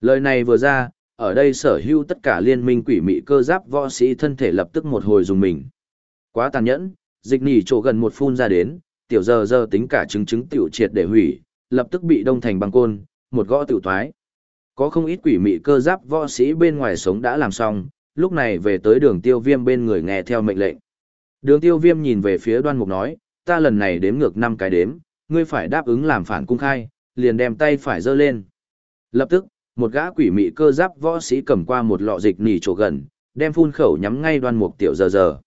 Lời này vừa ra, ở đây sở hữu tất cả liên minh quỷ mị cơ giáp võ sĩ thân thể lập tức một hồi dùng mình. Quá tàn nhẫn, dịch nỉ chỗ gần một phun ra đến, tiểu giờ giờ tính cả chứng chứng tiểu triệt để hủy, lập tức bị đông thành băng côn, một gõ tiểu thoái. Có không ít quỷ mị cơ giáp võ sĩ bên ngoài sống đã làm xong, lúc này về tới đường tiêu viêm bên người nghe theo mệnh lệnh. Đường tiêu viêm nhìn về phía đoan mục nói, ta lần này đếm ngược 5 cái đếm, ngươi phải đáp ứng làm phản cung khai, liền đem tay phải giơ lên. Lập tức, một gã quỷ mị cơ giáp võ sĩ cầm qua một lọ dịch nỉ chỗ gần, đem phun khẩu nhắm ngay đoan mục tiểu giờ giờ.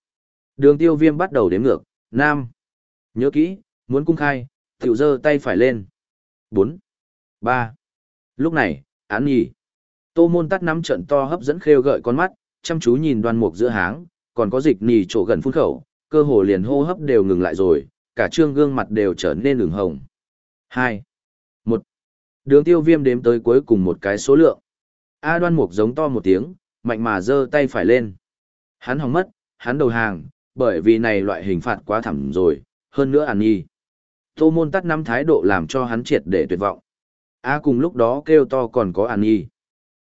Đường tiêu viêm bắt đầu đếm ngược, Nam. Nhớ kỹ, muốn cung khai, tiểu giơ tay phải lên. 4. 3. Lúc này, án nhỉ. Tô môn tắt nắm trận to hấp dẫn khêu gợi con mắt, chăm chú nhìn đoan mục giữa háng, còn có dịch nỉ chỗ gần phun khẩu, cơ hồ liền hô hấp đều ngừng lại rồi, cả trương gương mặt đều trở nên ửng hồng. 2. Đường tiêu viêm đếm tới cuối cùng một cái số lượng. A đoan mục giống to một tiếng, mạnh mà giơ tay phải lên. Hắn hỏng mất, hắn đầu hàng, bởi vì này loại hình phạt quá thẳm rồi, hơn nữa ăn nhi. Tô môn tắt năm thái độ làm cho hắn triệt để tuyệt vọng. A cùng lúc đó kêu to còn có ăn nhi.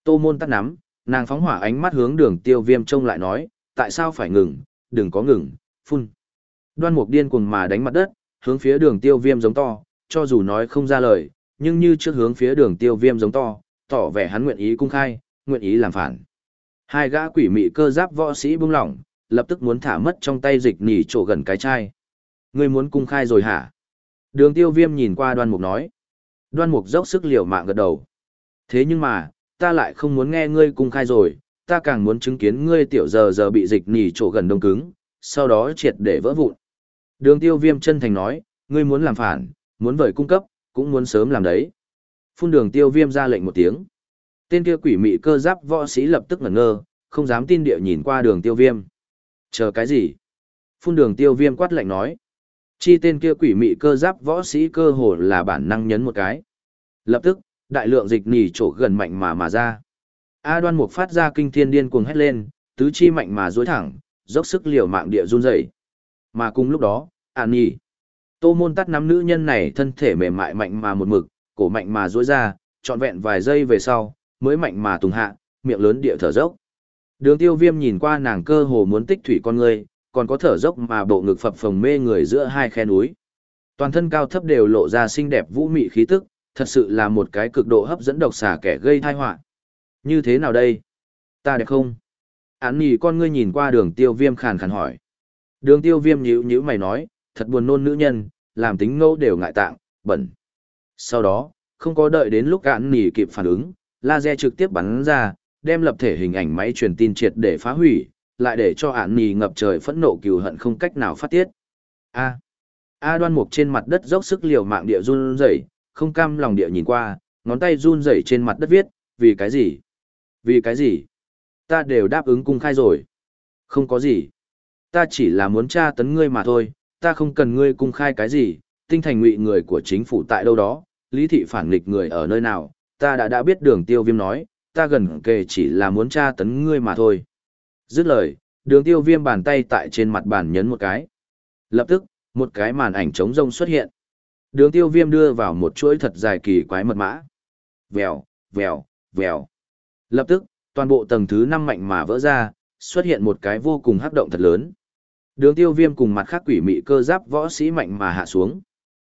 Tô môn tắt nắm, nàng phóng hỏa ánh mắt hướng đường tiêu viêm trông lại nói, tại sao phải ngừng, đừng có ngừng, phun. Đoan mục điên cuồng mà đánh mặt đất, hướng phía đường tiêu viêm giống to, cho dù nói không ra lời, nhưng như trước hướng phía đường tiêu viêm giống to, tỏ vẻ hắn nguyện ý cung khai, nguyện ý làm phản. Hai gã quỷ mị cơ giáp võ sĩ bung lỏng, lập tức muốn thả mất trong tay dịch nỉ chỗ gần cái chai. Ngươi muốn cung khai rồi hả? Đường tiêu viêm nhìn qua đoan mục nói. Đoan mục dốc sức liều mạng gật đầu. Thế nhưng mà, ta lại không muốn nghe ngươi cung khai rồi, ta càng muốn chứng kiến ngươi tiểu giờ giờ bị dịch nỉ chỗ gần đông cứng, sau đó triệt để vỡ vụn. Đường tiêu viêm chân thành nói, ngươi muốn làm phản, muốn vời cung cấp, cũng muốn sớm làm đấy. Phun đường tiêu viêm ra lệnh một tiếng. Tên kia quỷ mị cơ giáp võ sĩ lập tức ngẩn ngơ, không dám tin địa nhìn qua đường tiêu viêm. Chờ cái gì? Phun đường tiêu viêm quát lệnh nói. Chi tên kia quỷ mị cơ giáp võ sĩ cơ hồ là bản năng nhấn một cái. Lập tức, đại lượng dịch nỉ trổ gần mạnh mà mà ra. A đoan mục phát ra kinh thiên điên cuồng hét lên, tứ chi mạnh mà dối thẳng, dốc sức liều mạng địa run dậy. Mà cùng lúc đó, An nhỉ. Tô Môn tắt nắm nữ nhân này thân thể mềm mại mạnh mà một mực, cổ mạnh mà duỗi ra, trọn vẹn vài giây về sau, mới mạnh mà tùng hạ, miệng lớn địa thở dốc. Đường Tiêu Viêm nhìn qua nàng cơ hồ muốn tích thủy con người, còn có thở dốc mà bộ ngực phập phồng mê người giữa hai khe núi. Toàn thân cao thấp đều lộ ra xinh đẹp vũ mị khí tức, thật sự là một cái cực độ hấp dẫn độc xà kẻ gây tai họa. Như thế nào đây? Ta đẹp không? Án nhì con ngươi nhìn qua đường tiêu viêm khàn khàn hỏi. Đường tiêu viêm nhữ nhữ mày nói, thật buồn nôn nữ nhân, làm tính ngẫu đều ngại tạng, bẩn. Sau đó, không có đợi đến lúc án nỉ kịp phản ứng, laser trực tiếp bắn ra, đem lập thể hình ảnh máy truyền tin triệt để phá hủy, lại để cho ạn nỉ ngập trời phẫn nộ cừu hận không cách nào phát tiết. A. A đoan mục trên mặt đất dốc sức liều mạng địa run rẩy, không cam lòng địa nhìn qua, ngón tay run rẩy trên mặt đất viết, vì cái gì? Vì cái gì? Ta đều đáp ứng cung khai rồi. Không có gì. Ta chỉ là muốn tra tấn ngươi mà thôi, ta không cần ngươi cung khai cái gì, tinh thành ngụy người của chính phủ tại đâu đó, lý thị phản nghịch người ở nơi nào, ta đã đã biết đường tiêu viêm nói, ta gần kề chỉ là muốn tra tấn ngươi mà thôi. Dứt lời, đường tiêu viêm bàn tay tại trên mặt bàn nhấn một cái. Lập tức, một cái màn ảnh trống rông xuất hiện. Đường tiêu viêm đưa vào một chuỗi thật dài kỳ quái mật mã. Vèo, vèo, vèo. Lập tức, toàn bộ tầng thứ năm mạnh mà vỡ ra, xuất hiện một cái vô cùng hấp động thật lớn. Đường tiêu viêm cùng mặt khác quỷ mị cơ giáp võ sĩ mạnh mà hạ xuống.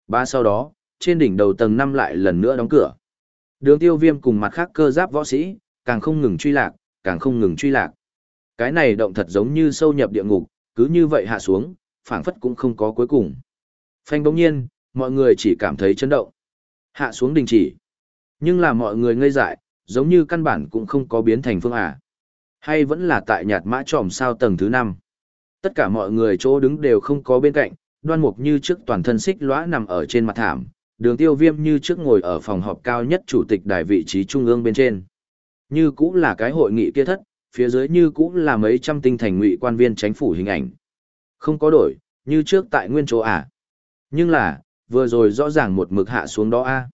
Ba sau đó, trên đỉnh đầu tầng năm lại lần nữa đóng cửa. Đường tiêu viêm cùng mặt khác cơ giáp võ sĩ, càng không ngừng truy lạc, càng không ngừng truy lạc. Cái này động thật giống như sâu nhập địa ngục, cứ như vậy hạ xuống, phản phất cũng không có cuối cùng. Phanh bỗng nhiên, mọi người chỉ cảm thấy chấn động. Hạ xuống đình chỉ. Nhưng là mọi người ngây dại, giống như căn bản cũng không có biến thành phương à. Hay vẫn là tại nhạt mã tròm sao tầng thứ 5. Tất cả mọi người chỗ đứng đều không có bên cạnh, đoan mục như trước toàn thân xích lõa nằm ở trên mặt thảm, đường tiêu viêm như trước ngồi ở phòng họp cao nhất chủ tịch đài vị trí trung ương bên trên. Như cũng là cái hội nghị kia thất, phía dưới như cũng là mấy trăm tinh thành ngụy quan viên chính phủ hình ảnh. Không có đổi, như trước tại nguyên chỗ à. Nhưng là, vừa rồi rõ ràng một mực hạ xuống đó a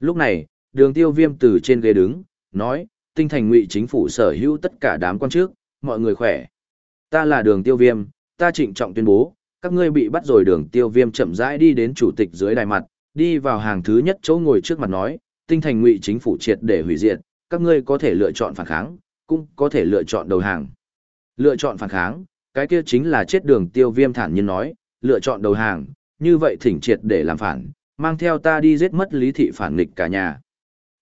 Lúc này, đường tiêu viêm từ trên ghế đứng, nói, tinh thành ngụy chính phủ sở hữu tất cả đám quan trước, mọi người khỏe. Ta là đường tiêu viêm, ta trịnh trọng tuyên bố, các ngươi bị bắt rồi đường tiêu viêm chậm rãi đi đến chủ tịch dưới đài mặt, đi vào hàng thứ nhất chỗ ngồi trước mặt nói, tinh thành ngụy chính phủ triệt để hủy diệt, các ngươi có thể lựa chọn phản kháng, cũng có thể lựa chọn đầu hàng. Lựa chọn phản kháng, cái kia chính là chết đường tiêu viêm thản nhiên nói, lựa chọn đầu hàng, như vậy thỉnh triệt để làm phản, mang theo ta đi giết mất lý thị phản nghịch cả nhà.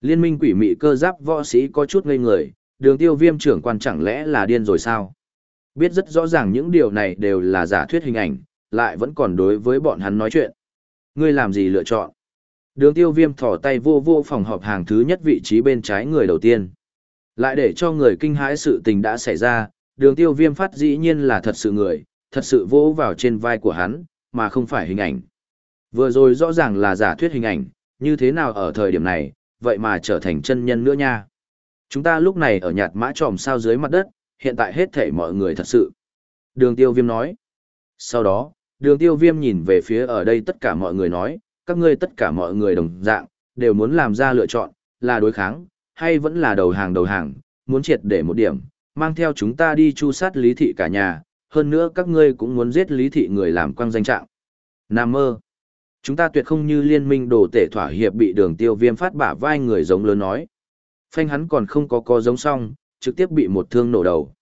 Liên minh quỷ mị cơ giáp võ sĩ có chút ngây người, đường tiêu viêm trưởng quan chẳng lẽ là điên rồi sao? Biết rất rõ ràng những điều này đều là giả thuyết hình ảnh, lại vẫn còn đối với bọn hắn nói chuyện. Ngươi làm gì lựa chọn? Đường tiêu viêm thỏ tay vô vô phòng họp hàng thứ nhất vị trí bên trái người đầu tiên. Lại để cho người kinh hãi sự tình đã xảy ra, đường tiêu viêm phát dĩ nhiên là thật sự người, thật sự vô vào trên vai của hắn, mà không phải hình ảnh. Vừa rồi rõ ràng là giả thuyết hình ảnh, như thế nào ở thời điểm này, vậy mà trở thành chân nhân nữa nha. Chúng ta lúc này ở nhạt mã tròm sao dưới mặt đất, hiện tại hết thể mọi người thật sự. Đường tiêu viêm nói. Sau đó, đường tiêu viêm nhìn về phía ở đây tất cả mọi người nói, các ngươi tất cả mọi người đồng dạng, đều muốn làm ra lựa chọn, là đối kháng, hay vẫn là đầu hàng đầu hàng, muốn triệt để một điểm, mang theo chúng ta đi chu sát lý thị cả nhà, hơn nữa các ngươi cũng muốn giết lý thị người làm quang danh trạng. Nam mơ. Chúng ta tuyệt không như liên minh đồ tể thỏa hiệp bị đường tiêu viêm phát bả vai người giống lớn nói. Phanh hắn còn không có co giống xong, trực tiếp bị một thương nổ đầu.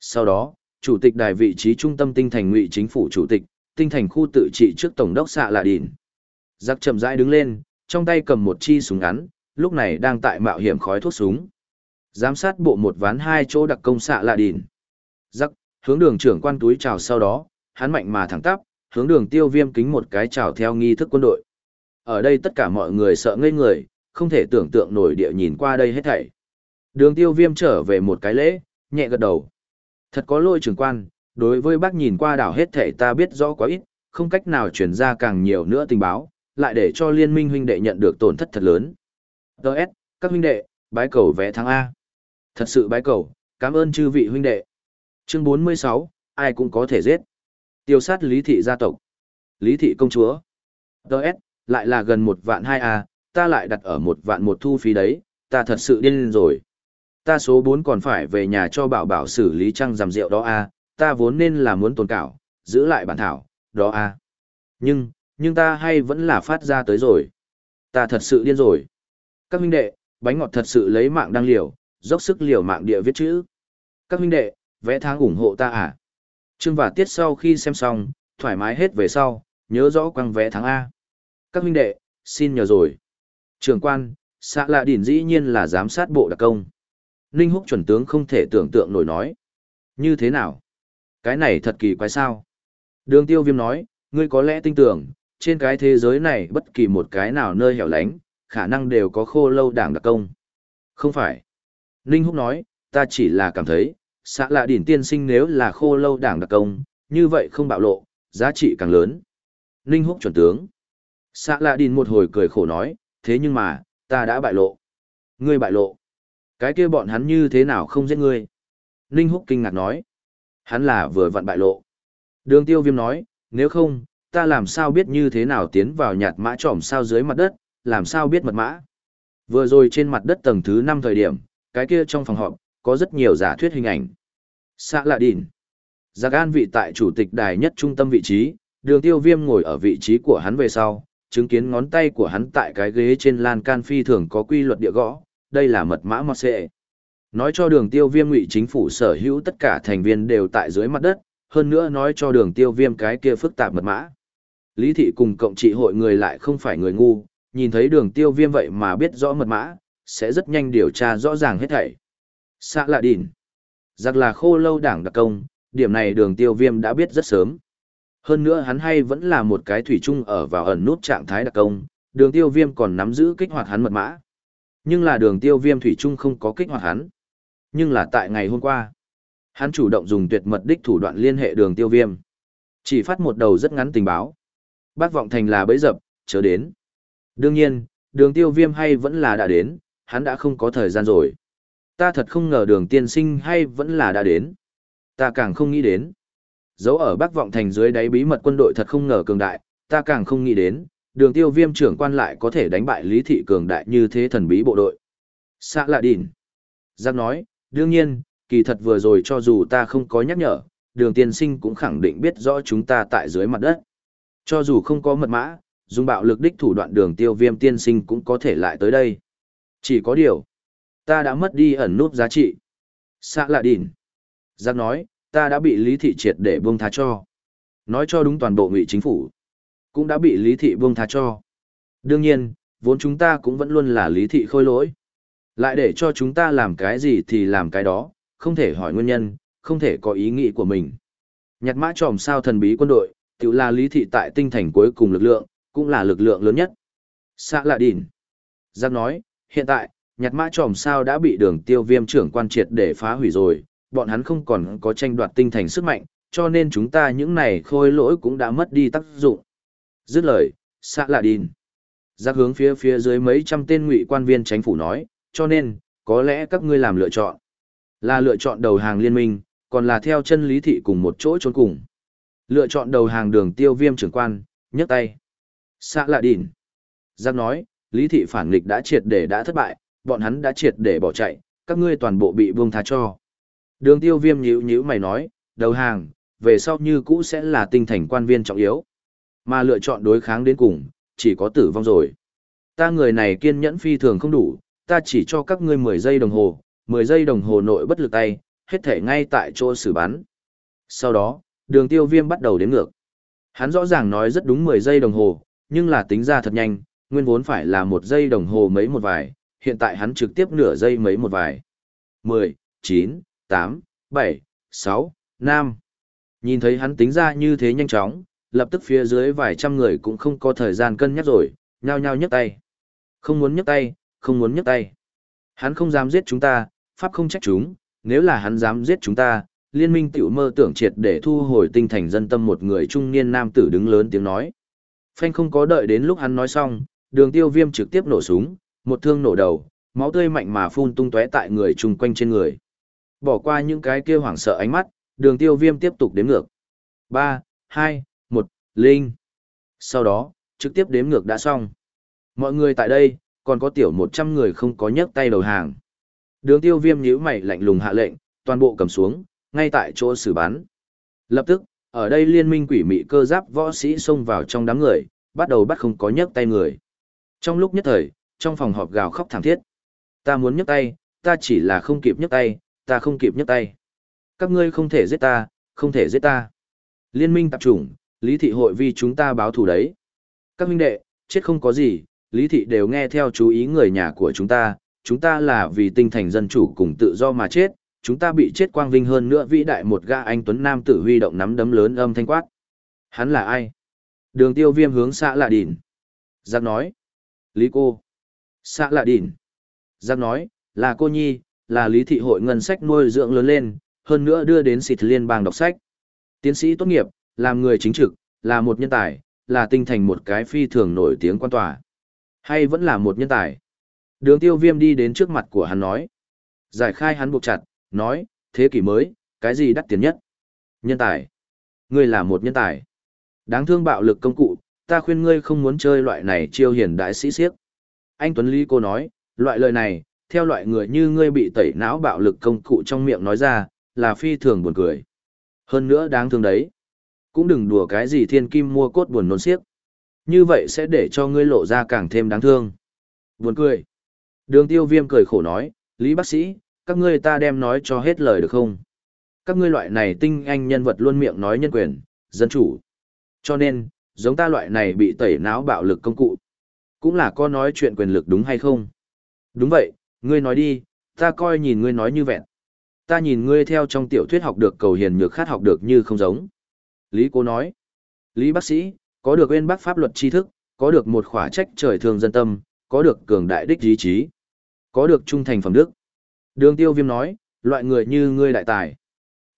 Sau đó, chủ tịch đài vị trí trung tâm tinh thành ngụy chính phủ chủ tịch, tinh thành khu tự trị trước tổng đốc xạ là đỉn. Giặc chậm rãi đứng lên, trong tay cầm một chi súng ngắn, lúc này đang tại mạo hiểm khói thuốc súng. Giám sát bộ một ván hai chỗ đặc công xạ là đỉn. Giặc, hướng đường trưởng quan túi chào sau đó, hắn mạnh mà thẳng tắp, hướng đường tiêu viêm kính một cái chào theo nghi thức quân đội. Ở đây tất cả mọi người sợ ngây người, không thể tưởng tượng nổi địa nhìn qua đây hết thảy. Đường tiêu viêm trở về một cái lễ, nhẹ gật đầu. Thật có lỗi trưởng quan, đối với bác nhìn qua đảo hết thể ta biết rõ quá ít, không cách nào chuyển ra càng nhiều nữa tình báo, lại để cho liên minh huynh đệ nhận được tổn thất thật lớn. Đợt, các huynh đệ, bái cầu vẽ thắng A. Thật sự bái cầu, cảm ơn chư vị huynh đệ. Chương 46, ai cũng có thể giết. Tiêu sát Lý Thị gia tộc. Lý Thị công chúa. Đợt, lại là gần một vạn hai A, ta lại đặt ở một vạn một thu phí đấy, ta thật sự điên rồi. Ta số 4 còn phải về nhà cho bảo bảo xử lý trăng giảm rượu đó A, ta vốn nên là muốn tồn cảo, giữ lại bản thảo, đó A. Nhưng, nhưng ta hay vẫn là phát ra tới rồi. Ta thật sự điên rồi. Các huynh đệ, bánh ngọt thật sự lấy mạng đang liều, dốc sức liều mạng địa viết chữ. Các huynh đệ, vẽ tháng ủng hộ ta à? Trương và Tiết sau khi xem xong, thoải mái hết về sau, nhớ rõ quăng vẽ tháng A. Các huynh đệ, xin nhờ rồi. Trường quan, xã lạ đỉn dĩ nhiên là giám sát bộ đặc công. Ninh Húc chuẩn tướng không thể tưởng tượng nổi nói. Như thế nào? Cái này thật kỳ quái sao? Đường tiêu viêm nói, ngươi có lẽ tin tưởng, trên cái thế giới này bất kỳ một cái nào nơi hẻo lánh, khả năng đều có khô lâu đảng đặc công. Không phải. Ninh Húc nói, ta chỉ là cảm thấy, xã lạ đỉnh tiên sinh nếu là khô lâu đảng đặc công, như vậy không bạo lộ, giá trị càng lớn. Ninh Húc chuẩn tướng. Xã lạ đỉnh một hồi cười khổ nói, thế nhưng mà, ta đã bại lộ. Ngươi bại lộ. Cái kia bọn hắn như thế nào không giết ngươi? Ninh Húc kinh ngạc nói. Hắn là vừa vặn bại lộ. Đường tiêu viêm nói, nếu không, ta làm sao biết như thế nào tiến vào nhạt mã trỏm sao dưới mặt đất, làm sao biết mật mã. Vừa rồi trên mặt đất tầng thứ 5 thời điểm, cái kia trong phòng họp, có rất nhiều giả thuyết hình ảnh. Xã lạ đỉn. Giặc an vị tại chủ tịch đài nhất trung tâm vị trí, đường tiêu viêm ngồi ở vị trí của hắn về sau, chứng kiến ngón tay của hắn tại cái ghế trên lan can phi thường có quy luật địa gõ, đây là mật mã mọt xệ. Nói cho đường tiêu viêm ngụy chính phủ sở hữu tất cả thành viên đều tại dưới mặt đất, hơn nữa nói cho đường tiêu viêm cái kia phức tạp mật mã. Lý thị cùng cộng trị hội người lại không phải người ngu, nhìn thấy đường tiêu viêm vậy mà biết rõ mật mã, sẽ rất nhanh điều tra rõ ràng hết thảy. Xã lạ đỉn. Giặc là khô lâu đảng đặc công, điểm này đường tiêu viêm đã biết rất sớm. Hơn nữa hắn hay vẫn là một cái thủy chung ở vào ẩn nút trạng thái đặc công, đường tiêu viêm còn nắm giữ kích hoạt hắn mật mã. Nhưng là đường tiêu viêm thủy chung không có kích hoạt hắn. Nhưng là tại ngày hôm qua, hắn chủ động dùng tuyệt mật đích thủ đoạn liên hệ đường tiêu viêm. Chỉ phát một đầu rất ngắn tình báo. Bác vọng thành là bấy dập, chớ đến. Đương nhiên, đường tiêu viêm hay vẫn là đã đến, hắn đã không có thời gian rồi. Ta thật không ngờ đường tiên sinh hay vẫn là đã đến. Ta càng không nghĩ đến. Dấu ở Bắc Vọng Thành dưới đáy bí mật quân đội thật không ngờ cường đại, ta càng không nghĩ đến, đường tiêu viêm trưởng quan lại có thể đánh bại lý thị cường đại như thế thần bí bộ đội. Xã lạ đỉn. Giác nói, đương nhiên, kỳ thật vừa rồi cho dù ta không có nhắc nhở, đường tiên sinh cũng khẳng định biết rõ chúng ta tại dưới mặt đất. Cho dù không có mật mã, dùng bạo lực đích thủ đoạn đường tiêu viêm tiên sinh cũng có thể lại tới đây. Chỉ có điều, Ta đã mất đi ẩn nút giá trị. Xã lạ đỉn. Giác nói, ta đã bị lý thị triệt để buông tha cho. Nói cho đúng toàn bộ ngụy chính phủ. Cũng đã bị lý thị buông tha cho. Đương nhiên, vốn chúng ta cũng vẫn luôn là lý thị khôi lỗi. Lại để cho chúng ta làm cái gì thì làm cái đó, không thể hỏi nguyên nhân, không thể có ý nghĩ của mình. Nhặt mã tròm sao thần bí quân đội, tự là lý thị tại tinh thành cuối cùng lực lượng, cũng là lực lượng lớn nhất. Xã lạ đỉn. Giác nói, hiện tại, nhặt mã tròm sao đã bị đường tiêu viêm trưởng quan triệt để phá hủy rồi, bọn hắn không còn có tranh đoạt tinh thành sức mạnh, cho nên chúng ta những này khôi lỗi cũng đã mất đi tác dụng. Dứt lời, xã lạ đìn, Giác hướng phía phía dưới mấy trăm tên ngụy quan viên chính phủ nói, cho nên, có lẽ các ngươi làm lựa chọn. Là lựa chọn đầu hàng liên minh, còn là theo chân lý thị cùng một chỗ trốn cùng. Lựa chọn đầu hàng đường tiêu viêm trưởng quan, nhấc tay. Xã lạ đìn, Giác nói, lý thị phản nghịch đã triệt để đã thất bại, bọn hắn đã triệt để bỏ chạy, các ngươi toàn bộ bị buông tha cho. Đường tiêu viêm nhíu nhíu mày nói, đầu hàng, về sau như cũ sẽ là tinh thành quan viên trọng yếu. Mà lựa chọn đối kháng đến cùng, chỉ có tử vong rồi. Ta người này kiên nhẫn phi thường không đủ, ta chỉ cho các ngươi 10 giây đồng hồ, 10 giây đồng hồ nội bất lực tay, hết thể ngay tại chỗ xử bắn. Sau đó, đường tiêu viêm bắt đầu đến ngược. Hắn rõ ràng nói rất đúng 10 giây đồng hồ, nhưng là tính ra thật nhanh, nguyên vốn phải là một giây đồng hồ mấy một vài, hiện tại hắn trực tiếp nửa giây mấy một vài. 10, 9, 8, 7, 6, 5. Nhìn thấy hắn tính ra như thế nhanh chóng, lập tức phía dưới vài trăm người cũng không có thời gian cân nhắc rồi, nhao nhao nhấc tay. Không muốn nhấc tay, không muốn nhấc tay. Hắn không dám giết chúng ta, pháp không trách chúng, nếu là hắn dám giết chúng ta, liên minh tiểu mơ tưởng triệt để thu hồi tinh thành dân tâm một người trung niên nam tử đứng lớn tiếng nói. Phanh không có đợi đến lúc hắn nói xong, đường tiêu viêm trực tiếp nổ súng, một thương nổ đầu, máu tươi mạnh mà phun tung tóe tại người chung quanh trên người. Bỏ qua những cái kia hoảng sợ ánh mắt, đường tiêu viêm tiếp tục đếm ngược. 3, 2, Linh. Sau đó, trực tiếp đếm ngược đã xong. Mọi người tại đây, còn có tiểu 100 người không có nhấc tay đầu hàng. Đường tiêu viêm nhíu mày lạnh lùng hạ lệnh, toàn bộ cầm xuống, ngay tại chỗ xử bắn. Lập tức, ở đây liên minh quỷ mị cơ giáp võ sĩ xông vào trong đám người, bắt đầu bắt không có nhấc tay người. Trong lúc nhất thời, trong phòng họp gào khóc thảm thiết. Ta muốn nhấc tay, ta chỉ là không kịp nhấc tay, ta không kịp nhấc tay. Các ngươi không thể giết ta, không thể giết ta. Liên minh tập chủng, lý thị hội vì chúng ta báo thù đấy. Các huynh đệ, chết không có gì, lý thị đều nghe theo chú ý người nhà của chúng ta, chúng ta là vì tinh thành dân chủ cùng tự do mà chết, chúng ta bị chết quang vinh hơn nữa vĩ đại một gã anh tuấn nam tử huy động nắm đấm lớn âm thanh quát. Hắn là ai? Đường tiêu viêm hướng xã lạ đỉn. Giác nói. Lý cô. Xã lạ đỉn. Giác nói, là cô nhi, là lý thị hội ngân sách nuôi dưỡng lớn lên, hơn nữa đưa đến xịt liên bang đọc sách. Tiến sĩ tốt nghiệp, làm người chính trực, là một nhân tài, là tinh thành một cái phi thường nổi tiếng quan tòa. Hay vẫn là một nhân tài. Đường tiêu viêm đi đến trước mặt của hắn nói. Giải khai hắn buộc chặt, nói, thế kỷ mới, cái gì đắt tiền nhất? Nhân tài. Ngươi là một nhân tài. Đáng thương bạo lực công cụ, ta khuyên ngươi không muốn chơi loại này chiêu hiển đại sĩ siếc. Anh Tuấn Lý cô nói, loại lời này, theo loại người như ngươi bị tẩy não bạo lực công cụ trong miệng nói ra, là phi thường buồn cười. Hơn nữa đáng thương đấy. Cũng đừng đùa cái gì thiên kim mua cốt buồn nôn siếc. Như vậy sẽ để cho ngươi lộ ra càng thêm đáng thương. Buồn cười. Đường tiêu viêm cười khổ nói, Lý bác sĩ, các ngươi ta đem nói cho hết lời được không? Các ngươi loại này tinh anh nhân vật luôn miệng nói nhân quyền, dân chủ. Cho nên, giống ta loại này bị tẩy não bạo lực công cụ. Cũng là có nói chuyện quyền lực đúng hay không? Đúng vậy, ngươi nói đi, ta coi nhìn ngươi nói như vẹn. Ta nhìn ngươi theo trong tiểu thuyết học được cầu hiền nhược khát học được như không giống. Lý cố nói, Lý bác sĩ, có được bên bác pháp luật tri thức, có được một khỏa trách trời thường dân tâm, có được cường đại đích ý chí, có được trung thành phẩm đức. Đường tiêu viêm nói, loại người như ngươi đại tài.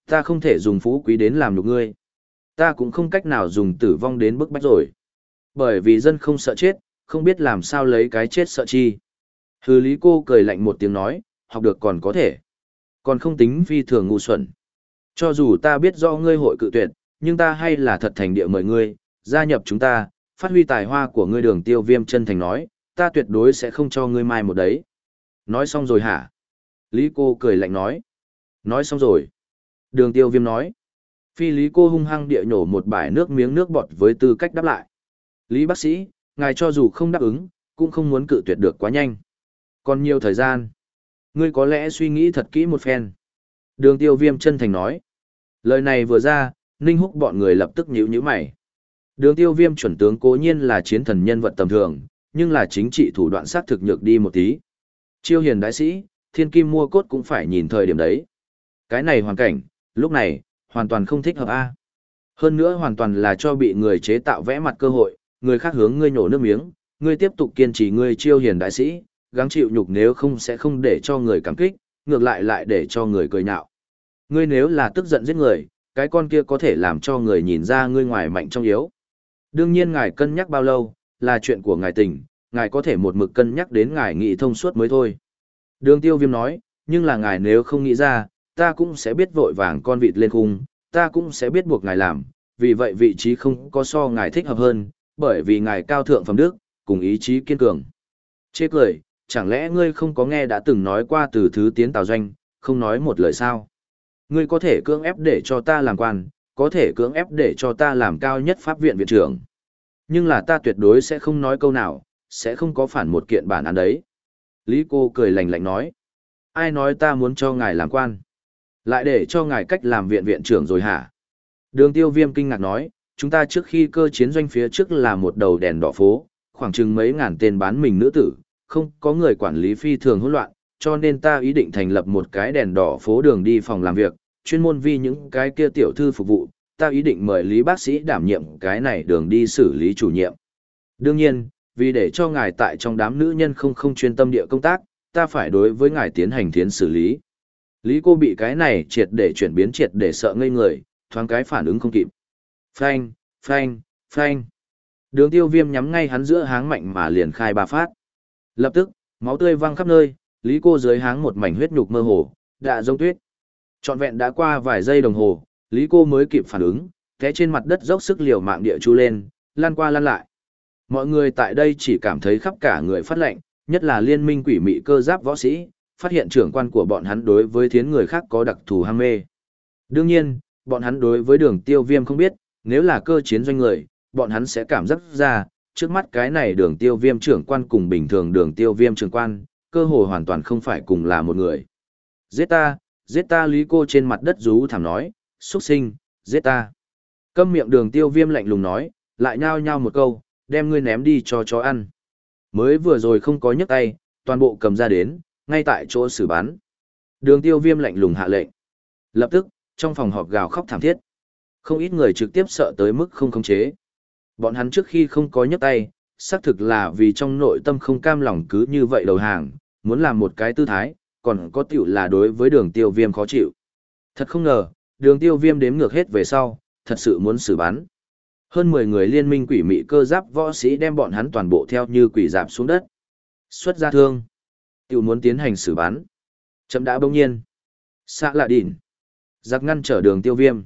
Ta không thể dùng phú quý đến làm được ngươi. Ta cũng không cách nào dùng tử vong đến bức bách rồi. Bởi vì dân không sợ chết, không biết làm sao lấy cái chết sợ chi. Hứ lý cô cười lạnh một tiếng nói, học được còn có thể. Còn không tính phi thường ngu xuẩn. Cho dù ta biết do ngươi hội cự tuyệt, nhưng ta hay là thật thành địa mời ngươi, gia nhập chúng ta, phát huy tài hoa của ngươi đường tiêu viêm chân thành nói, ta tuyệt đối sẽ không cho ngươi mai một đấy. Nói xong rồi hả? Lý cô cười lạnh nói. Nói xong rồi. Đường tiêu viêm nói. Phi Lý cô hung hăng địa nhổ một bãi nước miếng nước bọt với tư cách đáp lại. Lý bác sĩ, ngài cho dù không đáp ứng, cũng không muốn cự tuyệt được quá nhanh. Còn nhiều thời gian. Ngươi có lẽ suy nghĩ thật kỹ một phen. Đường tiêu viêm chân thành nói. Lời này vừa ra, Ninh Húc bọn người lập tức nhíu nhíu mày. Đường tiêu viêm chuẩn tướng cố nhiên là chiến thần nhân vật tầm thường, nhưng là chính trị thủ đoạn sát thực nhược đi một tí. Chiêu hiền đại sĩ, thiên kim mua cốt cũng phải nhìn thời điểm đấy. Cái này hoàn cảnh, lúc này, hoàn toàn không thích hợp A. Hơn nữa hoàn toàn là cho bị người chế tạo vẽ mặt cơ hội, người khác hướng ngươi nhổ nước miếng, ngươi tiếp tục kiên trì ngươi chiêu hiền đại sĩ, gắng chịu nhục nếu không sẽ không để cho người cảm kích, ngược lại lại để cho người cười nhạo. Ngươi nếu là tức giận giết người, cái con kia có thể làm cho người nhìn ra ngươi ngoài mạnh trong yếu. Đương nhiên ngài cân nhắc bao lâu, là chuyện của ngài tình, ngài có thể một mực cân nhắc đến ngài nghĩ thông suốt mới thôi. Đường tiêu viêm nói, nhưng là ngài nếu không nghĩ ra, ta cũng sẽ biết vội vàng con vịt lên khung, ta cũng sẽ biết buộc ngài làm, vì vậy vị trí không có so ngài thích hợp hơn, bởi vì ngài cao thượng phẩm đức, cùng ý chí kiên cường. Chê cười, chẳng lẽ ngươi không có nghe đã từng nói qua từ thứ tiến tào doanh, không nói một lời sao? Ngươi có thể cưỡng ép để cho ta làm quan, có thể cưỡng ép để cho ta làm cao nhất pháp viện viện trưởng. Nhưng là ta tuyệt đối sẽ không nói câu nào, sẽ không có phản một kiện bản án đấy. Lý cô cười lạnh lạnh nói. Ai nói ta muốn cho ngài làm quan? Lại để cho ngài cách làm viện viện trưởng rồi hả? Đường tiêu viêm kinh ngạc nói, chúng ta trước khi cơ chiến doanh phía trước là một đầu đèn đỏ phố, khoảng chừng mấy ngàn tên bán mình nữ tử, không có người quản lý phi thường hỗn loạn, cho nên ta ý định thành lập một cái đèn đỏ phố đường đi phòng làm việc, chuyên môn vì những cái kia tiểu thư phục vụ, ta ý định mời Lý bác sĩ đảm nhiệm cái này đường đi xử lý chủ nhiệm. Đương nhiên, vì để cho ngài tại trong đám nữ nhân không không chuyên tâm địa công tác, ta phải đối với ngài tiến hành thiến xử lý. Lý cô bị cái này triệt để chuyển biến triệt để sợ ngây người, thoáng cái phản ứng không kịp. Phanh, phanh, phanh. Đường tiêu viêm nhắm ngay hắn giữa háng mạnh mà liền khai ba phát. Lập tức, máu tươi văng khắp nơi, Lý cô dưới háng một mảnh huyết nhục mơ hồ, đã giống tuyết. Trọn vẹn đã qua vài giây đồng hồ, Lý cô mới kịp phản ứng, té trên mặt đất dốc sức liều mạng địa chu lên, lan qua lan lại. Mọi người tại đây chỉ cảm thấy khắp cả người phát lệnh, nhất là liên minh quỷ mị cơ giáp võ sĩ, phát hiện trưởng quan của bọn hắn đối với thiến người khác có đặc thù ham mê. Đương nhiên, bọn hắn đối với đường tiêu viêm không biết, nếu là cơ chiến doanh người, bọn hắn sẽ cảm giác ra, trước mắt cái này đường tiêu viêm trưởng quan cùng bình thường đường tiêu viêm trưởng quan, cơ hồ hoàn toàn không phải cùng là một người. Giết ta, giết ta lý cô trên mặt đất rú thảm nói, xuất sinh, giết ta. Câm miệng đường tiêu viêm lạnh lùng nói, lại nhao nhao một câu, đem ngươi ném đi cho chó ăn. Mới vừa rồi không có nhấc tay, toàn bộ cầm ra đến, ngay tại chỗ xử bắn. Đường tiêu viêm lạnh lùng hạ lệnh. Lập tức, trong phòng họp gào khóc thảm thiết. Không ít người trực tiếp sợ tới mức không khống chế. Bọn hắn trước khi không có nhấc tay, xác thực là vì trong nội tâm không cam lòng cứ như vậy đầu hàng, muốn làm một cái tư thái, còn có tiểu là đối với đường tiêu viêm khó chịu. Thật không ngờ, đường tiêu viêm đếm ngược hết về sau, thật sự muốn xử bắn. Hơn 10 người liên minh quỷ mị cơ giáp võ sĩ đem bọn hắn toàn bộ theo như quỷ dạp xuống đất. Xuất ra thương. Tiểu muốn tiến hành xử bắn. Chấm đã bỗng nhiên. Xạ lạ đỉn. Giặc ngăn trở đường tiêu viêm.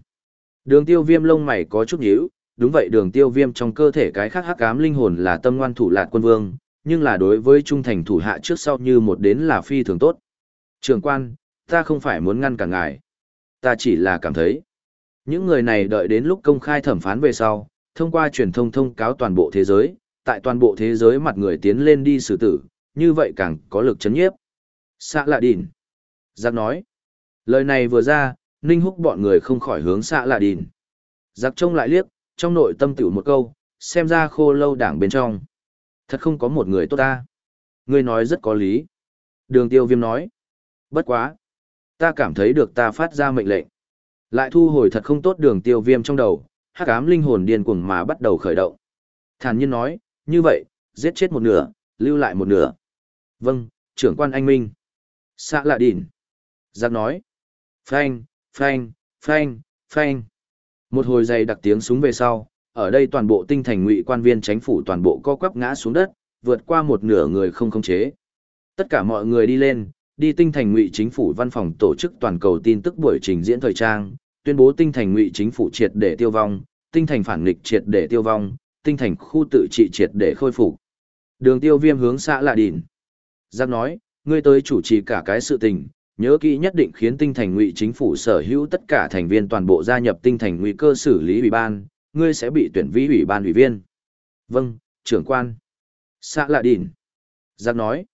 Đường tiêu viêm lông mày có chút nhíu, đúng vậy đường tiêu viêm trong cơ thể cái khác hắc ám linh hồn là tâm ngoan thủ lạc quân vương, nhưng là đối với trung thành thủ hạ trước sau như một đến là phi thường tốt. Trường quan, ta không phải muốn ngăn cả ngài. Ta chỉ là cảm thấy. Những người này đợi đến lúc công khai thẩm phán về sau, thông qua truyền thông thông cáo toàn bộ thế giới, tại toàn bộ thế giới mặt người tiến lên đi xử tử, như vậy càng có lực chấn nhiếp. Xạ lạ đỉn. Giặc nói. Lời này vừa ra, Ninh Húc bọn người không khỏi hướng xạ lạ đỉn. Giặc trông lại liếc, trong nội tâm tiểu một câu, xem ra khô lâu đảng bên trong. Thật không có một người tốt ta. Ngươi nói rất có lý. Đường tiêu viêm nói. Bất quá. Ta cảm thấy được ta phát ra mệnh lệnh. Lại thu hồi thật không tốt đường tiêu viêm trong đầu, hắc ám linh hồn điên cuồng mà bắt đầu khởi động. Thản nhiên nói, như vậy, giết chết một nửa, lưu lại một nửa. Vâng, trưởng quan anh Minh. Xã lạ đỉn. Giác nói. Phanh, phanh, phanh, phanh. Một hồi dày đặc tiếng súng về sau, ở đây toàn bộ tinh thành ngụy quan viên chính phủ toàn bộ co quắp ngã xuống đất, vượt qua một nửa người không khống chế. Tất cả mọi người đi lên, đi tinh thành ngụy chính phủ văn phòng tổ chức toàn cầu tin tức buổi trình diễn thời trang, tuyên bố tinh thành ngụy chính phủ triệt để tiêu vong, tinh thành phản nghịch triệt để tiêu vong, tinh thành khu tự trị triệt để khôi phục. Đường Tiêu Viêm hướng xã Lạ Đỉnh. Giáp nói, ngươi tới chủ trì cả cái sự tình, nhớ kỹ nhất định khiến tinh thành ngụy chính phủ sở hữu tất cả thành viên toàn bộ gia nhập tinh thành ngụy cơ xử lý ủy ban, ngươi sẽ bị tuyển vĩ ủy ban ủy viên. Vâng, trưởng quan. Xã Lạ đìn Giác nói,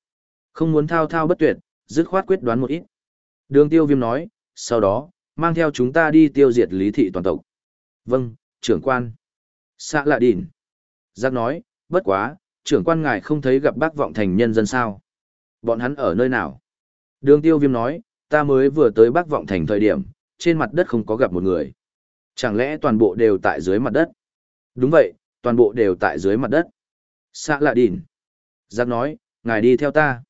không muốn thao thao bất tuyệt, dứt khoát quyết đoán một ít. Đường tiêu viêm nói, sau đó, mang theo chúng ta đi tiêu diệt lý thị toàn tộc. Vâng, trưởng quan. Xã lạ đỉn. Giác nói, bất quá, trưởng quan ngài không thấy gặp bác vọng thành nhân dân sao. Bọn hắn ở nơi nào? Đường tiêu viêm nói, ta mới vừa tới bác vọng thành thời điểm, trên mặt đất không có gặp một người. Chẳng lẽ toàn bộ đều tại dưới mặt đất? Đúng vậy, toàn bộ đều tại dưới mặt đất. Sạ lạ đìn. Giác nói, ngài đi theo ta.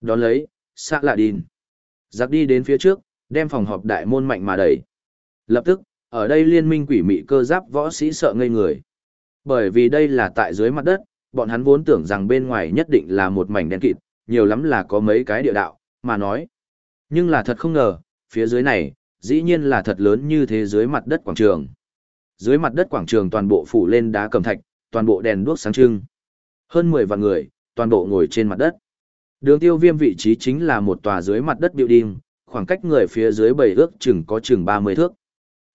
Đón lấy, sạ lạ đìn. Giác đi đến phía trước, đem phòng họp đại môn mạnh mà đẩy. Lập tức, ở đây liên minh quỷ mị cơ giáp võ sĩ sợ ngây người. Bởi vì đây là tại dưới mặt đất, bọn hắn vốn tưởng rằng bên ngoài nhất định là một mảnh đen kịt, nhiều lắm là có mấy cái địa đạo, mà nói. Nhưng là thật không ngờ, phía dưới này, dĩ nhiên là thật lớn như thế dưới mặt đất quảng trường. Dưới mặt đất quảng trường toàn bộ phủ lên đá cầm thạch, toàn bộ đèn đuốc sáng trưng. Hơn 10 vạn người, toàn bộ ngồi trên mặt đất. Đường tiêu viêm vị trí chính là một tòa dưới mặt đất building, khoảng cách người phía dưới bảy ước chừng có chừng 30 thước.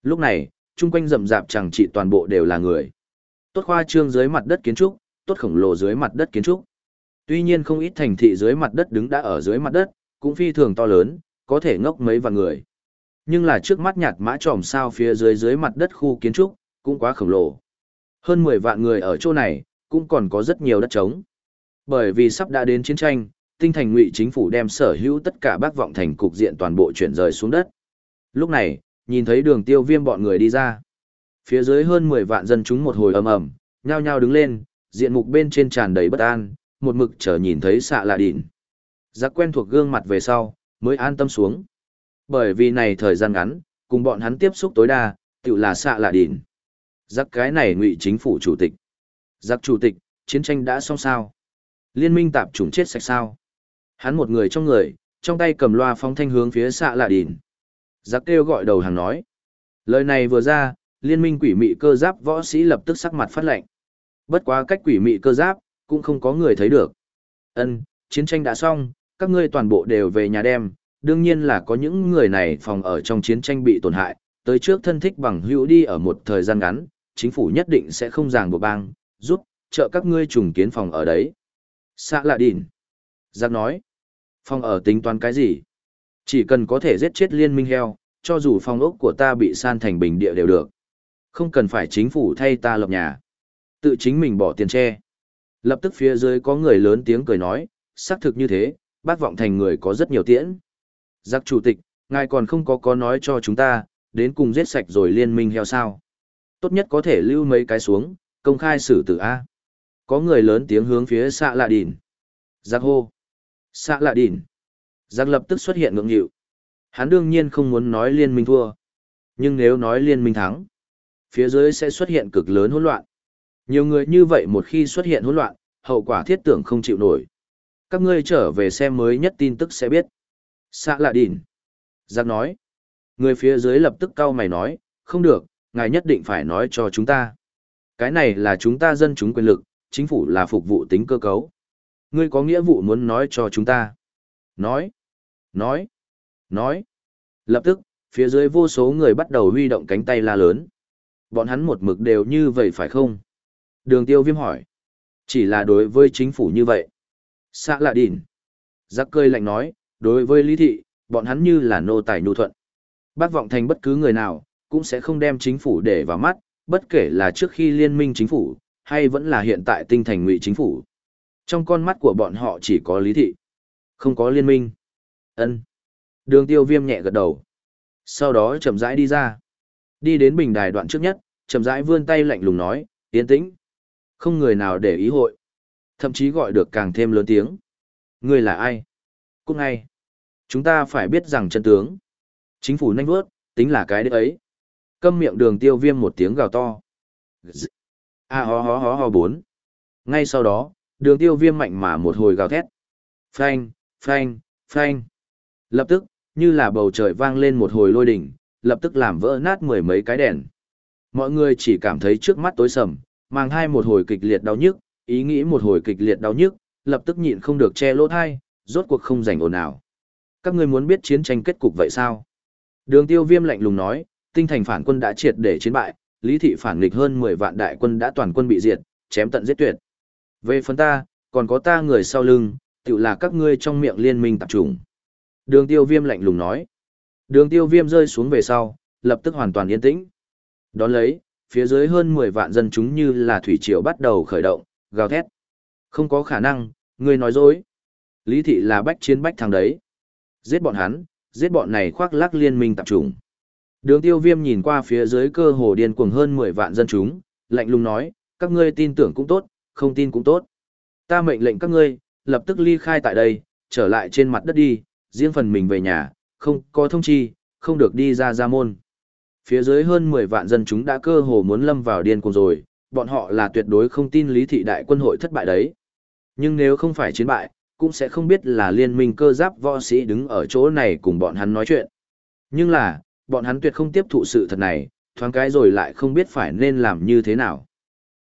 Lúc này, chung quanh rậm rạp chẳng chỉ toàn bộ đều là người. Tốt khoa trương dưới mặt đất kiến trúc, tốt khổng lồ dưới mặt đất kiến trúc. Tuy nhiên không ít thành thị dưới mặt đất đứng đã ở dưới mặt đất, cũng phi thường to lớn, có thể ngốc mấy vạn người. Nhưng là trước mắt nhạt mã tròm sao phía dưới dưới mặt đất khu kiến trúc, cũng quá khổng lồ. Hơn 10 vạn người ở chỗ này, cũng còn có rất nhiều đất trống. Bởi vì sắp đã đến chiến tranh, tinh thành ngụy chính phủ đem sở hữu tất cả bác vọng thành cục diện toàn bộ chuyển rời xuống đất. Lúc này, nhìn thấy đường tiêu viêm bọn người đi ra. Phía dưới hơn 10 vạn dân chúng một hồi ầm ầm, nhao nhao đứng lên, diện mục bên trên tràn đầy bất an, một mực chờ nhìn thấy xạ lạ đỉn. Giác quen thuộc gương mặt về sau, mới an tâm xuống. Bởi vì này thời gian ngắn, cùng bọn hắn tiếp xúc tối đa, tự là xạ lạ đỉn. Giác cái này ngụy chính phủ chủ tịch. Giác chủ tịch, chiến tranh đã xong sao? Liên minh tạp chủng chết sạch sao? Hắn một người trong người, trong tay cầm loa phóng thanh hướng phía xạ lạ đỉn. Giác kêu gọi đầu hàng nói. Lời này vừa ra, liên minh quỷ mị cơ giáp võ sĩ lập tức sắc mặt phát lệnh. Bất quá cách quỷ mị cơ giáp, cũng không có người thấy được. Ân, chiến tranh đã xong, các ngươi toàn bộ đều về nhà đem, đương nhiên là có những người này phòng ở trong chiến tranh bị tổn hại, tới trước thân thích bằng hữu đi ở một thời gian ngắn, chính phủ nhất định sẽ không ràng buộc bang, giúp, trợ các ngươi trùng kiến phòng ở đấy. Xã lạ đỉn. Giác nói, phòng ở tính toán cái gì? Chỉ cần có thể giết chết liên minh heo, cho dù phòng ốc của ta bị san thành bình địa đều được. Không cần phải chính phủ thay ta lập nhà. Tự chính mình bỏ tiền che. Lập tức phía dưới có người lớn tiếng cười nói, xác thực như thế, bác vọng thành người có rất nhiều tiễn. Giác chủ tịch, ngài còn không có có nói cho chúng ta, đến cùng giết sạch rồi liên minh heo sao. Tốt nhất có thể lưu mấy cái xuống, công khai xử tử A. Có người lớn tiếng hướng phía xạ lạ đỉn. Giác hô. Xạ lạ đỉn. Giác lập tức xuất hiện ngưỡng nghịu. Hắn đương nhiên không muốn nói liên minh thua. Nhưng nếu nói liên minh thắng, phía dưới sẽ xuất hiện cực lớn hỗn loạn. Nhiều người như vậy một khi xuất hiện hỗn loạn, hậu quả thiết tưởng không chịu nổi. Các ngươi trở về xem mới nhất tin tức sẽ biết. Xạ lạ đỉn. Giác nói. Người phía dưới lập tức cau mày nói, không được, ngài nhất định phải nói cho chúng ta. Cái này là chúng ta dân chúng quyền lực, chính phủ là phục vụ tính cơ cấu. Ngươi có nghĩa vụ muốn nói cho chúng ta. Nói. Nói. Nói. Lập tức, phía dưới vô số người bắt đầu huy động cánh tay la lớn. Bọn hắn một mực đều như vậy phải không? Đường tiêu viêm hỏi. Chỉ là đối với chính phủ như vậy. Xã lạ đỉn. Giác cười lạnh nói, đối với lý thị, bọn hắn như là nô tài nhu thuận. Bác vọng thành bất cứ người nào, cũng sẽ không đem chính phủ để vào mắt, bất kể là trước khi liên minh chính phủ, hay vẫn là hiện tại tinh thành ngụy chính phủ. Trong con mắt của bọn họ chỉ có lý thị, không có liên minh. ân Đường tiêu viêm nhẹ gật đầu. Sau đó chậm rãi đi ra. Đi đến bình đài đoạn trước nhất, chậm rãi vươn tay lạnh lùng nói, yên tĩnh. Không người nào để ý hội. Thậm chí gọi được càng thêm lớn tiếng. Người là ai? Cũng ngay. Chúng ta phải biết rằng chân tướng. Chính phủ nhanh vớt, tính là cái đấy ấy. Câm miệng đường tiêu viêm một tiếng gào to. A ho ho ho ho bốn. Ngay sau đó, đường tiêu viêm mạnh mà một hồi gào thét. Phanh, phanh, phanh. Lập tức, như là bầu trời vang lên một hồi lôi đỉnh, lập tức làm vỡ nát mười mấy cái đèn. Mọi người chỉ cảm thấy trước mắt tối sầm, mang hai một hồi kịch liệt đau nhức, ý nghĩ một hồi kịch liệt đau nhức, lập tức nhịn không được che lỗ thai, rốt cuộc không rảnh ồn nào. Các ngươi muốn biết chiến tranh kết cục vậy sao? Đường tiêu viêm lạnh lùng nói, tinh thành phản quân đã triệt để chiến bại, lý thị phản nghịch hơn 10 vạn đại quân đã toàn quân bị diệt, chém tận giết tuyệt. Về phần ta, còn có ta người sau lưng, tự là các ngươi trong miệng liên minh tập trung. Đường tiêu viêm lạnh lùng nói. Đường tiêu viêm rơi xuống về sau, lập tức hoàn toàn yên tĩnh. Đón lấy, phía dưới hơn 10 vạn dân chúng như là thủy triều bắt đầu khởi động, gào thét. Không có khả năng, người nói dối. Lý thị là bách chiến bách thằng đấy. Giết bọn hắn, giết bọn này khoác lác liên minh tập trung. Đường tiêu viêm nhìn qua phía dưới cơ hồ điên cuồng hơn 10 vạn dân chúng, lạnh lùng nói, các ngươi tin tưởng cũng tốt, không tin cũng tốt. Ta mệnh lệnh các ngươi, lập tức ly khai tại đây, trở lại trên mặt đất đi, riêng phần mình về nhà, không có thông chi, không được đi ra ra môn. Phía dưới hơn 10 vạn dân chúng đã cơ hồ muốn lâm vào điên cuồng rồi, bọn họ là tuyệt đối không tin lý thị đại quân hội thất bại đấy. Nhưng nếu không phải chiến bại, cũng sẽ không biết là liên minh cơ giáp võ sĩ đứng ở chỗ này cùng bọn hắn nói chuyện. Nhưng là, bọn hắn tuyệt không tiếp thụ sự thật này, thoáng cái rồi lại không biết phải nên làm như thế nào.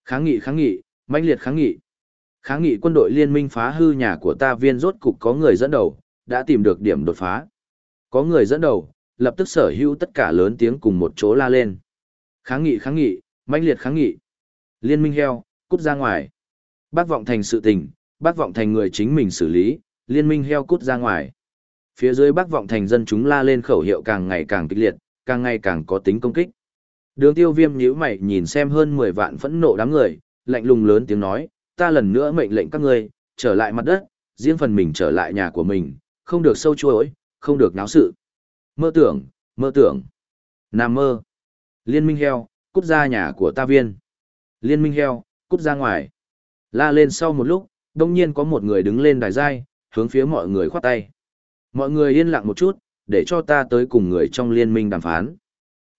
Kháng nghị kháng nghị, mãnh liệt kháng nghị. Kháng nghị quân đội liên minh phá hư nhà của ta viên rốt cục có người dẫn đầu, đã tìm được điểm đột phá. Có người dẫn đầu, lập tức sở hữu tất cả lớn tiếng cùng một chỗ la lên. Kháng nghị kháng nghị, mãnh liệt kháng nghị. Liên minh heo, cút ra ngoài. Bác vọng thành sự tình, bác vọng thành người chính mình xử lý, liên minh heo cút ra ngoài. Phía dưới bác vọng thành dân chúng la lên khẩu hiệu càng ngày càng kịch liệt, càng ngày càng có tính công kích. Đường tiêu viêm nhíu mày nhìn xem hơn 10 vạn phẫn nộ đám người, lạnh lùng lớn tiếng nói, ta lần nữa mệnh lệnh các ngươi, trở lại mặt đất, riêng phần mình trở lại nhà của mình, không được sâu chuối, không được náo sự. Mơ tưởng, mơ tưởng. Nam mơ. Liên minh heo, cút ra nhà của ta viên. Liên minh heo, cút ra ngoài. La lên sau một lúc, đông nhiên có một người đứng lên đài dai, hướng phía mọi người khoát tay. Mọi người yên lặng một chút, để cho ta tới cùng người trong liên minh đàm phán.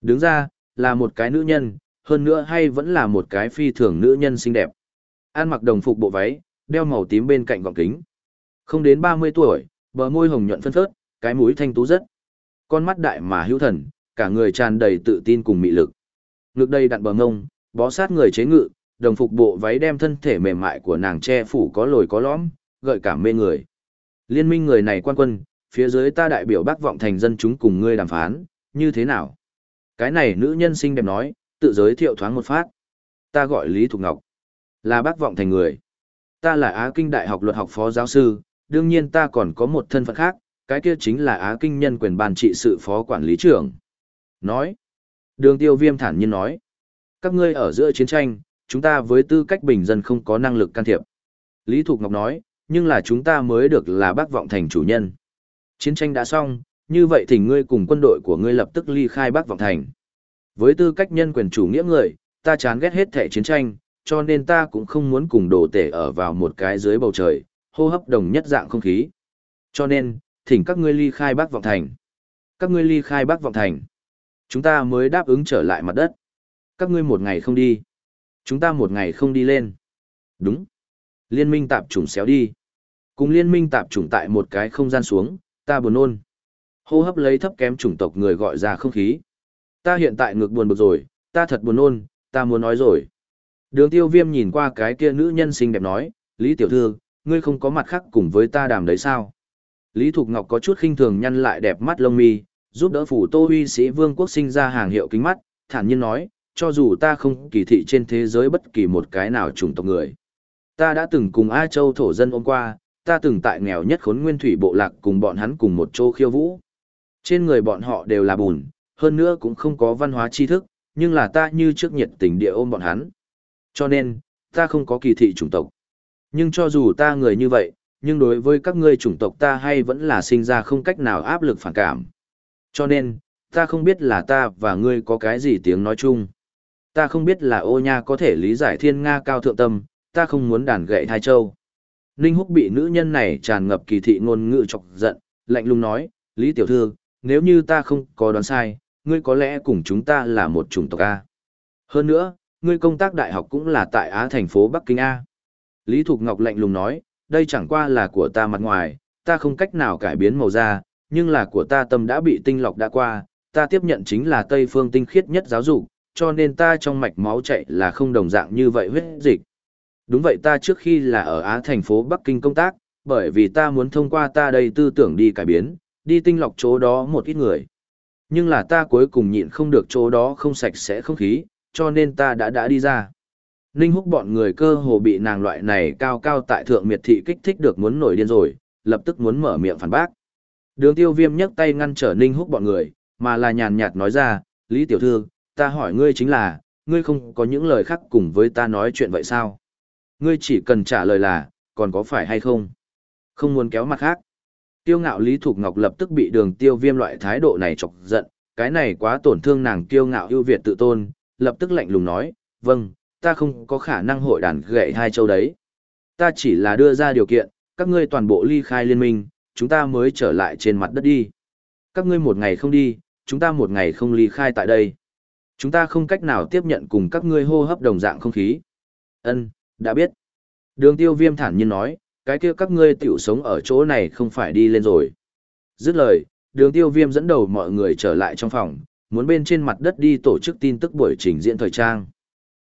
Đứng ra, là một cái nữ nhân, hơn nữa hay vẫn là một cái phi thường nữ nhân xinh đẹp. An mặc đồng phục bộ váy, đeo màu tím bên cạnh gọng kính. Không đến 30 tuổi, bờ môi hồng nhuận phân phớt, cái mũi thanh tú rất. Con mắt đại mà hữu thần, cả người tràn đầy tự tin cùng mị lực. Ngực đây đặn bờ ngông, bó sát người chế ngự, đồng phục bộ váy đem thân thể mềm mại của nàng che phủ có lồi có lõm, gợi cảm mê người. Liên minh người này quan quân, phía dưới ta đại biểu bác vọng thành dân chúng cùng ngươi đàm phán, như thế nào? Cái này nữ nhân xinh đẹp nói, tự giới thiệu thoáng một phát. Ta gọi Lý Thục Ngọc, là bác vọng thành người. Ta là Á Kinh Đại học luật học phó giáo sư, đương nhiên ta còn có một thân phận khác, cái kia chính là Á Kinh nhân quyền ban trị sự phó quản lý trưởng. Nói. Đường tiêu viêm thản nhiên nói. Các ngươi ở giữa chiến tranh, chúng ta với tư cách bình dân không có năng lực can thiệp. Lý Thục Ngọc nói, nhưng là chúng ta mới được là bác vọng thành chủ nhân. Chiến tranh đã xong, như vậy thì ngươi cùng quân đội của ngươi lập tức ly khai Bắc Vọng Thành. Với tư cách nhân quyền chủ nghĩa người, ta chán ghét hết thể chiến tranh, cho nên ta cũng không muốn cùng đồ tể ở vào một cái dưới bầu trời, hô hấp đồng nhất dạng không khí. Cho nên, thỉnh các ngươi ly khai Bắc Vọng Thành. Các ngươi ly khai Bắc Vọng Thành. Chúng ta mới đáp ứng trở lại mặt đất. Các ngươi một ngày không đi. Chúng ta một ngày không đi lên. Đúng. Liên minh tạp chủng xéo đi. Cùng liên minh tạp chủng tại một cái không gian xuống, ta buồn nôn. Hô hấp lấy thấp kém chủng tộc người gọi ra không khí. Ta hiện tại ngược buồn bực rồi, ta thật buồn nôn, ta muốn nói rồi. Đường tiêu viêm nhìn qua cái kia nữ nhân xinh đẹp nói, Lý Tiểu Thư, ngươi không có mặt khác cùng với ta đàm đấy sao? Lý Thục Ngọc có chút khinh thường nhăn lại đẹp mắt lông mi, giúp đỡ phủ tô huy sĩ vương quốc sinh ra hàng hiệu kính mắt, thản nhiên nói, cho dù ta không kỳ thị trên thế giới bất kỳ một cái nào chủng tộc người. Ta đã từng cùng A Châu thổ dân ôm qua, ta từng tại nghèo nhất khốn nguyên thủy bộ lạc cùng bọn hắn cùng một chỗ khiêu vũ. Trên người bọn họ đều là bùn, hơn nữa cũng không có văn hóa tri thức, nhưng là ta như trước nhiệt tình địa ôm bọn hắn. Cho nên, ta không có kỳ thị chủng tộc. Nhưng cho dù ta người như vậy, nhưng đối với các ngươi chủng tộc ta hay vẫn là sinh ra không cách nào áp lực phản cảm. Cho nên, ta không biết là ta và ngươi có cái gì tiếng nói chung. Ta không biết là ô nha có thể lý giải thiên Nga cao thượng tâm, ta không muốn đàn gậy thai châu. Ninh Húc bị nữ nhân này tràn ngập kỳ thị ngôn ngữ chọc giận, lạnh lùng nói, Lý Tiểu Thư, nếu như ta không có đoán sai, ngươi có lẽ cùng chúng ta là một chủng tộc A. Hơn nữa, ngươi công tác đại học cũng là tại Á thành phố Bắc Kinh A. Lý Thục Ngọc lạnh lùng nói, đây chẳng qua là của ta mặt ngoài, ta không cách nào cải biến màu da, nhưng là của ta tâm đã bị tinh lọc đã qua, ta tiếp nhận chính là Tây phương tinh khiết nhất giáo dục, cho nên ta trong mạch máu chạy là không đồng dạng như vậy huyết dịch. Đúng vậy ta trước khi là ở Á thành phố Bắc Kinh công tác, bởi vì ta muốn thông qua ta đây tư tưởng đi cải biến, đi tinh lọc chỗ đó một ít người. Nhưng là ta cuối cùng nhịn không được chỗ đó không sạch sẽ không khí, cho nên ta đã đã đi ra. Ninh húc bọn người cơ hồ bị nàng loại này cao cao tại thượng miệt thị kích thích được muốn nổi điên rồi, lập tức muốn mở miệng phản bác. Đường tiêu viêm nhấc tay ngăn trở ninh húc bọn người, mà là nhàn nhạt nói ra, Lý Tiểu Thư, ta hỏi ngươi chính là, ngươi không có những lời khác cùng với ta nói chuyện vậy sao? Ngươi chỉ cần trả lời là, còn có phải hay không? Không muốn kéo mặt khác. Tiêu ngạo Lý Thục Ngọc lập tức bị đường tiêu viêm loại thái độ này chọc giận, cái này quá tổn thương nàng kiêu ngạo ưu việt tự tôn, lập tức lạnh lùng nói, vâng, ta không có khả năng hội đàn gậy hai châu đấy. Ta chỉ là đưa ra điều kiện, các ngươi toàn bộ ly khai liên minh, chúng ta mới trở lại trên mặt đất đi. Các ngươi một ngày không đi, chúng ta một ngày không ly khai tại đây. Chúng ta không cách nào tiếp nhận cùng các ngươi hô hấp đồng dạng không khí. Ân, đã biết. Đường tiêu viêm thản nhiên nói, cái kia các ngươi tiểu sống ở chỗ này không phải đi lên rồi. Dứt lời, đường tiêu viêm dẫn đầu mọi người trở lại trong phòng, muốn bên trên mặt đất đi tổ chức tin tức buổi trình diễn thời trang.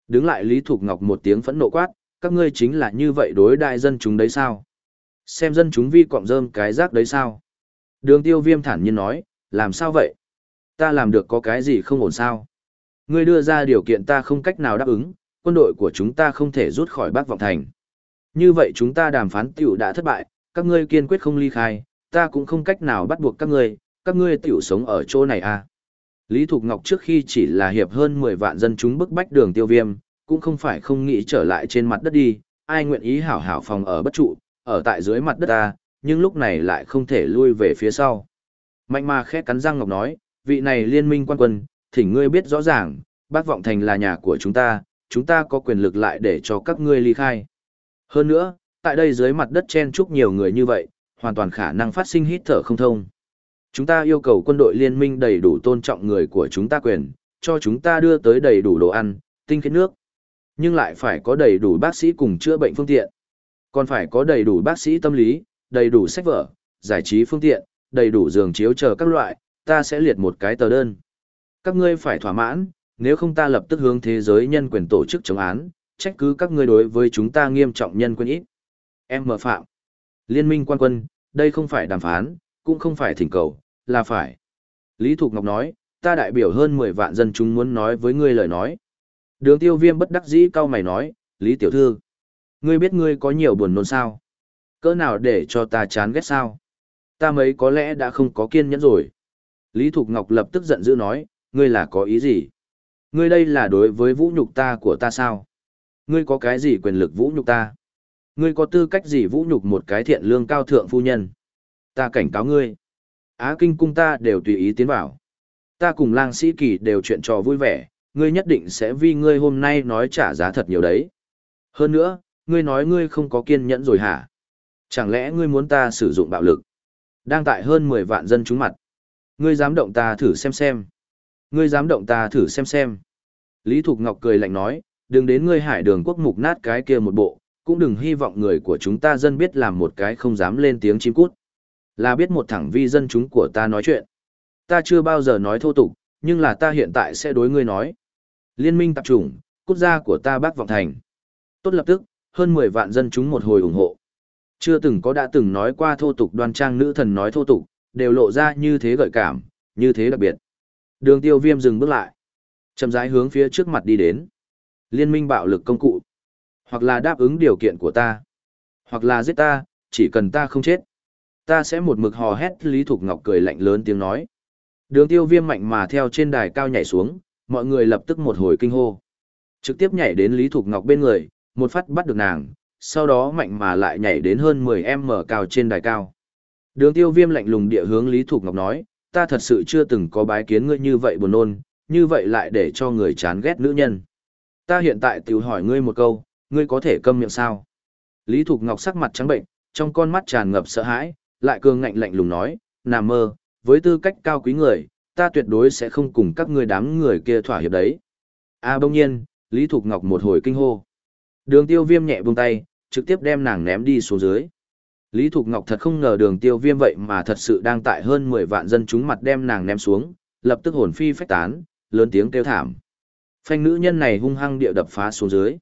Đứng lại Lý Thục Ngọc một tiếng phẫn nộ quát, các ngươi chính là như vậy đối đại dân chúng đấy sao? Xem dân chúng vi cọng rơm cái rác đấy sao? Đường tiêu viêm thản nhiên nói, làm sao vậy? Ta làm được có cái gì không ổn sao? Ngươi đưa ra điều kiện ta không cách nào đáp ứng, quân đội của chúng ta không thể rút khỏi Bắc Vọng Thành. Như vậy chúng ta đàm phán tiểu đã thất bại, các ngươi kiên quyết không ly khai, ta cũng không cách nào bắt buộc các ngươi, các ngươi tiểu sống ở chỗ này à. Lý Thục Ngọc trước khi chỉ là hiệp hơn 10 vạn dân chúng bức bách đường tiêu viêm, cũng không phải không nghĩ trở lại trên mặt đất đi, ai nguyện ý hảo hảo phòng ở bất trụ, ở tại dưới mặt đất ta, nhưng lúc này lại không thể lui về phía sau. Mạnh mà khẽ cắn răng ngọc nói, vị này liên minh quan quân, thỉnh ngươi biết rõ ràng, bác vọng thành là nhà của chúng ta, chúng ta có quyền lực lại để cho các ngươi ly khai. Hơn nữa, tại đây dưới mặt đất chen chúc nhiều người như vậy, hoàn toàn khả năng phát sinh hít thở không thông. Chúng ta yêu cầu quân đội liên minh đầy đủ tôn trọng người của chúng ta quyền, cho chúng ta đưa tới đầy đủ đồ ăn, tinh khiết nước. Nhưng lại phải có đầy đủ bác sĩ cùng chữa bệnh phương tiện. Còn phải có đầy đủ bác sĩ tâm lý, đầy đủ sách vở, giải trí phương tiện, đầy đủ giường chiếu chờ các loại, ta sẽ liệt một cái tờ đơn. Các ngươi phải thỏa mãn, nếu không ta lập tức hướng thế giới nhân quyền tổ chức chống án, trách cứ các ngươi đối với chúng ta nghiêm trọng nhân quyền ít. Em mở phạm. Liên minh quan quân, đây không phải đàm phán, cũng không phải thỉnh cầu, là phải. Lý Thục Ngọc nói, ta đại biểu hơn 10 vạn dân chúng muốn nói với ngươi lời nói. Đường tiêu viêm bất đắc dĩ cao mày nói, Lý Tiểu Thư, ngươi biết ngươi có nhiều buồn nôn sao? Cỡ nào để cho ta chán ghét sao? Ta mấy có lẽ đã không có kiên nhẫn rồi. Lý Thục Ngọc lập tức giận dữ nói, ngươi là có ý gì? Ngươi đây là đối với vũ nhục ta của ta sao? Ngươi có cái gì quyền lực vũ nhục ta? Ngươi có tư cách gì vũ nhục một cái thiện lương cao thượng phu nhân? Ta cảnh cáo ngươi. Á kinh cung ta đều tùy ý tiến vào. Ta cùng lang sĩ kỳ đều chuyện trò vui vẻ, ngươi nhất định sẽ vì ngươi hôm nay nói trả giá thật nhiều đấy. Hơn nữa, ngươi nói ngươi không có kiên nhẫn rồi hả? Chẳng lẽ ngươi muốn ta sử dụng bạo lực? Đang tại hơn 10 vạn dân chúng mặt. Ngươi dám động ta thử xem xem. Ngươi dám động ta thử xem xem. Lý Thục Ngọc cười lạnh nói, đừng đến ngươi hải đường quốc mục nát cái kia một bộ, cũng đừng hy vọng người của chúng ta dân biết làm một cái không dám lên tiếng chim cút. Là biết một thẳng vi dân chúng của ta nói chuyện. Ta chưa bao giờ nói thô tục, nhưng là ta hiện tại sẽ đối ngươi nói. Liên minh tập trung, quốc gia của ta bác vọng thành. Tốt lập tức, hơn 10 vạn dân chúng một hồi ủng hộ. Chưa từng có đã từng nói qua thô tục đoan trang nữ thần nói thô tục, đều lộ ra như thế gợi cảm, như thế đặc biệt. Đường tiêu viêm dừng bước lại. chậm rãi hướng phía trước mặt đi đến. Liên minh bạo lực công cụ. Hoặc là đáp ứng điều kiện của ta. Hoặc là giết ta, chỉ cần ta không chết. Ta sẽ một mực hò hét Lý Thục Ngọc cười lạnh lớn tiếng nói. Đường tiêu viêm mạnh mà theo trên đài cao nhảy xuống, mọi người lập tức một hồi kinh hô. Trực tiếp nhảy đến Lý Thục Ngọc bên người, một phát bắt được nàng, sau đó mạnh mà lại nhảy đến hơn 10m cao trên đài cao. Đường tiêu viêm lạnh lùng địa hướng Lý Thục Ngọc nói, ta thật sự chưa từng có bái kiến ngươi như vậy buồn nôn, như vậy lại để cho người chán ghét nữ nhân. Ta hiện tại tiểu hỏi ngươi một câu, ngươi có thể câm miệng sao? Lý Thục Ngọc sắc mặt trắng bệnh, trong con mắt tràn ngập sợ hãi, lại cường ngạnh lạnh lùng nói, nằm mơ, với tư cách cao quý người, ta tuyệt đối sẽ không cùng các ngươi đám người kia thỏa hiệp đấy. À bỗng nhiên, Lý Thục Ngọc một hồi kinh hô. Đường tiêu viêm nhẹ buông tay, trực tiếp đem nàng ném đi xuống dưới. Lý Thục Ngọc thật không ngờ đường tiêu viêm vậy mà thật sự đang tại hơn 10 vạn dân chúng mặt đem nàng ném xuống, lập tức hồn phi phách tán, lớn tiếng kêu thảm. Phanh nữ nhân này hung hăng địa đập phá xuống dưới.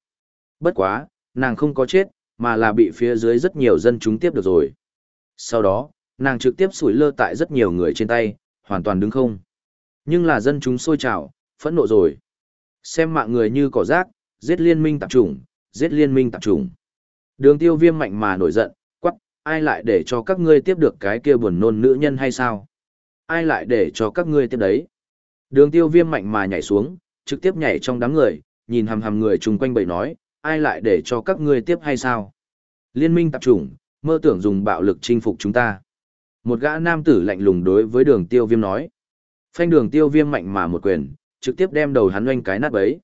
Bất quá, nàng không có chết, mà là bị phía dưới rất nhiều dân chúng tiếp được rồi. Sau đó, nàng trực tiếp sủi lơ tại rất nhiều người trên tay, hoàn toàn đứng không. Nhưng là dân chúng sôi trào, phẫn nộ rồi. Xem mạng người như cỏ rác, giết liên minh tạp chủng, giết liên minh tạp chủng. Đường tiêu viêm mạnh mà nổi giận, ai lại để cho các ngươi tiếp được cái kia buồn nôn nữ nhân hay sao? Ai lại để cho các ngươi tiếp đấy? Đường tiêu viêm mạnh mà nhảy xuống, trực tiếp nhảy trong đám người, nhìn hầm hầm người chung quanh bầy nói, ai lại để cho các ngươi tiếp hay sao? Liên minh tập chủng, mơ tưởng dùng bạo lực chinh phục chúng ta. Một gã nam tử lạnh lùng đối với đường tiêu viêm nói. Phanh đường tiêu viêm mạnh mà một quyền, trực tiếp đem đầu hắn oanh cái nát bấy.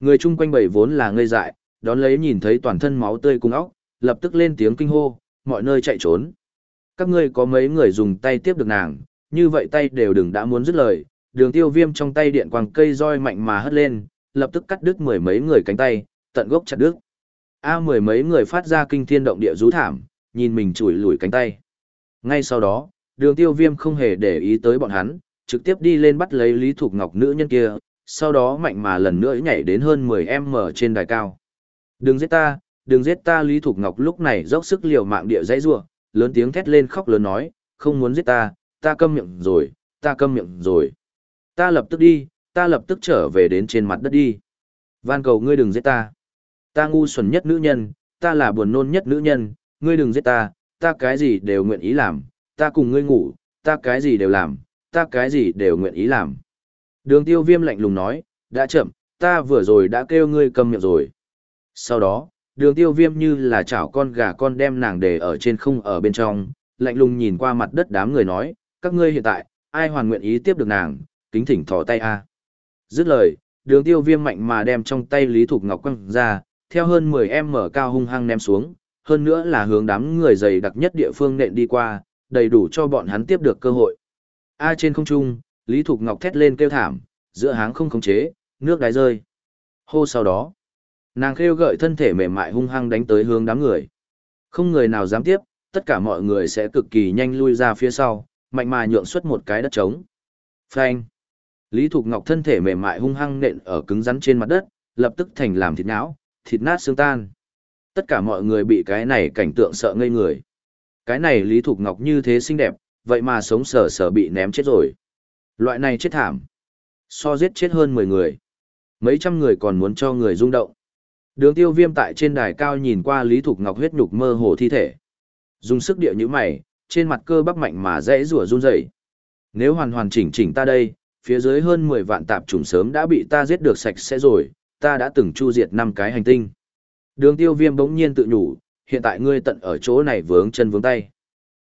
Người chung quanh bầy vốn là ngây dại, đón lấy nhìn thấy toàn thân máu tươi cùng óc, lập tức lên tiếng kinh hô, mọi nơi chạy trốn. Các ngươi có mấy người dùng tay tiếp được nàng, như vậy tay đều đừng đã muốn dứt lời, đường tiêu viêm trong tay điện quang cây roi mạnh mà hất lên, lập tức cắt đứt mười mấy người cánh tay, tận gốc chặt đứt. A mười mấy người phát ra kinh thiên động địa rú thảm, nhìn mình chùi lùi cánh tay. Ngay sau đó, đường tiêu viêm không hề để ý tới bọn hắn, trực tiếp đi lên bắt lấy Lý Thục Ngọc nữ nhân kia, sau đó mạnh mà lần nữa nhảy đến hơn 10m trên đài cao. Đừng giết ta, đừng giết ta Lý Thục Ngọc lúc này dốc sức liều mạng địa dãy rua, lớn tiếng thét lên khóc lớn nói, không muốn giết ta, ta câm miệng rồi, ta câm miệng rồi. Ta lập tức đi, ta lập tức trở về đến trên mặt đất đi. Van cầu ngươi đừng giết ta. Ta ngu xuẩn nhất nữ nhân, ta là buồn nôn nhất nữ nhân, ngươi đừng giết ta, ta cái gì đều nguyện ý làm, ta cùng ngươi ngủ, ta cái gì đều làm, ta cái gì đều nguyện ý làm. Đường tiêu viêm lạnh lùng nói, đã chậm, ta vừa rồi đã kêu ngươi câm miệng rồi. Sau đó, đường tiêu viêm như là chảo con gà con đem nàng để ở trên không ở bên trong, lạnh lùng nhìn qua mặt đất đám người nói, các ngươi hiện tại, ai hoàn nguyện ý tiếp được nàng, kính thỉnh thỏ tay a Dứt lời, đường tiêu viêm mạnh mà đem trong tay Lý Thục Ngọc quăng ra, theo hơn 10 em mở cao hung hăng ném xuống, hơn nữa là hướng đám người dày đặc nhất địa phương nện đi qua, đầy đủ cho bọn hắn tiếp được cơ hội. A trên không trung, Lý Thục Ngọc thét lên kêu thảm, giữa háng không khống chế, nước đáy rơi. Hô sau đó, nàng kêu gợi thân thể mềm mại hung hăng đánh tới hướng đám người. Không người nào dám tiếp, tất cả mọi người sẽ cực kỳ nhanh lui ra phía sau, mạnh mà nhượng xuất một cái đất trống. Phanh. Lý Thục Ngọc thân thể mềm mại hung hăng nện ở cứng rắn trên mặt đất, lập tức thành làm thịt não, thịt nát xương tan. Tất cả mọi người bị cái này cảnh tượng sợ ngây người. Cái này Lý Thục Ngọc như thế xinh đẹp, vậy mà sống sờ sờ bị ném chết rồi. Loại này chết thảm. So giết chết hơn 10 người. Mấy trăm người còn muốn cho người rung động. Đường tiêu viêm tại trên đài cao nhìn qua Lý Thục Ngọc huyết nhục mơ hồ thi thể. Dùng sức địa như mày, trên mặt cơ bắp mạnh mà dễ rủa run rẩy. Nếu hoàn hoàn chỉnh chỉnh ta đây, phía dưới hơn 10 vạn tạp trùng sớm đã bị ta giết được sạch sẽ rồi, ta đã từng chu diệt năm cái hành tinh. Đường tiêu viêm bỗng nhiên tự nhủ, hiện tại ngươi tận ở chỗ này vướng chân vướng tay.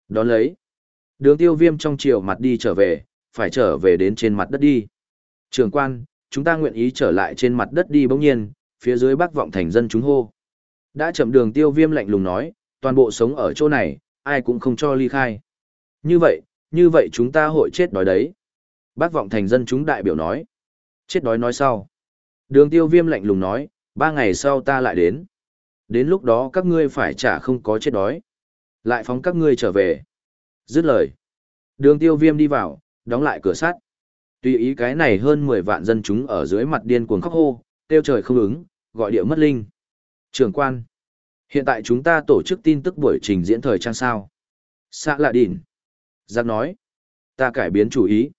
Đón lấy. Đường tiêu viêm trong chiều mặt đi trở về, phải trở về đến trên mặt đất đi. Trường quan, chúng ta nguyện ý trở lại trên mặt đất đi bỗng nhiên, phía dưới bắc vọng thành dân chúng hô. Đã chậm đường tiêu viêm lạnh lùng nói, toàn bộ sống ở chỗ này, ai cũng không cho ly khai. Như vậy, như vậy chúng ta hội chết đói đấy. Bác vọng thành dân chúng đại biểu nói. Chết đói nói sau. Đường tiêu viêm lạnh lùng nói, ba ngày sau ta lại đến. Đến lúc đó các ngươi phải trả không có chết đói. Lại phóng các ngươi trở về. Dứt lời. Đường tiêu viêm đi vào, đóng lại cửa sắt. Tuy ý cái này hơn 10 vạn dân chúng ở dưới mặt điên cuồng khóc hô, tiêu trời không ứng, gọi điệu mất linh. Trường quan. Hiện tại chúng ta tổ chức tin tức buổi trình diễn thời trang sao. Xã lạ đỉn. Giác nói. Ta cải biến chủ ý.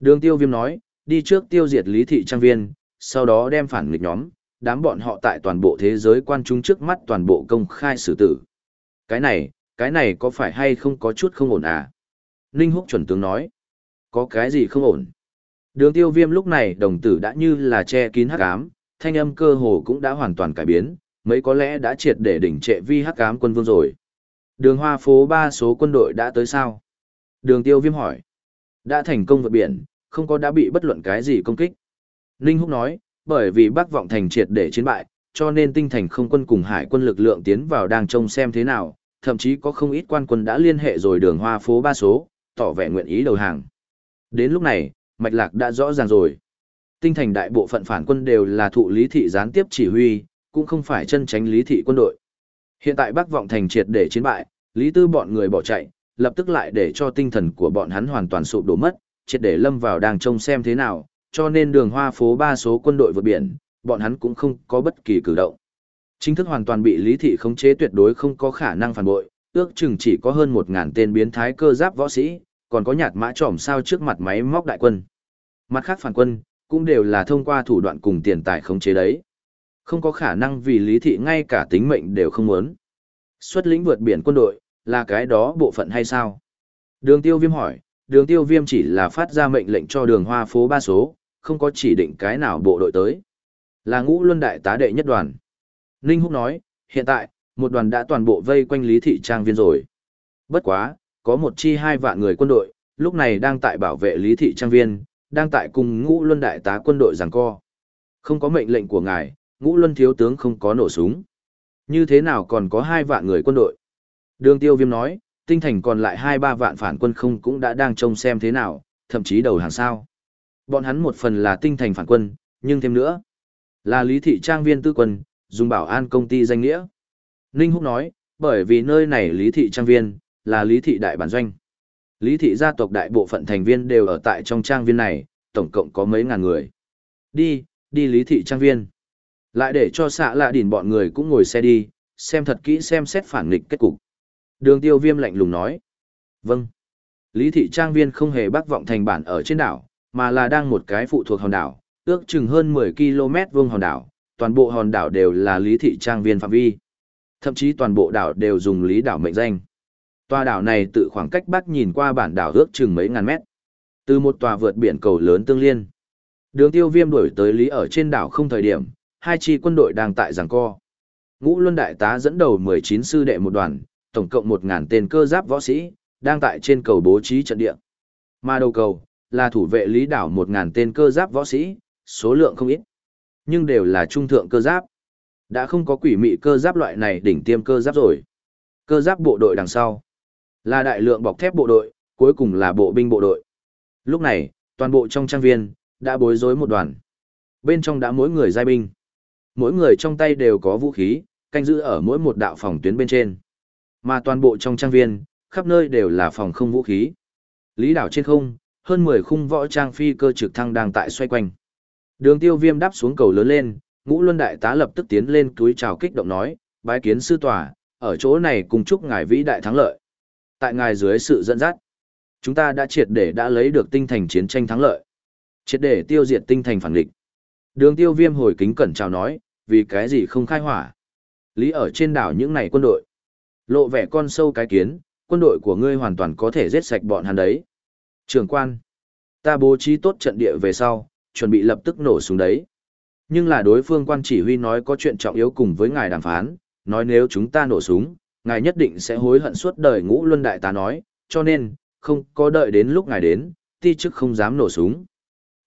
Đường tiêu viêm nói, đi trước tiêu diệt lý thị trang viên, sau đó đem phản nghịch nhóm, đám bọn họ tại toàn bộ thế giới quan chúng trước mắt toàn bộ công khai xử tử. Cái này, cái này có phải hay không có chút không ổn à? Ninh Húc chuẩn tướng nói, có cái gì không ổn? Đường tiêu viêm lúc này đồng tử đã như là che kín hắc ám, thanh âm cơ hồ cũng đã hoàn toàn cải biến, mấy có lẽ đã triệt để đỉnh trệ vi hắc ám quân vương rồi. Đường hoa phố ba số quân đội đã tới sao? Đường tiêu viêm hỏi. Đã thành công vượt biển, không có đã bị bất luận cái gì công kích. Ninh Húc nói, bởi vì Bắc Vọng Thành triệt để chiến bại, cho nên tinh thành không quân cùng hải quân lực lượng tiến vào đang trông xem thế nào, thậm chí có không ít quan quân đã liên hệ rồi đường hoa phố ba số, tỏ vẻ nguyện ý đầu hàng. Đến lúc này, mạch lạc đã rõ ràng rồi. Tinh thành đại bộ phận phản quân đều là thụ lý thị gián tiếp chỉ huy, cũng không phải chân tránh lý thị quân đội. Hiện tại Bắc Vọng Thành triệt để chiến bại, lý tư bọn người bỏ chạy, lập tức lại để cho tinh thần của bọn hắn hoàn toàn sụp đổ mất, triệt để lâm vào đang trông xem thế nào, cho nên đường hoa phố ba số quân đội vượt biển, bọn hắn cũng không có bất kỳ cử động. Chính thức hoàn toàn bị lý thị khống chế tuyệt đối không có khả năng phản bội, ước chừng chỉ có hơn 1.000 tên biến thái cơ giáp võ sĩ, còn có nhạt mã trỏm sao trước mặt máy móc đại quân. Mặt khác phản quân, cũng đều là thông qua thủ đoạn cùng tiền tài khống chế đấy. Không có khả năng vì lý thị ngay cả tính mệnh đều không muốn. Xuất lĩnh vượt biển quân đội, là cái đó bộ phận hay sao? Đường tiêu viêm hỏi, đường tiêu viêm chỉ là phát ra mệnh lệnh cho đường hoa phố ba số, không có chỉ định cái nào bộ đội tới. Là ngũ luân đại tá đệ nhất đoàn. Ninh Húc nói, hiện tại, một đoàn đã toàn bộ vây quanh Lý Thị Trang Viên rồi. Bất quá, có một chi hai vạn người quân đội, lúc này đang tại bảo vệ Lý Thị Trang Viên, đang tại cùng ngũ luân đại tá quân đội giằng co. Không có mệnh lệnh của ngài, ngũ luân thiếu tướng không có nổ súng. Như thế nào còn có hai vạn người quân đội? Đường tiêu viêm nói, tinh thành còn lại hai ba vạn phản quân không cũng đã đang trông xem thế nào, thậm chí đầu hàng sao. Bọn hắn một phần là tinh thành phản quân, nhưng thêm nữa, là lý thị trang viên tư quân, dùng bảo an công ty danh nghĩa. Ninh Húc nói, bởi vì nơi này lý thị trang viên, là lý thị đại bản doanh. Lý thị gia tộc đại bộ phận thành viên đều ở tại trong trang viên này, tổng cộng có mấy ngàn người. Đi, đi lý thị trang viên. Lại để cho xạ lạ đỉn bọn người cũng ngồi xe đi, xem thật kỹ xem xét phản nghịch kết cục. Đường tiêu viêm lạnh lùng nói. Vâng. Lý thị trang viên không hề bác vọng thành bản ở trên đảo, mà là đang một cái phụ thuộc hòn đảo, ước chừng hơn 10 km vuông hòn đảo, toàn bộ hòn đảo đều là lý thị trang viên phạm vi. Thậm chí toàn bộ đảo đều dùng lý đảo mệnh danh. Tòa đảo này tự khoảng cách bắc nhìn qua bản đảo ước chừng mấy ngàn mét. Từ một tòa vượt biển cầu lớn tương liên. Đường tiêu viêm đuổi tới lý ở trên đảo không thời điểm, hai chi quân đội đang tại giảng co. Ngũ Luân Đại tá dẫn đầu 19 sư đệ một đoàn, tổng cộng 1.000 tên cơ giáp võ sĩ, đang tại trên cầu bố trí trận địa. Mà đầu cầu, là thủ vệ lý đảo 1.000 tên cơ giáp võ sĩ, số lượng không ít. Nhưng đều là trung thượng cơ giáp. Đã không có quỷ mị cơ giáp loại này đỉnh tiêm cơ giáp rồi. Cơ giáp bộ đội đằng sau. Là đại lượng bọc thép bộ đội, cuối cùng là bộ binh bộ đội. Lúc này, toàn bộ trong trang viên, đã bối rối một đoàn. Bên trong đã mỗi người giai binh. Mỗi người trong tay đều có vũ khí, canh giữ ở mỗi một đạo phòng tuyến bên trên. Mà toàn bộ trong trang viên, khắp nơi đều là phòng không vũ khí. Lý đảo trên không, hơn 10 khung võ trang phi cơ trực thăng đang tại xoay quanh. Đường tiêu viêm đáp xuống cầu lớn lên, ngũ luân đại tá lập tức tiến lên túi chào kích động nói, bái kiến sư tòa, ở chỗ này cùng chúc ngài vĩ đại thắng lợi. Tại ngài dưới sự dẫn dắt, chúng ta đã triệt để đã lấy được tinh thành chiến tranh thắng lợi. Triệt để tiêu diệt tinh thành phản địch. Đường tiêu viêm hồi kính cẩn chào nói, vì cái gì không khai hỏa. Lý ở trên đảo những này quân đội. Lộ vẻ con sâu cái kiến, quân đội của ngươi hoàn toàn có thể giết sạch bọn hắn đấy. Trường quan, ta bố trí tốt trận địa về sau, chuẩn bị lập tức nổ súng đấy. Nhưng là đối phương quan chỉ huy nói có chuyện trọng yếu cùng với ngài đàm phán, nói nếu chúng ta nổ súng, ngài nhất định sẽ hối hận suốt đời ngũ luân đại tá nói, cho nên, không có đợi đến lúc ngài đến, ti chức không dám nổ súng.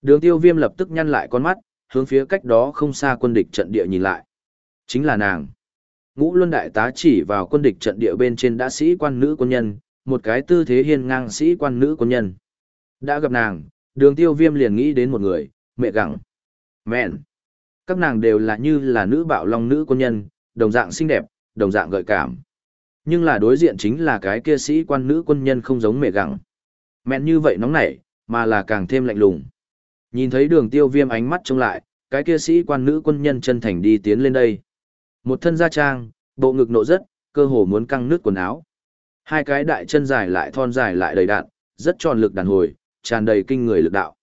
Đường tiêu viêm lập tức nhăn lại con mắt, hướng phía cách đó không xa quân địch trận địa nhìn lại. Chính là nàng. Ngũ Luân Đại tá chỉ vào quân địch trận địa bên trên đã sĩ quan nữ quân nhân, một cái tư thế hiên ngang sĩ quan nữ quân nhân. Đã gặp nàng, đường tiêu viêm liền nghĩ đến một người, mẹ gặng. Mẹn. Các nàng đều là như là nữ bạo long nữ quân nhân, đồng dạng xinh đẹp, đồng dạng gợi cảm. Nhưng là đối diện chính là cái kia sĩ quan nữ quân nhân không giống mẹ gặng. Mẹn như vậy nóng nảy, mà là càng thêm lạnh lùng. Nhìn thấy đường tiêu viêm ánh mắt trông lại, cái kia sĩ quan nữ quân nhân chân thành đi tiến lên đây. Một thân da trang, bộ ngực nộ rất, cơ hồ muốn căng nước quần áo. Hai cái đại chân dài lại thon dài lại đầy đạn, rất tròn lực đàn hồi, tràn đầy kinh người lực đạo.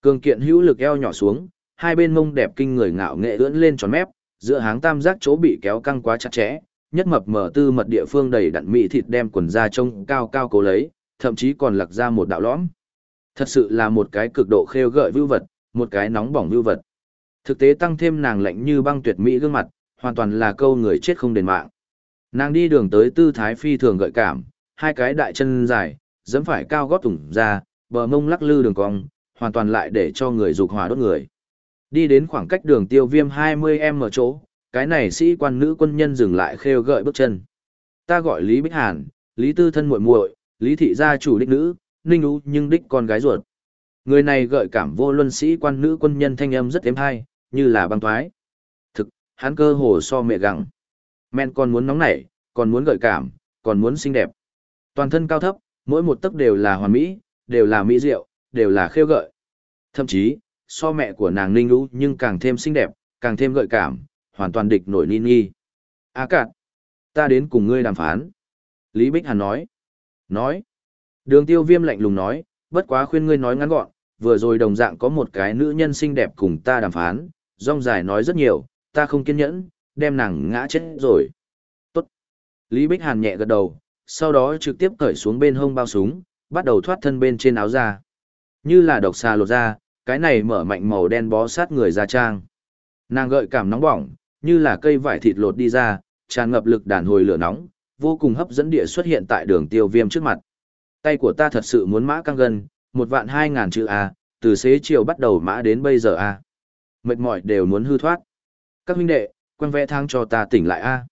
Cường kiện hữu lực eo nhỏ xuống, hai bên mông đẹp kinh người ngạo nghệ ưỡn lên tròn mép, giữa háng tam giác chỗ bị kéo căng quá chặt chẽ, nhất mập mở tư mật địa phương đầy đặn mị thịt đem quần da trông cao cao cố lấy, thậm chí còn lặc ra một đạo lõm. Thật sự là một cái cực độ khêu gợi vưu vật, một cái nóng bỏng vưu vật. Thực tế tăng thêm nàng lạnh như băng tuyệt mỹ gương mặt, hoàn toàn là câu người chết không đền mạng. Nàng đi đường tới tư thái phi thường gợi cảm, hai cái đại chân dài, dẫm phải cao gót thủng ra, bờ mông lắc lư đường cong, hoàn toàn lại để cho người dục hỏa đốt người. Đi đến khoảng cách đường tiêu viêm 20m ở chỗ, cái này sĩ quan nữ quân nhân dừng lại khêu gợi bước chân. Ta gọi Lý Bích Hàn, Lý Tư thân muội muội, Lý thị gia chủ đích nữ, Ninh Ú nhưng đích con gái ruột. Người này gợi cảm vô luân sĩ quan nữ quân nhân thanh âm rất êm hay, như là băng thoái hắn cơ hồ so mẹ gặng. Men còn muốn nóng nảy, còn muốn gợi cảm, còn muốn xinh đẹp. Toàn thân cao thấp, mỗi một tấc đều là hoàn mỹ, đều là mỹ diệu, đều là khêu gợi. Thậm chí, so mẹ của nàng Ninh Ú nhưng càng thêm xinh đẹp, càng thêm gợi cảm, hoàn toàn địch nổi ni ni, À cạn, ta đến cùng ngươi đàm phán. Lý Bích Hàn nói. Nói. Đường tiêu viêm lạnh lùng nói, bất quá khuyên ngươi nói ngắn gọn, vừa rồi đồng dạng có một cái nữ nhân xinh đẹp cùng ta đàm phán, rong dài nói rất nhiều, ta không kiên nhẫn, đem nàng ngã chết rồi. Tốt. Lý Bích Hàn nhẹ gật đầu, sau đó trực tiếp cởi xuống bên hông bao súng, bắt đầu thoát thân bên trên áo ra. Như là độc xà lột ra, cái này mở mạnh màu đen bó sát người ra trang. Nàng gợi cảm nóng bỏng, như là cây vải thịt lột đi ra, tràn ngập lực đàn hồi lửa nóng, vô cùng hấp dẫn địa xuất hiện tại đường tiêu viêm trước mặt. Tay của ta thật sự muốn mã căng gần, một vạn hai ngàn chữ A, từ xế chiều bắt đầu mã đến bây giờ A. Mệt mỏi đều muốn hư thoát. Các huynh đệ, quan vẽ thang cho ta tỉnh lại A.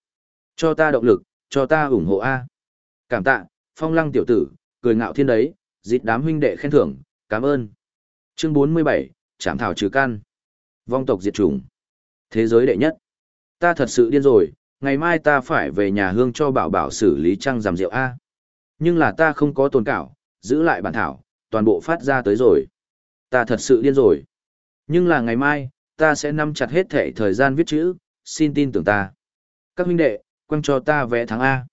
Cho ta động lực, cho ta ủng hộ A. Cảm tạ, phong lăng tiểu tử, cười ngạo thiên đấy, dịt đám huynh đệ khen thưởng, cảm ơn. Chương 47, Trảm thảo trừ căn. Vong tộc diệt chủng. Thế giới đệ nhất. Ta thật sự điên rồi, ngày mai ta phải về nhà hương cho bảo bảo xử lý trăng giảm rượu A. Nhưng là ta không có tồn cảo, giữ lại bản thảo, toàn bộ phát ra tới rồi. Ta thật sự điên rồi. Nhưng là ngày mai, ta sẽ nắm chặt hết thể thời gian viết chữ, xin tin tưởng ta. Các huynh đệ, quăng cho ta vẽ tháng A.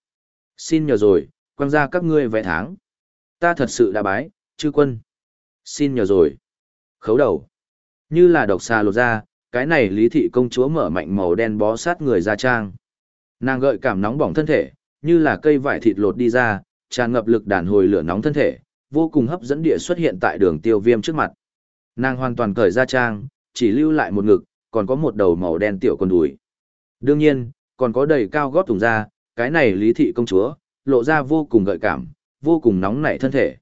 Xin nhờ rồi, quăng ra các ngươi vẽ tháng. Ta thật sự đã bái, chư quân. Xin nhờ rồi. Khấu đầu. Như là độc xà lột ra, cái này lý thị công chúa mở mạnh màu đen bó sát người ra trang. Nàng gợi cảm nóng bỏng thân thể, như là cây vải thịt lột đi ra, tràn ngập lực đàn hồi lửa nóng thân thể, vô cùng hấp dẫn địa xuất hiện tại đường tiêu viêm trước mặt. Nàng hoàn toàn cởi ra trang, chỉ lưu lại một ngực, còn có một đầu màu đen tiểu con đùi. Đương nhiên, còn có đầy cao gót thùng ra, cái này lý thị công chúa, lộ ra vô cùng gợi cảm, vô cùng nóng nảy thân thể.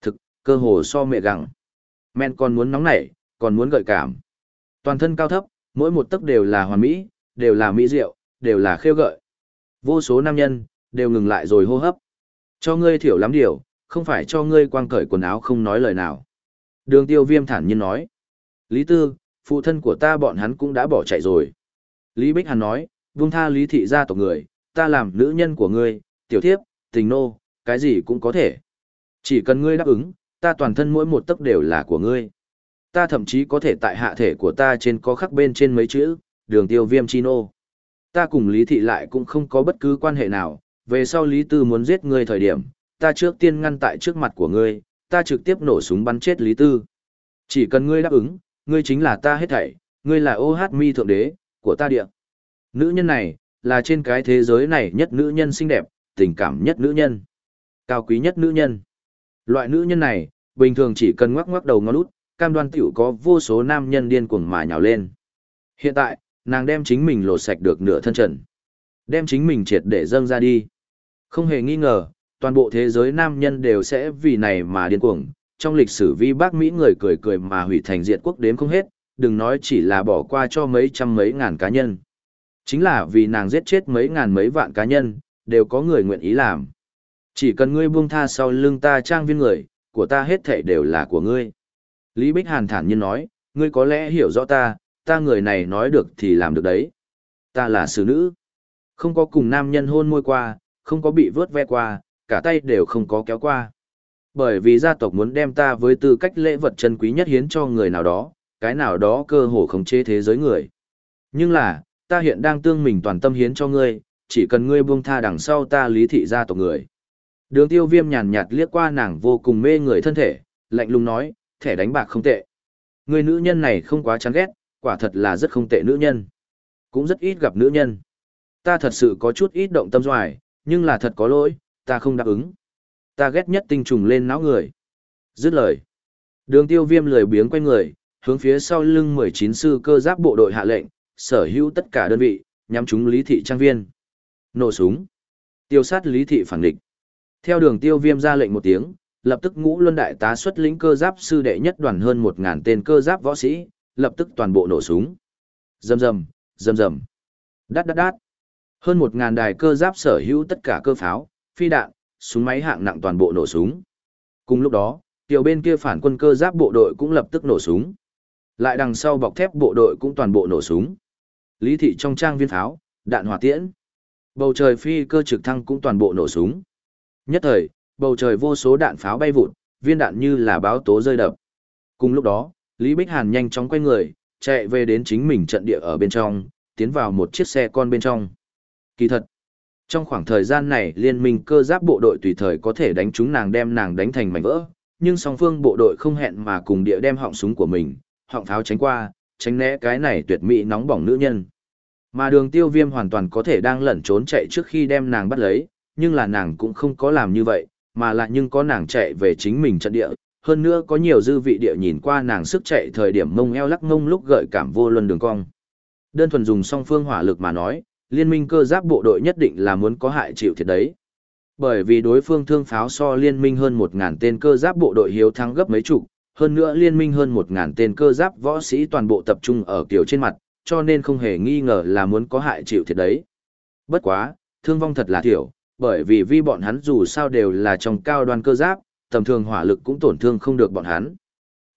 Thực, cơ hồ so mẹ gặng. Men còn muốn nóng nảy, còn muốn gợi cảm. Toàn thân cao thấp, mỗi một tấc đều là hoàn mỹ, đều là mỹ diệu, đều là khêu gợi. Vô số nam nhân, đều ngừng lại rồi hô hấp. Cho ngươi thiểu lắm điều, không phải cho ngươi quang cởi quần áo không nói lời nào. Đường tiêu viêm thản nhiên nói. Lý Tư, phụ thân của ta bọn hắn cũng đã bỏ chạy rồi. Lý Bích Hàn nói, vung tha Lý Thị gia tộc người, ta làm nữ nhân của ngươi, tiểu thiếp, tình nô, cái gì cũng có thể. Chỉ cần ngươi đáp ứng, ta toàn thân mỗi một tấc đều là của ngươi. Ta thậm chí có thể tại hạ thể của ta trên có khắc bên trên mấy chữ, đường tiêu viêm chi nô. Ta cùng Lý Thị lại cũng không có bất cứ quan hệ nào, về sau Lý Tư muốn giết ngươi thời điểm, ta trước tiên ngăn tại trước mặt của ngươi, ta trực tiếp nổ súng bắn chết Lý Tư. Chỉ cần ngươi đáp ứng, ngươi chính là ta hết thảy, ngươi là ô hát mi thượng đế, của ta địa. Nữ nhân này, là trên cái thế giới này nhất nữ nhân xinh đẹp, tình cảm nhất nữ nhân, cao quý nhất nữ nhân. Loại nữ nhân này, bình thường chỉ cần ngoắc ngoắc đầu ngón út, cam đoan tiểu có vô số nam nhân điên cuồng mà nhào lên. Hiện tại, nàng đem chính mình lột sạch được nửa thân trần. Đem chính mình triệt để dâng ra đi. Không hề nghi ngờ, toàn bộ thế giới nam nhân đều sẽ vì này mà điên cuồng. Trong lịch sử vi bác Mỹ người cười cười mà hủy thành diện quốc đếm không hết, đừng nói chỉ là bỏ qua cho mấy trăm mấy ngàn cá nhân. Chính là vì nàng giết chết mấy ngàn mấy vạn cá nhân, đều có người nguyện ý làm. Chỉ cần ngươi buông tha sau lưng ta trang viên người, của ta hết thảy đều là của ngươi. Lý Bích Hàn thản nhiên nói, ngươi có lẽ hiểu rõ ta, ta người này nói được thì làm được đấy. Ta là xử nữ. Không có cùng nam nhân hôn môi qua, không có bị vớt ve qua, cả tay đều không có kéo qua. Bởi vì gia tộc muốn đem ta với tư cách lễ vật chân quý nhất hiến cho người nào đó, cái nào đó cơ hồ khống chế thế giới người. Nhưng là, ta hiện đang tương mình toàn tâm hiến cho ngươi, chỉ cần ngươi buông tha đằng sau ta lý thị gia tộc người. Đường tiêu viêm nhàn nhạt liếc qua nàng vô cùng mê người thân thể, lạnh lùng nói, thẻ đánh bạc không tệ. Người nữ nhân này không quá chán ghét, quả thật là rất không tệ nữ nhân. Cũng rất ít gặp nữ nhân. Ta thật sự có chút ít động tâm doài, nhưng là thật có lỗi, ta không đáp ứng. Ta ghét nhất tinh trùng lên não người. Dứt lời. Đường tiêu viêm lười biếng quay người, hướng phía sau lưng 19 sư cơ giáp bộ đội hạ lệnh, sở hữu tất cả đơn vị, nhắm chúng lý thị trang viên. Nổ súng. Tiêu sát lý thị phản địch. Theo đường tiêu viêm ra lệnh một tiếng, lập tức ngũ luân đại tá xuất lĩnh cơ giáp sư đệ nhất đoàn hơn một ngàn tên cơ giáp võ sĩ, lập tức toàn bộ nổ súng. Rầm rầm, rầm rầm. Đát đát đát. Hơn một ngàn đài cơ giáp sở hữu tất cả cơ pháo, phi đạn, súng máy hạng nặng toàn bộ nổ súng. Cùng lúc đó, tiểu bên kia phản quân cơ giáp bộ đội cũng lập tức nổ súng. Lại đằng sau bọc thép bộ đội cũng toàn bộ nổ súng. Lý thị trong trang viên pháo, đạn hỏa tiễn. Bầu trời phi cơ trực thăng cũng toàn bộ nổ súng. Nhất thời, bầu trời vô số đạn pháo bay vụt, viên đạn như là báo tố rơi đập. Cùng lúc đó, Lý Bích Hàn nhanh chóng quay người, chạy về đến chính mình trận địa ở bên trong, tiến vào một chiếc xe con bên trong. Kỳ thật, trong khoảng thời gian này liên minh cơ giáp bộ đội tùy thời có thể đánh chúng nàng đem nàng đánh thành mảnh vỡ, nhưng song phương bộ đội không hẹn mà cùng địa đem họng súng của mình, họng pháo tránh qua, tránh né cái này tuyệt mỹ nóng bỏng nữ nhân. Mà đường tiêu viêm hoàn toàn có thể đang lẩn trốn chạy trước khi đem nàng bắt lấy, nhưng là nàng cũng không có làm như vậy, mà là nhưng có nàng chạy về chính mình trận địa, hơn nữa có nhiều dư vị địa nhìn qua nàng sức chạy thời điểm mông eo lắc mông lúc gợi cảm vô luân đường cong. Đơn thuần dùng song phương hỏa lực mà nói, liên minh cơ giáp bộ đội nhất định là muốn có hại chịu thiệt đấy. Bởi vì đối phương thương pháo so liên minh hơn 1000 tên cơ giáp bộ đội hiếu thắng gấp mấy chục, hơn nữa liên minh hơn 1000 tên cơ giáp võ sĩ toàn bộ tập trung ở kiểu trên mặt, cho nên không hề nghi ngờ là muốn có hại chịu thiệt đấy. Bất quá, thương vong thật là thiểu, bởi vì vi bọn hắn dù sao đều là trong cao đoan cơ giáp, tầm thường hỏa lực cũng tổn thương không được bọn hắn.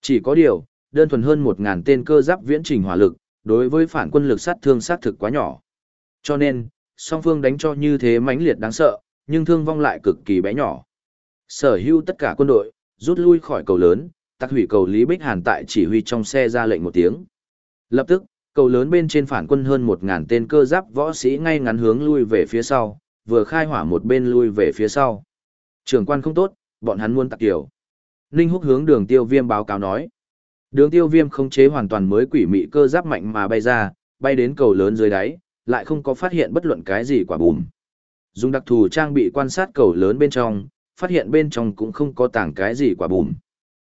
Chỉ có điều, đơn thuần hơn 1.000 tên cơ giáp viễn trình hỏa lực, đối với phản quân lực sát thương sát thực quá nhỏ. Cho nên, song phương đánh cho như thế mãnh liệt đáng sợ, nhưng thương vong lại cực kỳ bé nhỏ. Sở hữu tất cả quân đội, rút lui khỏi cầu lớn, tắc hủy cầu Lý Bích Hàn tại chỉ huy trong xe ra lệnh một tiếng. Lập tức, cầu lớn bên trên phản quân hơn 1.000 tên cơ giáp võ sĩ ngay ngắn hướng lui về phía sau, vừa khai hỏa một bên lui về phía sau. Trường quan không tốt, bọn hắn muốn tặc kiểu. Ninh Húc hướng đường tiêu viêm báo cáo nói. Đường tiêu viêm không chế hoàn toàn mới quỷ mị cơ giáp mạnh mà bay ra, bay đến cầu lớn dưới đáy, lại không có phát hiện bất luận cái gì quả bùm. Dùng đặc thù trang bị quan sát cầu lớn bên trong, phát hiện bên trong cũng không có tảng cái gì quả bùm.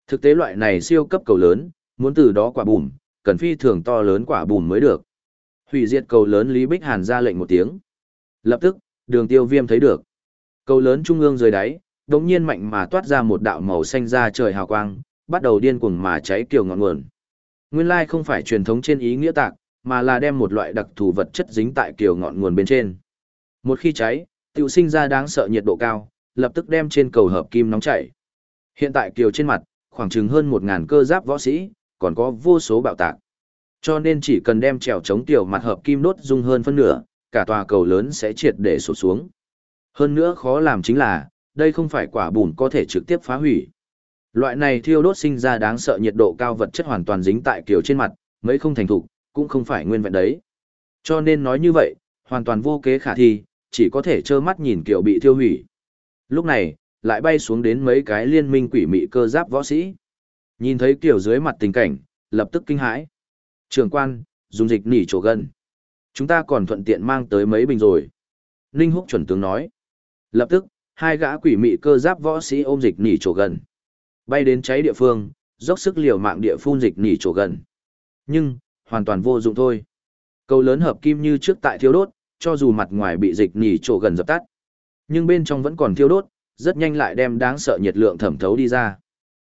Thực tế loại này siêu cấp cầu lớn, muốn từ đó quả bùm, cần phi thường to lớn quả bùm mới được. Hủy diệt cầu lớn Lý Bích Hàn ra lệnh một tiếng. Lập tức, đường tiêu viêm thấy được. Cầu lớn trung ương dưới đáy, đống nhiên mạnh mà toát ra một đạo màu xanh ra trời hào quang, bắt đầu điên cuồng mà cháy kiểu ngọn nguồn. Nguyên lai không phải truyền thống trên ý nghĩa tạc, mà là đem một loại đặc thù vật chất dính tại kiểu ngọn nguồn bên trên. Một khi cháy, tiểu sinh ra đáng sợ nhiệt độ cao, lập tức đem trên cầu hợp kim nóng chảy. Hiện tại kiều trên mặt, khoảng chừng hơn 1000 cơ giáp võ sĩ, còn có vô số bạo tạc. Cho nên chỉ cần đem trèo chống tiểu mặt hợp kim đốt dung hơn phân nửa, cả tòa cầu lớn sẽ triệt để sụt xuống. Hơn nữa khó làm chính là, đây không phải quả bùn có thể trực tiếp phá hủy. Loại này thiêu đốt sinh ra đáng sợ nhiệt độ cao vật chất hoàn toàn dính tại kiều trên mặt, mấy không thành thục, cũng không phải nguyên vẹn đấy. Cho nên nói như vậy, hoàn toàn vô kế khả thi, chỉ có thể trơ mắt nhìn kiều bị thiêu hủy. Lúc này, lại bay xuống đến mấy cái liên minh quỷ mị cơ giáp võ sĩ. Nhìn thấy kiều dưới mặt tình cảnh, lập tức kinh hãi. Trường quan, dùng dịch nỉ chỗ gần. Chúng ta còn thuận tiện mang tới mấy bình rồi. Ninh Húc chuẩn tướng nói. Lập tức, hai gã quỷ mị cơ giáp võ sĩ ôm dịch nỉ chỗ gần. Bay đến cháy địa phương, dốc sức liều mạng địa phun dịch nỉ chỗ gần. Nhưng, hoàn toàn vô dụng thôi. Cầu lớn hợp kim như trước tại thiêu đốt, cho dù mặt ngoài bị dịch nỉ chỗ gần dập tắt. Nhưng bên trong vẫn còn thiêu đốt, rất nhanh lại đem đáng sợ nhiệt lượng thẩm thấu đi ra.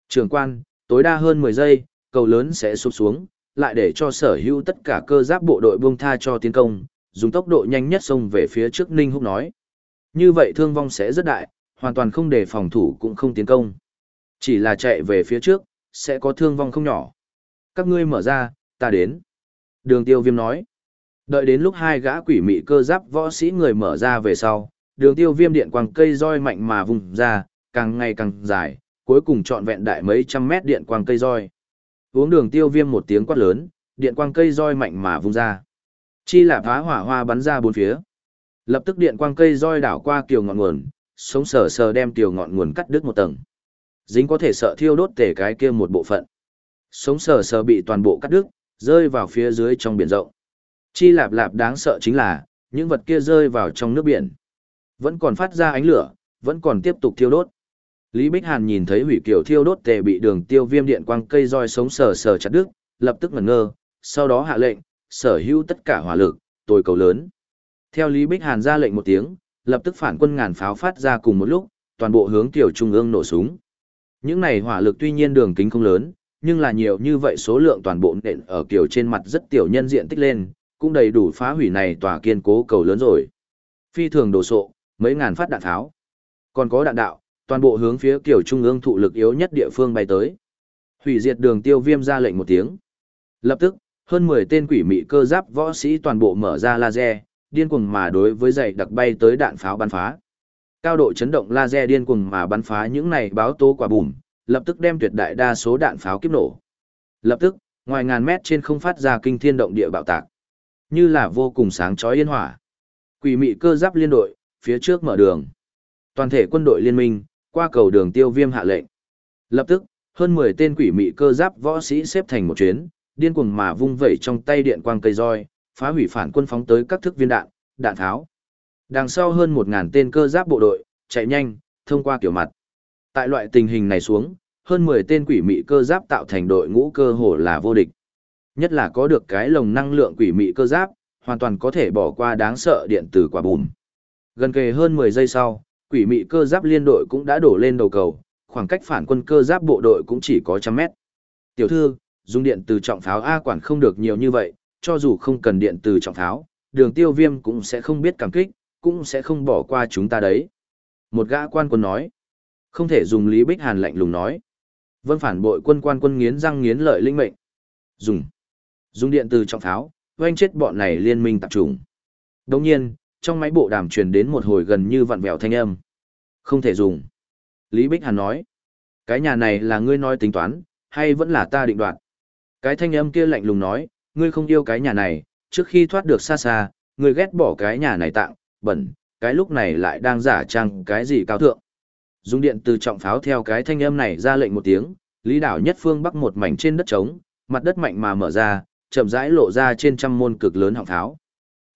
Trường quan, tối đa hơn 10 giây, cầu lớn sẽ sụp xuống, lại để cho sở hữu tất cả cơ giáp bộ đội buông tha cho tiến công, dùng tốc độ nhanh nhất xông về phía trước Ninh Húc nói. Như vậy thương vong sẽ rất đại, hoàn toàn không để phòng thủ cũng không tiến công. Chỉ là chạy về phía trước, sẽ có thương vong không nhỏ. Các ngươi mở ra, ta đến. Đường tiêu viêm nói. Đợi đến lúc hai gã quỷ mị cơ giáp võ sĩ người mở ra về sau, đường tiêu viêm điện quang cây roi mạnh mà vùng ra, càng ngày càng dài, cuối cùng trọn vẹn đại mấy trăm mét điện quang cây roi. Uống đường tiêu viêm một tiếng quát lớn, điện quang cây roi mạnh mà vung ra. Chi là phá hỏa hoa bắn ra bốn phía. Lập tức điện quang cây roi đảo qua kiều ngọn nguồn, sống sờ sờ đem kiều ngọn nguồn cắt đứt một tầng. Dính có thể sợ thiêu đốt tể cái kia một bộ phận. Sống sờ sờ bị toàn bộ cắt đứt, rơi vào phía dưới trong biển rộng. Chi lạp lạp đáng sợ chính là, những vật kia rơi vào trong nước biển. Vẫn còn phát ra ánh lửa, vẫn còn tiếp tục thiêu đốt. Lý Bích Hàn nhìn thấy hủy kiều thiêu đốt tề bị đường tiêu viêm điện quang cây roi sống sờ sờ chặt đứt, lập tức ngẩn ngơ, sau đó hạ lệnh, sở hữu tất cả hỏa lực, tôi cầu lớn. Theo Lý Bích Hàn ra lệnh một tiếng, lập tức phản quân ngàn pháo phát ra cùng một lúc, toàn bộ hướng tiểu trung ương nổ súng. Những này hỏa lực tuy nhiên đường kính không lớn, nhưng là nhiều như vậy số lượng toàn bộ nện ở kiểu trên mặt rất tiểu nhân diện tích lên, cũng đầy đủ phá hủy này tòa kiên cố cầu lớn rồi. Phi thường đồ sộ, mấy ngàn phát đạn tháo. Còn có đạn đạo, toàn bộ hướng phía kiểu trung ương thụ lực yếu nhất địa phương bay tới. Hủy diệt đường tiêu viêm ra lệnh một tiếng. Lập tức, hơn 10 tên quỷ mị cơ giáp võ sĩ toàn bộ mở ra laser, điên cuồng mà đối với dày đặc bay tới đạn pháo bắn phá. Cao độ chấn động laser điên cuồng mà bắn phá những này báo tố quả bùm, lập tức đem tuyệt đại đa số đạn pháo kiếp nổ. Lập tức, ngoài ngàn mét trên không phát ra kinh thiên động địa bạo tạc, như là vô cùng sáng chói yên hỏa. Quỷ mị cơ giáp liên đội, phía trước mở đường. Toàn thể quân đội liên minh, qua cầu đường tiêu viêm hạ lệnh. Lập tức, hơn 10 tên quỷ mị cơ giáp võ sĩ xếp thành một chuyến, điên cuồng mà vung vẩy trong tay điện quang cây roi, phá hủy phản quân phóng tới các thức viên đạn, đạn tháo. Đằng sau hơn 1000 tên cơ giáp bộ đội, chạy nhanh, thông qua kiểu mặt. Tại loại tình hình này xuống, hơn 10 tên quỷ mị cơ giáp tạo thành đội ngũ cơ hồ là vô địch. Nhất là có được cái lồng năng lượng quỷ mị cơ giáp, hoàn toàn có thể bỏ qua đáng sợ điện tử quả bùm. Gần kề hơn 10 giây sau, quỷ mị cơ giáp liên đội cũng đã đổ lên đầu cầu, khoảng cách phản quân cơ giáp bộ đội cũng chỉ có trăm mét. Tiểu thư, dùng điện từ trọng pháo A quản không được nhiều như vậy, cho dù không cần điện từ trọng pháo, đường tiêu viêm cũng sẽ không biết cảm kích, cũng sẽ không bỏ qua chúng ta đấy. Một gã quan quân nói, không thể dùng Lý Bích Hàn lạnh lùng nói. Vân phản bội quân quan quân nghiến răng nghiến lợi linh mệnh. Dùng. Dùng điện từ trọng pháo, doanh chết bọn này liên minh tập trung. Đồng nhiên, trong máy bộ đàm truyền đến một hồi gần như vặn vẹo thanh âm. Không thể dùng. Lý Bích Hàn nói. Cái nhà này là ngươi nói tính toán, hay vẫn là ta định đoạt? Cái thanh âm kia lạnh lùng nói, ngươi không yêu cái nhà này, trước khi thoát được xa xa, ngươi ghét bỏ cái nhà này tặng, bẩn, cái lúc này lại đang giả trang cái gì cao thượng. Dùng điện từ trọng pháo theo cái thanh âm này ra lệnh một tiếng, lý đảo nhất phương bắc một mảnh trên đất trống, mặt đất mạnh mà mở ra, chậm rãi lộ ra trên trăm môn cực lớn họng pháo.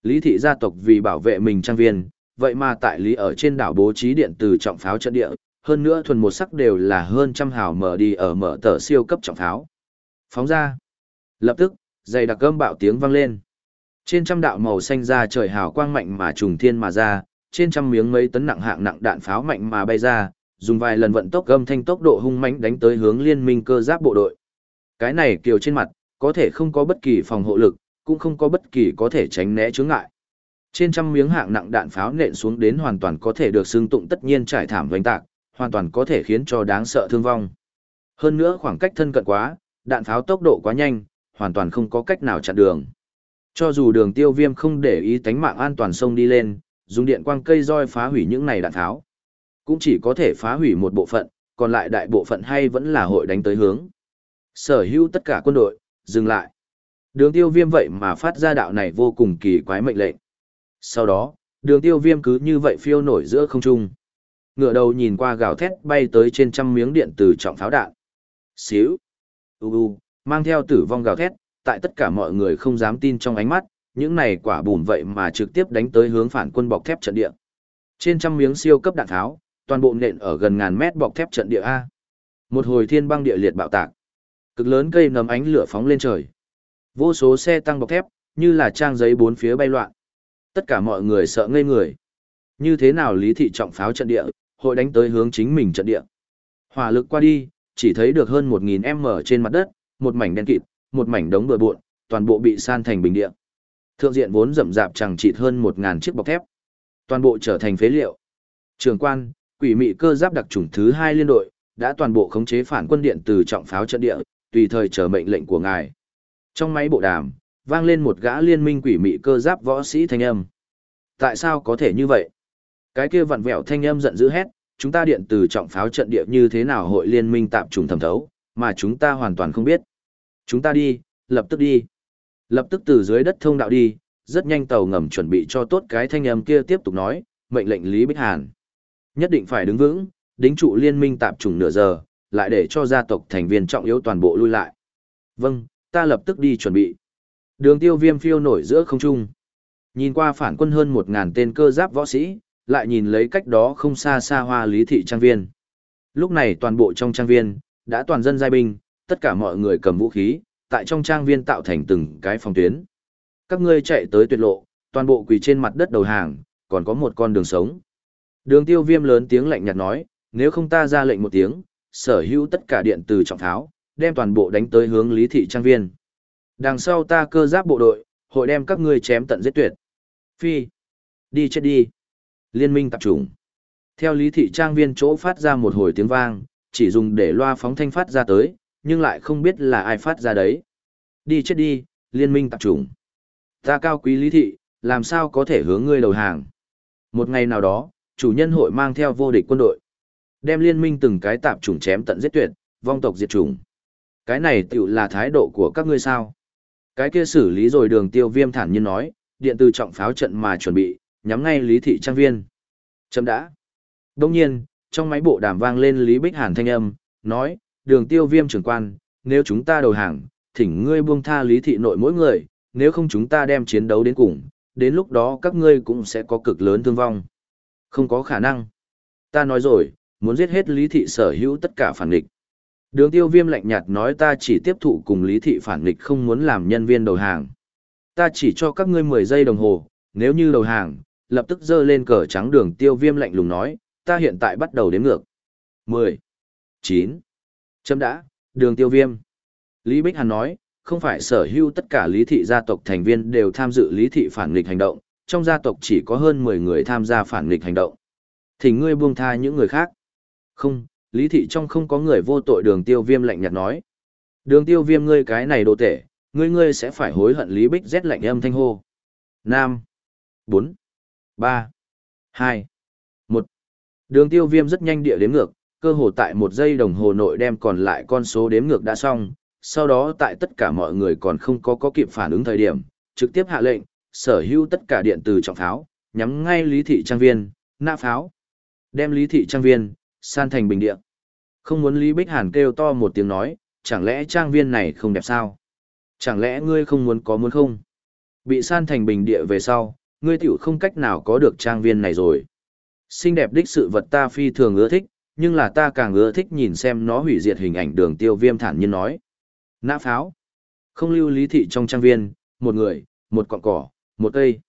Lý thị gia tộc vì bảo vệ mình trang viên, vậy mà tại lý ở trên đảo bố trí điện từ trọng pháo trận địa, hơn nữa thuần một sắc đều là hơn trăm hào mở đi ở mở tờ siêu cấp trọng pháo. Phóng ra. Lập tức, dày đặc gâm bạo tiếng vang lên. Trên trăm đạo màu xanh ra trời hào quang mạnh mà trùng thiên mà ra, trên trăm miếng mấy tấn nặng hạng nặng đạn pháo mạnh mà bay ra, dùng vài lần vận tốc gâm thanh tốc độ hung mãnh đánh tới hướng liên minh cơ giáp bộ đội. Cái này kiều trên mặt, có thể không có bất kỳ phòng hộ lực, cũng không có bất kỳ có thể tránh né chướng ngại. Trên trăm miếng hạng nặng đạn pháo nện xuống đến hoàn toàn có thể được xưng tụng tất nhiên trải thảm vành tạc, hoàn toàn có thể khiến cho đáng sợ thương vong. Hơn nữa khoảng cách thân cận quá, đạn pháo tốc độ quá nhanh, hoàn toàn không có cách nào chặn đường. Cho dù đường tiêu viêm không để ý tánh mạng an toàn sông đi lên, dùng điện quang cây roi phá hủy những này đạn tháo. Cũng chỉ có thể phá hủy một bộ phận, còn lại đại bộ phận hay vẫn là hội đánh tới hướng. Sở hữu tất cả quân đội, dừng lại. Đường tiêu viêm vậy mà phát ra đạo này vô cùng kỳ quái mệnh lệnh. Sau đó, đường tiêu viêm cứ như vậy phiêu nổi giữa không trung. Ngựa đầu nhìn qua gào thét bay tới trên trăm miếng điện từ trọng pháo đạn. Xíu. U u, mang theo tử vong gào thét, tại tất cả mọi người không dám tin trong ánh mắt, những này quả bùn vậy mà trực tiếp đánh tới hướng phản quân bọc thép trận địa. Trên trăm miếng siêu cấp đạn tháo, toàn bộ nện ở gần ngàn mét bọc thép trận địa A. Một hồi thiên băng địa liệt bạo tạc. Cực lớn cây nấm ánh lửa phóng lên trời. Vô số xe tăng bọc thép, như là trang giấy bốn phía bay loạn. Tất cả mọi người sợ ngây người. Như thế nào lý thị trọng pháo trận địa, hội đánh tới hướng chính mình trận địa. Hỏa lực qua đi, chỉ thấy được hơn 1.000 m trên mặt đất, một mảnh đen kịt, một mảnh đống bừa bộn, toàn bộ bị san thành bình địa. Thượng diện vốn rậm rạp chẳng chịt hơn một ngàn chiếc bọc thép, toàn bộ trở thành phế liệu. Trường quan, quỷ mị cơ giáp đặc chủng thứ hai liên đội, đã toàn bộ khống chế phản quân điện từ trọng pháo trận địa, tùy thời chờ mệnh lệnh của ngài. Trong máy bộ đàm, vang lên một gã liên minh quỷ mị cơ giáp võ sĩ thanh âm. Tại sao có thể như vậy? Cái kia vặn vẹo thanh âm giận dữ hét, chúng ta điện từ trọng pháo trận địa như thế nào hội liên minh tạm trùng thẩm thấu, mà chúng ta hoàn toàn không biết. Chúng ta đi, lập tức đi. Lập tức từ dưới đất thông đạo đi, rất nhanh tàu ngầm chuẩn bị cho tốt cái thanh âm kia tiếp tục nói, mệnh lệnh Lý Bích Hàn. Nhất định phải đứng vững, đính trụ liên minh tạm trùng nửa giờ, lại để cho gia tộc thành viên trọng yếu toàn bộ lui lại. Vâng, ta lập tức đi chuẩn bị. Đường tiêu viêm phiêu nổi giữa không trung. Nhìn qua phản quân hơn một ngàn tên cơ giáp võ sĩ, lại nhìn lấy cách đó không xa xa hoa lý thị trang viên. Lúc này toàn bộ trong trang viên, đã toàn dân giai binh, tất cả mọi người cầm vũ khí, tại trong trang viên tạo thành từng cái phòng tuyến. Các ngươi chạy tới tuyệt lộ, toàn bộ quỳ trên mặt đất đầu hàng, còn có một con đường sống. Đường tiêu viêm lớn tiếng lạnh nhạt nói, nếu không ta ra lệnh một tiếng, sở hữu tất cả điện từ trọng tháo, đem toàn bộ đánh tới hướng lý thị trang viên. Đằng sau ta cơ giáp bộ đội, hội đem các ngươi chém tận giết tuyệt. Phi. Đi chết đi. Liên minh tập trung. Theo lý thị trang viên chỗ phát ra một hồi tiếng vang, chỉ dùng để loa phóng thanh phát ra tới, nhưng lại không biết là ai phát ra đấy. Đi chết đi, liên minh tập trung. Ta cao quý lý thị, làm sao có thể hướng ngươi đầu hàng. Một ngày nào đó, chủ nhân hội mang theo vô địch quân đội. Đem liên minh từng cái tạp chủng chém tận giết tuyệt, vong tộc diệt chủng. Cái này tựu là thái độ của các ngươi sao. Cái kia xử lý rồi đường tiêu viêm thản nhiên nói, điện từ trọng pháo trận mà chuẩn bị, nhắm ngay lý thị trang viên. Chấm đã. Đông nhiên, trong máy bộ đàm vang lên Lý Bích Hàn thanh âm, nói, đường tiêu viêm trưởng quan, nếu chúng ta đầu hàng, thỉnh ngươi buông tha lý thị nội mỗi người, nếu không chúng ta đem chiến đấu đến cùng, đến lúc đó các ngươi cũng sẽ có cực lớn thương vong. Không có khả năng. Ta nói rồi, muốn giết hết lý thị sở hữu tất cả phản địch. Đường tiêu viêm lạnh nhạt nói ta chỉ tiếp thụ cùng lý thị phản nghịch không muốn làm nhân viên đầu hàng. Ta chỉ cho các ngươi 10 giây đồng hồ, nếu như đầu hàng, lập tức dơ lên cờ trắng đường tiêu viêm lạnh lùng nói, ta hiện tại bắt đầu đếm ngược. 10, 9, chấm đã, đường tiêu viêm. Lý Bích Hàn nói, không phải sở hữu tất cả lý thị gia tộc thành viên đều tham dự lý thị phản nghịch hành động, trong gia tộc chỉ có hơn 10 người tham gia phản nghịch hành động. Thì ngươi buông tha những người khác. Không, lý thị trong không có người vô tội đường tiêu viêm lạnh nhạt nói. Đường tiêu viêm ngươi cái này đồ tể, ngươi ngươi sẽ phải hối hận lý bích rét lạnh âm thanh hô. Nam, 4, 3, 2, 1. Đường tiêu viêm rất nhanh địa đếm ngược, cơ hồ tại một giây đồng hồ nội đem còn lại con số đếm ngược đã xong, sau đó tại tất cả mọi người còn không có có kịp phản ứng thời điểm, trực tiếp hạ lệnh, sở hữu tất cả điện từ trọng pháo, nhắm ngay lý thị trang viên, nạ pháo. Đem lý thị trang viên, san thành bình địa. Không muốn Lý Bích Hàn kêu to một tiếng nói, chẳng lẽ trang viên này không đẹp sao? Chẳng lẽ ngươi không muốn có muốn không? Bị san thành bình địa về sau, ngươi tiểu không cách nào có được trang viên này rồi. Xinh đẹp đích sự vật ta phi thường ưa thích, nhưng là ta càng ưa thích nhìn xem nó hủy diệt hình ảnh đường tiêu viêm thản nhiên nói. Nã pháo. Không lưu lý thị trong trang viên, một người, một cọng cỏ, một cây.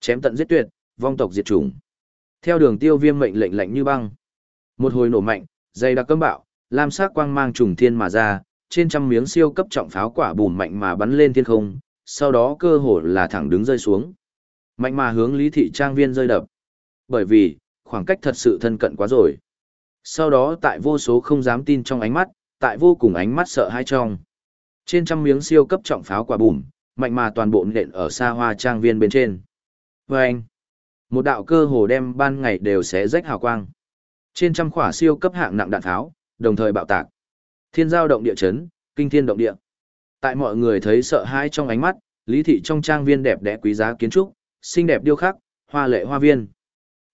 Chém tận giết tuyệt, vong tộc diệt chủng. Theo đường tiêu viêm mệnh lệnh lạnh như băng. Một hồi nổ mạnh, dây đặc cấm bạo, lam sắc quang mang trùng thiên mà ra, trên trăm miếng siêu cấp trọng pháo quả bùm mạnh mà bắn lên thiên không, sau đó cơ hồ là thẳng đứng rơi xuống. Mạnh mà hướng Lý thị trang viên rơi đập. Bởi vì, khoảng cách thật sự thân cận quá rồi. Sau đó tại vô số không dám tin trong ánh mắt, tại vô cùng ánh mắt sợ hãi trong. Trên trăm miếng siêu cấp trọng pháo quả bùm, mạnh mà toàn bộ nện ở xa hoa trang viên bên trên. Và anh, một đạo cơ hồ đem ban ngày đều sẽ rách hào quang. Trên trăm khỏa siêu cấp hạng nặng đạn tháo, đồng thời bạo tạc. Thiên giao động địa chấn, kinh thiên động địa. Tại mọi người thấy sợ hãi trong ánh mắt, lý thị trong trang viên đẹp đẽ quý giá kiến trúc, xinh đẹp điêu khắc, hoa lệ hoa viên.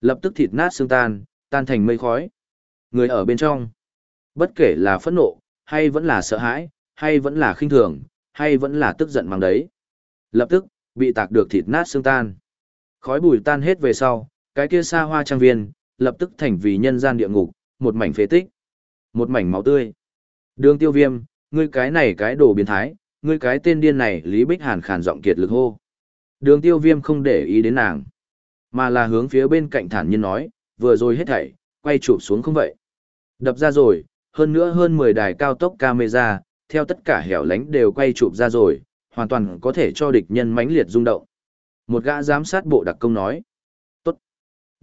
Lập tức thịt nát xương tan, tan thành mây khói. Người ở bên trong, bất kể là phẫn nộ, hay vẫn là sợ hãi, hay vẫn là khinh thường, hay vẫn là tức giận bằng đấy. Lập tức, bị tạc được thịt nát xương tan. Khói bùi tan hết về sau, cái kia xa hoa trang viên, lập tức thành vì nhân gian địa ngục, một mảnh phế tích, một mảnh máu tươi. Đường tiêu viêm, ngươi cái này cái đồ biến thái, ngươi cái tên điên này Lý Bích Hàn khàn giọng kiệt lực hô. Đường tiêu viêm không để ý đến nàng, mà là hướng phía bên cạnh thản nhiên nói, vừa rồi hết thảy, quay chụp xuống không vậy. Đập ra rồi, hơn nữa hơn 10 đài cao tốc camera, theo tất cả hẻo lánh đều quay chụp ra rồi, hoàn toàn có thể cho địch nhân mãnh liệt rung động. Một gã giám sát bộ đặc công nói.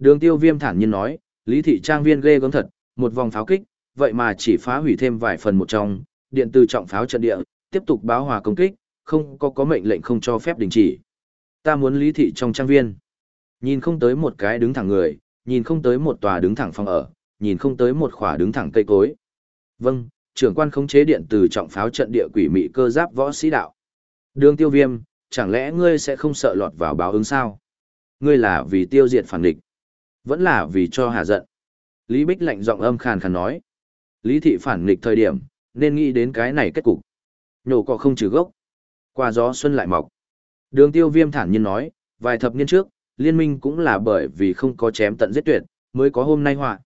Đường tiêu viêm thản nhiên nói, lý thị trang viên ghê gớm thật, một vòng pháo kích, vậy mà chỉ phá hủy thêm vài phần một trong, điện từ trọng pháo trận địa, tiếp tục báo hòa công kích, không có có mệnh lệnh không cho phép đình chỉ. Ta muốn lý thị trong trang viên. Nhìn không tới một cái đứng thẳng người, nhìn không tới một tòa đứng thẳng phòng ở, nhìn không tới một khỏa đứng thẳng cây cối. Vâng, trưởng quan khống chế điện từ trọng pháo trận địa quỷ mị cơ giáp võ sĩ đạo. Đường tiêu viêm, chẳng lẽ ngươi sẽ không sợ lọt vào báo ứng sao? Ngươi là vì tiêu diệt phản địch, vẫn là vì cho hà giận. Lý Bích lạnh giọng âm khàn khàn nói. Lý thị phản nghịch thời điểm, nên nghĩ đến cái này kết cục. Nhổ cỏ không trừ gốc. Qua gió xuân lại mọc. Đường tiêu viêm thản nhiên nói, vài thập niên trước, liên minh cũng là bởi vì không có chém tận giết tuyệt, mới có hôm nay họa.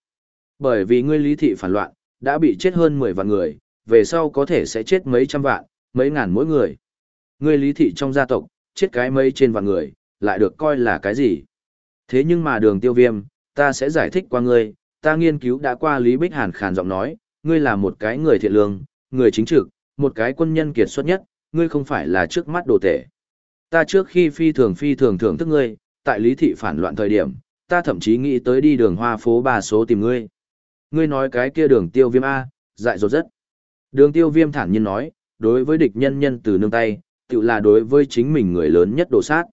Bởi vì ngươi lý thị phản loạn, đã bị chết hơn 10 vạn người, về sau có thể sẽ chết mấy trăm vạn, mấy ngàn mỗi người. Ngươi lý thị trong gia tộc, chết cái mấy trên vạn người, lại được coi là cái gì? Thế nhưng mà đường tiêu viêm, ta sẽ giải thích qua ngươi, ta nghiên cứu đã qua Lý Bích Hàn khàn giọng nói, ngươi là một cái người thiện lương, người chính trực, một cái quân nhân kiệt xuất nhất, ngươi không phải là trước mắt đồ tể. Ta trước khi phi thường phi thường thưởng thức ngươi, tại lý thị phản loạn thời điểm, ta thậm chí nghĩ tới đi đường hoa phố ba số tìm ngươi. Ngươi nói cái kia đường tiêu viêm A, dại dột rất. Đường tiêu viêm thản nhiên nói, đối với địch nhân nhân từ nương tay, tự là đối với chính mình người lớn nhất đồ sát.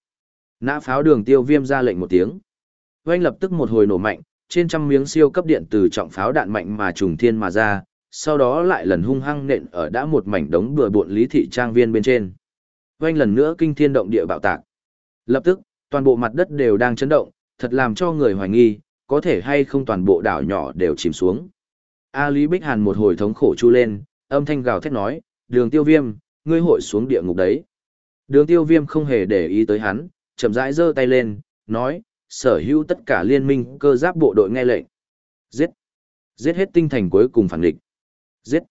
Nã pháo đường tiêu viêm ra lệnh một tiếng. Oanh lập tức một hồi nổ mạnh, trên trăm miếng siêu cấp điện từ trọng pháo đạn mạnh mà trùng thiên mà ra, sau đó lại lần hung hăng nện ở đã một mảnh đống bừa bộn lý thị trang viên bên trên. Oanh lần nữa kinh thiên động địa bạo tạc. Lập tức, toàn bộ mặt đất đều đang chấn động, thật làm cho người hoài nghi, có thể hay không toàn bộ đảo nhỏ đều chìm xuống. A Lý Bích Hàn một hồi thống khổ chu lên, âm thanh gào thét nói, đường tiêu viêm, ngươi hội xuống địa ngục đấy. Đường tiêu viêm không hề để ý tới hắn, chậm rãi giơ tay lên, nói, sở hữu tất cả liên minh cơ giáp bộ đội nghe lệnh. Giết! Giết hết tinh thành cuối cùng phản địch. Giết!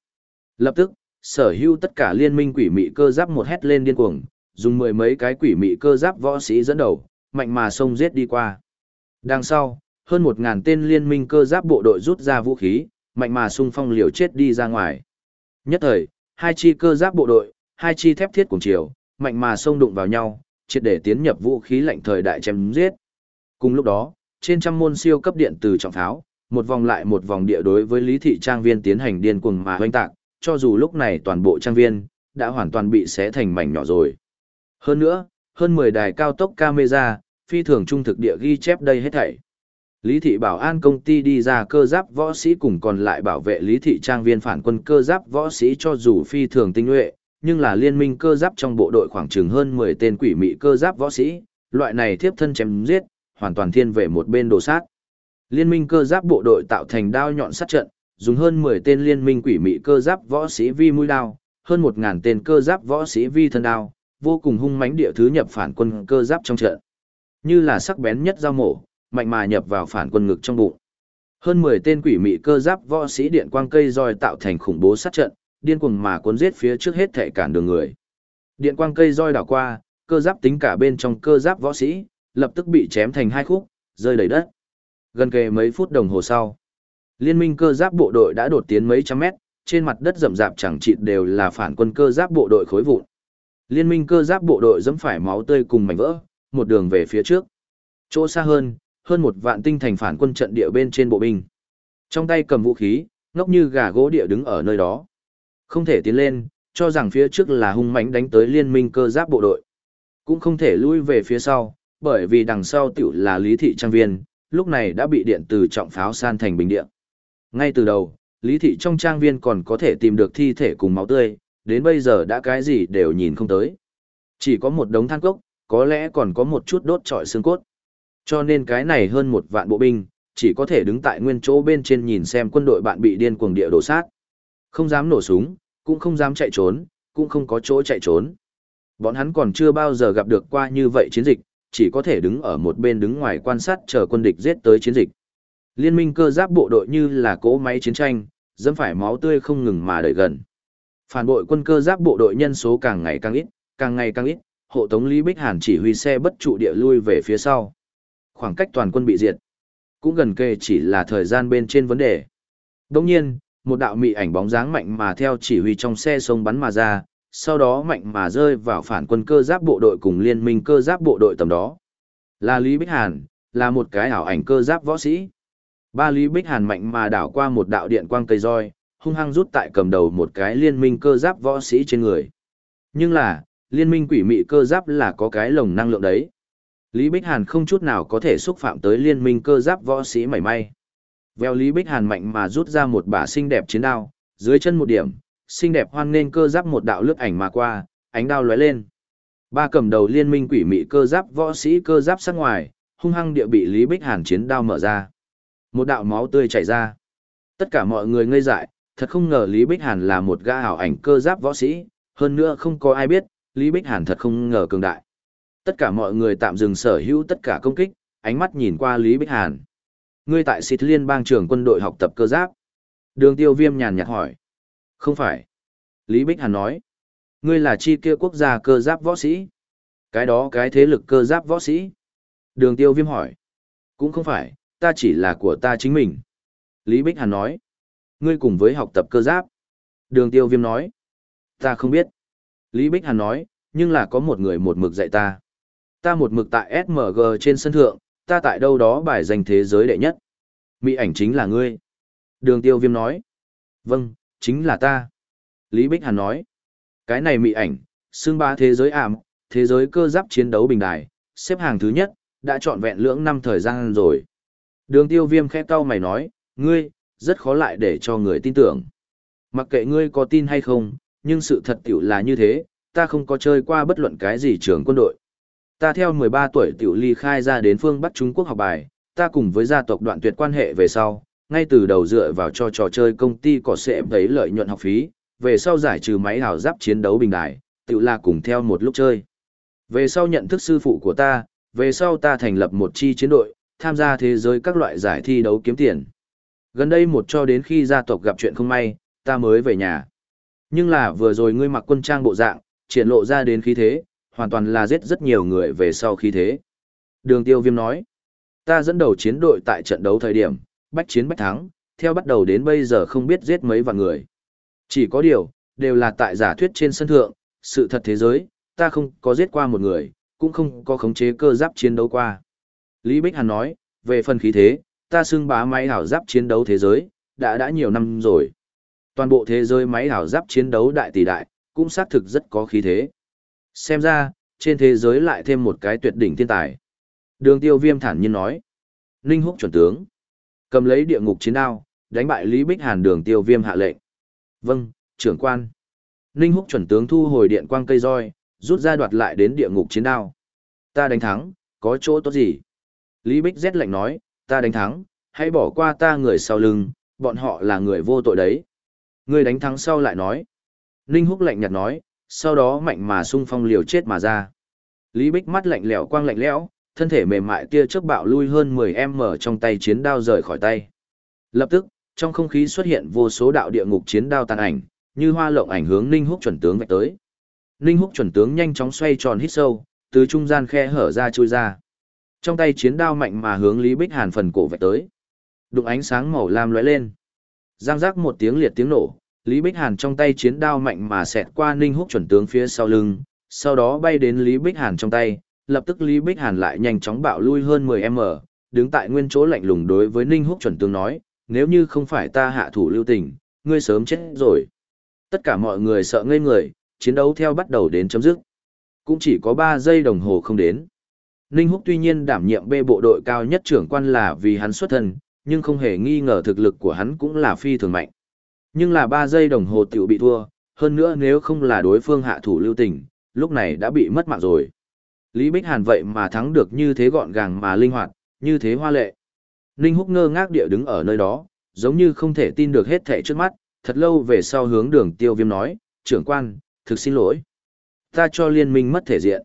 Lập tức, sở hữu tất cả liên minh quỷ mị cơ giáp một hét lên điên cuồng, dùng mười mấy cái quỷ mị cơ giáp võ sĩ dẫn đầu, mạnh mà xông giết đi qua. Đằng sau, hơn một ngàn tên liên minh cơ giáp bộ đội rút ra vũ khí, mạnh mà xung phong liều chết đi ra ngoài. Nhất thời, hai chi cơ giáp bộ đội, hai chi thép thiết cùng chiều, mạnh mà xông đụng vào nhau, triệt để tiến nhập vũ khí lạnh thời đại chém giết. Cùng lúc đó, trên trăm môn siêu cấp điện từ trọng pháo, một vòng lại một vòng địa đối với Lý Thị Trang Viên tiến hành điên cuồng mà hoanh tạc, cho dù lúc này toàn bộ trang viên, đã hoàn toàn bị xé thành mảnh nhỏ rồi. Hơn nữa, hơn 10 đài cao tốc camera, phi thường trung thực địa ghi chép đây hết thảy. Lý thị bảo an công ty đi ra cơ giáp võ sĩ cùng còn lại bảo vệ lý thị trang viên phản quân cơ giáp võ sĩ cho dù phi thường tinh nhuệ, nhưng là liên minh cơ giáp trong bộ đội khoảng chừng hơn 10 tên quỷ mị cơ giáp võ sĩ, loại này tiếp thân chém giết, hoàn toàn thiên về một bên đồ sát. Liên minh cơ giáp bộ đội tạo thành đao nhọn sát trận, dùng hơn 10 tên liên minh quỷ mị cơ giáp võ sĩ vi mũi đao, hơn 1000 tên cơ giáp võ sĩ vi thân đao, vô cùng hung mãnh địa thứ nhập phản quân cơ giáp trong trận. Như là sắc bén nhất dao mổ, mạnh mà nhập vào phản quân ngực trong bụng. Hơn 10 tên quỷ mị cơ giáp võ sĩ điện quang cây roi tạo thành khủng bố sát trận, điên cuồng mà cuốn giết phía trước hết thể cản đường người. Điện quang cây roi đảo qua, cơ giáp tính cả bên trong cơ giáp võ sĩ, lập tức bị chém thành hai khúc, rơi đầy đất. Gần kề mấy phút đồng hồ sau, liên minh cơ giáp bộ đội đã đột tiến mấy trăm mét, trên mặt đất rậm rạp chẳng chịt đều là phản quân cơ giáp bộ đội khối vụn. Liên minh cơ giáp bộ đội dẫm phải máu tươi cùng mảnh vỡ, một đường về phía trước. Chỗ xa hơn, hơn một vạn tinh thành phản quân trận địa bên trên bộ binh. Trong tay cầm vũ khí, ngốc như gà gỗ địa đứng ở nơi đó. Không thể tiến lên, cho rằng phía trước là hung mãnh đánh tới liên minh cơ giáp bộ đội. Cũng không thể lui về phía sau, bởi vì đằng sau tiểu là lý thị trang viên, lúc này đã bị điện từ trọng pháo san thành bình địa. Ngay từ đầu, lý thị trong trang viên còn có thể tìm được thi thể cùng máu tươi, đến bây giờ đã cái gì đều nhìn không tới. Chỉ có một đống than cốc, có lẽ còn có một chút đốt trọi xương cốt. Cho nên cái này hơn một vạn bộ binh, chỉ có thể đứng tại nguyên chỗ bên trên nhìn xem quân đội bạn bị điên cuồng địa đổ sát. Không dám nổ súng, cũng không dám chạy trốn, cũng không có chỗ chạy trốn. Bọn hắn còn chưa bao giờ gặp được qua như vậy chiến dịch, chỉ có thể đứng ở một bên đứng ngoài quan sát chờ quân địch giết tới chiến dịch. Liên minh cơ giáp bộ đội như là cỗ máy chiến tranh, dẫm phải máu tươi không ngừng mà đợi gần. Phản bội quân cơ giáp bộ đội nhân số càng ngày càng ít, càng ngày càng ít, hộ tống Lý Bích Hàn chỉ huy xe bất trụ địa lui về phía sau. Khoảng cách toàn quân bị diệt, cũng gần kề chỉ là thời gian bên trên vấn đề. Đồng nhiên, một đạo mị ảnh bóng dáng mạnh mà theo chỉ huy trong xe sông bắn mà ra, sau đó mạnh mà rơi vào phản quân cơ giáp bộ đội cùng liên minh cơ giáp bộ đội tầm đó. Là Lý Bích Hàn, là một cái ảo ảnh cơ giáp võ sĩ. Ba Lý Bích Hàn mạnh mà đảo qua một đạo điện quang cây roi, hung hăng rút tại cầm đầu một cái liên minh cơ giáp võ sĩ trên người. Nhưng là, liên minh quỷ mị cơ giáp là có cái lồng năng lượng đấy. Lý Bích Hàn không chút nào có thể xúc phạm tới liên minh cơ giáp võ sĩ mảy may. Vèo Lý Bích Hàn mạnh mà rút ra một bả xinh đẹp chiến đao, dưới chân một điểm, xinh đẹp hoan nên cơ giáp một đạo lướt ảnh mà qua, ánh đao lóe lên. Ba cầm đầu liên minh quỷ mị cơ giáp võ sĩ cơ giáp sát ngoài, hung hăng địa bị Lý Bích Hàn chiến đao mở ra. Một đạo máu tươi chảy ra. Tất cả mọi người ngây dại, thật không ngờ Lý Bích Hàn là một gã ảo ảnh cơ giáp võ sĩ, hơn nữa không có ai biết, Lý Bích Hàn thật không ngờ cường đại. Tất cả mọi người tạm dừng sở hữu tất cả công kích, ánh mắt nhìn qua Lý Bích Hàn. Ngươi tại Sith liên bang trường quân đội học tập cơ giáp. Đường tiêu viêm nhàn nhạt hỏi. Không phải. Lý Bích Hàn nói. Ngươi là chi kia quốc gia cơ giáp võ sĩ. Cái đó cái thế lực cơ giáp võ sĩ. Đường tiêu viêm hỏi. Cũng không phải, ta chỉ là của ta chính mình. Lý Bích Hàn nói. Ngươi cùng với học tập cơ giáp. Đường tiêu viêm nói. Ta không biết. Lý Bích Hàn nói, nhưng là có một người một mực dạy ta. Ta một mực tại SMG trên sân thượng, ta tại đâu đó bài danh thế giới đệ nhất. Mỹ ảnh chính là ngươi. Đường tiêu viêm nói. Vâng, chính là ta. Lý Bích Hàn nói. Cái này mỹ ảnh, xương ba thế giới ảm, thế giới cơ giáp chiến đấu bình đài, xếp hàng thứ nhất, đã trọn vẹn lưỡng năm thời gian rồi. Đường tiêu viêm khẽ cau mày nói, ngươi, rất khó lại để cho người tin tưởng. Mặc kệ ngươi có tin hay không, nhưng sự thật tiểu là như thế, ta không có chơi qua bất luận cái gì trường quân đội. Ta theo 13 tuổi tiểu ly khai ra đến phương Bắc Trung Quốc học bài, ta cùng với gia tộc đoạn tuyệt quan hệ về sau, ngay từ đầu dựa vào cho trò chơi công ty có sẽ thấy lợi nhuận học phí, về sau giải trừ máy hào giáp chiến đấu bình đại, tự là cùng theo một lúc chơi. Về sau nhận thức sư phụ của ta, về sau ta thành lập một chi chiến đội, tham gia thế giới các loại giải thi đấu kiếm tiền. Gần đây một cho đến khi gia tộc gặp chuyện không may, ta mới về nhà. Nhưng là vừa rồi ngươi mặc quân trang bộ dạng, triển lộ ra đến khí thế, hoàn toàn là giết rất nhiều người về sau khí thế. Đường tiêu viêm nói, ta dẫn đầu chiến đội tại trận đấu thời điểm, bách chiến bách thắng, theo bắt đầu đến bây giờ không biết giết mấy vạn người. Chỉ có điều, đều là tại giả thuyết trên sân thượng, sự thật thế giới, ta không có giết qua một người, cũng không có khống chế cơ giáp chiến đấu qua. Lý Bích Hàn nói, về phần khí thế, ta xưng bá máy hảo giáp chiến đấu thế giới, đã đã nhiều năm rồi. Toàn bộ thế giới máy hảo giáp chiến đấu đại tỷ đại, cũng xác thực rất có khí thế. Xem ra, trên thế giới lại thêm một cái tuyệt đỉnh thiên tài. Đường tiêu viêm thản nhiên nói. Ninh húc chuẩn tướng. Cầm lấy địa ngục chiến đao, đánh bại Lý Bích Hàn đường tiêu viêm hạ lệnh. Vâng, trưởng quan. Ninh húc chuẩn tướng thu hồi điện quang cây roi, rút ra đoạt lại đến địa ngục chiến đao. Ta đánh thắng, có chỗ tốt gì? Lý Bích rét lạnh nói, ta đánh thắng, hãy bỏ qua ta người sau lưng, bọn họ là người vô tội đấy. Người đánh thắng sau lại nói. Ninh húc lạnh nhạt nói, sau đó mạnh mà sung phong liều chết mà ra. Lý Bích mắt lạnh lẽo quang lạnh lẽo, thân thể mềm mại kia chớp bạo lui hơn 10m trong tay chiến đao rời khỏi tay. Lập tức, trong không khí xuất hiện vô số đạo địa ngục chiến đao tàn ảnh, như hoa lộng ảnh hướng Ninh Húc chuẩn tướng vạch tới. Ninh Húc chuẩn tướng nhanh chóng xoay tròn hít sâu, từ trung gian khe hở ra chui ra. Trong tay chiến đao mạnh mà hướng Lý Bích Hàn phần cổ vạch tới. Đụng ánh sáng màu lam lóe lên. Giang giác một tiếng liệt tiếng nổ, Lý Bích Hàn trong tay chiến đao mạnh mà xẹt qua Ninh Húc chuẩn tướng phía sau lưng, sau đó bay đến Lý Bích Hàn trong tay, lập tức Lý Bích Hàn lại nhanh chóng bạo lui hơn 10m, đứng tại nguyên chỗ lạnh lùng đối với Ninh Húc chuẩn tướng nói, nếu như không phải ta hạ thủ lưu tình, ngươi sớm chết rồi. Tất cả mọi người sợ ngây người, chiến đấu theo bắt đầu đến chấm dứt. Cũng chỉ có 3 giây đồng hồ không đến. Ninh Húc tuy nhiên đảm nhiệm bê bộ đội cao nhất trưởng quan là vì hắn xuất thân, nhưng không hề nghi ngờ thực lực của hắn cũng là phi thường mạnh. Nhưng là 3 giây đồng hồ tiểu bị thua, hơn nữa nếu không là đối phương hạ thủ lưu tình, lúc này đã bị mất mạng rồi. Lý Bích Hàn vậy mà thắng được như thế gọn gàng mà linh hoạt, như thế hoa lệ. Ninh Húc ngơ ngác địa đứng ở nơi đó, giống như không thể tin được hết thảy trước mắt, thật lâu về sau hướng đường tiêu viêm nói, trưởng quan, thực xin lỗi. Ta cho liên minh mất thể diện.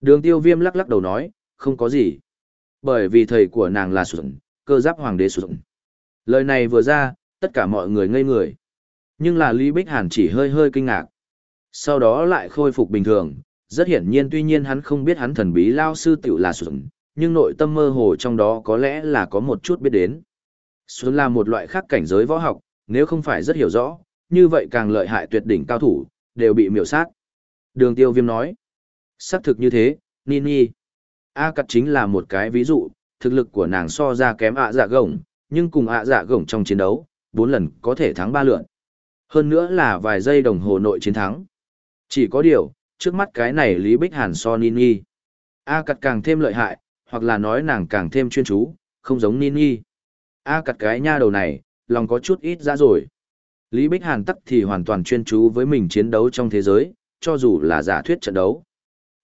Đường tiêu viêm lắc lắc đầu nói, không có gì. Bởi vì thầy của nàng là sụn, cơ giáp hoàng đế sụn. Lời này vừa ra, tất cả mọi người ngây người. Nhưng là Lý Bích Hàn chỉ hơi hơi kinh ngạc. Sau đó lại khôi phục bình thường, rất hiển nhiên tuy nhiên hắn không biết hắn thần bí lao sư tiểu là xuân, nhưng nội tâm mơ hồ trong đó có lẽ là có một chút biết đến. Xuân là một loại khác cảnh giới võ học, nếu không phải rất hiểu rõ, như vậy càng lợi hại tuyệt đỉnh cao thủ, đều bị miểu sát. Đường tiêu viêm nói, xác thực như thế, Nini. A cắt chính là một cái ví dụ, thực lực của nàng so ra kém ạ dạ gồng, nhưng cùng ạ dạ gồng trong chiến đấu, bốn lần có thể thắng ba lượn. Hơn nữa là vài giây đồng hồ nội chiến thắng. Chỉ có điều, trước mắt cái này Lý Bích Hàn so Nini. A cặt càng thêm lợi hại, hoặc là nói nàng càng thêm chuyên chú, không giống Nini. A cặt cái nha đầu này, lòng có chút ít ra rồi. Lý Bích Hàn tắc thì hoàn toàn chuyên chú với mình chiến đấu trong thế giới, cho dù là giả thuyết trận đấu.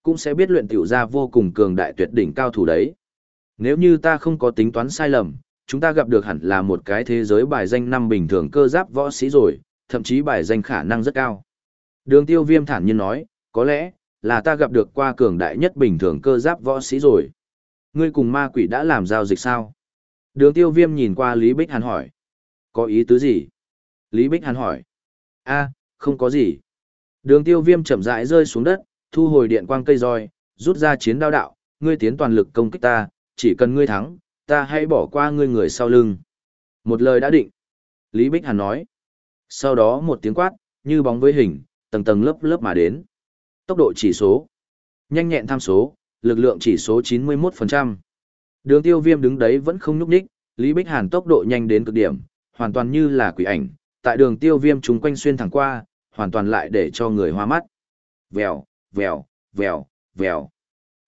Cũng sẽ biết luyện tiểu ra vô cùng cường đại tuyệt đỉnh cao thủ đấy. Nếu như ta không có tính toán sai lầm, chúng ta gặp được hẳn là một cái thế giới bài danh năm bình thường cơ giáp võ sĩ rồi, thậm chí bài danh khả năng rất cao. Đường tiêu viêm thản nhiên nói, có lẽ, là ta gặp được qua cường đại nhất bình thường cơ giáp võ sĩ rồi. Ngươi cùng ma quỷ đã làm giao dịch sao? Đường tiêu viêm nhìn qua Lý Bích Hàn hỏi. Có ý tứ gì? Lý Bích Hàn hỏi. a không có gì. Đường tiêu viêm chậm rãi rơi xuống đất, thu hồi điện quang cây roi, rút ra chiến đao đạo, ngươi tiến toàn lực công kích ta, chỉ cần ngươi thắng, ta hãy bỏ qua ngươi người sau lưng. Một lời đã định. Lý Bích Hàn nói. Sau đó một tiếng quát, như bóng với hình, tầng tầng lớp lớp mà đến. Tốc độ chỉ số. Nhanh nhẹn tham số, lực lượng chỉ số 91%. Đường tiêu viêm đứng đấy vẫn không nhúc đích. Lý Bích Hàn tốc độ nhanh đến cực điểm, hoàn toàn như là quỷ ảnh, tại đường tiêu viêm chúng quanh xuyên thẳng qua, hoàn toàn lại để cho người hoa mắt. Vèo, vèo, vèo, vèo.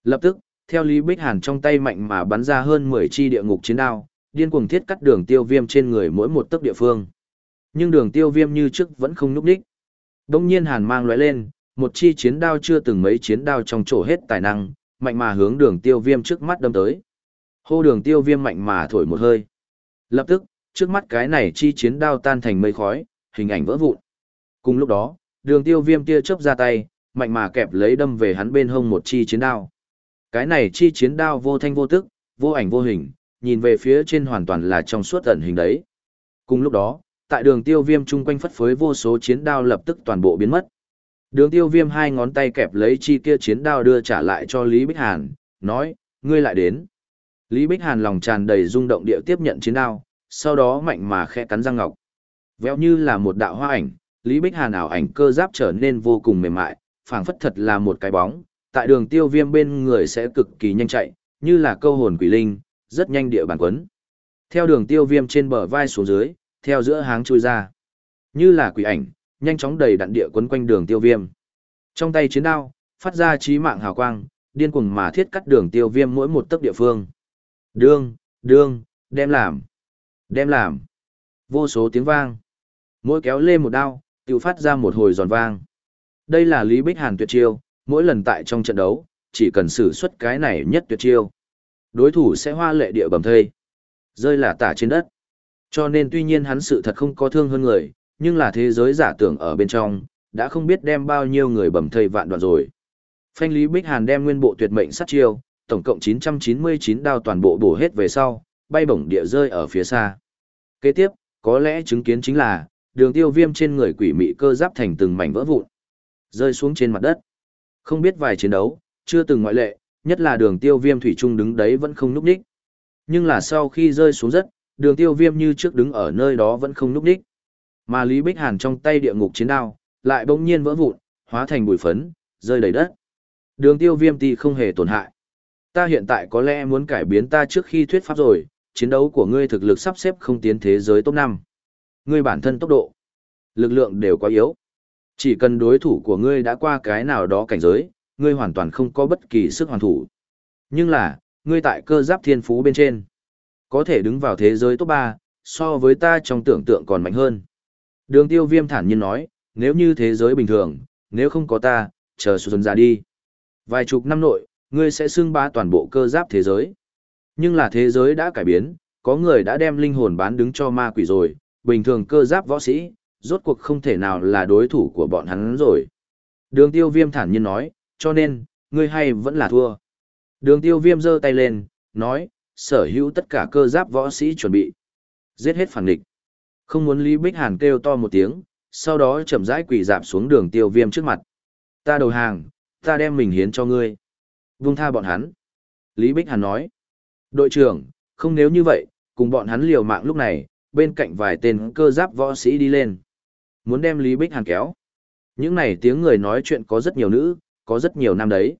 Lập tức, theo Lý Bích Hàn trong tay mạnh mà bắn ra hơn 10 chi địa ngục chiến đao, điên cuồng thiết cắt đường tiêu viêm trên người mỗi một tấc địa phương. Nhưng đường tiêu viêm như trước vẫn không núp đích. Đông nhiên Hàn mang lóe lên, một chi chiến đao chưa từng mấy chiến đao trong chỗ hết tài năng, mạnh mà hướng đường tiêu viêm trước mắt đâm tới. Hô đường tiêu viêm mạnh mà thổi một hơi. Lập tức, trước mắt cái này chi chiến đao tan thành mây khói, hình ảnh vỡ vụn. Cùng lúc đó, đường tiêu viêm tia chớp ra tay, mạnh mà kẹp lấy đâm về hắn bên hông một chi chiến đao. Cái này chi chiến đao vô thanh vô tức, vô ảnh vô hình, nhìn về phía trên hoàn toàn là trong suốt ẩn hình đấy. Cùng lúc đó, tại đường tiêu viêm chung quanh phất phới vô số chiến đao lập tức toàn bộ biến mất. Đường tiêu viêm hai ngón tay kẹp lấy chi kia chiến đao đưa trả lại cho Lý Bích Hàn, nói, ngươi lại đến. Lý Bích Hàn lòng tràn đầy rung động địa tiếp nhận chiến đao, sau đó mạnh mà khẽ cắn răng ngọc. Véo như là một đạo hoa ảnh, Lý Bích Hàn ảo ảnh cơ giáp trở nên vô cùng mềm mại, phảng phất thật là một cái bóng, tại đường tiêu viêm bên người sẽ cực kỳ nhanh chạy, như là câu hồn quỷ linh, rất nhanh địa bản quấn. Theo đường tiêu viêm trên bờ vai xuống dưới, theo giữa háng chui ra. Như là quỷ ảnh, nhanh chóng đầy đặn địa quấn quanh đường tiêu viêm. Trong tay chiến đao, phát ra trí mạng hào quang, điên cuồng mà thiết cắt đường tiêu viêm mỗi một tấc địa phương. Đương, đương, đem làm, đem làm. Vô số tiếng vang. Mỗi kéo lên một đao, tự phát ra một hồi giòn vang. Đây là Lý Bích Hàn tuyệt chiêu, mỗi lần tại trong trận đấu, chỉ cần sử xuất cái này nhất tuyệt chiêu. Đối thủ sẽ hoa lệ địa bầm thây. Rơi là tả trên đất. Cho nên tuy nhiên hắn sự thật không có thương hơn người, nhưng là thế giới giả tưởng ở bên trong, đã không biết đem bao nhiêu người bầm thây vạn đoạn rồi. Phanh Lý Bích Hàn đem nguyên bộ tuyệt mệnh sát chiêu, tổng cộng 999 đao toàn bộ bổ hết về sau, bay bổng địa rơi ở phía xa. Kế tiếp, có lẽ chứng kiến chính là, đường tiêu viêm trên người quỷ mị cơ giáp thành từng mảnh vỡ vụn, rơi xuống trên mặt đất. Không biết vài chiến đấu, chưa từng ngoại lệ, nhất là đường tiêu viêm thủy trung đứng đấy vẫn không núp đích. Nhưng là sau khi rơi xuống đất, đường tiêu viêm như trước đứng ở nơi đó vẫn không núp đích. Mà Lý Bích Hàn trong tay địa ngục chiến đao, lại bỗng nhiên vỡ vụn, hóa thành bụi phấn, rơi đầy đất. Đường tiêu viêm thì không hề tổn hại. Ta hiện tại có lẽ muốn cải biến ta trước khi thuyết pháp rồi, chiến đấu của ngươi thực lực sắp xếp không tiến thế giới top 5. Ngươi bản thân tốc độ, lực lượng đều quá yếu. Chỉ cần đối thủ của ngươi đã qua cái nào đó cảnh giới, ngươi hoàn toàn không có bất kỳ sức hoàn thủ. Nhưng là, ngươi tại cơ giáp thiên phú bên trên, có thể đứng vào thế giới top 3, so với ta trong tưởng tượng còn mạnh hơn. Đường tiêu viêm thản nhiên nói, nếu như thế giới bình thường, nếu không có ta, chờ xuân ra đi. Vài chục năm nội, ngươi sẽ xưng bá toàn bộ cơ giáp thế giới. Nhưng là thế giới đã cải biến, có người đã đem linh hồn bán đứng cho ma quỷ rồi, bình thường cơ giáp võ sĩ, rốt cuộc không thể nào là đối thủ của bọn hắn rồi. Đường tiêu viêm thản nhiên nói, cho nên, ngươi hay vẫn là thua. Đường tiêu viêm giơ tay lên, nói, sở hữu tất cả cơ giáp võ sĩ chuẩn bị. Giết hết phản địch. Không muốn Lý Bích Hàn kêu to một tiếng, sau đó chậm rãi quỳ dạp xuống đường tiêu viêm trước mặt. Ta đầu hàng, ta đem mình hiến cho ngươi. Vung tha bọn hắn. Lý Bích Hàn nói. Đội trưởng, không nếu như vậy, cùng bọn hắn liều mạng lúc này, bên cạnh vài tên cơ giáp võ sĩ đi lên. Muốn đem Lý Bích Hàn kéo. Những này tiếng người nói chuyện có rất nhiều nữ, có rất nhiều nam đấy.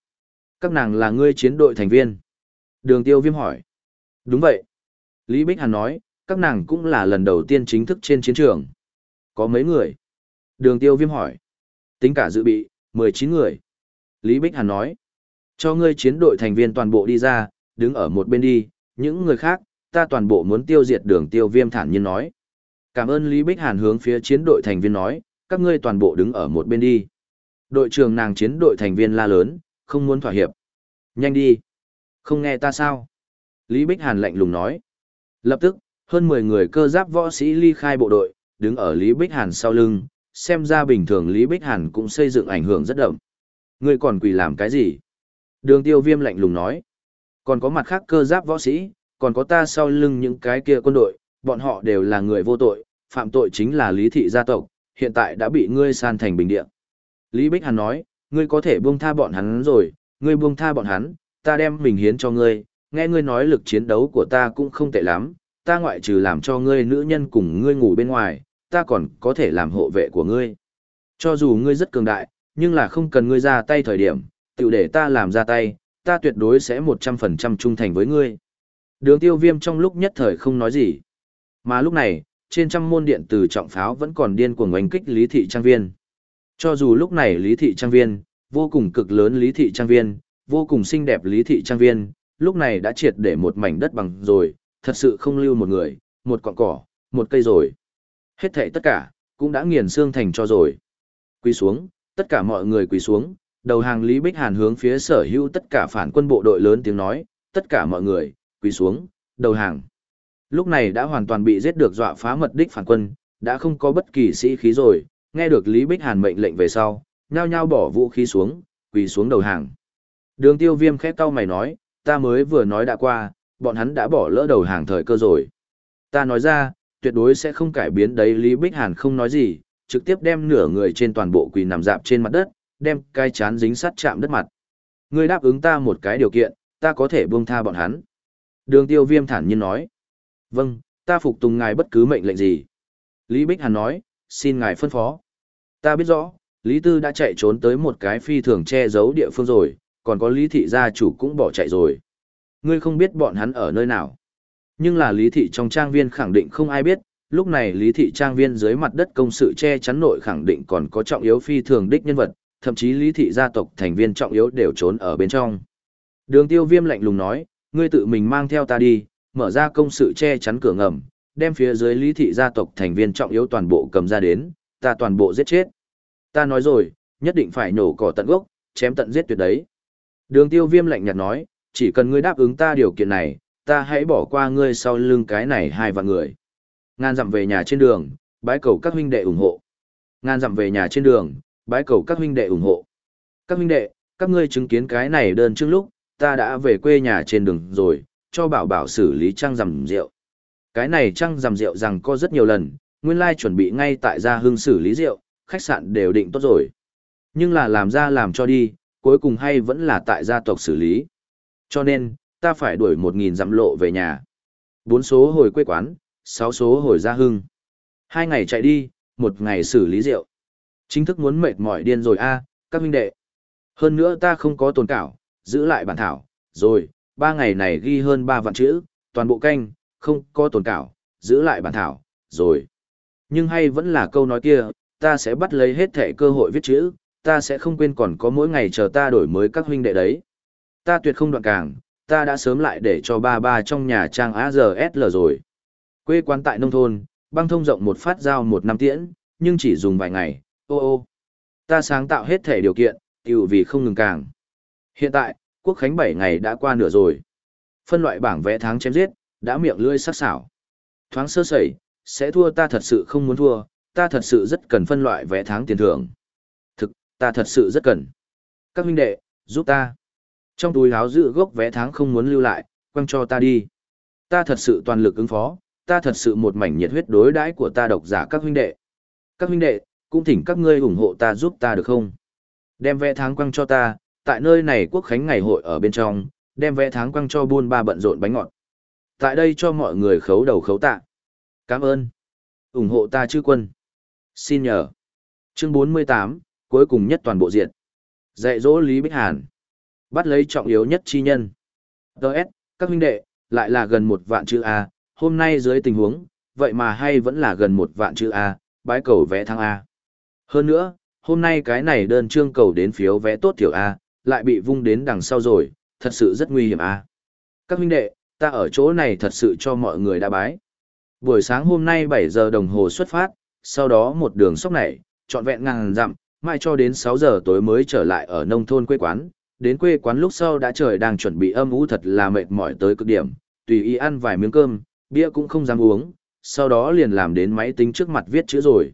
Các nàng là ngươi chiến đội thành viên. Đường tiêu viêm hỏi. Đúng vậy. Lý Bích Hàn nói, các nàng cũng là lần đầu tiên chính thức trên chiến trường. Có mấy người? Đường tiêu viêm hỏi. Tính cả dự bị, 19 người. Lý Bích Hàn nói. Cho ngươi chiến đội thành viên toàn bộ đi ra, đứng ở một bên đi, những người khác, ta toàn bộ muốn tiêu diệt đường tiêu viêm thản nhiên nói. Cảm ơn Lý Bích Hàn hướng phía chiến đội thành viên nói, các ngươi toàn bộ đứng ở một bên đi. Đội trưởng nàng chiến đội thành viên la lớn, không muốn thỏa hiệp. Nhanh đi. Không nghe ta sao? Lý Bích Hàn lạnh lùng nói. Lập tức, hơn 10 người cơ giáp võ sĩ ly khai bộ đội, đứng ở Lý Bích Hàn sau lưng, xem ra bình thường Lý Bích Hàn cũng xây dựng ảnh hưởng rất đậm. Ngươi còn quỳ làm cái gì? Đường tiêu viêm lạnh lùng nói. Còn có mặt khác cơ giáp võ sĩ, còn có ta sau lưng những cái kia quân đội, bọn họ đều là người vô tội, phạm tội chính là lý thị gia tộc, hiện tại đã bị ngươi san thành bình địa. Lý Bích Hàn nói, ngươi có thể buông tha bọn hắn rồi, ngươi buông tha bọn hắn, ta đem mình hiến cho ngươi, nghe ngươi nói lực chiến đấu của ta cũng không tệ lắm, ta ngoại trừ làm cho ngươi nữ nhân cùng ngươi ngủ bên ngoài, ta còn có thể làm hộ vệ của ngươi. Cho dù ngươi rất cường đại, nhưng là không cần ngươi ra tay thời điểm, tự để ta làm ra tay, ta tuyệt đối sẽ 100% trung thành với ngươi. Đường tiêu viêm trong lúc nhất thời không nói gì. Mà lúc này, trên trăm môn điện từ trọng pháo vẫn còn điên cuồng oanh kích Lý Thị Trang Viên. Cho dù lúc này Lý Thị Trang Viên, vô cùng cực lớn Lý Thị Trang Viên, vô cùng xinh đẹp Lý Thị Trang Viên, lúc này đã triệt để một mảnh đất bằng rồi, thật sự không lưu một người, một cọng cỏ, một cây rồi. Hết thảy tất cả, cũng đã nghiền xương thành cho rồi. Quỳ xuống, tất cả mọi người quỳ xuống, đầu hàng Lý Bích Hàn hướng phía sở hữu tất cả phản quân bộ đội lớn tiếng nói, tất cả mọi người, quỳ xuống, đầu hàng. Lúc này đã hoàn toàn bị giết được dọa phá mật đích phản quân, đã không có bất kỳ sĩ khí rồi, nghe được Lý Bích Hàn mệnh lệnh về sau, nhao nhao bỏ vũ khí xuống, quỳ xuống đầu hàng. Đường tiêu viêm khép cau mày nói, ta mới vừa nói đã qua, bọn hắn đã bỏ lỡ đầu hàng thời cơ rồi. Ta nói ra, tuyệt đối sẽ không cải biến đấy Lý Bích Hàn không nói gì, trực tiếp đem nửa người trên toàn bộ quỳ nằm dạp trên mặt đất, đem cái chán dính sắt chạm đất mặt. Ngươi đáp ứng ta một cái điều kiện, ta có thể buông tha bọn hắn. Đường tiêu viêm thản nhiên nói. Vâng, ta phục tùng ngài bất cứ mệnh lệnh gì. Lý Bích Hàn nói, xin ngài phân phó. Ta biết rõ, Lý Tư đã chạy trốn tới một cái phi thường che giấu địa phương rồi, còn có Lý Thị gia chủ cũng bỏ chạy rồi. Ngươi không biết bọn hắn ở nơi nào. Nhưng là Lý Thị trong trang viên khẳng định không ai biết, lúc này Lý Thị trang viên dưới mặt đất công sự che chắn nội khẳng định còn có trọng yếu phi thường đích nhân vật, thậm chí Lý Thị gia tộc thành viên trọng yếu đều trốn ở bên trong. Đường tiêu viêm lạnh lùng nói, ngươi tự mình mang theo ta đi, mở ra công sự che chắn cửa ngầm, đem phía dưới Lý Thị gia tộc thành viên trọng yếu toàn bộ cầm ra đến, ta toàn bộ giết chết. Ta nói rồi, nhất định phải nổ cỏ tận gốc, chém tận giết tuyệt đấy. Đường tiêu viêm lạnh nhạt nói, chỉ cần ngươi đáp ứng ta điều kiện này, ta hãy bỏ qua ngươi sau lưng cái này hai vạn người. Ngan dặm về nhà trên đường, bái cầu các huynh đệ ủng hộ. Ngan dặm về nhà trên đường, bái cầu các huynh đệ ủng hộ. Các huynh đệ, các ngươi chứng kiến cái này đơn trước lúc, ta đã về quê nhà trên đường rồi, cho bảo bảo xử lý trăng rằm rượu. Cái này trăng rằm rượu rằng có rất nhiều lần, nguyên lai chuẩn bị ngay tại gia hương xử lý rượu, khách sạn đều định tốt rồi. Nhưng là làm ra làm cho đi, cuối cùng hay vẫn là tại gia tộc xử lý. Cho nên, ta phải đuổi một nghìn dặm lộ về nhà. Bốn số hồi quê quán, sáu số hồi gia hưng. Hai ngày chạy đi, một ngày xử lý rượu. Chính thức muốn mệt mỏi điên rồi a, các huynh đệ. Hơn nữa ta không có tồn cảo, giữ lại bản thảo, rồi, ba ngày này ghi hơn ba vạn chữ, toàn bộ canh, không có tồn cảo, giữ lại bản thảo, rồi. Nhưng hay vẫn là câu nói kia, ta sẽ bắt lấy hết thể cơ hội viết chữ, ta sẽ không quên còn có mỗi ngày chờ ta đổi mới các huynh đệ đấy. Ta tuyệt không đoạn càng, ta đã sớm lại để cho ba ba trong nhà trang AZSL rồi. Quê quán tại nông thôn, băng thông rộng một phát giao một năm tiễn, nhưng chỉ dùng vài ngày, ô ô. Ta sáng tạo hết thể điều kiện, tiểu vì không ngừng càng. Hiện tại, quốc khánh 7 ngày đã qua nửa rồi. Phân loại bảng vẽ tháng chém giết, đã miệng lưỡi sắc sảo. Thoáng sơ sẩy, sẽ thua ta thật sự không muốn thua, ta thật sự rất cần phân loại vẽ tháng tiền thưởng. Thực, ta thật sự rất cần. Các huynh đệ, giúp ta. Trong túi áo giữ gốc vé tháng không muốn lưu lại, quăng cho ta đi. Ta thật sự toàn lực ứng phó, ta thật sự một mảnh nhiệt huyết đối đãi của ta độc giả các huynh đệ. Các huynh đệ, cũng thỉnh các ngươi ủng hộ ta giúp ta được không? Đem vé tháng quăng cho ta, tại nơi này quốc khánh ngày hội ở bên trong, đem vé tháng quăng cho buôn ba bận rộn bánh ngọt. Tại đây cho mọi người khấu đầu khấu tạ. Cảm ơn. ủng hộ ta chư quân. Xin nhờ. Chương 48, cuối cùng nhất toàn bộ diện. Dạy dỗ Lý Bích Hàn. Bắt lấy trọng yếu nhất chi nhân. Đợt, các huynh đệ, lại là gần một vạn chữ A, hôm nay dưới tình huống, vậy mà hay vẫn là gần một vạn chữ A, bái cầu vẽ thăng A. Hơn nữa, hôm nay cái này đơn trương cầu đến phiếu vẽ tốt tiểu A, lại bị vung đến đằng sau rồi, thật sự rất nguy hiểm A. Các huynh đệ, ta ở chỗ này thật sự cho mọi người đã bái. Buổi sáng hôm nay 7 giờ đồng hồ xuất phát, sau đó một đường sóc này, trọn vẹn ngàn dặm, mai cho đến 6 giờ tối mới trở lại ở nông thôn quê quán, đến quê quán lúc sau đã trời đang chuẩn bị âm ú thật là mệt mỏi tới cực điểm, tùy ý ăn vài miếng cơm, bia cũng không dám uống, sau đó liền làm đến máy tính trước mặt viết chữ rồi.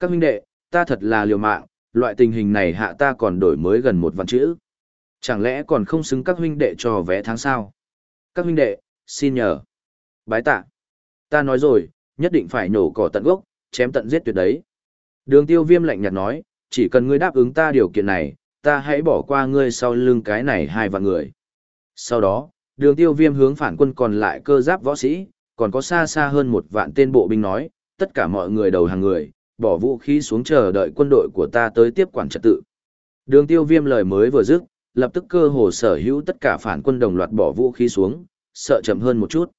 Các huynh đệ, ta thật là liều mạng, loại tình hình này hạ ta còn đổi mới gần một vạn chữ. Chẳng lẽ còn không xứng các huynh đệ cho vé tháng sao? Các huynh đệ, xin nhờ. Bái tạ. Ta nói rồi, nhất định phải nổ cỏ tận gốc, chém tận giết tuyệt đấy. Đường tiêu viêm lạnh nhạt nói, chỉ cần ngươi đáp ứng ta điều kiện này, ta hãy bỏ qua ngươi sau lưng cái này hai vạn người. Sau đó, đường tiêu viêm hướng phản quân còn lại cơ giáp võ sĩ, còn có xa xa hơn một vạn tên bộ binh nói, tất cả mọi người đầu hàng người, bỏ vũ khí xuống chờ đợi quân đội của ta tới tiếp quản trật tự. Đường tiêu viêm lời mới vừa dứt, lập tức cơ hồ sở hữu tất cả phản quân đồng loạt bỏ vũ khí xuống, sợ chậm hơn một chút.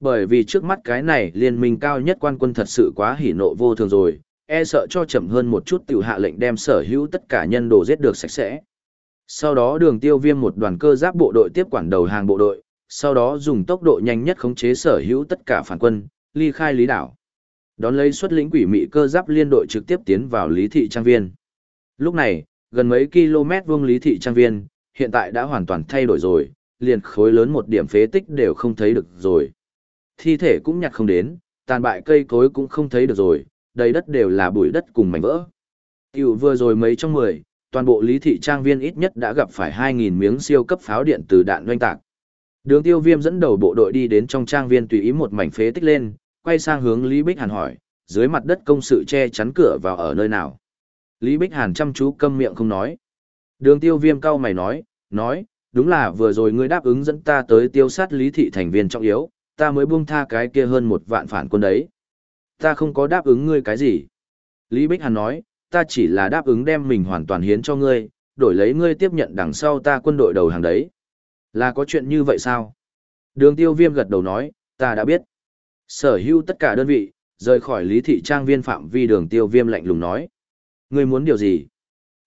Bởi vì trước mắt cái này liên minh cao nhất quan quân thật sự quá hỉ nộ vô thường rồi, e sợ cho chậm hơn một chút tiểu hạ lệnh đem sở hữu tất cả nhân đồ giết được sạch sẽ. Sau đó đường tiêu viêm một đoàn cơ giáp bộ đội tiếp quản đầu hàng bộ đội, sau đó dùng tốc độ nhanh nhất khống chế sở hữu tất cả phản quân, ly khai lý đảo. Đón lấy xuất lĩnh quỷ mị cơ giáp liên đội trực tiếp tiến vào lý thị trang viên. Lúc này, gần mấy km vuông lý thị trang viên, hiện tại đã hoàn toàn thay đổi rồi, liền khối lớn một điểm phế tích đều không thấy được rồi. Thi thể cũng nhặt không đến, tàn bại cây cối cũng không thấy được rồi, đầy đất đều là bụi đất cùng mảnh vỡ. Tiểu vừa rồi mấy trong mười, toàn bộ lý thị trang viên ít nhất đã gặp phải 2.000 miếng siêu cấp pháo điện từ đạn doanh tạc. Đường tiêu viêm dẫn đầu bộ đội đi đến trong trang viên tùy ý một mảnh phế tích lên, quay sang hướng Lý Bích Hàn hỏi, dưới mặt đất công sự che chắn cửa vào ở nơi nào. Lý Bích Hàn chăm chú câm miệng không nói. Đường tiêu viêm cao mày nói, nói, đúng là vừa rồi ngươi đáp ứng dẫn ta tới tiêu sát lý thị thành viên trọng yếu, ta mới buông tha cái kia hơn một vạn phản quân đấy. Ta không có đáp ứng ngươi cái gì. Lý Bích Hàn nói, ta chỉ là đáp ứng đem mình hoàn toàn hiến cho ngươi, đổi lấy ngươi tiếp nhận đằng sau ta quân đội đầu hàng đấy. Là có chuyện như vậy sao? Đường tiêu viêm gật đầu nói, ta đã biết. Sở hữu tất cả đơn vị, rời khỏi lý thị trang viên phạm vi đường tiêu viêm lạnh lùng nói. Ngươi muốn điều gì?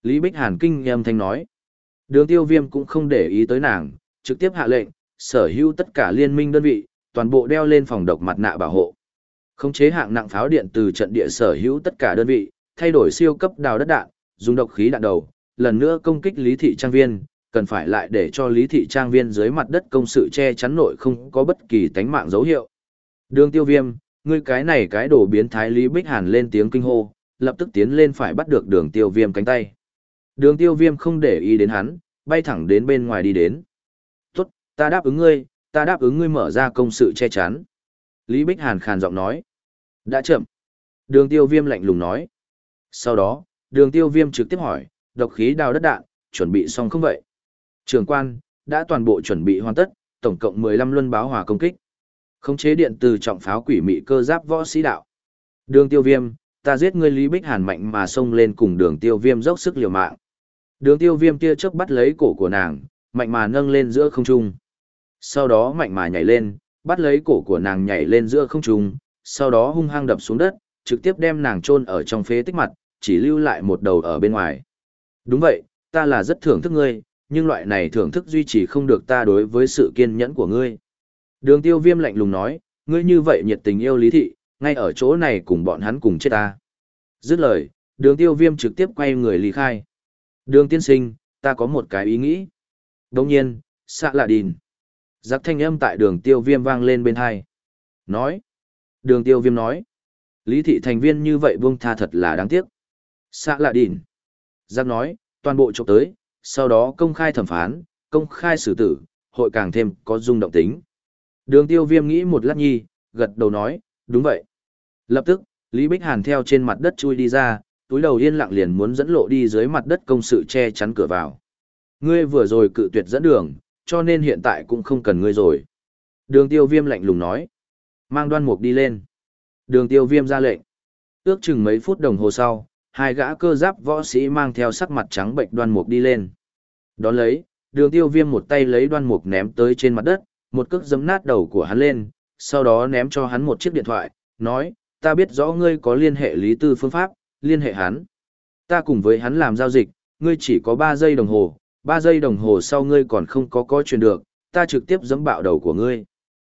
Lý Bích Hàn kinh em thanh nói. Đường tiêu viêm cũng không để ý tới nàng, trực tiếp hạ lệnh, sở hữu tất cả liên minh đơn vị, toàn bộ đeo lên phòng độc mặt nạ bảo hộ. Khống chế hạng nặng pháo điện từ trận địa sở hữu tất cả đơn vị, thay đổi siêu cấp đào đất đạn, dùng độc khí đạn đầu, lần nữa công kích lý thị trang viên, cần phải lại để cho lý thị trang viên dưới mặt đất công sự che chắn nội không có bất kỳ tánh mạng dấu hiệu. Đường tiêu viêm, ngươi cái này cái đồ biến thái Lý Bích Hàn lên tiếng kinh hô, lập tức tiến lên phải bắt được đường tiêu viêm cánh tay. Đường tiêu viêm không để ý đến hắn, bay thẳng đến bên ngoài đi đến. Tốt, ta đáp ứng ngươi, ta đáp ứng ngươi mở ra công sự che chắn. Lý Bích Hàn khàn giọng nói. Đã chậm. Đường tiêu viêm lạnh lùng nói. Sau đó, đường tiêu viêm trực tiếp hỏi, độc khí đào đất đạn, chuẩn bị xong không vậy? Trường quan, đã toàn bộ chuẩn bị hoàn tất, tổng cộng 15 luân báo hòa công kích. Khống chế điện từ trọng pháo quỷ mị cơ giáp võ sĩ đạo. Đường tiêu viêm, ta giết ngươi Lý Bích Hàn mạnh mà xông lên cùng đường tiêu viêm dốc sức liều mạng. Đường tiêu viêm kia chớp bắt lấy cổ của nàng, mạnh mà nâng lên giữa không trung. Sau đó mạnh mà nhảy lên, bắt lấy cổ của nàng nhảy lên giữa không trung, sau đó hung hăng đập xuống đất, trực tiếp đem nàng chôn ở trong phế tích mặt, chỉ lưu lại một đầu ở bên ngoài. Đúng vậy, ta là rất thưởng thức ngươi, nhưng loại này thưởng thức duy trì không được ta đối với sự kiên nhẫn của ngươi. Đường tiêu viêm lạnh lùng nói, ngươi như vậy nhiệt tình yêu lý thị, ngay ở chỗ này cùng bọn hắn cùng chết ta. Dứt lời, đường tiêu viêm trực tiếp quay người ly khai. Đường tiên sinh, ta có một cái ý nghĩ. Đồng nhiên, xạ lạ đình. Giặc thanh âm tại đường tiêu viêm vang lên bên hai. Nói. Đường tiêu viêm nói. Lý thị thành viên như vậy buông tha thật là đáng tiếc. Xạ lạ đìn. Giặc nói, toàn bộ trộm tới, sau đó công khai thẩm phán, công khai xử tử, hội càng thêm có dung động tính. Đường tiêu viêm nghĩ một lát nhi, gật đầu nói, đúng vậy. Lập tức, Lý Bích Hàn theo trên mặt đất chui đi ra, túi đầu yên lặng liền muốn dẫn lộ đi dưới mặt đất công sự che chắn cửa vào. Ngươi vừa rồi cự tuyệt dẫn đường, cho nên hiện tại cũng không cần ngươi rồi. Đường tiêu viêm lạnh lùng nói. Mang đoan mục đi lên. Đường tiêu viêm ra lệnh. Ước chừng mấy phút đồng hồ sau, hai gã cơ giáp võ sĩ mang theo sắc mặt trắng bệnh đoan mục đi lên. Đón lấy, đường tiêu viêm một tay lấy đoan mục ném tới trên mặt đất, một cước giấm nát đầu của hắn lên, sau đó ném cho hắn một chiếc điện thoại, nói, ta biết rõ ngươi có liên hệ lý tư phương pháp, liên hệ hắn. Ta cùng với hắn làm giao dịch, ngươi chỉ có 3 giây đồng hồ, Ba giây đồng hồ sau ngươi còn không có có chuyện được, ta trực tiếp giẫm bạo đầu của ngươi.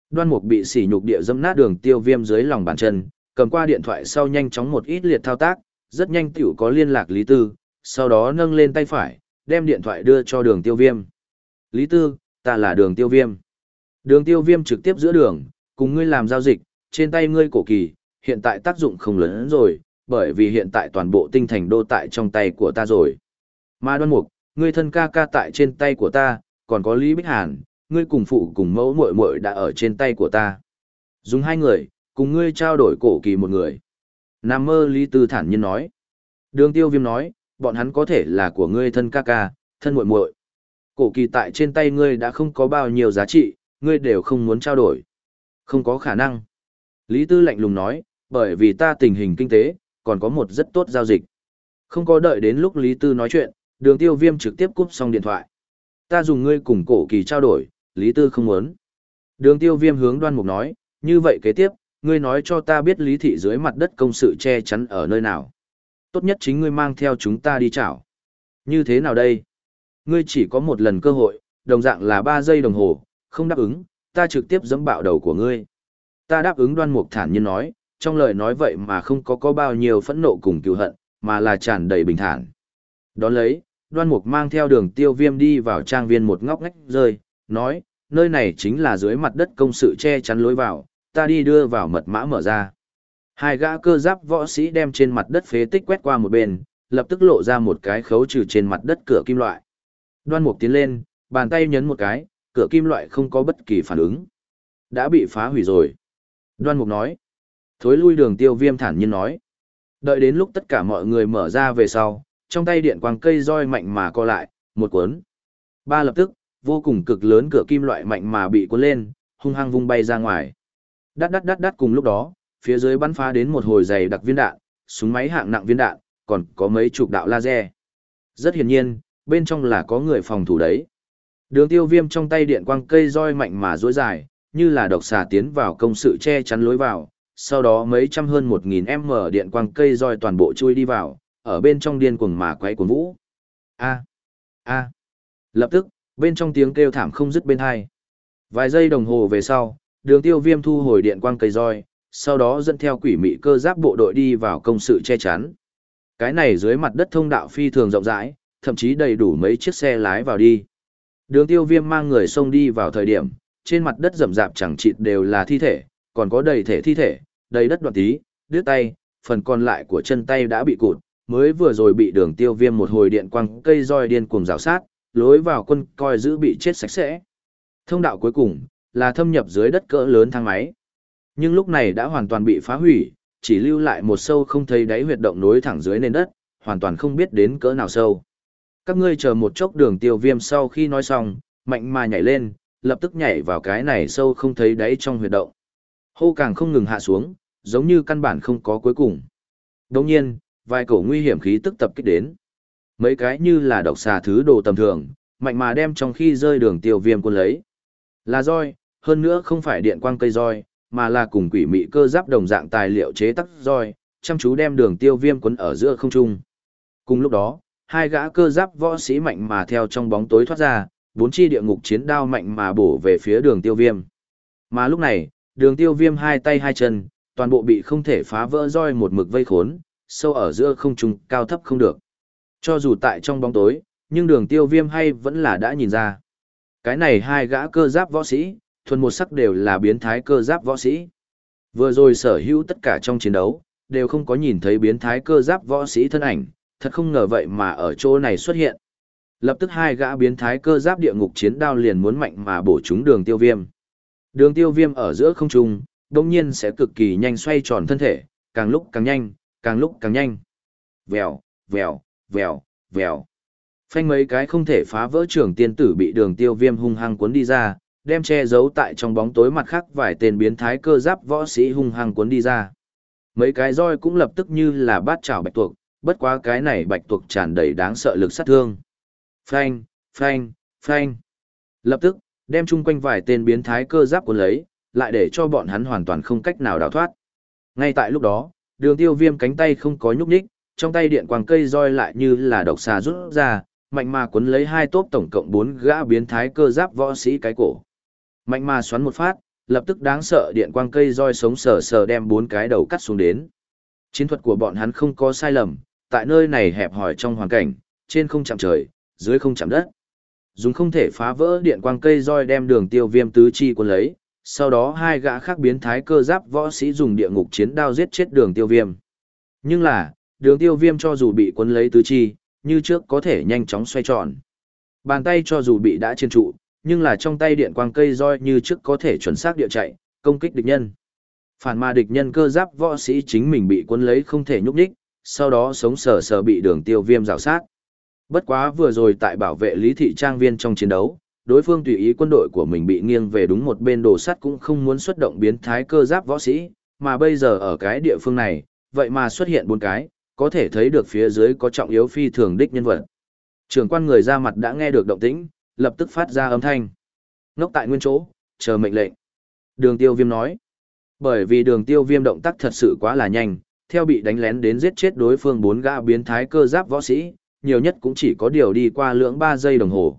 Đoan Mục bị sỉ nhục địa giẫm nát đường tiêu viêm dưới lòng bàn chân, cầm qua điện thoại sau nhanh chóng một ít liệt thao tác, rất nhanh tiểu có liên lạc Lý Tư, sau đó nâng lên tay phải, đem điện thoại đưa cho đường tiêu viêm. Lý Tư, ta là đường tiêu viêm. Đường tiêu viêm trực tiếp giữa đường, cùng ngươi làm giao dịch, trên tay ngươi cổ kỳ, hiện tại tác dụng không lớn rồi, bởi vì hiện tại toàn bộ tinh thành đô tại trong tay của ta rồi. Mà đoan mục, ngươi thân ca ca tại trên tay của ta, còn có Lý Bích Hàn, ngươi cùng phụ cùng mẫu muội muội đã ở trên tay của ta. Dùng hai người, cùng ngươi trao đổi cổ kỳ một người. Nam mơ Lý Tư thản nhiên nói. Đường tiêu viêm nói, bọn hắn có thể là của ngươi thân ca ca, thân muội muội. Cổ kỳ tại trên tay ngươi đã không có bao nhiêu giá trị, ngươi đều không muốn trao đổi. Không có khả năng. Lý Tư lạnh lùng nói, bởi vì ta tình hình kinh tế, còn có một rất tốt giao dịch. Không có đợi đến lúc Lý Tư nói chuyện, đường tiêu viêm trực tiếp cúp xong điện thoại. Ta dùng ngươi cùng cổ kỳ trao đổi, Lý Tư không muốn. Đường tiêu viêm hướng đoan mục nói, như vậy kế tiếp, ngươi nói cho ta biết lý thị dưới mặt đất công sự che chắn ở nơi nào. Tốt nhất chính ngươi mang theo chúng ta đi chảo. Như thế nào đây? Ngươi chỉ có một lần cơ hội, đồng dạng là 3 giây đồng hồ, không đáp ứng, ta trực tiếp dẫm bạo đầu của ngươi. Ta đáp ứng đoan mục thản nhiên nói, trong lời nói vậy mà không có có bao nhiêu phẫn nộ cùng cựu hận, mà là tràn đầy bình thản. Đón lấy, đoan mục mang theo đường tiêu viêm đi vào trang viên một ngóc ngách rơi, nói, nơi này chính là dưới mặt đất công sự che chắn lối vào, ta đi đưa vào mật mã mở ra. Hai gã cơ giáp võ sĩ đem trên mặt đất phế tích quét qua một bên, lập tức lộ ra một cái khấu trừ trên mặt đất cửa kim loại. Đoan mục tiến lên, bàn tay nhấn một cái, cửa kim loại không có bất kỳ phản ứng. Đã bị phá hủy rồi. Đoan mục nói. Thối lui đường tiêu viêm thản nhiên nói. Đợi đến lúc tất cả mọi người mở ra về sau, trong tay điện quang cây roi mạnh mà co lại, một cuốn. Ba lập tức, vô cùng cực lớn cửa kim loại mạnh mà bị cuốn lên, hung hăng vung bay ra ngoài. Đắt đắt đắt đắt cùng lúc đó, phía dưới bắn phá đến một hồi dày đặc viên đạn, súng máy hạng nặng viên đạn, còn có mấy chục đạo laser. Rất hiển nhiên, bên trong là có người phòng thủ đấy. Đường tiêu viêm trong tay điện quang cây roi mạnh mà dối dài, như là độc xà tiến vào công sự che chắn lối vào, sau đó mấy trăm hơn một nghìn m điện quang cây roi toàn bộ chui đi vào, ở bên trong điên cuồng mà quay cuồng vũ. A. A. Lập tức, bên trong tiếng kêu thảm không dứt bên hai. Vài giây đồng hồ về sau, đường tiêu viêm thu hồi điện quang cây roi, sau đó dẫn theo quỷ mị cơ giáp bộ đội đi vào công sự che chắn. Cái này dưới mặt đất thông đạo phi thường rộng rãi, thậm chí đầy đủ mấy chiếc xe lái vào đi. Đường tiêu viêm mang người xông đi vào thời điểm, trên mặt đất rậm rạp chẳng chịt đều là thi thể, còn có đầy thể thi thể, đầy đất đoạn tí, đứt tay, phần còn lại của chân tay đã bị cụt, mới vừa rồi bị đường tiêu viêm một hồi điện quăng cây roi điên cuồng rào sát, lối vào quân coi giữ bị chết sạch sẽ. Thông đạo cuối cùng, là thâm nhập dưới đất cỡ lớn thang máy. Nhưng lúc này đã hoàn toàn bị phá hủy, chỉ lưu lại một sâu không thấy đáy huyệt động nối thẳng dưới nền đất, hoàn toàn không biết đến cỡ nào sâu. Các ngươi chờ một chốc đường tiêu viêm sau khi nói xong, mạnh mà nhảy lên, lập tức nhảy vào cái này sâu không thấy đáy trong huyệt động. Hô càng không ngừng hạ xuống, giống như căn bản không có cuối cùng. Đồng nhiên, vài cổ nguy hiểm khí tức tập kích đến. Mấy cái như là độc xà thứ đồ tầm thường, mạnh mà đem trong khi rơi đường tiêu viêm quân lấy. Là roi, hơn nữa không phải điện quang cây roi, mà là cùng quỷ mị cơ giáp đồng dạng tài liệu chế tắc roi, chăm chú đem đường tiêu viêm quấn ở giữa không trung. Cùng lúc đó, hai gã cơ giáp võ sĩ mạnh mà theo trong bóng tối thoát ra, bốn chi địa ngục chiến đao mạnh mà bổ về phía đường tiêu viêm. Mà lúc này, đường tiêu viêm hai tay hai chân, toàn bộ bị không thể phá vỡ roi một mực vây khốn, sâu ở giữa không trung cao thấp không được. Cho dù tại trong bóng tối, nhưng đường tiêu viêm hay vẫn là đã nhìn ra. Cái này hai gã cơ giáp võ sĩ, thuần một sắc đều là biến thái cơ giáp võ sĩ. Vừa rồi sở hữu tất cả trong chiến đấu, đều không có nhìn thấy biến thái cơ giáp võ sĩ thân ảnh, thật không ngờ vậy mà ở chỗ này xuất hiện. Lập tức hai gã biến thái cơ giáp địa ngục chiến đao liền muốn mạnh mà bổ trúng đường tiêu viêm. Đường tiêu viêm ở giữa không trung, đồng nhiên sẽ cực kỳ nhanh xoay tròn thân thể, càng lúc càng nhanh, càng lúc càng nhanh. Vèo, vèo, vèo, vèo. Phanh mấy cái không thể phá vỡ trưởng tiên tử bị đường tiêu viêm hung hăng cuốn đi ra, đem che giấu tại trong bóng tối mặt khác vài tên biến thái cơ giáp võ sĩ hung hăng cuốn đi ra. Mấy cái roi cũng lập tức như là bát chảo bạch tuộc, bất quá cái này bạch tuộc tràn đầy đáng sợ lực sát thương. Phanh, phanh, phanh. Lập tức, đem chung quanh vài tên biến thái cơ giáp cuốn lấy, lại để cho bọn hắn hoàn toàn không cách nào đào thoát. Ngay tại lúc đó, đường tiêu viêm cánh tay không có nhúc nhích, trong tay điện quang cây roi lại như là độc xà rút ra, mạnh mà cuốn lấy hai tốp tổng cộng bốn gã biến thái cơ giáp võ sĩ cái cổ. Mạnh mà xoắn một phát, lập tức đáng sợ điện quang cây roi sống sờ sờ đem bốn cái đầu cắt xuống đến. Chiến thuật của bọn hắn không có sai lầm, tại nơi này hẹp hòi trong hoàn cảnh, trên không chạm trời, dưới không chạm đất. Dùng không thể phá vỡ điện quang cây roi đem đường tiêu viêm tứ chi cuốn lấy, sau đó hai gã khác biến thái cơ giáp võ sĩ dùng địa ngục chiến đao giết chết đường tiêu viêm. Nhưng là, đường tiêu viêm cho dù bị quấn lấy tứ chi, như trước có thể nhanh chóng xoay tròn. Bàn tay cho dù bị đã chiên trụ, nhưng là trong tay điện quang cây roi như trước có thể chuẩn xác địa chạy, công kích địch nhân. Phản mà địch nhân cơ giáp võ sĩ chính mình bị quấn lấy không thể nhúc nhích, sau đó sống sờ sờ bị đường tiêu viêm rào sát. Bất quá vừa rồi tại bảo vệ lý thị trang viên trong chiến đấu, đối phương tùy ý quân đội của mình bị nghiêng về đúng một bên đồ sắt cũng không muốn xuất động biến thái cơ giáp võ sĩ, mà bây giờ ở cái địa phương này, vậy mà xuất hiện bốn cái, có thể thấy được phía dưới có trọng yếu phi thường đích nhân vật. Trưởng quan người ra mặt đã nghe được động tĩnh, lập tức phát ra âm thanh. Ngốc tại nguyên chỗ, chờ mệnh lệnh. Đường tiêu viêm nói. Bởi vì đường tiêu viêm động tác thật sự quá là nhanh, theo bị đánh lén đến giết chết đối phương bốn gã biến thái cơ giáp võ sĩ, nhiều nhất cũng chỉ có điều đi qua lưỡng 3 giây đồng hồ.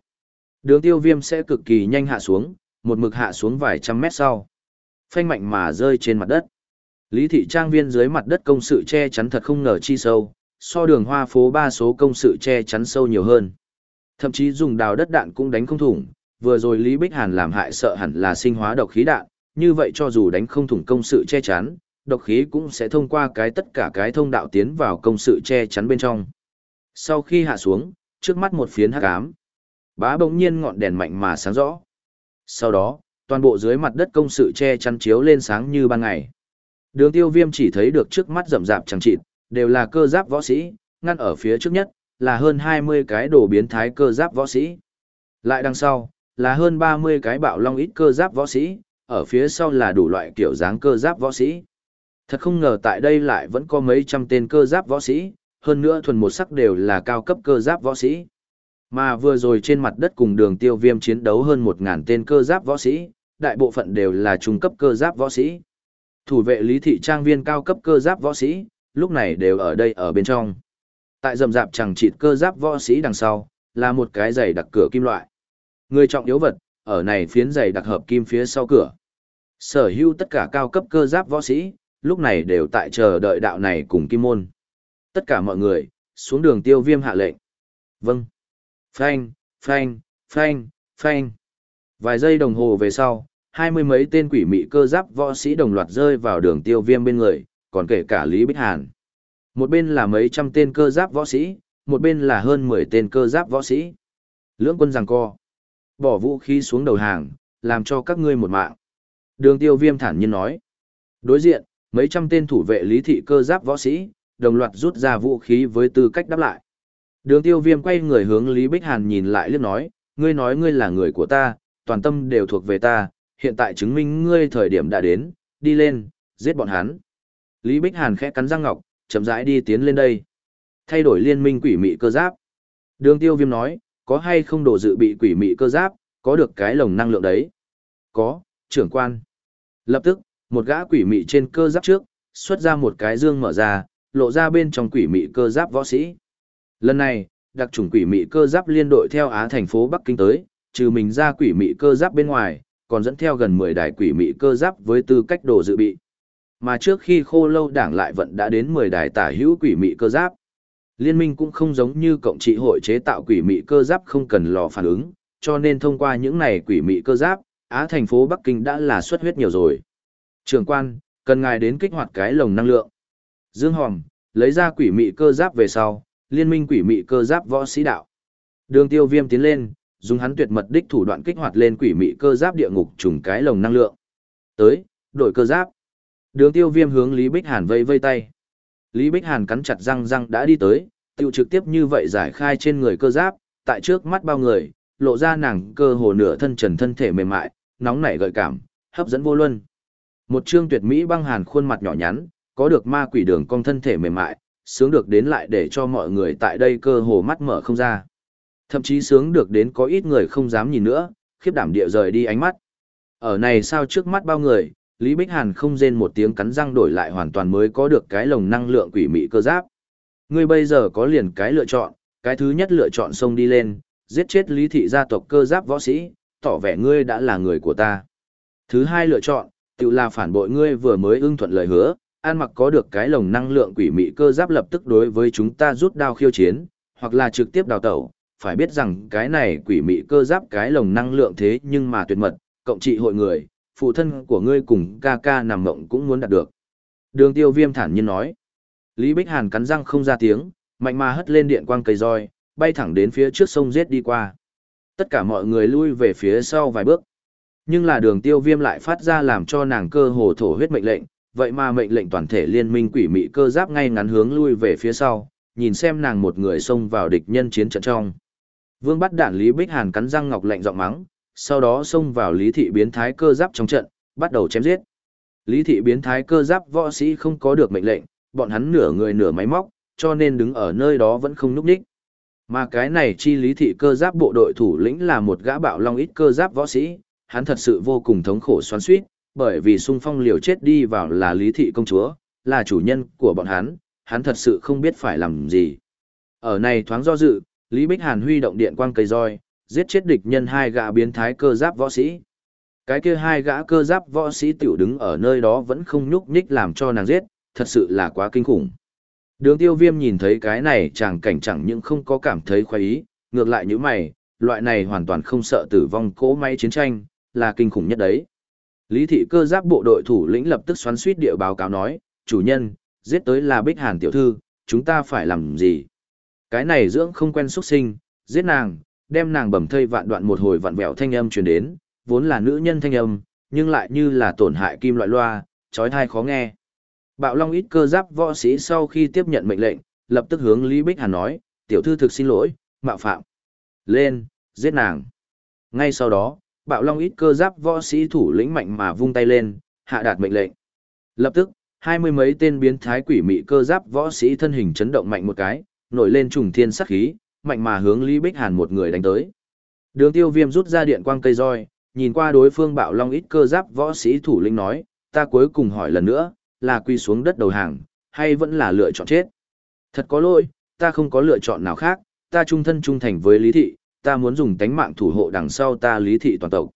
Đường tiêu viêm sẽ cực kỳ nhanh hạ xuống, một mực hạ xuống vài trăm mét sau. Phanh mạnh mà rơi trên mặt đất. Lý thị trang viên dưới mặt đất công sự che chắn thật không ngờ chi sâu, so đường hoa phố ba số công sự che chắn sâu nhiều hơn. Thậm chí dùng đào đất đạn cũng đánh không thủng, vừa rồi Lý Bích Hàn làm hại sợ hẳn là sinh hóa độc khí đạn, như vậy cho dù đánh không thủng công sự che chắn, độc khí cũng sẽ thông qua cái tất cả cái thông đạo tiến vào công sự che chắn bên trong. Sau khi hạ xuống, trước mắt một phiến hắc ám. Bá bỗng nhiên ngọn đèn mạnh mà sáng rõ. Sau đó, toàn bộ dưới mặt đất công sự che chắn chiếu lên sáng như ban ngày. Đường tiêu viêm chỉ thấy được trước mắt rậm rạp chẳng chịt, đều là cơ giáp võ sĩ, ngăn ở phía trước nhất, là hơn 20 cái đồ biến thái cơ giáp võ sĩ. Lại đằng sau, là hơn 30 cái bạo long ít cơ giáp võ sĩ, ở phía sau là đủ loại kiểu dáng cơ giáp võ sĩ. Thật không ngờ tại đây lại vẫn có mấy trăm tên cơ giáp võ sĩ, hơn nữa thuần một sắc đều là cao cấp cơ giáp võ sĩ. Mà vừa rồi trên mặt đất cùng đường tiêu viêm chiến đấu hơn 1.000 tên cơ giáp võ sĩ, đại bộ phận đều là trung cấp cơ giáp võ sĩ. Thủ vệ lý thị trang viên cao cấp cơ giáp võ sĩ, lúc này đều ở đây ở bên trong. Tại rầm rạp chẳng chịt cơ giáp võ sĩ đằng sau, là một cái giày đặc cửa kim loại. Người trọng yếu vật, ở này phiến giày đặc hợp kim phía sau cửa. Sở hữu tất cả cao cấp cơ giáp võ sĩ, lúc này đều tại chờ đợi đạo này cùng kim môn. Tất cả mọi người, xuống đường tiêu viêm hạ lệnh. Vâng. Phanh, phanh, phanh, phanh. Vài giây đồng hồ về sau, hai mươi mấy tên quỷ mị cơ giáp võ sĩ đồng loạt rơi vào đường tiêu viêm bên người, còn kể cả Lý Bích Hàn. Một bên là mấy trăm tên cơ giáp võ sĩ, một bên là hơn mười tên cơ giáp võ sĩ. Lưỡng quân giằng co. Bỏ vũ khí xuống đầu hàng, làm cho các ngươi một mạng. Đường tiêu viêm thản nhiên nói. Đối diện, mấy trăm tên thủ vệ lý thị cơ giáp võ sĩ, đồng loạt rút ra vũ khí với tư cách đáp lại. Đường tiêu viêm quay người hướng Lý Bích Hàn nhìn lại liếc nói, ngươi nói ngươi là người của ta, toàn tâm đều thuộc về ta, hiện tại chứng minh ngươi thời điểm đã đến, đi lên, giết bọn hắn. Lý Bích Hàn khẽ cắn răng ngọc, chậm rãi đi tiến lên đây. Thay đổi liên minh quỷ mị cơ giáp. Đường tiêu viêm nói, có hay không đồ dự bị quỷ mị cơ giáp, có được cái lồng năng lượng đấy. Có, trưởng quan. Lập tức, một gã quỷ mị trên cơ giáp trước, xuất ra một cái dương mở ra, lộ ra bên trong quỷ mị cơ giáp võ sĩ. Lần này, đặc chủng quỷ mị cơ giáp liên đội theo Á thành phố Bắc Kinh tới, trừ mình ra quỷ mị cơ giáp bên ngoài, còn dẫn theo gần 10 đài quỷ mị cơ giáp với tư cách đồ dự bị. Mà trước khi khô lâu đảng lại vận đã đến 10 đài tả hữu quỷ mị cơ giáp. Liên minh cũng không giống như cộng trị hội chế tạo quỷ mị cơ giáp không cần lò phản ứng, cho nên thông qua những này quỷ mị cơ giáp, Á thành phố Bắc Kinh đã là xuất huyết nhiều rồi. Trường quan, cần ngài đến kích hoạt cái lồng năng lượng. Dương Hòm, lấy ra quỷ mị cơ giáp về sau, liên minh quỷ mị cơ giáp võ sĩ đạo. Đường tiêu viêm tiến lên, dùng hắn tuyệt mật đích thủ đoạn kích hoạt lên quỷ mị cơ giáp địa ngục trùng cái lồng năng lượng. Tới, đổi cơ giáp. Đường tiêu viêm hướng Lý Bích Hàn vây vây tay. Lý Bích Hàn cắn chặt răng răng đã đi tới, tiêu trực tiếp như vậy giải khai trên người cơ giáp, tại trước mắt bao người, lộ ra nàng cơ hồ nửa thân trần thân thể mềm mại, nóng nảy gợi cảm, hấp dẫn vô luân. Một trương tuyệt mỹ băng hàn khuôn mặt nhỏ nhắn, có được ma quỷ đường cong thân thể mềm mại, sướng được đến lại để cho mọi người tại đây cơ hồ mắt mở không ra. Thậm chí sướng được đến có ít người không dám nhìn nữa, khiếp đảm địa rời đi ánh mắt. Ở này sao trước mắt bao người, Lý Bích Hàn không rên một tiếng cắn răng đổi lại hoàn toàn mới có được cái lồng năng lượng quỷ mị cơ giáp. Ngươi bây giờ có liền cái lựa chọn, cái thứ nhất lựa chọn xông đi lên, giết chết Lý thị gia tộc cơ giáp võ sĩ, tỏ vẻ ngươi đã là người của ta. Thứ hai lựa chọn, tự là phản bội ngươi vừa mới ưng thuận lời hứa, an mặc có được cái lồng năng lượng quỷ mị cơ giáp lập tức đối với chúng ta rút đao khiêu chiến, hoặc là trực tiếp đào tẩu, phải biết rằng cái này quỷ mị cơ giáp cái lồng năng lượng thế nhưng mà tuyệt mật, cộng trị hội người, phụ thân của ngươi cùng ca ca nằm mộng cũng muốn đạt được. Đường tiêu viêm thản nhiên nói. Lý Bích Hàn cắn răng không ra tiếng, mạnh mà hất lên điện quang cây roi, bay thẳng đến phía trước sông giết đi qua. Tất cả mọi người lui về phía sau vài bước. Nhưng là đường tiêu viêm lại phát ra làm cho nàng cơ hồ thổ huyết mệnh lệnh, vậy mà mệnh lệnh toàn thể liên minh quỷ mị cơ giáp ngay ngắn hướng lui về phía sau, nhìn xem nàng một người xông vào địch nhân chiến trận trong. Vương bắt đạn Lý Bích Hàn cắn răng ngọc lạnh giọng mắng, sau đó xông vào Lý thị biến thái cơ giáp trong trận, bắt đầu chém giết. Lý thị biến thái cơ giáp võ sĩ không có được mệnh lệnh, bọn hắn nửa người nửa máy móc, cho nên đứng ở nơi đó vẫn không núp đích. Mà cái này chi lý thị cơ giáp bộ đội thủ lĩnh là một gã bạo long ít cơ giáp võ sĩ, hắn thật sự vô cùng thống khổ xoắn suýt, bởi vì sung phong liều chết đi vào là lý thị công chúa, là chủ nhân của bọn hắn, hắn thật sự không biết phải làm gì. Ở này thoáng do dự, Lý Bích Hàn huy động điện quang cây roi, giết chết địch nhân hai gã biến thái cơ giáp võ sĩ. Cái kia hai gã cơ giáp võ sĩ tiểu đứng ở nơi đó vẫn không nhúc nhích làm cho nàng giết, thật sự là quá kinh khủng. Đường tiêu viêm nhìn thấy cái này chàng cảnh chẳng những không có cảm thấy khoái ý, ngược lại như mày, loại này hoàn toàn không sợ tử vong cỗ máy chiến tranh, là kinh khủng nhất đấy. Lý thị cơ giáp bộ đội thủ lĩnh lập tức xoắn suýt địa báo cáo nói, chủ nhân, giết tới là Bích Hàn tiểu thư, chúng ta phải làm gì? Cái này dưỡng không quen xuất sinh, giết nàng, đem nàng bầm thây vạn đoạn một hồi vạn vẹo thanh âm truyền đến, vốn là nữ nhân thanh âm, nhưng lại như là tổn hại kim loại loa, chói tai khó nghe. Bạo Long ít cơ giáp võ sĩ sau khi tiếp nhận mệnh lệnh, lập tức hướng Lý Bích Hàn nói, tiểu thư thực xin lỗi, mạo phạm. Lên, giết nàng. Ngay sau đó, Bạo Long ít cơ giáp võ sĩ thủ lĩnh mạnh mà vung tay lên, hạ đạt mệnh lệnh. Lập tức, hai mươi mấy tên biến thái quỷ mị cơ giáp võ sĩ thân hình chấn động mạnh một cái, nổi lên trùng thiên sắc khí, mạnh mà hướng Lý Bích Hàn một người đánh tới. Đường tiêu viêm rút ra điện quang cây roi, nhìn qua đối phương bạo long ít cơ giáp võ sĩ thủ lĩnh nói, ta cuối cùng hỏi lần nữa, là quy xuống đất đầu hàng, hay vẫn là lựa chọn chết. Thật có lỗi, ta không có lựa chọn nào khác, ta trung thân trung thành với lý thị, ta muốn dùng tánh mạng thủ hộ đằng sau ta lý thị toàn tộc.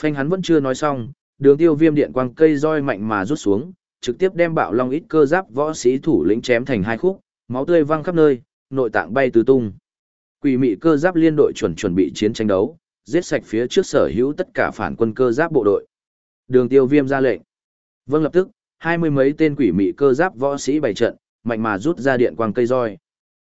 Phanh hắn vẫn chưa nói xong, đường tiêu viêm điện quang cây roi mạnh mà rút xuống, trực tiếp đem bạo long ít cơ giáp võ sĩ thủ lĩnh chém thành hai khúc, máu tươi văng khắp nơi, nội tạng bay tứ tung. Quỷ mị cơ giáp liên đội chuẩn chuẩn bị chiến tranh đấu, giết sạch phía trước sở hữu tất cả phản quân cơ giáp bộ đội. Đường tiêu viêm ra lệnh. Vâng lập tức, hai mươi mấy tên quỷ mị cơ giáp võ sĩ bày trận, mạnh mà rút ra điện quang cây roi.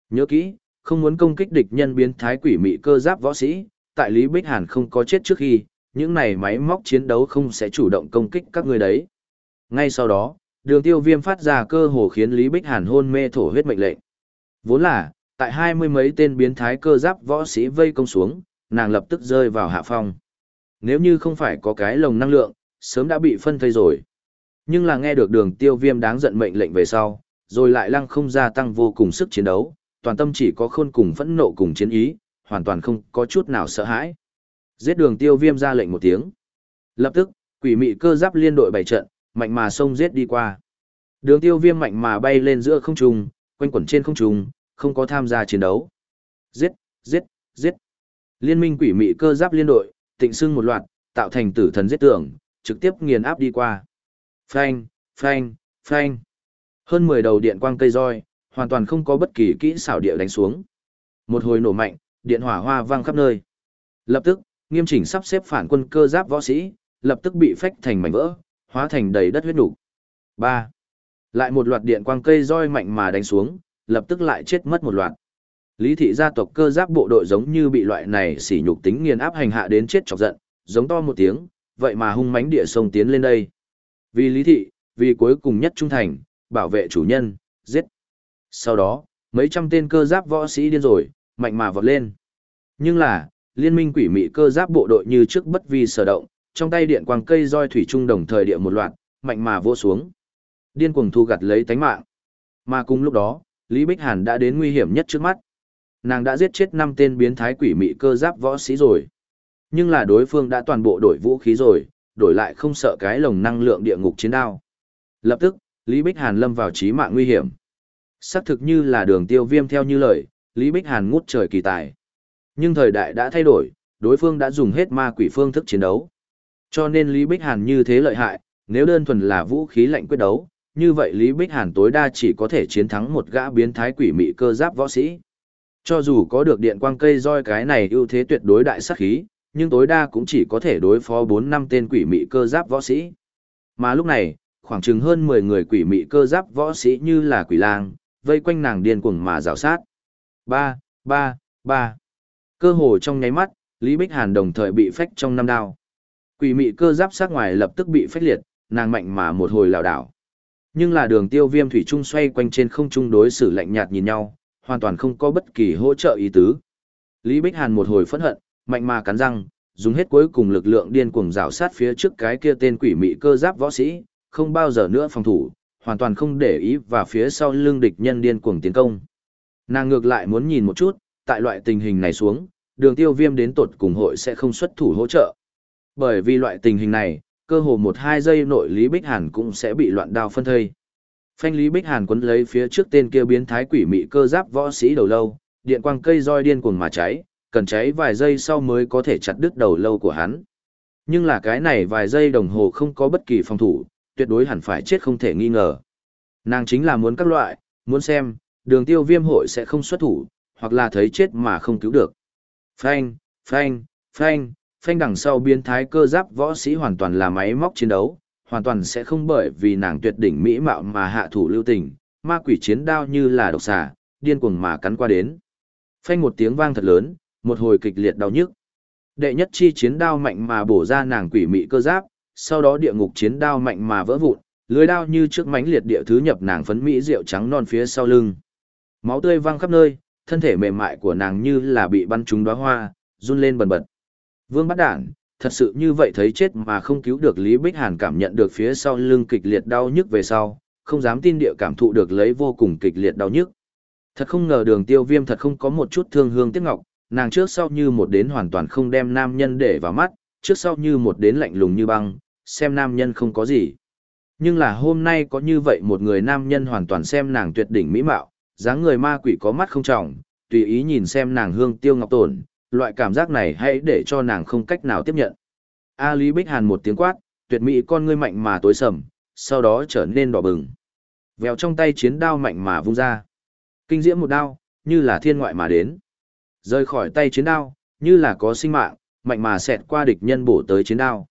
Nhớ kỹ, không muốn công kích địch nhân biến thái quỷ mị cơ giáp võ sĩ, tại Lý Bích Hàn không có chết trước khi, những này máy móc chiến đấu không sẽ chủ động công kích các người đấy. Ngay sau đó, đường tiêu viêm phát ra cơ hồ khiến Lý Bích Hàn hôn mê thổ huyết mệnh lệnh. Vốn là, tại hai mươi mấy tên biến thái cơ giáp võ sĩ vây công xuống, nàng lập tức rơi vào hạ phong. Nếu như không phải có cái lồng năng lượng, sớm đã bị phân thây rồi. Nhưng là nghe được đường tiêu viêm đáng giận mệnh lệnh về sau, rồi lại lăng không gia tăng vô cùng sức chiến đấu, toàn tâm chỉ có khôn cùng phẫn nộ cùng chiến ý, hoàn toàn không có chút nào sợ hãi. Giết đường tiêu viêm ra lệnh một tiếng. Lập tức, quỷ mị cơ giáp liên đội bày trận, mạnh mà xông giết đi qua. Đường tiêu viêm mạnh mà bay lên giữa không trung, quanh quẩn trên không trung, không có tham gia chiến đấu. Giết, giết, giết. Liên minh quỷ mị cơ giáp liên đội, tịnh xưng một loạt, tạo thành tử thần giết tưởng, trực tiếp nghiền áp đi qua. Phanh, phanh, phanh. Hơn 10 đầu điện quang cây roi, hoàn toàn không có bất kỳ kỹ xảo địa đánh xuống. Một hồi nổ mạnh, điện hỏa hoa vang khắp nơi. Lập tức, nghiêm chỉnh sắp xếp phản quân cơ giáp võ sĩ, lập tức bị phách thành mảnh vỡ, hóa thành đầy đất huyết đủ. 3. Lại một loạt điện quang cây roi mạnh mà đánh xuống, lập tức lại chết mất một loạt. Lý thị gia tộc cơ giáp bộ đội giống như bị loại này sỉ nhục tính nghiền áp hành hạ đến chết chọc giận, giống to một tiếng, vậy mà hung mãnh địa sông tiến lên đây. Vì lý thị, vì cuối cùng nhất trung thành, bảo vệ chủ nhân, giết. Sau đó, mấy trăm tên cơ giáp võ sĩ điên rồi, mạnh mà vọt lên. Nhưng là, liên minh quỷ mị cơ giáp bộ đội như trước bất vi sở động, trong tay điện quang cây roi thủy trung đồng thời địa một loạt, mạnh mà vô xuống. Điên cuồng thu gặt lấy tánh mạng. Mà cùng lúc đó, Lý Bích Hàn đã đến nguy hiểm nhất trước mắt. Nàng đã giết chết năm tên biến thái quỷ mị cơ giáp võ sĩ rồi. Nhưng là đối phương đã toàn bộ đổi vũ khí rồi, đổi lại không sợ cái lồng năng lượng địa ngục chiến đao. Lập tức, Lý Bích Hàn lâm vào trí mạng nguy hiểm. Xác thực như là đường tiêu viêm theo như lời, Lý Bích Hàn ngút trời kỳ tài. Nhưng thời đại đã thay đổi, đối phương đã dùng hết ma quỷ phương thức chiến đấu. Cho nên Lý Bích Hàn như thế lợi hại, nếu đơn thuần là vũ khí lạnh quyết đấu, như vậy Lý Bích Hàn tối đa chỉ có thể chiến thắng một gã biến thái quỷ mị cơ giáp võ sĩ. Cho dù có được điện quang cây roi cái này ưu thế tuyệt đối đại sát khí, nhưng tối đa cũng chỉ có thể đối phó 4 năm tên quỷ mị cơ giáp võ sĩ. Mà lúc này, khoảng chừng hơn 10 người quỷ mị cơ giáp võ sĩ như là quỷ lang, vây quanh nàng điên cuồng mà rào sát. 3, 3, 3. Cơ hồ trong nháy mắt, Lý Bích Hàn đồng thời bị phách trong năm đao. Quỷ mị cơ giáp sát ngoài lập tức bị phách liệt, nàng mạnh mà một hồi lảo đảo. Nhưng là đường tiêu viêm thủy trung xoay quanh trên không trung đối xử lạnh nhạt nhìn nhau, hoàn toàn không có bất kỳ hỗ trợ ý tứ. Lý Bích Hàn một hồi phẫn hận, mạnh mà cắn răng, dùng hết cuối cùng lực lượng điên cuồng rào sát phía trước cái kia tên quỷ mị cơ giáp võ sĩ, không bao giờ nữa phòng thủ, hoàn toàn không để ý và phía sau lưng địch nhân điên cuồng tiến công. Nàng ngược lại muốn nhìn một chút, tại loại tình hình này xuống, đường tiêu viêm đến tột cùng hội sẽ không xuất thủ hỗ trợ. Bởi vì loại tình hình này, cơ hồ một hai giây nội Lý Bích Hàn cũng sẽ bị loạn đao phân thây. Phanh Lý Bích Hàn quấn lấy phía trước tên kia biến thái quỷ mị cơ giáp võ sĩ đầu lâu, điện quang cây roi điên cuồng mà cháy, cần cháy vài giây sau mới có thể chặt đứt đầu lâu của hắn. Nhưng là cái này vài giây đồng hồ không có bất kỳ phòng thủ, tuyệt đối hẳn phải chết không thể nghi ngờ. Nàng chính là muốn các loại, muốn xem, đường tiêu viêm hội sẽ không xuất thủ, hoặc là thấy chết mà không cứu được. Phanh, phanh, phanh, phanh đằng sau biến thái cơ giáp võ sĩ hoàn toàn là máy móc chiến đấu, hoàn toàn sẽ không bởi vì nàng tuyệt đỉnh mỹ mạo mà hạ thủ lưu tình, ma quỷ chiến đao như là độc xà, điên cuồng mà cắn qua đến, Phanh một tiếng vang thật lớn, một hồi kịch liệt đau nhức. Đệ nhất chi chiến đao mạnh mà bổ ra nàng quỷ mị cơ giáp, sau đó địa ngục chiến đao mạnh mà vỡ vụn, lưới đao như trước mánh liệt địa thứ nhập nàng phấn mỹ rượu trắng non phía sau lưng. Máu tươi văng khắp nơi, thân thể mềm mại của nàng như là bị bắn trúng đóa hoa, run lên bần bật. Vương bắt đản, thật sự như vậy thấy chết mà không cứu được Lý Bích Hàn cảm nhận được phía sau lưng kịch liệt đau nhức về sau, không dám tin địa cảm thụ được lấy vô cùng kịch liệt đau nhức. Thật không ngờ đường tiêu viêm thật không có một chút thương hương tiếc ngọc, nàng trước sau như một đến hoàn toàn không đem nam nhân để vào mắt, trước sau như một đến lạnh lùng như băng, xem nam nhân không có gì. Nhưng là hôm nay có như vậy một người nam nhân hoàn toàn xem nàng tuyệt đỉnh mỹ mạo, dáng người ma quỷ có mắt không trọng, tùy ý nhìn xem nàng hương tiêu ngọc tổn, loại cảm giác này hãy để cho nàng không cách nào tiếp nhận. A Lý Bích Hàn một tiếng quát, tuyệt mỹ con ngươi mạnh mà tối sầm, sau đó trở nên đỏ bừng. Vèo trong tay chiến đao mạnh mà vung ra. Kinh diễm một đao, như là thiên ngoại mà đến. Rơi khỏi tay chiến đao, như là có sinh mạng, mạnh mà xẹt qua địch nhân bổ tới chiến đao.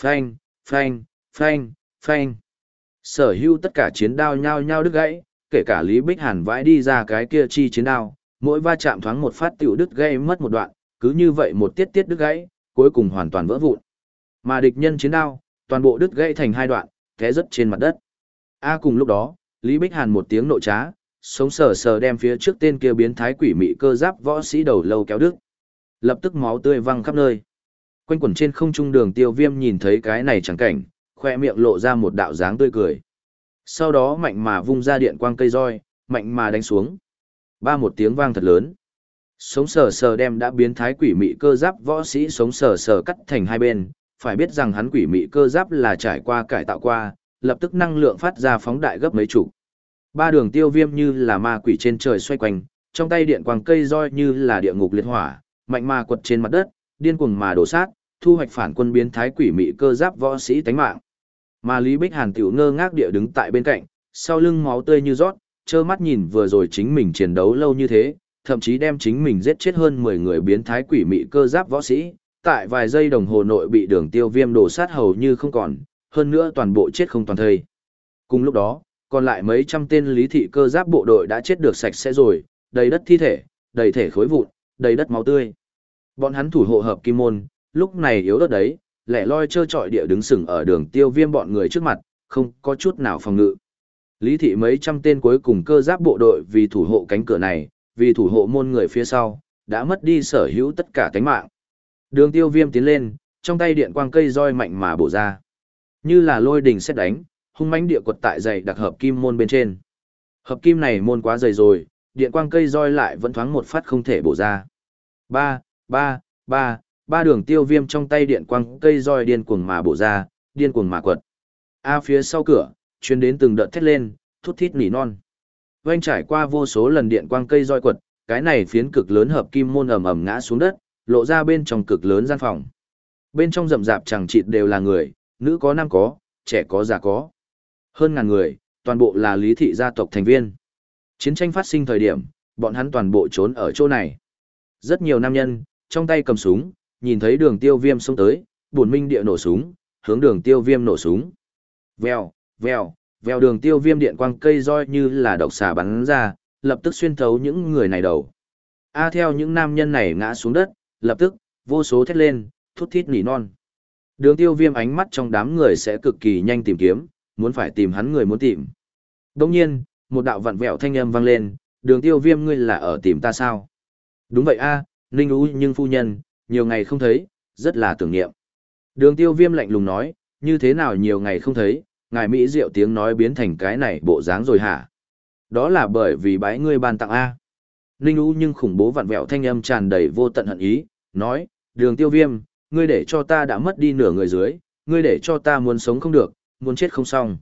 Phanh, phanh, phanh, phanh. Sở hữu tất cả chiến đao nhao nhao đứt gãy, kể cả Lý Bích Hàn vãi đi ra cái kia chi chiến đao, mỗi va chạm thoáng một phát tiểu đứt gãy mất một đoạn, cứ như vậy một tiết tiết đứt gãy, cuối cùng hoàn toàn vỡ vụn. Mà địch nhân chiến đao, toàn bộ đứt gãy thành hai đoạn, té rất trên mặt đất. A cùng lúc đó, Lý Bích Hàn một tiếng nộ trá, sống sờ sờ đem phía trước tên kia biến thái quỷ mị cơ giáp võ sĩ đầu lâu kéo đứt. Lập tức máu tươi văng khắp nơi. Quanh quẩn trên không trung đường tiêu viêm nhìn thấy cái này chẳng cảnh, khoe miệng lộ ra một đạo dáng tươi cười. Sau đó mạnh mà vung ra điện quang cây roi, mạnh mà đánh xuống. Ba một tiếng vang thật lớn. Sống sờ sờ đem đã biến thái quỷ mị cơ giáp võ sĩ sống sờ sờ cắt thành hai bên, phải biết rằng hắn quỷ mị cơ giáp là trải qua cải tạo qua, lập tức năng lượng phát ra phóng đại gấp mấy chục. Ba đường tiêu viêm như là ma quỷ trên trời xoay quanh, trong tay điện quang cây roi như là địa ngục liệt hỏa, mạnh mà quật trên mặt đất, điên cuồng mà đổ sát, thu hoạch phản quân biến thái quỷ mị cơ giáp võ sĩ tánh mạng. Mà Lý Bích Hàn tiểu ngơ ngác địa đứng tại bên cạnh, sau lưng máu tươi như rót, trơ mắt nhìn vừa rồi chính mình chiến đấu lâu như thế, thậm chí đem chính mình giết chết hơn 10 người biến thái quỷ mị cơ giáp võ sĩ, tại vài giây đồng hồ nội bị đường tiêu viêm đổ sát hầu như không còn, hơn nữa toàn bộ chết không toàn thây. Cùng lúc đó, còn lại mấy trăm tên lý thị cơ giáp bộ đội đã chết được sạch sẽ rồi, đầy đất thi thể, đầy thể khối vụn, đầy đất máu tươi. Bọn hắn thủ hộ hợp kim môn, lúc này yếu đất đấy, lẻ loi trơ trọi địa đứng sừng ở đường tiêu viêm bọn người trước mặt, không có chút nào phòng ngự. Lý thị mấy trăm tên cuối cùng cơ giáp bộ đội vì thủ hộ cánh cửa này, vì thủ hộ môn người phía sau, đã mất đi sở hữu tất cả tánh mạng. Đường tiêu viêm tiến lên, trong tay điện quang cây roi mạnh mà bổ ra. Như là lôi đình xét đánh, hung mãnh địa quật tại dày đặc hợp kim môn bên trên. Hợp kim này môn quá dày rồi, điện quang cây roi lại vẫn thoáng một phát không thể bổ ra. Ba, ba, ba, ba đường tiêu viêm trong tay điện quang cây roi điên cuồng mà bổ ra, điên cuồng mà quật. A phía sau cửa, chuyên đến từng đợt thét lên, thút thít nỉ non. Vanh trải qua vô số lần điện quang cây roi quật, cái này phiến cực lớn hợp kim môn ầm ầm ngã xuống đất, lộ ra bên trong cực lớn gian phòng. Bên trong rậm rạp chẳng chịt đều là người, nữ có nam có, trẻ có già có. Hơn ngàn người, toàn bộ là lý thị gia tộc thành viên. Chiến tranh phát sinh thời điểm, bọn hắn toàn bộ trốn ở chỗ này. Rất nhiều nam nhân, trong tay cầm súng, nhìn thấy đường tiêu viêm xông tới, buồn minh địa nổ súng, hướng đường tiêu viêm nổ súng. Vèo, vèo, vèo đường tiêu viêm điện quang cây roi như là độc xà bắn ra, lập tức xuyên thấu những người này đầu. A theo những nam nhân này ngã xuống đất, lập tức, vô số thét lên, thút thít nỉ non. Đường tiêu viêm ánh mắt trong đám người sẽ cực kỳ nhanh tìm kiếm, muốn phải tìm hắn người muốn tìm. Đồng nhiên, một đạo vặn vẹo thanh âm vang lên, đường tiêu viêm ngươi là ở tìm ta sao? Đúng vậy a Ninh Ú nhưng phu nhân, nhiều ngày không thấy, rất là tưởng niệm. Đường tiêu viêm lạnh lùng nói, như thế nào nhiều ngày không thấy, ngài Mỹ diệu tiếng nói biến thành cái này bộ dáng rồi hả? Đó là bởi vì bái ngươi ban tặng A. Ninh Ú nhưng khủng bố vặn vẹo thanh âm tràn đầy vô tận hận ý, nói, đường tiêu viêm, ngươi để cho ta đã mất đi nửa người dưới, ngươi để cho ta muốn sống không được, muốn chết không xong.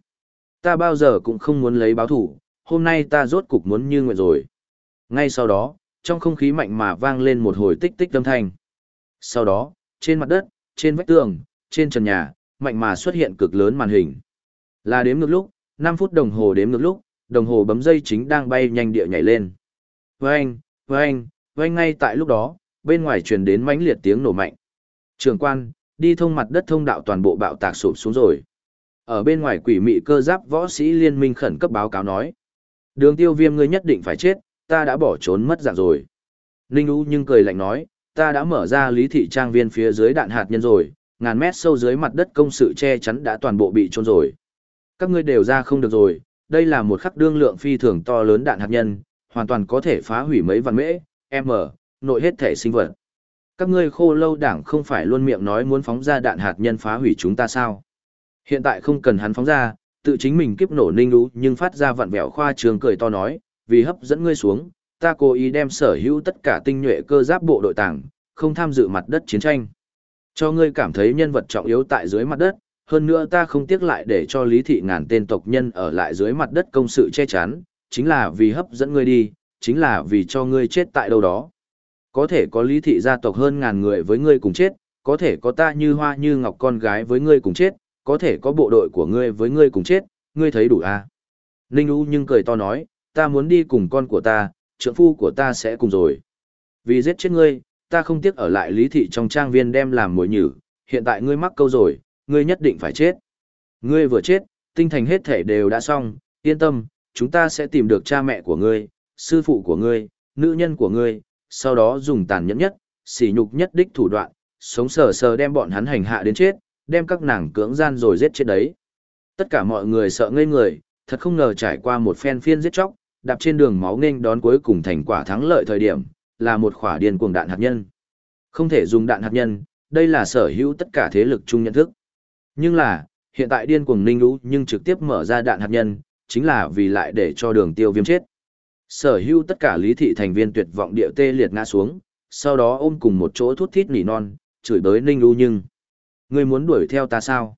Ta bao giờ cũng không muốn lấy báo thủ, hôm nay ta rốt cục muốn như nguyện rồi. Ngay sau đó, trong không khí mạnh mà vang lên một hồi tích tích âm thanh. Sau đó, trên mặt đất, trên vách tường, trên trần nhà, mạnh mà xuất hiện cực lớn màn hình. Là đếm ngược lúc, 5 phút đồng hồ đếm ngược lúc, đồng hồ bấm dây chính đang bay nhanh địa nhảy lên. Vâng, vâng, vâng ngay tại lúc đó, bên ngoài truyền đến mãnh liệt tiếng nổ mạnh. Trường quan, đi thông mặt đất thông đạo toàn bộ bạo tạc sụp xuống rồi. Ở bên ngoài quỷ mị cơ giáp võ sĩ liên minh khẩn cấp báo cáo nói. Đường tiêu viêm ngươi nhất định phải chết, ta đã bỏ trốn mất dạng rồi. Ninh U nhưng cười lạnh nói, ta đã mở ra lý thị trang viên phía dưới đạn hạt nhân rồi, ngàn mét sâu dưới mặt đất công sự che chắn đã toàn bộ bị trôn rồi. Các ngươi đều ra không được rồi, đây là một khắc đương lượng phi thường to lớn đạn hạt nhân, hoàn toàn có thể phá hủy mấy vạn mễ, m, nội hết thể sinh vật. Các ngươi khô lâu đảng không phải luôn miệng nói muốn phóng ra đạn hạt nhân phá hủy chúng ta sao? Hiện tại không cần hắn phóng ra, tự chính mình kiếp nổ ninh lũ nhưng phát ra vặn vẹo khoa trường cười to nói, vì hấp dẫn ngươi xuống, ta cố ý đem sở hữu tất cả tinh nhuệ cơ giáp bộ đội tàng, không tham dự mặt đất chiến tranh. Cho ngươi cảm thấy nhân vật trọng yếu tại dưới mặt đất, hơn nữa ta không tiếc lại để cho lý thị ngàn tên tộc nhân ở lại dưới mặt đất công sự che chắn, chính là vì hấp dẫn ngươi đi, chính là vì cho ngươi chết tại đâu đó. Có thể có lý thị gia tộc hơn ngàn người với ngươi cùng chết, có thể có ta như hoa như ngọc con gái với ngươi cùng chết, có thể có bộ đội của ngươi với ngươi cùng chết, ngươi thấy đủ à? Ninh U nhưng cười to nói, ta muốn đi cùng con của ta, trượng phu của ta sẽ cùng rồi. Vì giết chết ngươi, ta không tiếc ở lại lý thị trong trang viên đem làm mồi nhử, hiện tại ngươi mắc câu rồi, ngươi nhất định phải chết. Ngươi vừa chết, tinh thành hết thể đều đã xong, yên tâm, chúng ta sẽ tìm được cha mẹ của ngươi, sư phụ của ngươi, nữ nhân của ngươi, sau đó dùng tàn nhẫn nhất, sỉ nhục nhất đích thủ đoạn, sống sờ sờ đem bọn hắn hành hạ đến chết, đem các nàng cưỡng gian rồi giết chết đấy. Tất cả mọi người sợ ngây người, thật không ngờ trải qua một phen phiên giết chóc, đạp trên đường máu nghênh đón cuối cùng thành quả thắng lợi thời điểm, là một khỏa điên cuồng đạn hạt nhân. Không thể dùng đạn hạt nhân, đây là sở hữu tất cả thế lực chung nhận thức. Nhưng là, hiện tại điên cuồng ninh lũ nhưng trực tiếp mở ra đạn hạt nhân, chính là vì lại để cho đường tiêu viêm chết. Sở hữu tất cả lý thị thành viên tuyệt vọng địa tê liệt ngã xuống, sau đó ôm cùng một chỗ thút thít nỉ non, chửi bới ninh lũ nhưng. Ngươi muốn đuổi theo ta sao?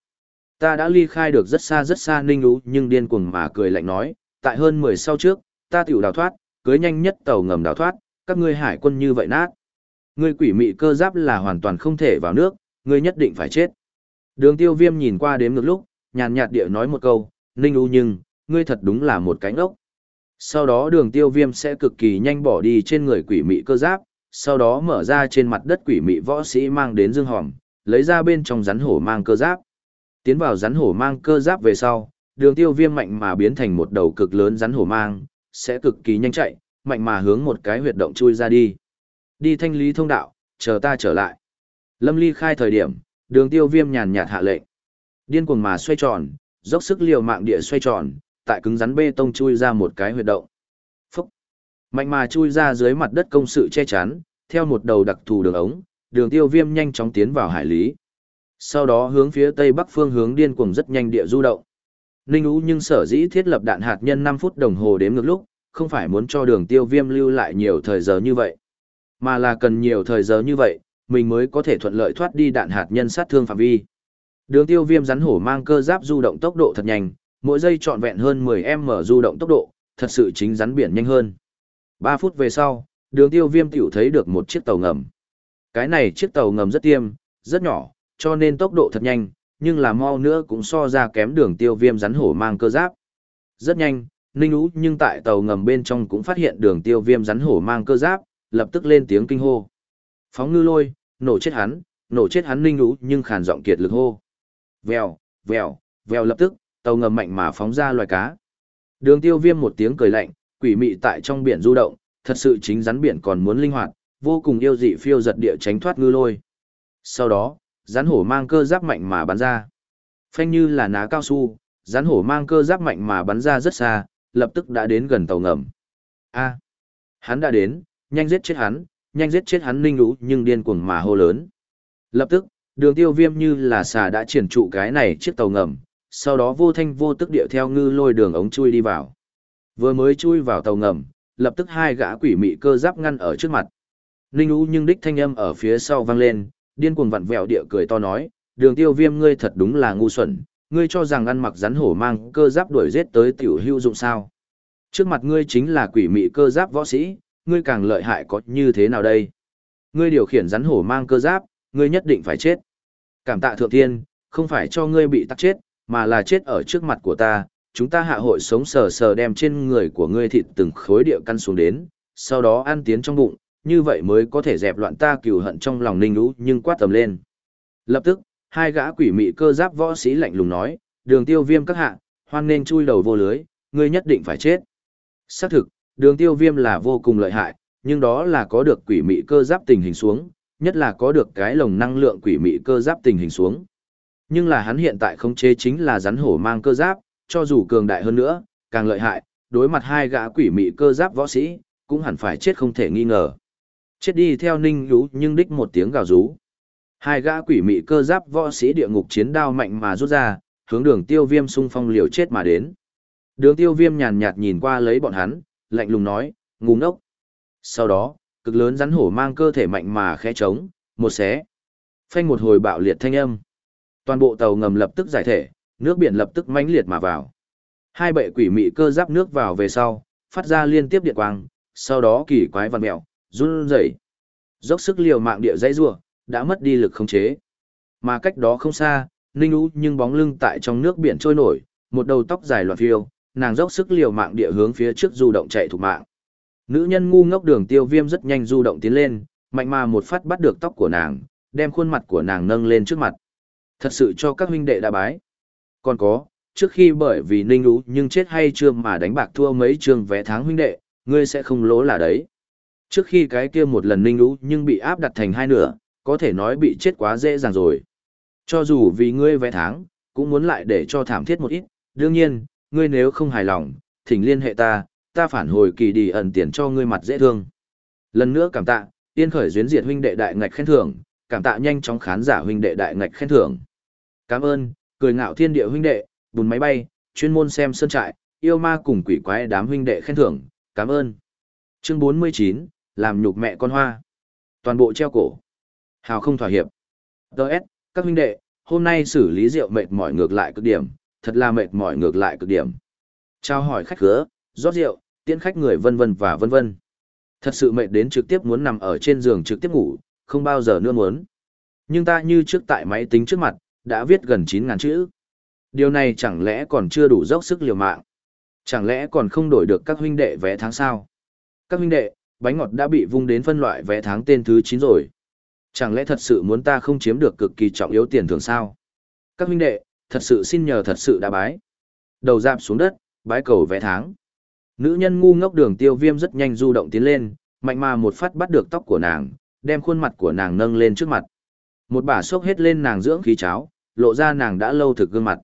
Ta đã ly khai được rất xa rất xa ninh ú nhưng điên cuồng mà cười lạnh nói, tại hơn 10 sau trước, ta tiểu đào thoát, cưới nhanh nhất tàu ngầm đào thoát, các ngươi hải quân như vậy nát. Ngươi quỷ mị cơ giáp là hoàn toàn không thể vào nước, ngươi nhất định phải chết. Đường tiêu viêm nhìn qua đếm ngược lúc, nhàn nhạt địa nói một câu, Ninh U nhưng, ngươi thật đúng là một cánh ốc. Sau đó đường tiêu viêm sẽ cực kỳ nhanh bỏ đi trên người quỷ mị cơ giáp, sau đó mở ra trên mặt đất quỷ mị võ sĩ mang đến dương hòm, lấy ra bên trong rắn hổ mang cơ giáp. Tiến vào rắn hổ mang cơ giáp về sau, đường tiêu viêm mạnh mà biến thành một đầu cực lớn rắn hổ mang, sẽ cực kỳ nhanh chạy, mạnh mà hướng một cái huyệt động chui ra đi. Đi thanh lý thông đạo, chờ ta trở lại. Lâm ly khai thời điểm, đường tiêu viêm nhàn nhạt hạ lệnh. Điên cuồng mà xoay tròn, dốc sức liều mạng địa xoay tròn, tại cứng rắn bê tông chui ra một cái huyệt động. Phúc! Mạnh mà chui ra dưới mặt đất công sự che chắn, theo một đầu đặc thù đường ống, đường tiêu viêm nhanh chóng tiến vào hải lý. Sau đó hướng phía tây bắc phương hướng điên cuồng rất nhanh địa du động. Ninh Ú nhưng sở dĩ thiết lập đạn hạt nhân 5 phút đồng hồ đếm ngược lúc, không phải muốn cho đường tiêu viêm lưu lại nhiều thời giờ như vậy, mà là cần nhiều thời giờ như vậy, mình mới có thể thuận lợi thoát đi đạn hạt nhân sát thương phạm vi. Đường tiêu viêm rắn hổ mang cơ giáp du động tốc độ thật nhanh, mỗi giây trọn vẹn hơn 10m du động tốc độ, thật sự chính rắn biển nhanh hơn. 3 phút về sau, đường tiêu viêm tiểu thấy được một chiếc tàu ngầm. Cái này chiếc tàu ngầm rất tiêm, rất nhỏ, cho nên tốc độ thật nhanh, nhưng là mau nữa cũng so ra kém đường tiêu viêm rắn hổ mang cơ giáp. Rất nhanh, Ninh Ú nhưng tại tàu ngầm bên trong cũng phát hiện đường tiêu viêm rắn hổ mang cơ giáp, lập tức lên tiếng kinh hô. Phóng ngư lôi, nổ chết hắn, nổ chết hắn Ninh Ú nhưng khàn giọng kiệt lực hô. Vèo, vèo, vèo lập tức, tàu ngầm mạnh mà phóng ra loài cá. Đường tiêu viêm một tiếng cười lạnh, quỷ mị tại trong biển du động, thật sự chính rắn biển còn muốn linh hoạt, vô cùng yêu dị phiêu giật địa tránh thoát ngư lôi. Sau đó, rắn hổ mang cơ giáp mạnh mà bắn ra. Phanh như là ná cao su, rắn hổ mang cơ giáp mạnh mà bắn ra rất xa, lập tức đã đến gần tàu ngầm. A, hắn đã đến, nhanh giết chết hắn, nhanh giết chết hắn linh lũ nhưng điên cuồng mà hô lớn. Lập tức, đường tiêu viêm như là xà đã triển trụ cái này chiếc tàu ngầm, sau đó vô thanh vô tức điệu theo ngư lôi đường ống chui đi vào. Vừa mới chui vào tàu ngầm, lập tức hai gã quỷ mị cơ giáp ngăn ở trước mặt. Ninh U nhưng đích thanh âm ở phía sau vang lên, điên cuồng vặn vẹo địa cười to nói, đường tiêu viêm ngươi thật đúng là ngu xuẩn, ngươi cho rằng ăn mặc rắn hổ mang cơ giáp đuổi giết tới tiểu hưu dụng sao. Trước mặt ngươi chính là quỷ mị cơ giáp võ sĩ, ngươi càng lợi hại có như thế nào đây? Ngươi điều khiển rắn hổ mang cơ giáp, ngươi nhất định phải chết. Cảm tạ thượng thiên, không phải cho ngươi bị tắc chết, mà là chết ở trước mặt của ta, chúng ta hạ hội sống sờ sờ đem trên người của ngươi thịt từng khối địa căn xuống đến, sau đó ăn tiến trong bụng, như vậy mới có thể dẹp loạn ta cừu hận trong lòng ninh lũ nhưng quát tầm lên. Lập tức, hai gã quỷ mị cơ giáp võ sĩ lạnh lùng nói, đường tiêu viêm các hạ, hoan nên chui đầu vô lưới, ngươi nhất định phải chết. Xác thực, đường tiêu viêm là vô cùng lợi hại, Nhưng đó là có được quỷ mị cơ giáp tình hình xuống, nhất là có được cái lồng năng lượng quỷ mị cơ giáp tình hình xuống. Nhưng là hắn hiện tại không chế chính là rắn hổ mang cơ giáp, cho dù cường đại hơn nữa, càng lợi hại, đối mặt hai gã quỷ mị cơ giáp võ sĩ, cũng hẳn phải chết không thể nghi ngờ. Chết đi theo ninh lú nhưng đích một tiếng gào rú. Hai gã quỷ mị cơ giáp võ sĩ địa ngục chiến đao mạnh mà rút ra, hướng đường tiêu viêm xung phong liều chết mà đến. Đường tiêu viêm nhàn nhạt nhìn qua lấy bọn hắn, lạnh lùng nói, ngu ngốc. Sau đó, cực lớn rắn hổ mang cơ thể mạnh mà khẽ trống, một xé. Phanh một hồi bạo liệt thanh âm. Toàn bộ tàu ngầm lập tức giải thể, nước biển lập tức mãnh liệt mà vào. Hai bệ quỷ mị cơ giáp nước vào về sau, phát ra liên tiếp điện quang, sau đó kỳ quái vằn mèo, run rẩy. Dốc sức liều mạng địa dãy rủa, đã mất đi lực khống chế. Mà cách đó không xa, Ninh Ú nhưng bóng lưng tại trong nước biển trôi nổi, một đầu tóc dài loạn phiêu, nàng dốc sức liều mạng địa hướng phía trước du động chạy thục mạng. Nữ nhân ngu ngốc đường tiêu viêm rất nhanh du động tiến lên, mạnh mà một phát bắt được tóc của nàng, đem khuôn mặt của nàng nâng lên trước mặt. Thật sự cho các huynh đệ đã bái. Còn có, trước khi bởi vì ninh ú nhưng chết hay chưa mà đánh bạc thua mấy trường vé tháng huynh đệ, ngươi sẽ không lỗ là đấy. Trước khi cái kia một lần ninh lũ nhưng bị áp đặt thành hai nửa, có thể nói bị chết quá dễ dàng rồi. Cho dù vì ngươi vẽ tháng, cũng muốn lại để cho thảm thiết một ít, đương nhiên, ngươi nếu không hài lòng, thỉnh liên hệ ta, ta phản hồi kỳ đi ẩn tiền cho ngươi mặt dễ thương. Lần nữa cảm tạ, tiên khởi duyến diệt huynh đệ đại ngạch khen thưởng, cảm tạ nhanh chóng khán giả huynh đệ đại ngạch khen thưởng. Cảm ơn, cười ngạo thiên địa huynh đệ, bùn máy bay, chuyên môn xem sơn trại, yêu ma cùng quỷ quái đám huynh đệ khen thưởng, cảm ơn. Chương 49, làm nhục mẹ con hoa. Toàn bộ treo cổ. Hào không thỏa hiệp. Đợt, các huynh đệ, hôm nay xử lý rượu mệt mỏi ngược lại cực điểm, thật là mệt mỏi ngược lại cực điểm. Trao hỏi khách khứa, rót rượu, tiễn khách người vân vân và vân vân. Thật sự mệt đến trực tiếp muốn nằm ở trên giường trực tiếp ngủ, không bao giờ nữa muốn. Nhưng ta như trước tại máy tính trước mặt, đã viết gần 9.000 chữ. Điều này chẳng lẽ còn chưa đủ dốc sức liều mạng? Chẳng lẽ còn không đổi được các huynh đệ vé tháng sao? Các huynh đệ, bánh ngọt đã bị vung đến phân loại vé tháng tên thứ 9 rồi. Chẳng lẽ thật sự muốn ta không chiếm được cực kỳ trọng yếu tiền thưởng sao? Các huynh đệ, thật sự xin nhờ thật sự đã bái. Đầu dạp xuống đất, bái cầu vé tháng. Nữ nhân ngu ngốc đường tiêu viêm rất nhanh du động tiến lên, mạnh mà một phát bắt được tóc của nàng, đem khuôn mặt của nàng nâng lên trước mặt. Một bà sốc hết lên nàng dưỡng khí cháo, lộ ra nàng đã lâu thực gương mặt.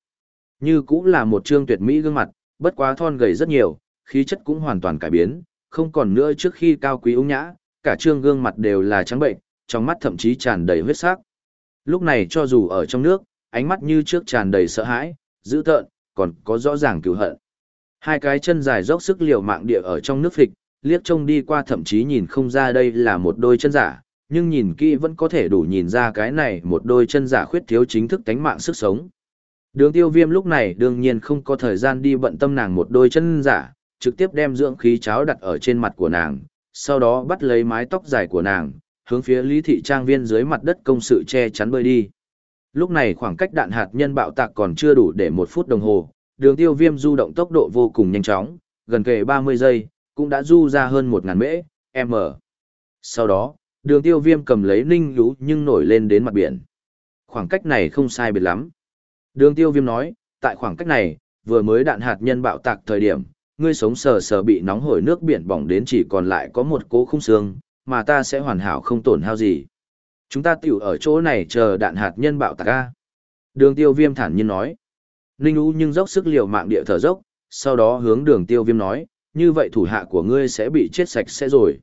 Như cũng là một trương tuyệt mỹ gương mặt, bất quá thon gầy rất nhiều, khí chất cũng hoàn toàn cải biến, không còn nữa trước khi cao quý ung nhã, cả trương gương mặt đều là trắng bệnh, trong mắt thậm chí tràn đầy huyết sắc. Lúc này cho dù ở trong nước, ánh mắt như trước tràn đầy sợ hãi, dữ tợn, còn có rõ ràng cừu hận. Hai cái chân dài dốc sức liều mạng địa ở trong nước phịch, liếc trông đi qua thậm chí nhìn không ra đây là một đôi chân giả, nhưng nhìn kỹ vẫn có thể đủ nhìn ra cái này một đôi chân giả khuyết thiếu chính thức tánh mạng sức sống. Đường tiêu viêm lúc này đương nhiên không có thời gian đi bận tâm nàng một đôi chân giả, trực tiếp đem dưỡng khí cháo đặt ở trên mặt của nàng, sau đó bắt lấy mái tóc dài của nàng, hướng phía lý thị trang viên dưới mặt đất công sự che chắn bơi đi. Lúc này khoảng cách đạn hạt nhân bạo tạc còn chưa đủ để một phút đồng hồ, đường tiêu viêm du động tốc độ vô cùng nhanh chóng, gần kề 30 giây, cũng đã du ra hơn 1.000 mễ, m. Sau đó, đường tiêu viêm cầm lấy ninh Lũ nhưng nổi lên đến mặt biển. Khoảng cách này không sai biệt lắm. Đường tiêu viêm nói, tại khoảng cách này, vừa mới đạn hạt nhân bạo tạc thời điểm, ngươi sống sờ sờ bị nóng hổi nước biển bỏng đến chỉ còn lại có một cố khung xương, mà ta sẽ hoàn hảo không tổn hao gì. Chúng ta tiểu ở chỗ này chờ đạn hạt nhân bạo tạc ra. Đường tiêu viêm thản nhiên nói. Ninh U nhưng dốc sức liều mạng địa thở dốc, sau đó hướng đường tiêu viêm nói, như vậy thủ hạ của ngươi sẽ bị chết sạch sẽ rồi.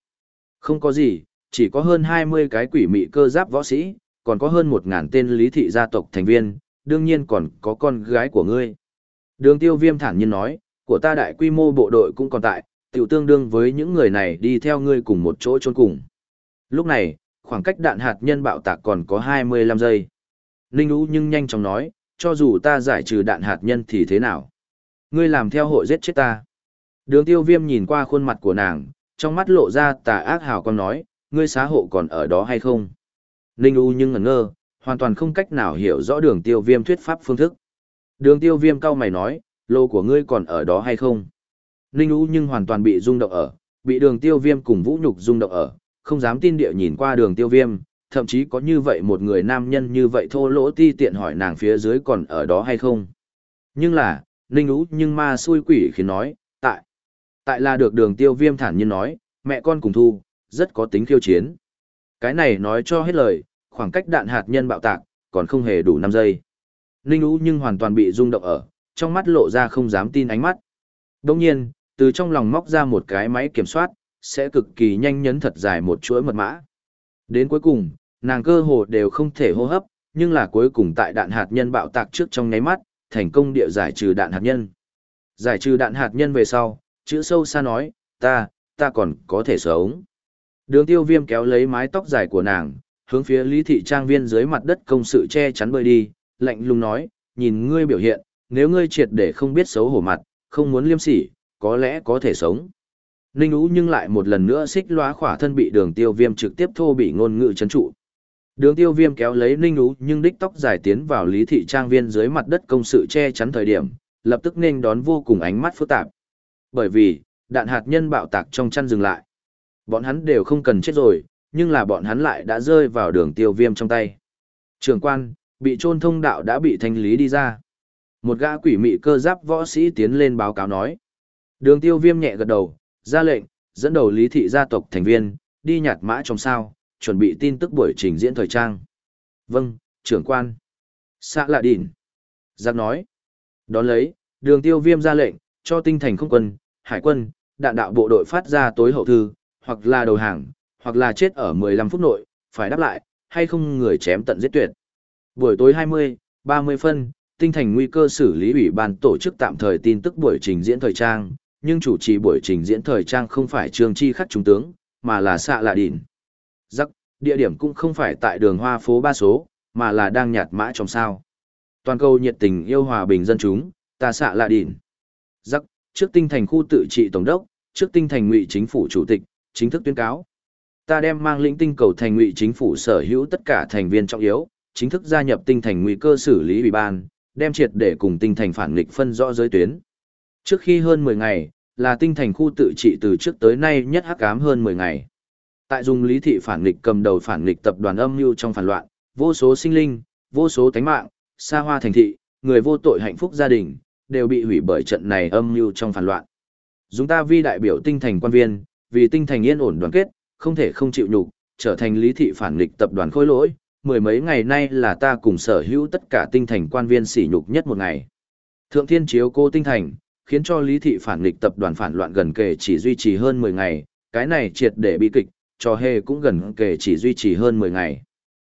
Không có gì, chỉ có hơn 20 cái quỷ mị cơ giáp võ sĩ, còn có hơn 1.000 tên lý thị gia tộc thành viên, đương nhiên còn có con gái của ngươi. Đường tiêu viêm thản nhiên nói, của ta đại quy mô bộ đội cũng còn tại, tiểu tương đương với những người này đi theo ngươi cùng một chỗ chôn cùng. Lúc này, khoảng cách đạn hạt nhân bạo tạc còn có 25 giây. Ninh Ú nhưng nhanh chóng nói, cho dù ta giải trừ đạn hạt nhân thì thế nào? Ngươi làm theo hội giết chết ta. Đường tiêu viêm nhìn qua khuôn mặt của nàng, trong mắt lộ ra tà ác hào con nói, ngươi xá hộ còn ở đó hay không? Ninh U nhưng ngẩn ngơ, hoàn toàn không cách nào hiểu rõ đường tiêu viêm thuyết pháp phương thức. Đường tiêu viêm cao mày nói, lô của ngươi còn ở đó hay không? Ninh U nhưng hoàn toàn bị rung động ở, bị đường tiêu viêm cùng vũ nhục rung động ở, không dám tin địa nhìn qua đường tiêu viêm, thậm chí có như vậy một người nam nhân như vậy thô lỗ ti tiện hỏi nàng phía dưới còn ở đó hay không. Nhưng là, Ninh Ú nhưng ma xui quỷ khiến nói, tại. Tại là được đường tiêu viêm thản nhiên nói, mẹ con cùng thu, rất có tính khiêu chiến. Cái này nói cho hết lời, khoảng cách đạn hạt nhân bạo tạc, còn không hề đủ 5 giây. Ninh Ú nhưng hoàn toàn bị rung động ở, trong mắt lộ ra không dám tin ánh mắt. Đồng nhiên, từ trong lòng móc ra một cái máy kiểm soát, sẽ cực kỳ nhanh nhấn thật dài một chuỗi mật mã. Đến cuối cùng, nàng cơ hồ đều không thể hô hấp, nhưng là cuối cùng tại đạn hạt nhân bạo tạc trước trong nháy mắt, thành công địa giải trừ đạn hạt nhân. Giải trừ đạn hạt nhân về sau, chữ sâu xa nói, ta, ta còn có thể sống. Đường tiêu viêm kéo lấy mái tóc dài của nàng, hướng phía lý thị trang viên dưới mặt đất công sự che chắn bơi đi, lạnh lùng nói, nhìn ngươi biểu hiện, nếu ngươi triệt để không biết xấu hổ mặt, không muốn liêm sỉ, có lẽ có thể sống. Ninh Ú nhưng lại một lần nữa xích loa khỏa thân bị đường tiêu viêm trực tiếp thô bị ngôn ngữ chấn trụ. Đường tiêu viêm kéo lấy Ninh Ú nhưng đích tóc dài tiến vào lý thị trang viên dưới mặt đất công sự che chắn thời điểm, lập tức nên đón vô cùng ánh mắt phức tạp. Bởi vì, đạn hạt nhân bạo tạc trong chăn dừng lại. Bọn hắn đều không cần chết rồi, nhưng là bọn hắn lại đã rơi vào đường tiêu viêm trong tay. Trường quan, bị trôn thông đạo đã bị thanh lý đi ra. Một gã quỷ mị cơ giáp võ sĩ tiến lên báo cáo nói. Đường tiêu viêm nhẹ gật đầu, ra lệnh, dẫn đầu lý thị gia tộc thành viên, đi nhặt mã trong sao, chuẩn bị tin tức buổi trình diễn thời trang. Vâng, trưởng quan. Xã lạ đỉn. Giác nói. Đón lấy, đường tiêu viêm ra lệnh, cho tinh thành không quân, hải quân, đạn đạo bộ đội phát ra tối hậu thư, hoặc là đầu hàng, hoặc là chết ở 15 phút nội, phải đáp lại, hay không người chém tận giết tuyệt. Buổi tối 20, 30 phân, tinh thành nguy cơ xử lý ủy ban tổ chức tạm thời tin tức buổi trình diễn thời trang, nhưng chủ trì buổi trình diễn thời trang không phải trương chi khắc trung tướng, mà là xạ lạ đỉn. Giắc, địa điểm cũng không phải tại đường hoa phố ba số, mà là đang nhạt mã trong sao. Toàn cầu nhiệt tình yêu hòa bình dân chúng, ta xạ lạ đỉn. Giắc, trước tinh thành khu tự trị tổng đốc, trước tinh thành ngụy chính phủ chủ tịch, chính thức tuyên cáo. Ta đem mang lĩnh tinh cầu thành ngụy chính phủ sở hữu tất cả thành viên trọng yếu, chính thức gia nhập tinh thành nguy cơ xử lý ủy ban, đem triệt để cùng tinh thành phản nghịch phân rõ giới tuyến. Trước khi hơn 10 ngày, là tinh thành khu tự trị từ trước tới nay nhất hắc ám hơn 10 ngày. Tại dùng lý thị phản nghịch cầm đầu phản nghịch tập đoàn âm mưu trong phản loạn, vô số sinh linh, vô số tánh mạng, xa hoa thành thị, người vô tội hạnh phúc gia đình, đều bị hủy bởi trận này âm mưu trong phản loạn. Chúng ta vi đại biểu tinh thành quan viên, vì tinh thành yên ổn đoàn kết, không thể không chịu nhục, trở thành lý thị phản nghịch tập đoàn khối lỗi, mười mấy ngày nay là ta cùng sở hữu tất cả tinh thành quan viên sỉ nhục nhất một ngày. Thượng thiên chiếu cô tinh thành, khiến cho lý thị phản nghịch tập đoàn phản loạn gần kề chỉ duy trì hơn 10 ngày, cái này triệt để bi kịch, trò hề cũng gần kề chỉ duy trì hơn 10 ngày.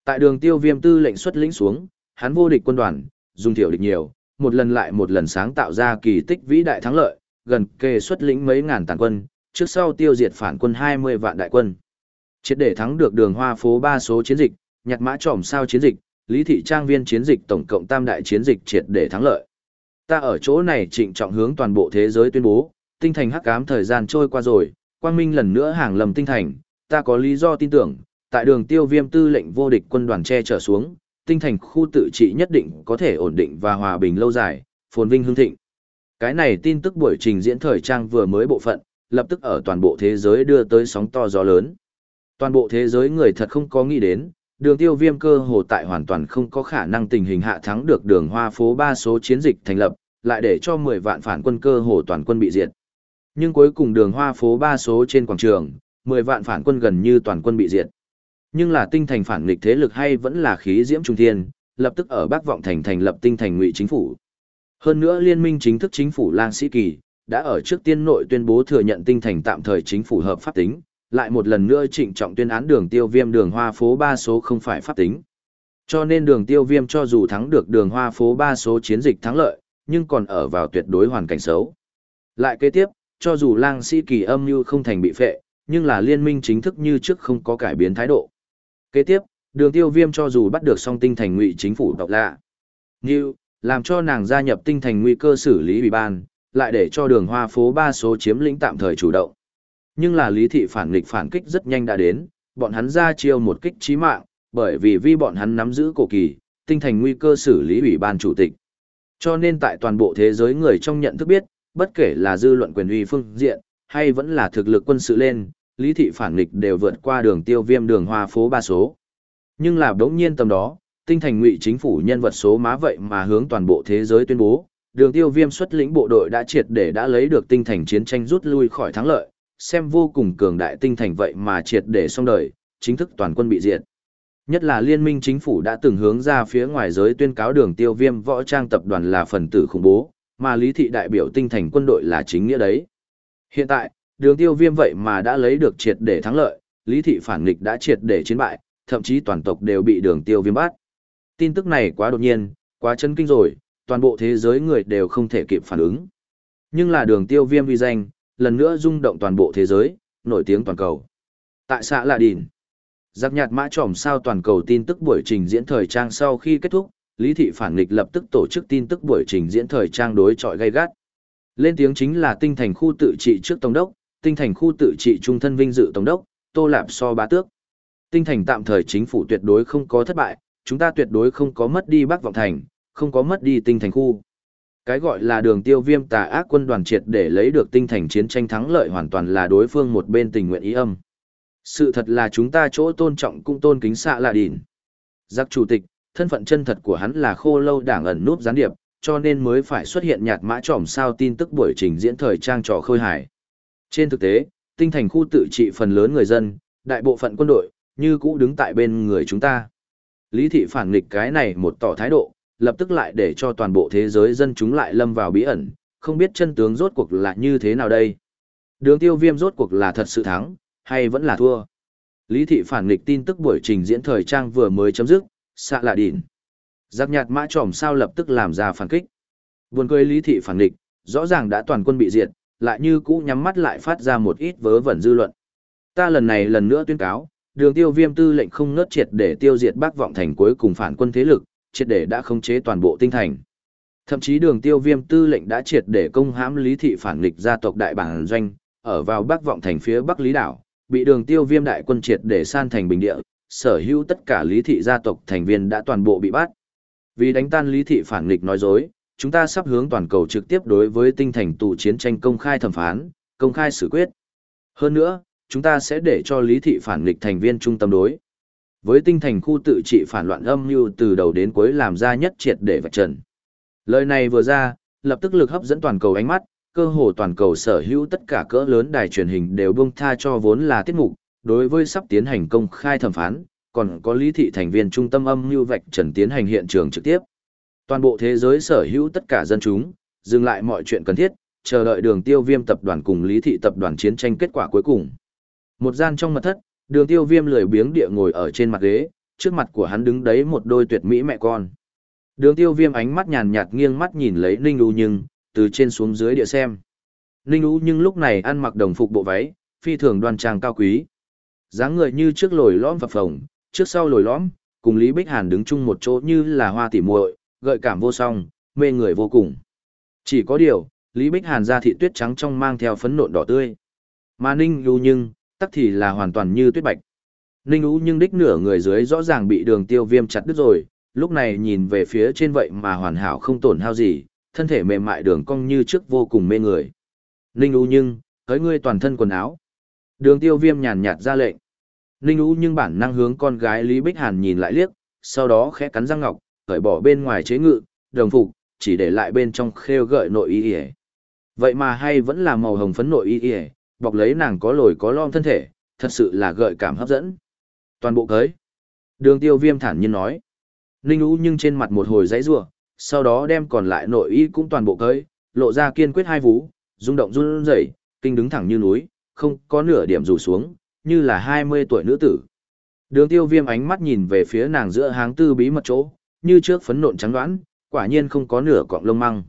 Tại đường tiêu viêm tư lệnh xuất lĩnh xuống, hắn vô địch quân đoàn, dùng thiểu địch nhiều, một lần lại một lần sáng tạo ra kỳ tích vĩ đại thắng lợi, gần kề xuất lĩnh mấy ngàn tàn quân, trước sau tiêu diệt phản quân 20 vạn đại quân. Triệt để thắng được đường hoa phố 3 số chiến dịch, nhặt mã tròm sao chiến dịch, lý thị trang viên chiến dịch tổng cộng tam đại chiến dịch triệt để thắng lợi. Ta ở chỗ này trịnh trọng hướng toàn bộ thế giới tuyên bố, tinh thành hắc ám thời gian trôi qua rồi, quang minh lần nữa hàng lầm tinh thành, ta có lý do tin tưởng, tại đường tiêu viêm tư lệnh vô địch quân đoàn che trở xuống, tinh thành khu tự trị nhất định có thể ổn định và hòa bình lâu dài, phồn vinh hương thịnh. Cái này tin tức buổi trình diễn thời trang vừa mới bộ phận, lập tức ở toàn bộ thế giới đưa tới sóng to gió lớn. Toàn bộ thế giới người thật không có nghĩ đến, đường tiêu viêm cơ hồ tại hoàn toàn không có khả năng tình hình hạ thắng được đường hoa phố ba số chiến dịch thành lập, lại để cho 10 vạn phản quân cơ hồ toàn quân bị diệt. Nhưng cuối cùng đường hoa phố ba số trên quảng trường, 10 vạn phản quân gần như toàn quân bị diệt. Nhưng là tinh thành phản nghịch thế lực hay vẫn là khí diễm trung thiên, lập tức ở Bắc Vọng thành thành lập tinh thành ngụy chính phủ. Hơn nữa liên minh chính thức chính phủ Lang Sĩ Kỳ đã ở trước tiên nội tuyên bố thừa nhận tinh thành tạm thời chính phủ hợp pháp tính, lại một lần nữa trịnh trọng tuyên án đường tiêu viêm đường hoa phố ba số không phải pháp tính. Cho nên đường tiêu viêm cho dù thắng được đường hoa phố ba số chiến dịch thắng lợi, nhưng còn ở vào tuyệt đối hoàn cảnh xấu. Lại kế tiếp, cho dù lang sĩ kỳ âm như không thành bị phệ, nhưng là liên minh chính thức như trước không có cải biến thái độ. Kế tiếp, đường tiêu viêm cho dù bắt được song tinh thành ngụy chính phủ độc lạ. Như, làm cho nàng gia nhập tinh thành nguy cơ xử lý ủy ban, lại để cho đường hoa phố ba số chiếm lĩnh tạm thời chủ động. Nhưng là lý thị phản nghịch phản kích rất nhanh đã đến, bọn hắn ra chiêu một kích chí mạng, bởi vì vi bọn hắn nắm giữ cổ kỳ, tinh thành nguy cơ xử lý ủy ban chủ tịch. Cho nên tại toàn bộ thế giới người trong nhận thức biết, bất kể là dư luận quyền uy phương diện, hay vẫn là thực lực quân sự lên, lý thị phản nghịch đều vượt qua đường tiêu viêm đường hoa phố ba số. Nhưng là đống nhiên tầm đó, tinh thành ngụy chính phủ nhân vật số má vậy mà hướng toàn bộ thế giới tuyên bố, đường tiêu viêm xuất lĩnh bộ đội đã triệt để đã lấy được tinh thành chiến tranh rút lui khỏi thắng lợi, xem vô cùng cường đại tinh thành vậy mà triệt để xong đời, chính thức toàn quân bị diệt. Nhất là liên minh chính phủ đã từng hướng ra phía ngoài giới tuyên cáo đường tiêu viêm võ trang tập đoàn là phần tử khủng bố, mà lý thị đại biểu tinh thành quân đội là chính nghĩa đấy. Hiện tại, đường tiêu viêm vậy mà đã lấy được triệt để thắng lợi, lý thị phản nghịch đã triệt để chiến bại, thậm chí toàn tộc đều bị đường tiêu viêm bắt. Tin tức này quá đột nhiên, quá chân kinh rồi, toàn bộ thế giới người đều không thể kịp phản ứng. Nhưng là đường tiêu viêm uy danh, lần nữa rung động toàn bộ thế giới, nổi tiếng toàn cầu. Tại xã Lạ Đìn, giặc nhạt mã tròm sao toàn cầu tin tức buổi trình diễn thời trang sau khi kết thúc, Lý Thị Phản nghịch lập tức tổ chức tin tức buổi trình diễn thời trang đối trọi gay gắt. Lên tiếng chính là tinh thành khu tự trị trước Tổng đốc, tinh thành khu tự trị trung thân vinh dự Tổng đốc, Tô Lạp So Bá Tước. Tinh thành tạm thời chính phủ tuyệt đối không có thất bại, chúng ta tuyệt đối không có mất đi Bắc Vọng Thành, không có mất đi tinh thành khu. Cái gọi là đường tiêu viêm tà ác quân đoàn triệt để lấy được tinh thành chiến tranh thắng lợi hoàn toàn là đối phương một bên tình nguyện ý âm. Sự thật là chúng ta chỗ tôn trọng cũng tôn kính xạ lạ đỉn. Giặc chủ tịch, thân phận chân thật của hắn là khô lâu đảng ẩn núp gián điệp, cho nên mới phải xuất hiện nhạt mã trỏm sao tin tức buổi trình diễn thời trang trò khơi hải. Trên thực tế, tinh thành khu tự trị phần lớn người dân, đại bộ phận quân đội, như cũ đứng tại bên người chúng ta. Lý thị phản nghịch cái này một tỏ thái độ, lập tức lại để cho toàn bộ thế giới dân chúng lại lâm vào bí ẩn, không biết chân tướng rốt cuộc là như thế nào đây. Đường tiêu viêm rốt cuộc là thật sự thắng, hay vẫn là thua. Lý thị phản nghịch tin tức buổi trình diễn thời trang vừa mới chấm dứt, xạ lạ đỉn. Giác nhạt mã tròm sao lập tức làm ra phản kích. Buồn cười lý thị phản nghịch, rõ ràng đã toàn quân bị diệt, lại như cũ nhắm mắt lại phát ra một ít vớ vẩn dư luận. Ta lần này lần nữa tuyên cáo, đường tiêu viêm tư lệnh không ngớt triệt để tiêu diệt bác vọng thành cuối cùng phản quân thế lực, triệt để đã khống chế toàn bộ tinh thành. Thậm chí đường tiêu viêm tư lệnh đã triệt để công hãm lý thị phản nghịch gia tộc đại bản doanh, ở vào bắc vọng thành phía bắc lý đảo, bị đường tiêu viêm đại quân triệt để san thành bình địa, sở hữu tất cả lý thị gia tộc thành viên đã toàn bộ bị bắt. Vì đánh tan lý thị phản nghịch nói dối, chúng ta sắp hướng toàn cầu trực tiếp đối với tinh thành tù chiến tranh công khai thẩm phán, công khai xử quyết. Hơn nữa, chúng ta sẽ để cho lý thị phản nghịch thành viên trung tâm đối. Với tinh thành khu tự trị phản loạn âm mưu từ đầu đến cuối làm ra nhất triệt để vạch trần. Lời này vừa ra, lập tức lực hấp dẫn toàn cầu ánh mắt, cơ hồ toàn cầu sở hữu tất cả cỡ lớn đài truyền hình đều buông tha cho vốn là tiết mục, đối với sắp tiến hành công khai thẩm phán, còn có lý thị thành viên trung tâm âm mưu vạch trần tiến hành hiện trường trực tiếp. Toàn bộ thế giới sở hữu tất cả dân chúng, dừng lại mọi chuyện cần thiết, chờ đợi đường tiêu viêm tập đoàn cùng lý thị tập đoàn chiến tranh kết quả cuối cùng. Một gian trong mật thất, đường tiêu viêm lười biếng địa ngồi ở trên mặt ghế, trước mặt của hắn đứng đấy một đôi tuyệt mỹ mẹ con. Đường tiêu viêm ánh mắt nhàn nhạt nghiêng mắt nhìn lấy Ninh U nhưng, từ trên xuống dưới địa xem. Ninh U nhưng lúc này ăn mặc đồng phục bộ váy, phi thường đoan trang cao quý. dáng người như trước lồi lõm phập phồng, trước sau lồi lõm, cùng Lý Bích Hàn đứng chung một chỗ như là hoa tỉ muội, gợi cảm vô song, mê người vô cùng. Chỉ có điều, Lý Bích Hàn da thị tuyết trắng trong mang theo phấn nộn đỏ tươi. Mà Ninh U nhưng, tắc thì là hoàn toàn như tuyết bạch. Ninh U nhưng đích nửa người dưới rõ ràng bị đường tiêu viêm chặt đứt rồi, lúc này nhìn về phía trên vậy mà hoàn hảo không tổn hao gì, thân thể mềm mại đường cong như trước vô cùng mê người. Ninh U nhưng, hỡi ngươi toàn thân quần áo. Đường tiêu viêm nhàn nhạt ra lệnh. Ninh U nhưng bản năng hướng con gái Lý Bích Hàn nhìn lại liếc, sau đó khẽ cắn răng ngọc, cởi bỏ bên ngoài chế ngự, đồng phục, chỉ để lại bên trong khêu gợi nội y y. Vậy mà hay vẫn là màu hồng phấn nội y y, bọc lấy nàng có lồi có lom thân thể, thật sự là gợi cảm hấp dẫn. Toàn bộ cưới. Đường tiêu viêm thản nhiên nói. Ninh Ú nhưng trên mặt một hồi giấy rủa sau đó đem còn lại nội y cũng toàn bộ cưới, lộ ra kiên quyết hai vú, rung động run rẩy, kinh đứng thẳng như núi, không có nửa điểm rủ xuống, như là 20 tuổi nữ tử. Đường tiêu viêm ánh mắt nhìn về phía nàng giữa háng tư bí mật chỗ, như trước phấn nộn trắng đoán, quả nhiên không có nửa cọng lông măng.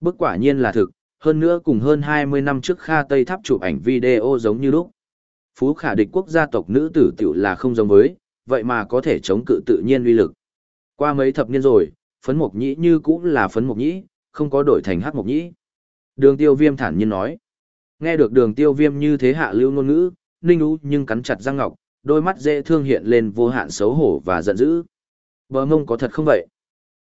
Bức quả nhiên là thực, hơn nữa cùng hơn 20 năm trước Kha Tây Tháp chụp ảnh video giống như lúc. Phú khả địch quốc gia tộc nữ tử tiểu là không giống với, vậy mà có thể chống cự tự nhiên uy lực. Qua mấy thập niên rồi, phấn mộc nhĩ như cũng là phấn mộc nhĩ, không có đổi thành hắc mộc nhĩ. Đường tiêu viêm thản nhiên nói. Nghe được đường tiêu viêm như thế hạ lưu ngôn ngữ, ninh ú nhưng cắn chặt răng ngọc, đôi mắt dễ thương hiện lên vô hạn xấu hổ và giận dữ. Bờ ngông có thật không vậy?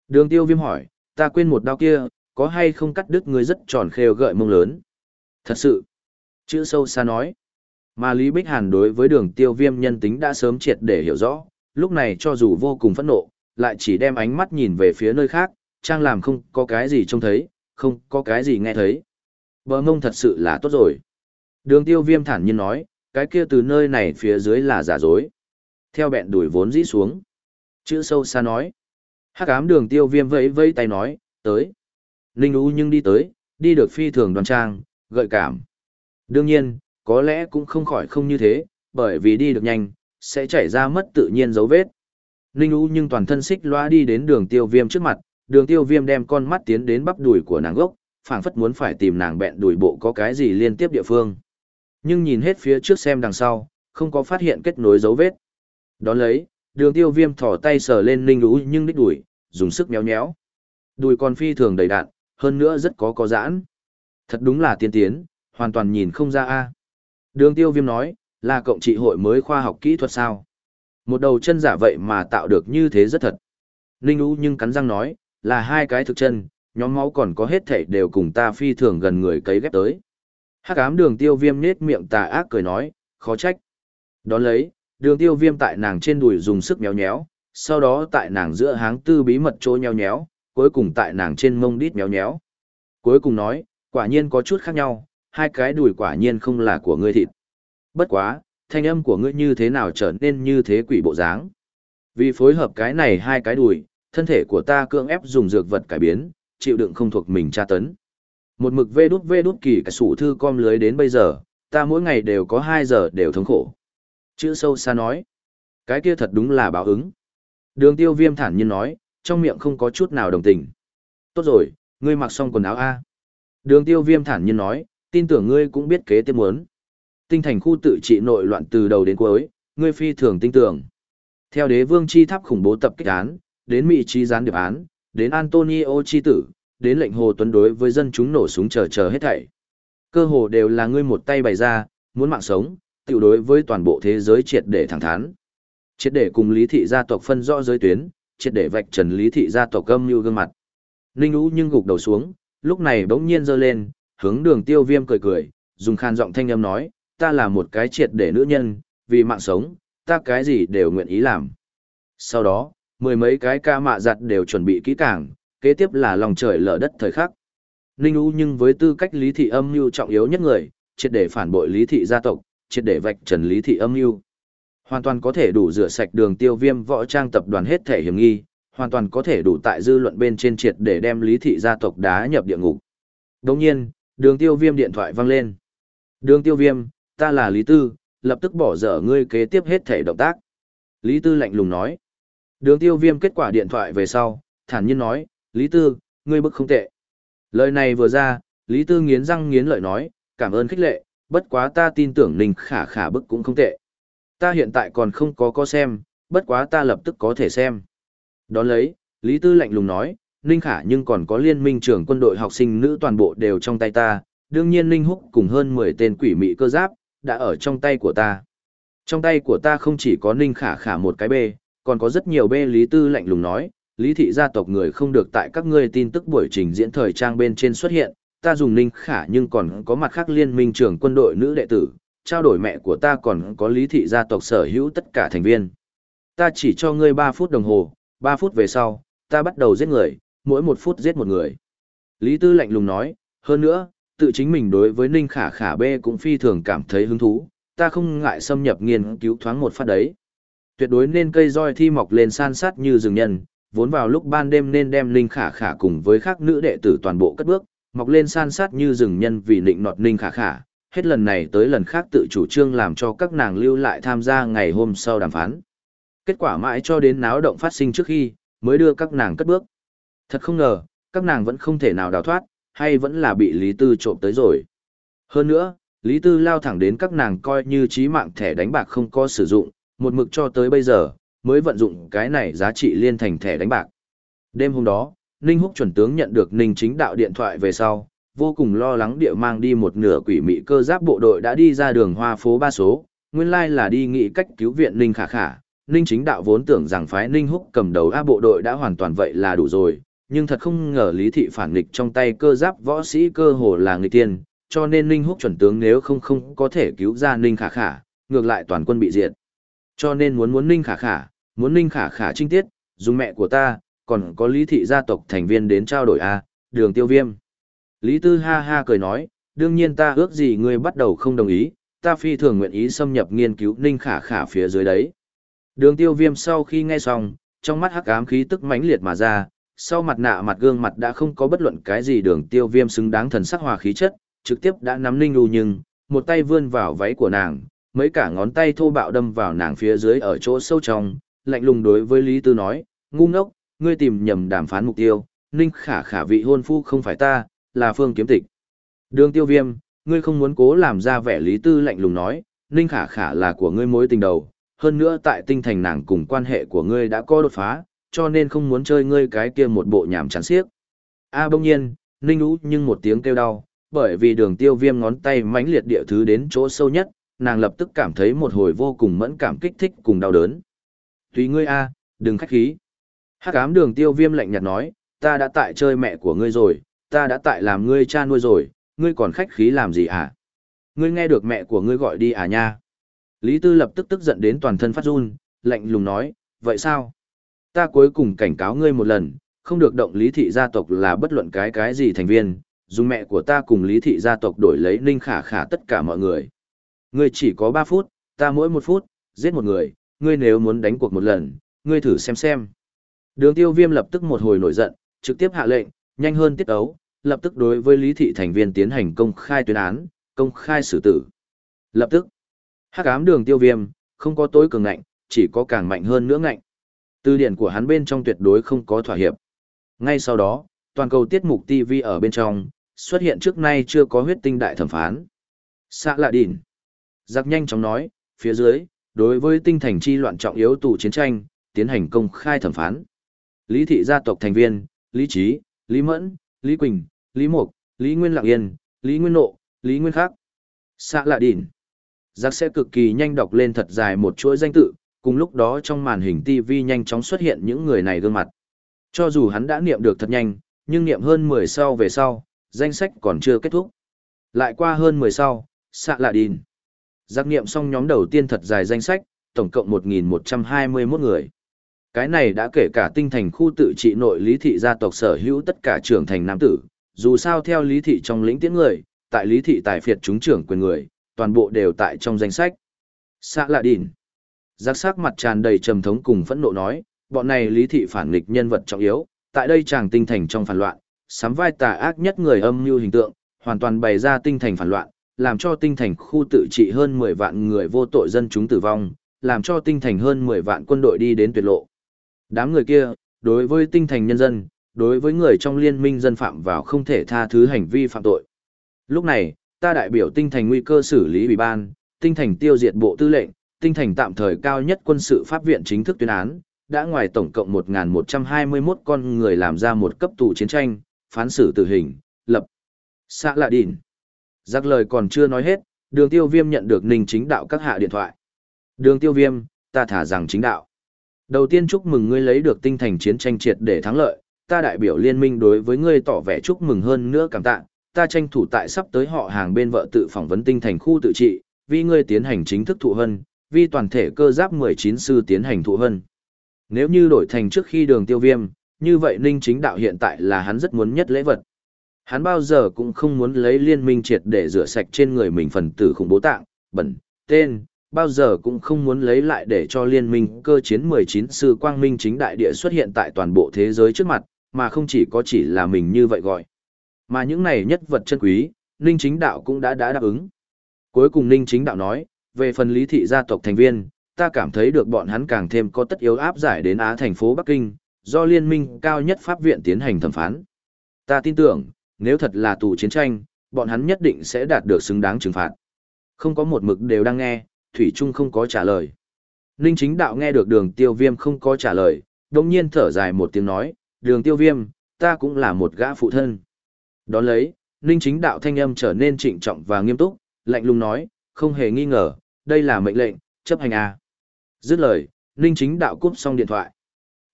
Đường tiêu viêm hỏi, ta quên một đao kia, có hay không cắt đứt người rất tròn khêu gợi mông lớn? Thật sự. Chữ sâu xa nói. Mà Lý Bích Hàn đối với đường tiêu viêm nhân tính đã sớm triệt để hiểu rõ, lúc này cho dù vô cùng phẫn nộ, lại chỉ đem ánh mắt nhìn về phía nơi khác, trang làm không có cái gì trông thấy, không có cái gì nghe thấy. Bờ mông thật sự là tốt rồi. Đường tiêu viêm thản nhiên nói, cái kia từ nơi này phía dưới là giả dối. Theo bẹn đuổi vốn dĩ xuống. Chữ sâu xa nói. Hắc ám đường tiêu viêm vẫy vẫy tay nói, tới. Ninh U nhưng đi tới, đi được phi thường đoàn trang, gợi cảm. Đương nhiên, có lẽ cũng không khỏi không như thế, bởi vì đi được nhanh, sẽ chảy ra mất tự nhiên dấu vết. Ninh U nhưng toàn thân xích loa đi đến đường tiêu viêm trước mặt, đường tiêu viêm đem con mắt tiến đến bắp đùi của nàng gốc, phảng phất muốn phải tìm nàng bẹn đùi bộ có cái gì liên tiếp địa phương. Nhưng nhìn hết phía trước xem đằng sau, không có phát hiện kết nối dấu vết. Đón lấy, đường tiêu viêm thỏ tay sờ lên Ninh U nhưng đích đùi, dùng sức méo méo. Đùi còn phi thường đầy đạn, hơn nữa rất có có giãn. Thật đúng là tiên tiến, hoàn toàn nhìn không ra a. Đường tiêu viêm nói, là cộng trị hội mới khoa học kỹ thuật sao. Một đầu chân giả vậy mà tạo được như thế rất thật. Ninh U nhưng cắn răng nói, là hai cái thực chân, nhóm máu còn có hết thảy đều cùng ta phi thường gần người cấy ghép tới. Hắc ám đường tiêu viêm nết miệng tà ác cười nói, khó trách. Đón lấy, đường tiêu viêm tại nàng trên đùi dùng sức nhéo nhéo, sau đó tại nàng giữa háng tư bí mật chỗ nhéo nhéo, cuối cùng tại nàng trên mông đít méo nhéo. Cuối cùng nói, quả nhiên có chút khác nhau, hai cái đùi quả nhiên không là của ngươi thịt. Bất quá, thanh âm của ngươi như thế nào trở nên như thế quỷ bộ dáng. Vì phối hợp cái này hai cái đùi, thân thể của ta cưỡng ép dùng dược vật cải biến, chịu đựng không thuộc mình tra tấn. Một mực vê đút vê đút kỳ cả sủ thư com lưới đến bây giờ, ta mỗi ngày đều có 2 giờ đều thống khổ. Chữ sâu xa nói, cái kia thật đúng là báo ứng. Đường tiêu viêm thản nhiên nói, trong miệng không có chút nào đồng tình. Tốt rồi, ngươi mặc xong quần áo A. Đường tiêu viêm thản nhiên nói, tin tưởng ngươi cũng biết kế tiếp muốn. Tinh thành khu tự trị nội loạn từ đầu đến cuối, ngươi phi thường tin tưởng. Theo đế vương chi tháp khủng bố tập kích án, đến Mỹ chi gián điệp án, đến Antonio chi tử, đến lệnh Hồ Tuấn đối với dân chúng nổ súng chờ chờ hết thảy. Cơ hồ đều là ngươi một tay bày ra, muốn mạng sống, tiểu đối với toàn bộ thế giới triệt để thẳng thắn. Triệt để cùng lý thị gia tộc phân rõ giới tuyến, triệt để vạch trần lý thị gia tộc âm như gương mặt. Ninh Ú nhưng gục đầu xuống, lúc này bỗng nhiên giơ lên, hướng đường tiêu viêm cười cười, dùng khan giọng thanh âm nói, ta là một cái triệt để nữ nhân, vì mạng sống, ta cái gì đều nguyện ý làm. Sau đó, mười mấy cái ca mạ giặt đều chuẩn bị kỹ càng, kế tiếp là lòng trời lở đất thời khắc. Ninh U nhưng với tư cách lý thị âm mưu trọng yếu nhất người, triệt để phản bội lý thị gia tộc, triệt để vạch trần lý thị âm mưu. Hoàn toàn có thể đủ rửa sạch đường tiêu viêm võ trang tập đoàn hết thể hiểm nghi, hoàn toàn có thể đủ tại dư luận bên trên triệt để đem lý thị gia tộc đá nhập địa ngục. Đồng nhiên, đường tiêu viêm điện thoại vang lên. Đường tiêu viêm, ta là Lý Tư, lập tức bỏ dở ngươi kế tiếp hết thể động tác. Lý Tư lạnh lùng nói. Đường tiêu viêm kết quả điện thoại về sau, thản nhiên nói, Lý Tư, ngươi bức không tệ. Lời này vừa ra, Lý Tư nghiến răng nghiến lợi nói, cảm ơn khích lệ, bất quá ta tin tưởng Ninh khả khả bức cũng không tệ. Ta hiện tại còn không có có xem, bất quá ta lập tức có thể xem. Đón lấy, Lý Tư lạnh lùng nói, Ninh khả nhưng còn có liên minh trưởng quân đội học sinh nữ toàn bộ đều trong tay ta, đương nhiên Ninh Húc cùng hơn 10 tên quỷ mị cơ giáp, đã ở trong tay của ta. Trong tay của ta không chỉ có Ninh khả khả một cái bê, còn có rất nhiều bê Lý Tư lạnh lùng nói, Lý thị gia tộc người không được tại các ngươi tin tức buổi trình diễn thời trang bên trên xuất hiện, ta dùng Ninh khả nhưng còn có mặt khác liên minh trưởng quân đội nữ đệ tử, trao đổi mẹ của ta còn có Lý thị gia tộc sở hữu tất cả thành viên. Ta chỉ cho ngươi 3 phút đồng hồ, 3 phút về sau, ta bắt đầu giết người, mỗi một phút giết một người. Lý Tư lạnh lùng nói, hơn nữa, tự chính mình đối với Ninh Khả Khả B cũng phi thường cảm thấy hứng thú, ta không ngại xâm nhập nghiên cứu thoáng một phát đấy. Tuyệt đối nên cây roi thi mọc lên san sát như rừng nhân, vốn vào lúc ban đêm nên đem Ninh Khả Khả cùng với các nữ đệ tử toàn bộ cất bước, mọc lên san sát như rừng nhân vì nịnh nọt Ninh Khả Khả, hết lần này tới lần khác tự chủ trương làm cho các nàng lưu lại tham gia ngày hôm sau đàm phán. Kết quả mãi cho đến náo động phát sinh trước khi, mới đưa các nàng cất bước. Thật không ngờ, các nàng vẫn không thể nào đào thoát, hay vẫn là bị Lý Tư trộm tới rồi. Hơn nữa, Lý Tư lao thẳng đến các nàng coi như trí mạng thẻ đánh bạc không có sử dụng, một mực cho tới bây giờ, mới vận dụng cái này giá trị liên thành thẻ đánh bạc. Đêm hôm đó, Ninh Húc chuẩn tướng nhận được Ninh chính đạo điện thoại về sau, vô cùng lo lắng địa mang đi một nửa quỷ mị cơ giáp bộ đội đã đi ra đường hoa phố ba số, nguyên lai là đi nghị cách cứu viện Ninh khả khả. Ninh chính đạo vốn tưởng rằng phái Ninh Húc cầm đầu A bộ đội đã hoàn toàn vậy là đủ rồi, nhưng thật không ngờ lý thị phản nghịch trong tay cơ giáp võ sĩ cơ hồ là người tiên, cho nên Ninh Húc chuẩn tướng nếu không không có thể cứu ra Ninh khả khả, ngược lại toàn quân bị diệt. Cho nên muốn muốn Ninh khả khả, muốn Ninh khả khả trinh tiết, dùng mẹ của ta, còn có lý thị gia tộc thành viên đến trao đổi A, đường tiêu viêm. Lý Tư ha ha cười nói, đương nhiên ta ước gì ngươi bắt đầu không đồng ý, ta phi thường nguyện ý xâm nhập nghiên cứu ninh khả khả phía dưới đấy. Đường tiêu viêm sau khi nghe xong, trong mắt hắc ám khí tức mãnh liệt mà ra, sau mặt nạ mặt gương mặt đã không có bất luận cái gì đường tiêu viêm xứng đáng thần sắc hòa khí chất, trực tiếp đã nắm ninh đù nhưng, một tay vươn vào váy của nàng, mấy cả ngón tay thô bạo đâm vào nàng phía dưới ở chỗ sâu trong, lạnh lùng đối với Lý Tư nói, ngu ngốc, ngươi tìm nhầm đàm phán mục tiêu, ninh khả khả vị hôn phu không phải ta, là phương kiếm tịch. Đường tiêu viêm, ngươi không muốn cố làm ra vẻ Lý Tư lạnh lùng nói, ninh khả khả là của ngươi mối tình đầu, hơn nữa tại tinh thành nàng cùng quan hệ của ngươi đã có đột phá, cho nên không muốn chơi ngươi cái kia một bộ nhảm chán xiếc. A à, bỗng nhiên, ninh ú nhưng một tiếng kêu đau, bởi vì đường tiêu viêm ngón tay mãnh liệt địa thứ đến chỗ sâu nhất, nàng lập tức cảm thấy một hồi vô cùng mẫn cảm kích thích cùng đau đớn. Tùy ngươi a, đừng khách khí. Hắc ám đường tiêu viêm lạnh nhạt nói, ta đã tại chơi mẹ của ngươi rồi, ta đã tại làm ngươi cha nuôi rồi, ngươi còn khách khí làm gì hả? Ngươi nghe được mẹ của ngươi gọi đi à nha? Lý Tư lập tức tức giận đến toàn thân phát run, lạnh lùng nói, vậy sao? Ta cuối cùng cảnh cáo ngươi một lần, không được động lý thị gia tộc là bất luận cái cái gì thành viên, dùng mẹ của ta cùng lý thị gia tộc đổi lấy ninh khả khả tất cả mọi người. Ngươi chỉ có 3 phút, ta mỗi một phút, giết một người, ngươi nếu muốn đánh cuộc một lần, ngươi thử xem xem. Đường tiêu viêm lập tức một hồi nổi giận, trực tiếp hạ lệnh, nhanh hơn tiết ấu, lập tức đối với lý thị thành viên tiến hành công khai tuyên án, công khai xử tử. Lập tức, hắc ám đường tiêu viêm, không có tối cường ngạnh, chỉ có càng mạnh hơn nữa ngạnh. Từ điển của hắn bên trong tuyệt đối không có thỏa hiệp. Ngay sau đó, toàn cầu tiết mục TV ở bên trong, xuất hiện trước nay chưa có huyết tinh đại thẩm phán. Xã lạ đỉn. Giặc nhanh chóng nói, phía dưới, đối với tinh thành chi loạn trọng yếu tù chiến tranh, tiến hành công khai thẩm phán. Lý thị gia tộc thành viên, Lý Trí, Lý Mẫn, Lý Quỳnh, Lý Mục, Lý Nguyên Lạng Yên, Lý Nguyên Nộ, Lý Nguyên Khắc. Xã lạ đỉn. Giác sẽ cực kỳ nhanh đọc lên thật dài một chuỗi danh tự, cùng lúc đó trong màn hình TV nhanh chóng xuất hiện những người này gương mặt. Cho dù hắn đã niệm được thật nhanh, nhưng niệm hơn 10 sau về sau, danh sách còn chưa kết thúc. Lại qua hơn 10 sau, xạ lạ Đỉnh. Giác niệm xong nhóm đầu tiên thật dài danh sách, tổng cộng 1.121 người. Cái này đã kể cả tinh thành khu tự trị nội lý thị gia tộc sở hữu tất cả trưởng thành nam tử, dù sao theo lý thị trong lĩnh tiễn người, tại lý thị tài phiệt chúng trưởng quyền người, toàn bộ đều tại trong danh sách. xã lạ đìn. Giác sắc mặt tràn đầy trầm thống cùng phẫn nộ nói, bọn này lý thị phản nghịch nhân vật trọng yếu, tại đây chàng tinh thành trong phản loạn, sắm vai tà ác nhất người âm mưu hình tượng, hoàn toàn bày ra tinh thành phản loạn, làm cho tinh thành khu tự trị hơn 10 vạn người vô tội dân chúng tử vong, làm cho tinh thành hơn 10 vạn quân đội đi đến tuyệt lộ. Đám người kia, đối với tinh thành nhân dân, đối với người trong liên minh dân phạm vào không thể tha thứ hành vi phạm tội. Lúc này, ta đại biểu tinh thành nguy cơ xử lý ủy ban, tinh thành tiêu diệt bộ tư lệnh, tinh thành tạm thời cao nhất quân sự pháp viện chính thức tuyên án, đã ngoài tổng cộng 1.121 con người làm ra một cấp tù chiến tranh, phán xử tử hình, lập. Xã lạ đỉn. Giác lời còn chưa nói hết, đường tiêu viêm nhận được ninh chính đạo các hạ điện thoại. Đường tiêu viêm, ta thả rằng chính đạo. Đầu tiên chúc mừng ngươi lấy được tinh thành chiến tranh triệt để thắng lợi, ta đại biểu liên minh đối với ngươi tỏ vẻ chúc mừng hơn nữa cảm tạ, ta tranh thủ tại sắp tới họ hàng bên vợ tự phỏng vấn tinh thành khu tự trị, vì ngươi tiến hành chính thức thụ hân, vì toàn thể cơ giáp 19 sư tiến hành thụ hân. Nếu như đổi thành trước khi đường tiêu viêm, như vậy ninh chính đạo hiện tại là hắn rất muốn nhất lễ vật. Hắn bao giờ cũng không muốn lấy liên minh triệt để rửa sạch trên người mình phần tử khủng bố tạng, bẩn, tên, bao giờ cũng không muốn lấy lại để cho liên minh cơ chiến 19 sư quang minh chính đại địa xuất hiện tại toàn bộ thế giới trước mặt, mà không chỉ có chỉ là mình như vậy gọi. Mà những này nhất vật chân quý, Ninh Chính Đạo cũng đã đã đáp ứng. Cuối cùng Ninh Chính Đạo nói, về phần lý thị gia tộc thành viên, ta cảm thấy được bọn hắn càng thêm có tất yếu áp giải đến Á thành phố Bắc Kinh, do liên minh cao nhất pháp viện tiến hành thẩm phán. Ta tin tưởng, nếu thật là tù chiến tranh, bọn hắn nhất định sẽ đạt được xứng đáng trừng phạt. Không có một mực đều đang nghe, Thủy Trung không có trả lời. Ninh chính đạo nghe được đường tiêu viêm không có trả lời, đồng nhiên thở dài một tiếng nói, đường tiêu viêm, ta cũng là một gã phụ thân. Đón lấy, Ninh chính đạo thanh âm trở nên trịnh trọng và nghiêm túc, lạnh lùng nói, không hề nghi ngờ, đây là mệnh lệnh, chấp hành à. Dứt lời, Ninh chính đạo cúp xong điện thoại.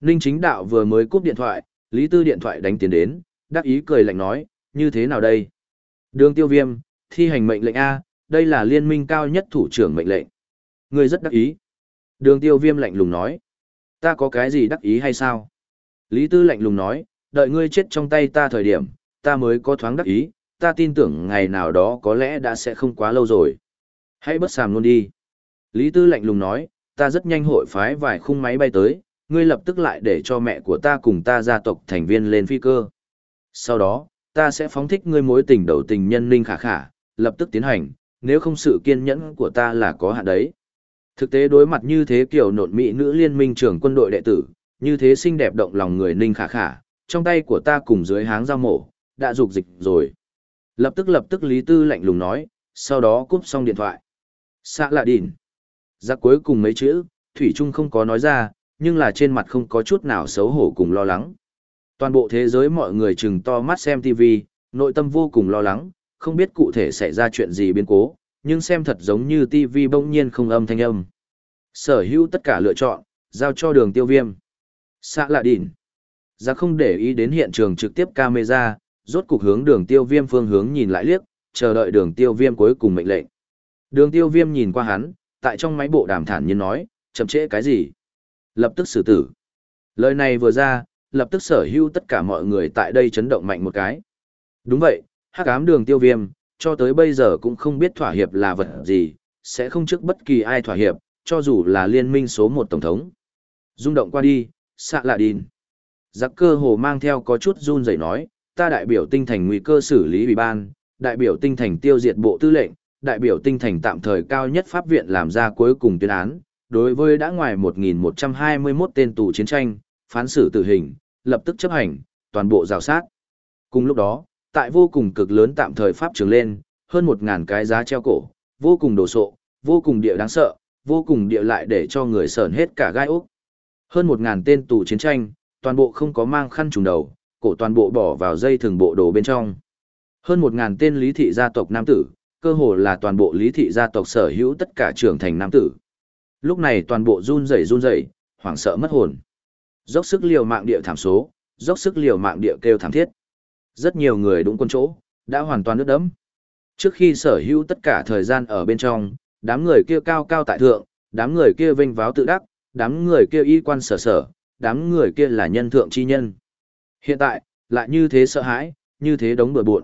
Ninh chính đạo vừa mới cúp điện thoại, Lý Tư điện thoại đánh tiền đến, đắc ý cười lạnh nói, như thế nào đây? Đường tiêu viêm, thi hành mệnh lệnh A, đây là liên minh cao nhất thủ trưởng mệnh lệnh. Ngươi rất đắc ý. Đường tiêu viêm lạnh lùng nói, ta có cái gì đắc ý hay sao? Lý Tư lạnh lùng nói, đợi ngươi chết trong tay ta thời điểm, ta mới có thoáng đắc ý, ta tin tưởng ngày nào đó có lẽ đã sẽ không quá lâu rồi. Hãy bất sàm luôn đi. Lý Tư lạnh lùng nói, ta rất nhanh hội phái vài khung máy bay tới, ngươi lập tức lại để cho mẹ của ta cùng ta gia tộc thành viên lên phi cơ. Sau đó, ta sẽ phóng thích ngươi mối tình đầu tình nhân Ninh Khả Khả, lập tức tiến hành, nếu không sự kiên nhẫn của ta là có hạn đấy. Thực tế đối mặt như thế kiểu nộn mỹ nữ liên minh trưởng quân đội đệ tử, như thế xinh đẹp động lòng người Ninh Khả Khả, trong tay của ta cùng dưới háng dao mổ, đã dục dịch rồi. Lập tức lập tức Lý Tư lạnh lùng nói, sau đó cúp xong điện thoại. Xạ lạ đỉn. Giặc cuối cùng mấy chữ, Thủy Trung không có nói ra, nhưng là trên mặt không có chút nào xấu hổ cùng lo lắng. Toàn bộ thế giới mọi người chừng to mắt xem TV, nội tâm vô cùng lo lắng, không biết cụ thể xảy ra chuyện gì biến cố, nhưng xem thật giống như TV bỗng nhiên không âm thanh âm. Sở hữu tất cả lựa chọn, giao cho đường tiêu viêm. Xạ lạ đỉn. Giặc không để ý đến hiện trường trực tiếp camera, rốt cục hướng đường tiêu viêm phương hướng nhìn lại liếc, chờ đợi đường tiêu viêm cuối cùng mệnh lệnh. Đường tiêu viêm nhìn qua hắn, tại trong máy bộ đàm thản nhiên nói, chậm trễ cái gì? Lập tức xử tử. Lời này vừa ra, lập tức sở hữu tất cả mọi người tại đây chấn động mạnh một cái. Đúng vậy, hắc ám đường tiêu viêm, cho tới bây giờ cũng không biết thỏa hiệp là vật gì, sẽ không trước bất kỳ ai thỏa hiệp, cho dù là liên minh số một tổng thống. Dung động qua đi, xạ lạ đìn. Giặc cơ hồ mang theo có chút run rẩy nói, ta đại biểu tinh thành nguy cơ xử lý ủy ban, đại biểu tinh thành tiêu diệt bộ tư lệnh, đại biểu tinh thành tạm thời cao nhất pháp viện làm ra cuối cùng tuyên án, đối với đã ngoài 1.121 tên tù chiến tranh, phán xử tử hình, lập tức chấp hành, toàn bộ rào sát. Cùng lúc đó, tại vô cùng cực lớn tạm thời pháp trường lên, hơn một ngàn cái giá treo cổ, vô cùng đồ sộ, vô cùng địa đáng sợ, vô cùng địa lại để cho người sởn hết cả gai ốc. Hơn một ngàn tên tù chiến tranh, toàn bộ không có mang khăn trùng đầu, cổ toàn bộ bỏ vào dây thường bộ đồ bên trong. Hơn một ngàn tên lý thị gia tộc nam tử, cơ hồ là toàn bộ lý thị gia tộc sở hữu tất cả trưởng thành nam tử. Lúc này toàn bộ run rẩy run rẩy, hoảng sợ mất hồn. Dốc sức liều mạng địa thảm số, dốc sức liều mạng địa kêu thảm thiết. Rất nhiều người đúng quân chỗ, đã hoàn toàn nước đẫm. Trước khi sở hữu tất cả thời gian ở bên trong, đám người kia cao cao tại thượng, đám người kia vinh váo tự đắc, đám người kia y quan sở sở, đám người kia là nhân thượng chi nhân. Hiện tại, lại như thế sợ hãi, như thế đống bừa bộn.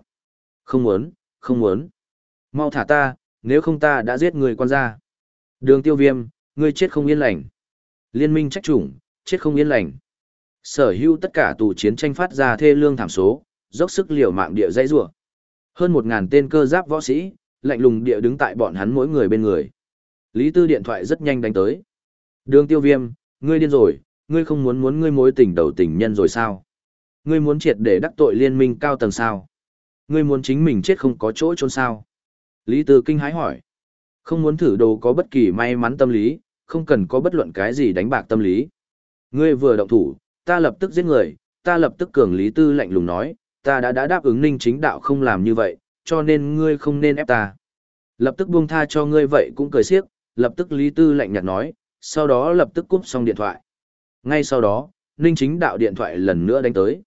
Không muốn, không muốn. Mau thả ta, nếu không ta đã giết người con ra. Đường tiêu viêm, ngươi chết không yên lành. Liên minh trách chủng, chết không yên lành. Sở hữu tất cả tù chiến tranh phát ra thê lương thảm số, dốc sức liều mạng địa dây rủa. Hơn một ngàn tên cơ giáp võ sĩ, lạnh lùng địa đứng tại bọn hắn mỗi người bên người. Lý Tư điện thoại rất nhanh đánh tới. Đường tiêu viêm, ngươi điên rồi, ngươi không muốn muốn ngươi mối tình đầu tình nhân rồi sao? Ngươi muốn triệt để đắc tội liên minh cao tầng sao? Ngươi muốn chính mình chết không có chỗ trốn sao? Lý Tư kinh hái hỏi. Không muốn thử đồ có bất kỳ may mắn tâm lý, không cần có bất luận cái gì đánh bạc tâm lý. Ngươi vừa động thủ, ta lập tức giết người, ta lập tức cường Lý Tư lạnh lùng nói, ta đã đã đáp ứng ninh chính đạo không làm như vậy, cho nên ngươi không nên ép ta. Lập tức buông tha cho ngươi vậy cũng cười siếc, lập tức Lý Tư lạnh nhạt nói, sau đó lập tức cúp xong điện thoại. Ngay sau đó, ninh chính đạo điện thoại lần nữa đánh tới.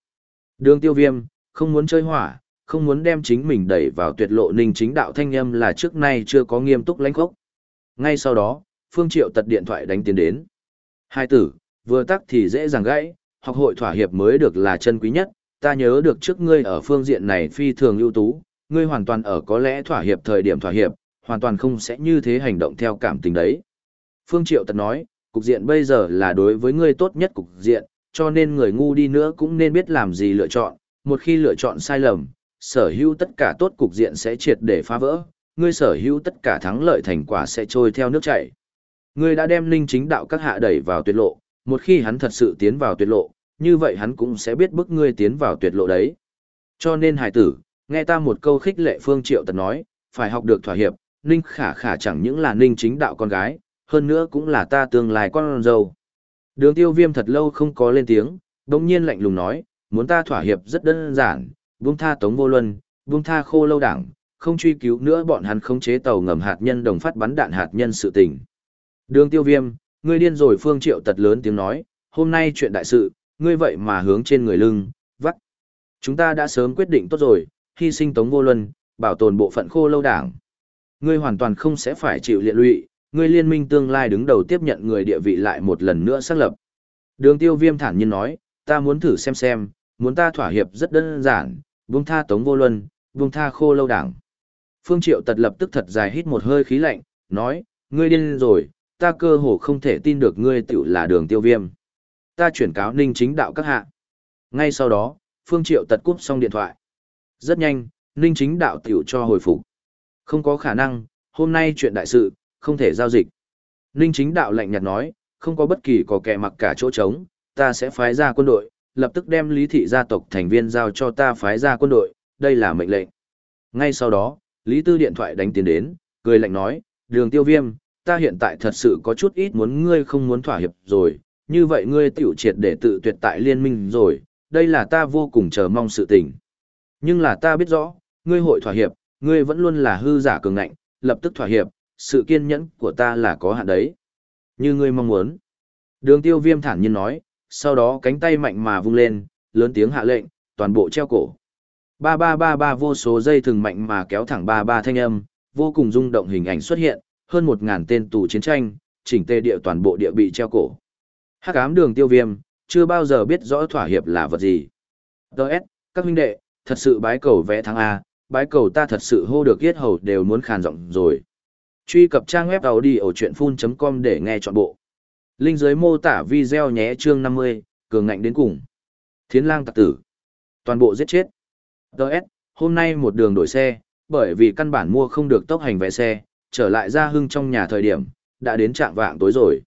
Đường tiêu viêm, không muốn chơi hỏa, không muốn đem chính mình đẩy vào tuyệt lộ ninh chính đạo thanh âm là trước nay chưa có nghiêm túc lãnh khốc. Ngay sau đó, Phương Triệu tật điện thoại đánh tiến đến. Hai tử, vừa tắc thì dễ dàng gãy, học hội thỏa hiệp mới được là chân quý nhất, ta nhớ được trước ngươi ở phương diện này phi thường ưu tú, ngươi hoàn toàn ở có lẽ thỏa hiệp thời điểm thỏa hiệp, hoàn toàn không sẽ như thế hành động theo cảm tình đấy. Phương Triệu tật nói, cục diện bây giờ là đối với ngươi tốt nhất cục diện, cho nên người ngu đi nữa cũng nên biết làm gì lựa chọn, một khi lựa chọn sai lầm, sở hữu tất cả tốt cục diện sẽ triệt để phá vỡ, ngươi sở hữu tất cả thắng lợi thành quả sẽ trôi theo nước chảy. Ngươi đã đem linh chính đạo các hạ đẩy vào tuyệt lộ, một khi hắn thật sự tiến vào tuyệt lộ, như vậy hắn cũng sẽ biết bức ngươi tiến vào tuyệt lộ đấy. Cho nên hải tử, nghe ta một câu khích lệ phương triệu tật nói, phải học được thỏa hiệp, ninh khả khả chẳng những là ninh chính đạo con gái, hơn nữa cũng là ta tương lai con dâu. Đường tiêu viêm thật lâu không có lên tiếng, đồng nhiên lạnh lùng nói, muốn ta thỏa hiệp rất đơn giản, buông tha tống vô luân, buông tha khô lâu đảng, không truy cứu nữa bọn hắn không chế tàu ngầm hạt nhân đồng phát bắn đạn hạt nhân sự tình. Đường tiêu viêm, ngươi điên rồi phương triệu tật lớn tiếng nói, hôm nay chuyện đại sự, ngươi vậy mà hướng trên người lưng, vắt. Chúng ta đã sớm quyết định tốt rồi, hy sinh tống vô luân, bảo tồn bộ phận khô lâu đảng. Ngươi hoàn toàn không sẽ phải chịu liệt lụy, ngươi liên minh tương lai đứng đầu tiếp nhận người địa vị lại một lần nữa xác lập. Đường tiêu viêm thản nhiên nói, ta muốn thử xem xem, muốn ta thỏa hiệp rất đơn giản, buông tha tống vô luân, buông tha khô lâu đảng. Phương Triệu tật lập tức thật dài hít một hơi khí lạnh, nói, ngươi điên rồi, ta cơ hồ không thể tin được ngươi tiểu là đường tiêu viêm. Ta chuyển cáo ninh chính đạo các hạ. Ngay sau đó, Phương Triệu tật cúp xong điện thoại. Rất nhanh, ninh chính đạo tiểu cho hồi phục. Không có khả năng, hôm nay chuyện đại sự, không thể giao dịch. Ninh chính đạo lạnh nhạt nói, không có bất kỳ có kẻ mặc cả chỗ trống, ta sẽ phái ra quân đội, lập tức đem lý thị gia tộc thành viên giao cho ta phái ra quân đội, đây là mệnh lệnh. Ngay sau đó, Lý Tư điện thoại đánh tiền đến, cười lạnh nói, đường tiêu viêm, ta hiện tại thật sự có chút ít muốn ngươi không muốn thỏa hiệp rồi, như vậy ngươi tiểu triệt để tự tuyệt tại liên minh rồi, đây là ta vô cùng chờ mong sự tình. Nhưng là ta biết rõ, ngươi hội thỏa hiệp, ngươi vẫn luôn là hư giả cường ngạnh, lập tức thỏa hiệp, sự kiên nhẫn của ta là có hạn đấy. Như ngươi mong muốn. Đường tiêu viêm thản nhiên nói, sau đó cánh tay mạnh mà vung lên, lớn tiếng hạ lệnh, toàn bộ treo cổ. Ba ba ba ba vô số dây thừng mạnh mà kéo thẳng ba ba thanh âm, vô cùng rung động hình ảnh xuất hiện, hơn một ngàn tên tù chiến tranh, chỉnh tê địa toàn bộ địa bị treo cổ. Hắc ám đường tiêu viêm, chưa bao giờ biết rõ thỏa hiệp là vật gì. Đợt, các huynh đệ, thật sự bái cầu vẽ thắng A, bái cầu ta thật sự hô được yết hầu đều muốn khàn giọng rồi. Truy cập trang web đầu đi ở chuyện full.com để nghe trọn bộ. Linh dưới mô tả video nhé chương 50, cường ngạnh đến cùng. Thiến lang tặc tử. Toàn bộ giết chết. Đợt, hôm nay một đường đổi xe, bởi vì căn bản mua không được tốc hành vé xe, trở lại ra hưng trong nhà thời điểm, đã đến trạng vạng tối rồi.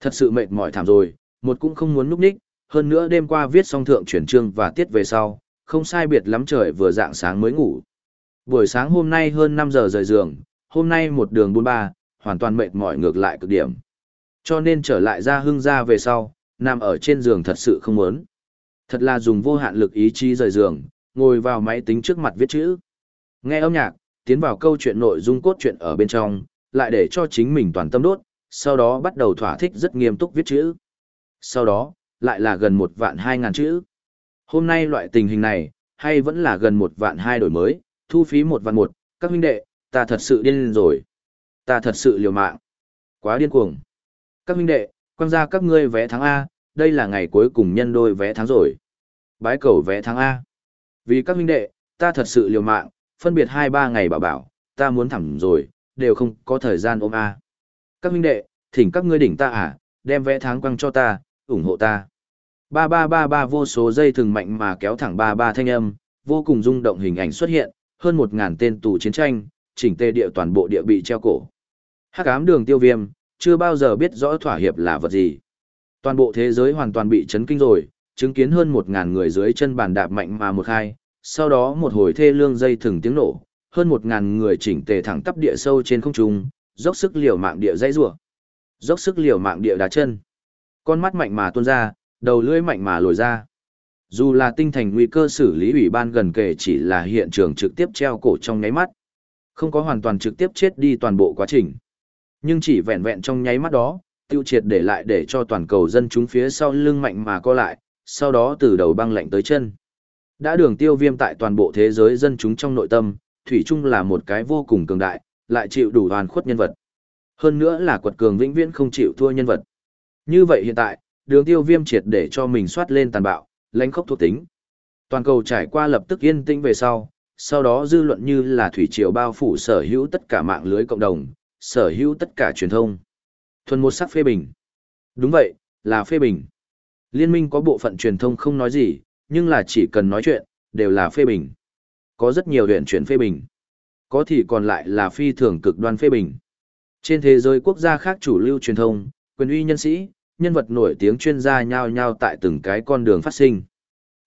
Thật sự mệt mỏi thảm rồi, một cũng không muốn núp ních, hơn nữa đêm qua viết xong thượng chuyển chương và tiết về sau, không sai biệt lắm trời vừa dạng sáng mới ngủ. Buổi sáng hôm nay hơn 5 giờ rời giường, hôm nay một đường buôn ba, hoàn toàn mệt mỏi ngược lại cực điểm. Cho nên trở lại ra hưng ra về sau, nằm ở trên giường thật sự không muốn. Thật là dùng vô hạn lực ý chí rời giường, ngồi vào máy tính trước mặt viết chữ. Nghe âm nhạc, tiến vào câu chuyện nội dung cốt truyện ở bên trong, lại để cho chính mình toàn tâm đốt, sau đó bắt đầu thỏa thích rất nghiêm túc viết chữ. Sau đó, lại là gần một vạn hai ngàn chữ. Hôm nay loại tình hình này, hay vẫn là gần một vạn hai đổi mới, thu phí một vạn một, các huynh đệ, ta thật sự điên rồi. Ta thật sự liều mạng. Quá điên cuồng. Các huynh đệ, quăng ra các ngươi vé tháng A, đây là ngày cuối cùng nhân đôi vé tháng rồi. Bái cầu vé tháng A. Vì các huynh đệ, ta thật sự liều mạng, phân biệt hai ba ngày bảo bảo, ta muốn thẳng rồi, đều không có thời gian ôm A. Các huynh đệ, thỉnh các ngươi đỉnh ta à, đem vẽ tháng quăng cho ta, ủng hộ ta. Ba ba ba ba vô số dây thừng mạnh mà kéo thẳng ba ba thanh âm, vô cùng rung động hình ảnh xuất hiện, hơn một ngàn tên tù chiến tranh, chỉnh tê địa toàn bộ địa bị treo cổ. Hắc ám đường tiêu viêm, chưa bao giờ biết rõ thỏa hiệp là vật gì. Toàn bộ thế giới hoàn toàn bị chấn kinh rồi, chứng kiến hơn một ngàn người dưới chân bàn đạp mạnh mà một hai, sau đó một hồi thê lương dây thừng tiếng nổ, hơn một ngàn người chỉnh tề thẳng tắp địa sâu trên không trung, dốc sức liều mạng địa dãy rủa, dốc sức liều mạng địa đá chân. Con mắt mạnh mà tuôn ra, đầu lưỡi mạnh mà lồi ra. Dù là tinh thành nguy cơ xử lý ủy ban gần kề chỉ là hiện trường trực tiếp treo cổ trong nháy mắt, không có hoàn toàn trực tiếp chết đi toàn bộ quá trình. Nhưng chỉ vẹn vẹn trong nháy mắt đó, tiêu triệt để lại để cho toàn cầu dân chúng phía sau lưng mạnh mà co lại, sau đó từ đầu băng lạnh tới chân. Đã đường tiêu viêm tại toàn bộ thế giới dân chúng trong nội tâm, Thủy chung là một cái vô cùng cường đại, lại chịu đủ đoàn khuất nhân vật. Hơn nữa là quật cường vĩnh viễn không chịu thua nhân vật. Như vậy hiện tại, đường tiêu viêm triệt để cho mình soát lên tàn bạo, lãnh khốc thuộc tính. Toàn cầu trải qua lập tức yên tĩnh về sau, sau đó dư luận như là thủy triều bao phủ sở hữu tất cả mạng lưới cộng đồng, sở hữu tất cả truyền thông. Thuần một sắc phê bình. Đúng vậy, là phê bình. Liên minh có bộ phận truyền thông không nói gì, nhưng là chỉ cần nói chuyện, đều là phê bình. Có rất nhiều huyện chuyển phê bình. Có thì còn lại là phi thường cực đoan phê bình. Trên thế giới quốc gia khác chủ lưu truyền thông, quyền uy nhân sĩ, nhân vật nổi tiếng chuyên gia nhau nhau tại từng cái con đường phát sinh.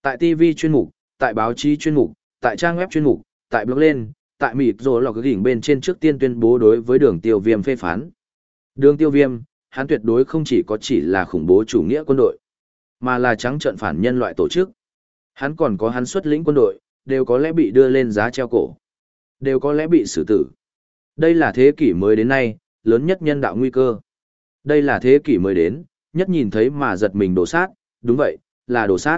Tại TV chuyên mục, tại báo chí chuyên mục, tại trang web chuyên mục, tại blog lên, tại mịt rồi lọc gỉnh bên trên trước tiên tuyên bố đối với đường tiêu viêm phê phán. Đường tiêu viêm, hắn tuyệt đối không chỉ có chỉ là khủng bố chủ nghĩa quân đội, mà là trắng trận phản nhân loại tổ chức. Hắn còn có hắn xuất lĩnh quân đội, đều có lẽ bị đưa lên giá treo cổ. Đều có lẽ bị xử tử. Đây là thế kỷ mới đến nay, lớn nhất nhân đạo nguy cơ. Đây là thế kỷ mới đến, nhất nhìn thấy mà giật mình đổ sát, đúng vậy, là đổ sát.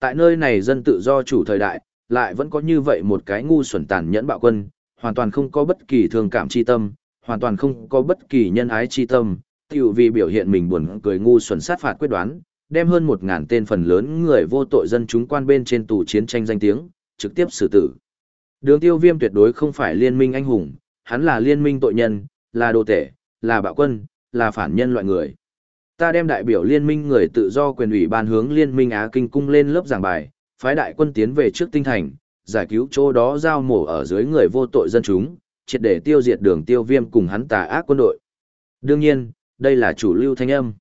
Tại nơi này dân tự do chủ thời đại, lại vẫn có như vậy một cái ngu xuẩn tàn nhẫn bạo quân, hoàn toàn không có bất kỳ thương cảm chi tâm, hoàn toàn không có bất kỳ nhân ái chi tâm, tiểu vì biểu hiện mình buồn cười ngu xuẩn sát phạt quyết đoán, đem hơn một ngàn tên phần lớn người vô tội dân chúng quan bên trên tù chiến tranh danh tiếng, trực tiếp xử tử. Đường tiêu viêm tuyệt đối không phải liên minh anh hùng, hắn là liên minh tội nhân, là đồ tể, là bạo quân, là phản nhân loại người. Ta đem đại biểu liên minh người tự do quyền ủy ban hướng liên minh Á Kinh cung lên lớp giảng bài, phái đại quân tiến về trước tinh thành, giải cứu chỗ đó giao mổ ở dưới người vô tội dân chúng, triệt để tiêu diệt đường tiêu viêm cùng hắn tà ác quân đội. Đương nhiên, đây là chủ lưu thanh âm.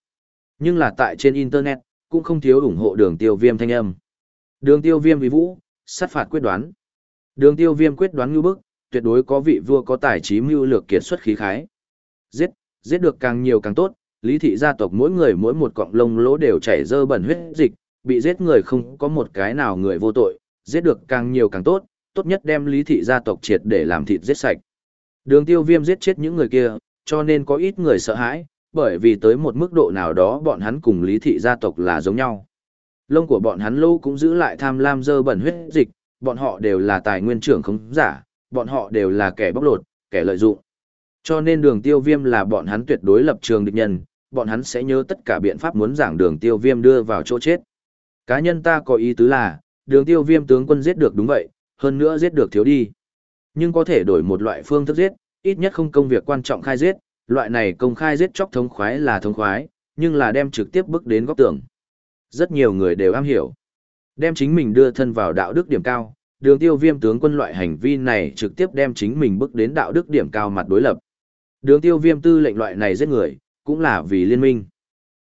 Nhưng là tại trên Internet, cũng không thiếu ủng hộ đường tiêu viêm thanh âm. Đường tiêu viêm vì vũ, sát phạt quyết đoán. Đường tiêu viêm quyết đoán như bức, tuyệt đối có vị vua có tài trí mưu lược kiệt xuất khí khái. Giết, giết được càng nhiều càng tốt, lý thị gia tộc mỗi người mỗi một cọng lông lỗ đều chảy dơ bẩn huyết dịch, bị giết người không có một cái nào người vô tội, giết được càng nhiều càng tốt, tốt nhất đem lý thị gia tộc triệt để làm thịt giết sạch. Đường tiêu viêm giết chết những người kia, cho nên có ít người sợ hãi, bởi vì tới một mức độ nào đó bọn hắn cùng lý thị gia tộc là giống nhau. Lông của bọn hắn lâu cũng giữ lại tham lam dơ bẩn huyết dịch, bọn họ đều là tài nguyên trưởng không giả, bọn họ đều là kẻ bóc lột, kẻ lợi dụng. Cho nên đường tiêu viêm là bọn hắn tuyệt đối lập trường địch nhân, bọn hắn sẽ nhớ tất cả biện pháp muốn giảng đường tiêu viêm đưa vào chỗ chết. Cá nhân ta có ý tứ là, đường tiêu viêm tướng quân giết được đúng vậy, hơn nữa giết được thiếu đi. Nhưng có thể đổi một loại phương thức giết, ít nhất không công việc quan trọng khai giết, loại này công khai giết chóc thống khoái là thống khoái, nhưng là đem trực tiếp bước đến góc tường. Rất nhiều người đều am hiểu. Đem chính mình đưa thân vào đạo đức điểm cao, đường tiêu viêm tướng quân loại hành vi này trực tiếp đem chính mình bước đến đạo đức điểm cao mặt đối lập. Đường tiêu viêm tư lệnh loại này giết người, cũng là vì liên minh.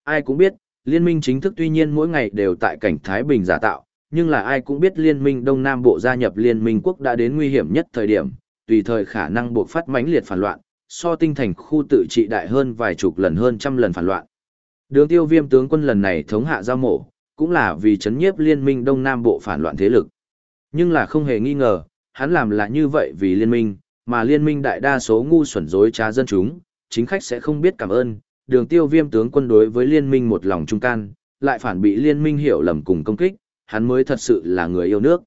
Ai cũng biết, liên minh chính thức tuy nhiên mỗi ngày đều tại cảnh Thái Bình giả tạo, nhưng là ai cũng biết liên minh Đông Nam Bộ gia nhập liên minh quốc đã đến nguy hiểm nhất thời điểm, tùy thời khả năng buộc phát mãnh liệt phản loạn, so tinh thành khu tự trị đại hơn vài chục lần hơn trăm lần phản loạn. Đường tiêu viêm tướng quân lần này thống hạ giao mổ, cũng là vì chấn nhiếp liên minh Đông Nam Bộ phản loạn thế lực. Nhưng là không hề nghi ngờ, hắn làm là như vậy vì liên minh, mà liên minh đại đa số ngu xuẩn dối trá dân chúng, chính khách sẽ không biết cảm ơn, đường tiêu viêm tướng quân đối với liên minh một lòng trung can, lại phản bị liên minh hiểu lầm cùng công kích, hắn mới thật sự là người yêu nước.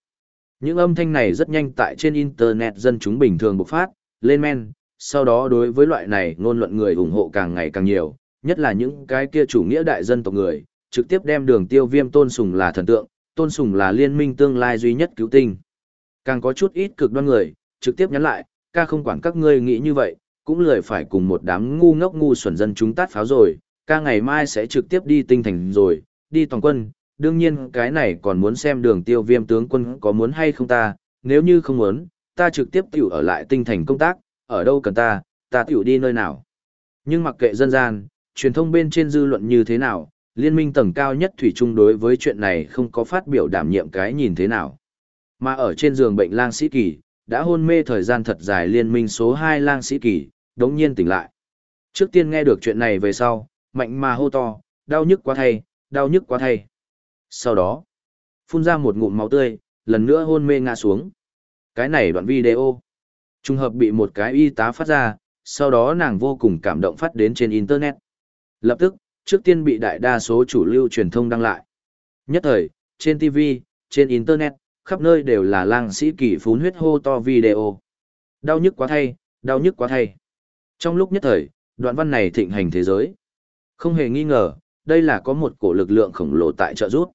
Những âm thanh này rất nhanh tại trên Internet dân chúng bình thường bộc phát, lên men, sau đó đối với loại này ngôn luận người ủng hộ càng ngày càng nhiều, nhất là những cái kia chủ nghĩa đại dân tộc người, trực tiếp đem đường tiêu viêm tôn sùng là thần tượng, tôn sùng là liên minh tương lai duy nhất cứu tinh. Càng có chút ít cực đoan người, trực tiếp nhắn lại, ca không quản các ngươi nghĩ như vậy, cũng lười phải cùng một đám ngu ngốc ngu xuẩn dân chúng tát pháo rồi, ca ngày mai sẽ trực tiếp đi tinh thành rồi, đi toàn quân, đương nhiên cái này còn muốn xem đường tiêu viêm tướng quân có muốn hay không ta, nếu như không muốn, ta trực tiếp tiểu ở lại tinh thành công tác, ở đâu cần ta, ta tiểu đi nơi nào. Nhưng mặc kệ dân gian, truyền thông bên trên dư luận như thế nào, liên minh tầng cao nhất thủy chung đối với chuyện này không có phát biểu đảm nhiệm cái nhìn thế nào. Mà ở trên giường bệnh lang sĩ kỳ, đã hôn mê thời gian thật dài liên minh số 2 lang sĩ kỳ, đống nhiên tỉnh lại. Trước tiên nghe được chuyện này về sau, mạnh mà hô to, đau nhức quá thay, đau nhức quá thay. Sau đó, phun ra một ngụm máu tươi, lần nữa hôn mê ngã xuống. Cái này đoạn video. Trùng hợp bị một cái y tá phát ra, sau đó nàng vô cùng cảm động phát đến trên Internet. Lập tức, trước tiên bị đại đa số chủ lưu truyền thông đăng lại. Nhất thời, trên TV, trên Internet, khắp nơi đều là lang sĩ kỳ phún huyết hô to video. Đau nhức quá thay, đau nhức quá thay. Trong lúc nhất thời, đoạn văn này thịnh hành thế giới. Không hề nghi ngờ, đây là có một cổ lực lượng khổng lồ tại trợ rút.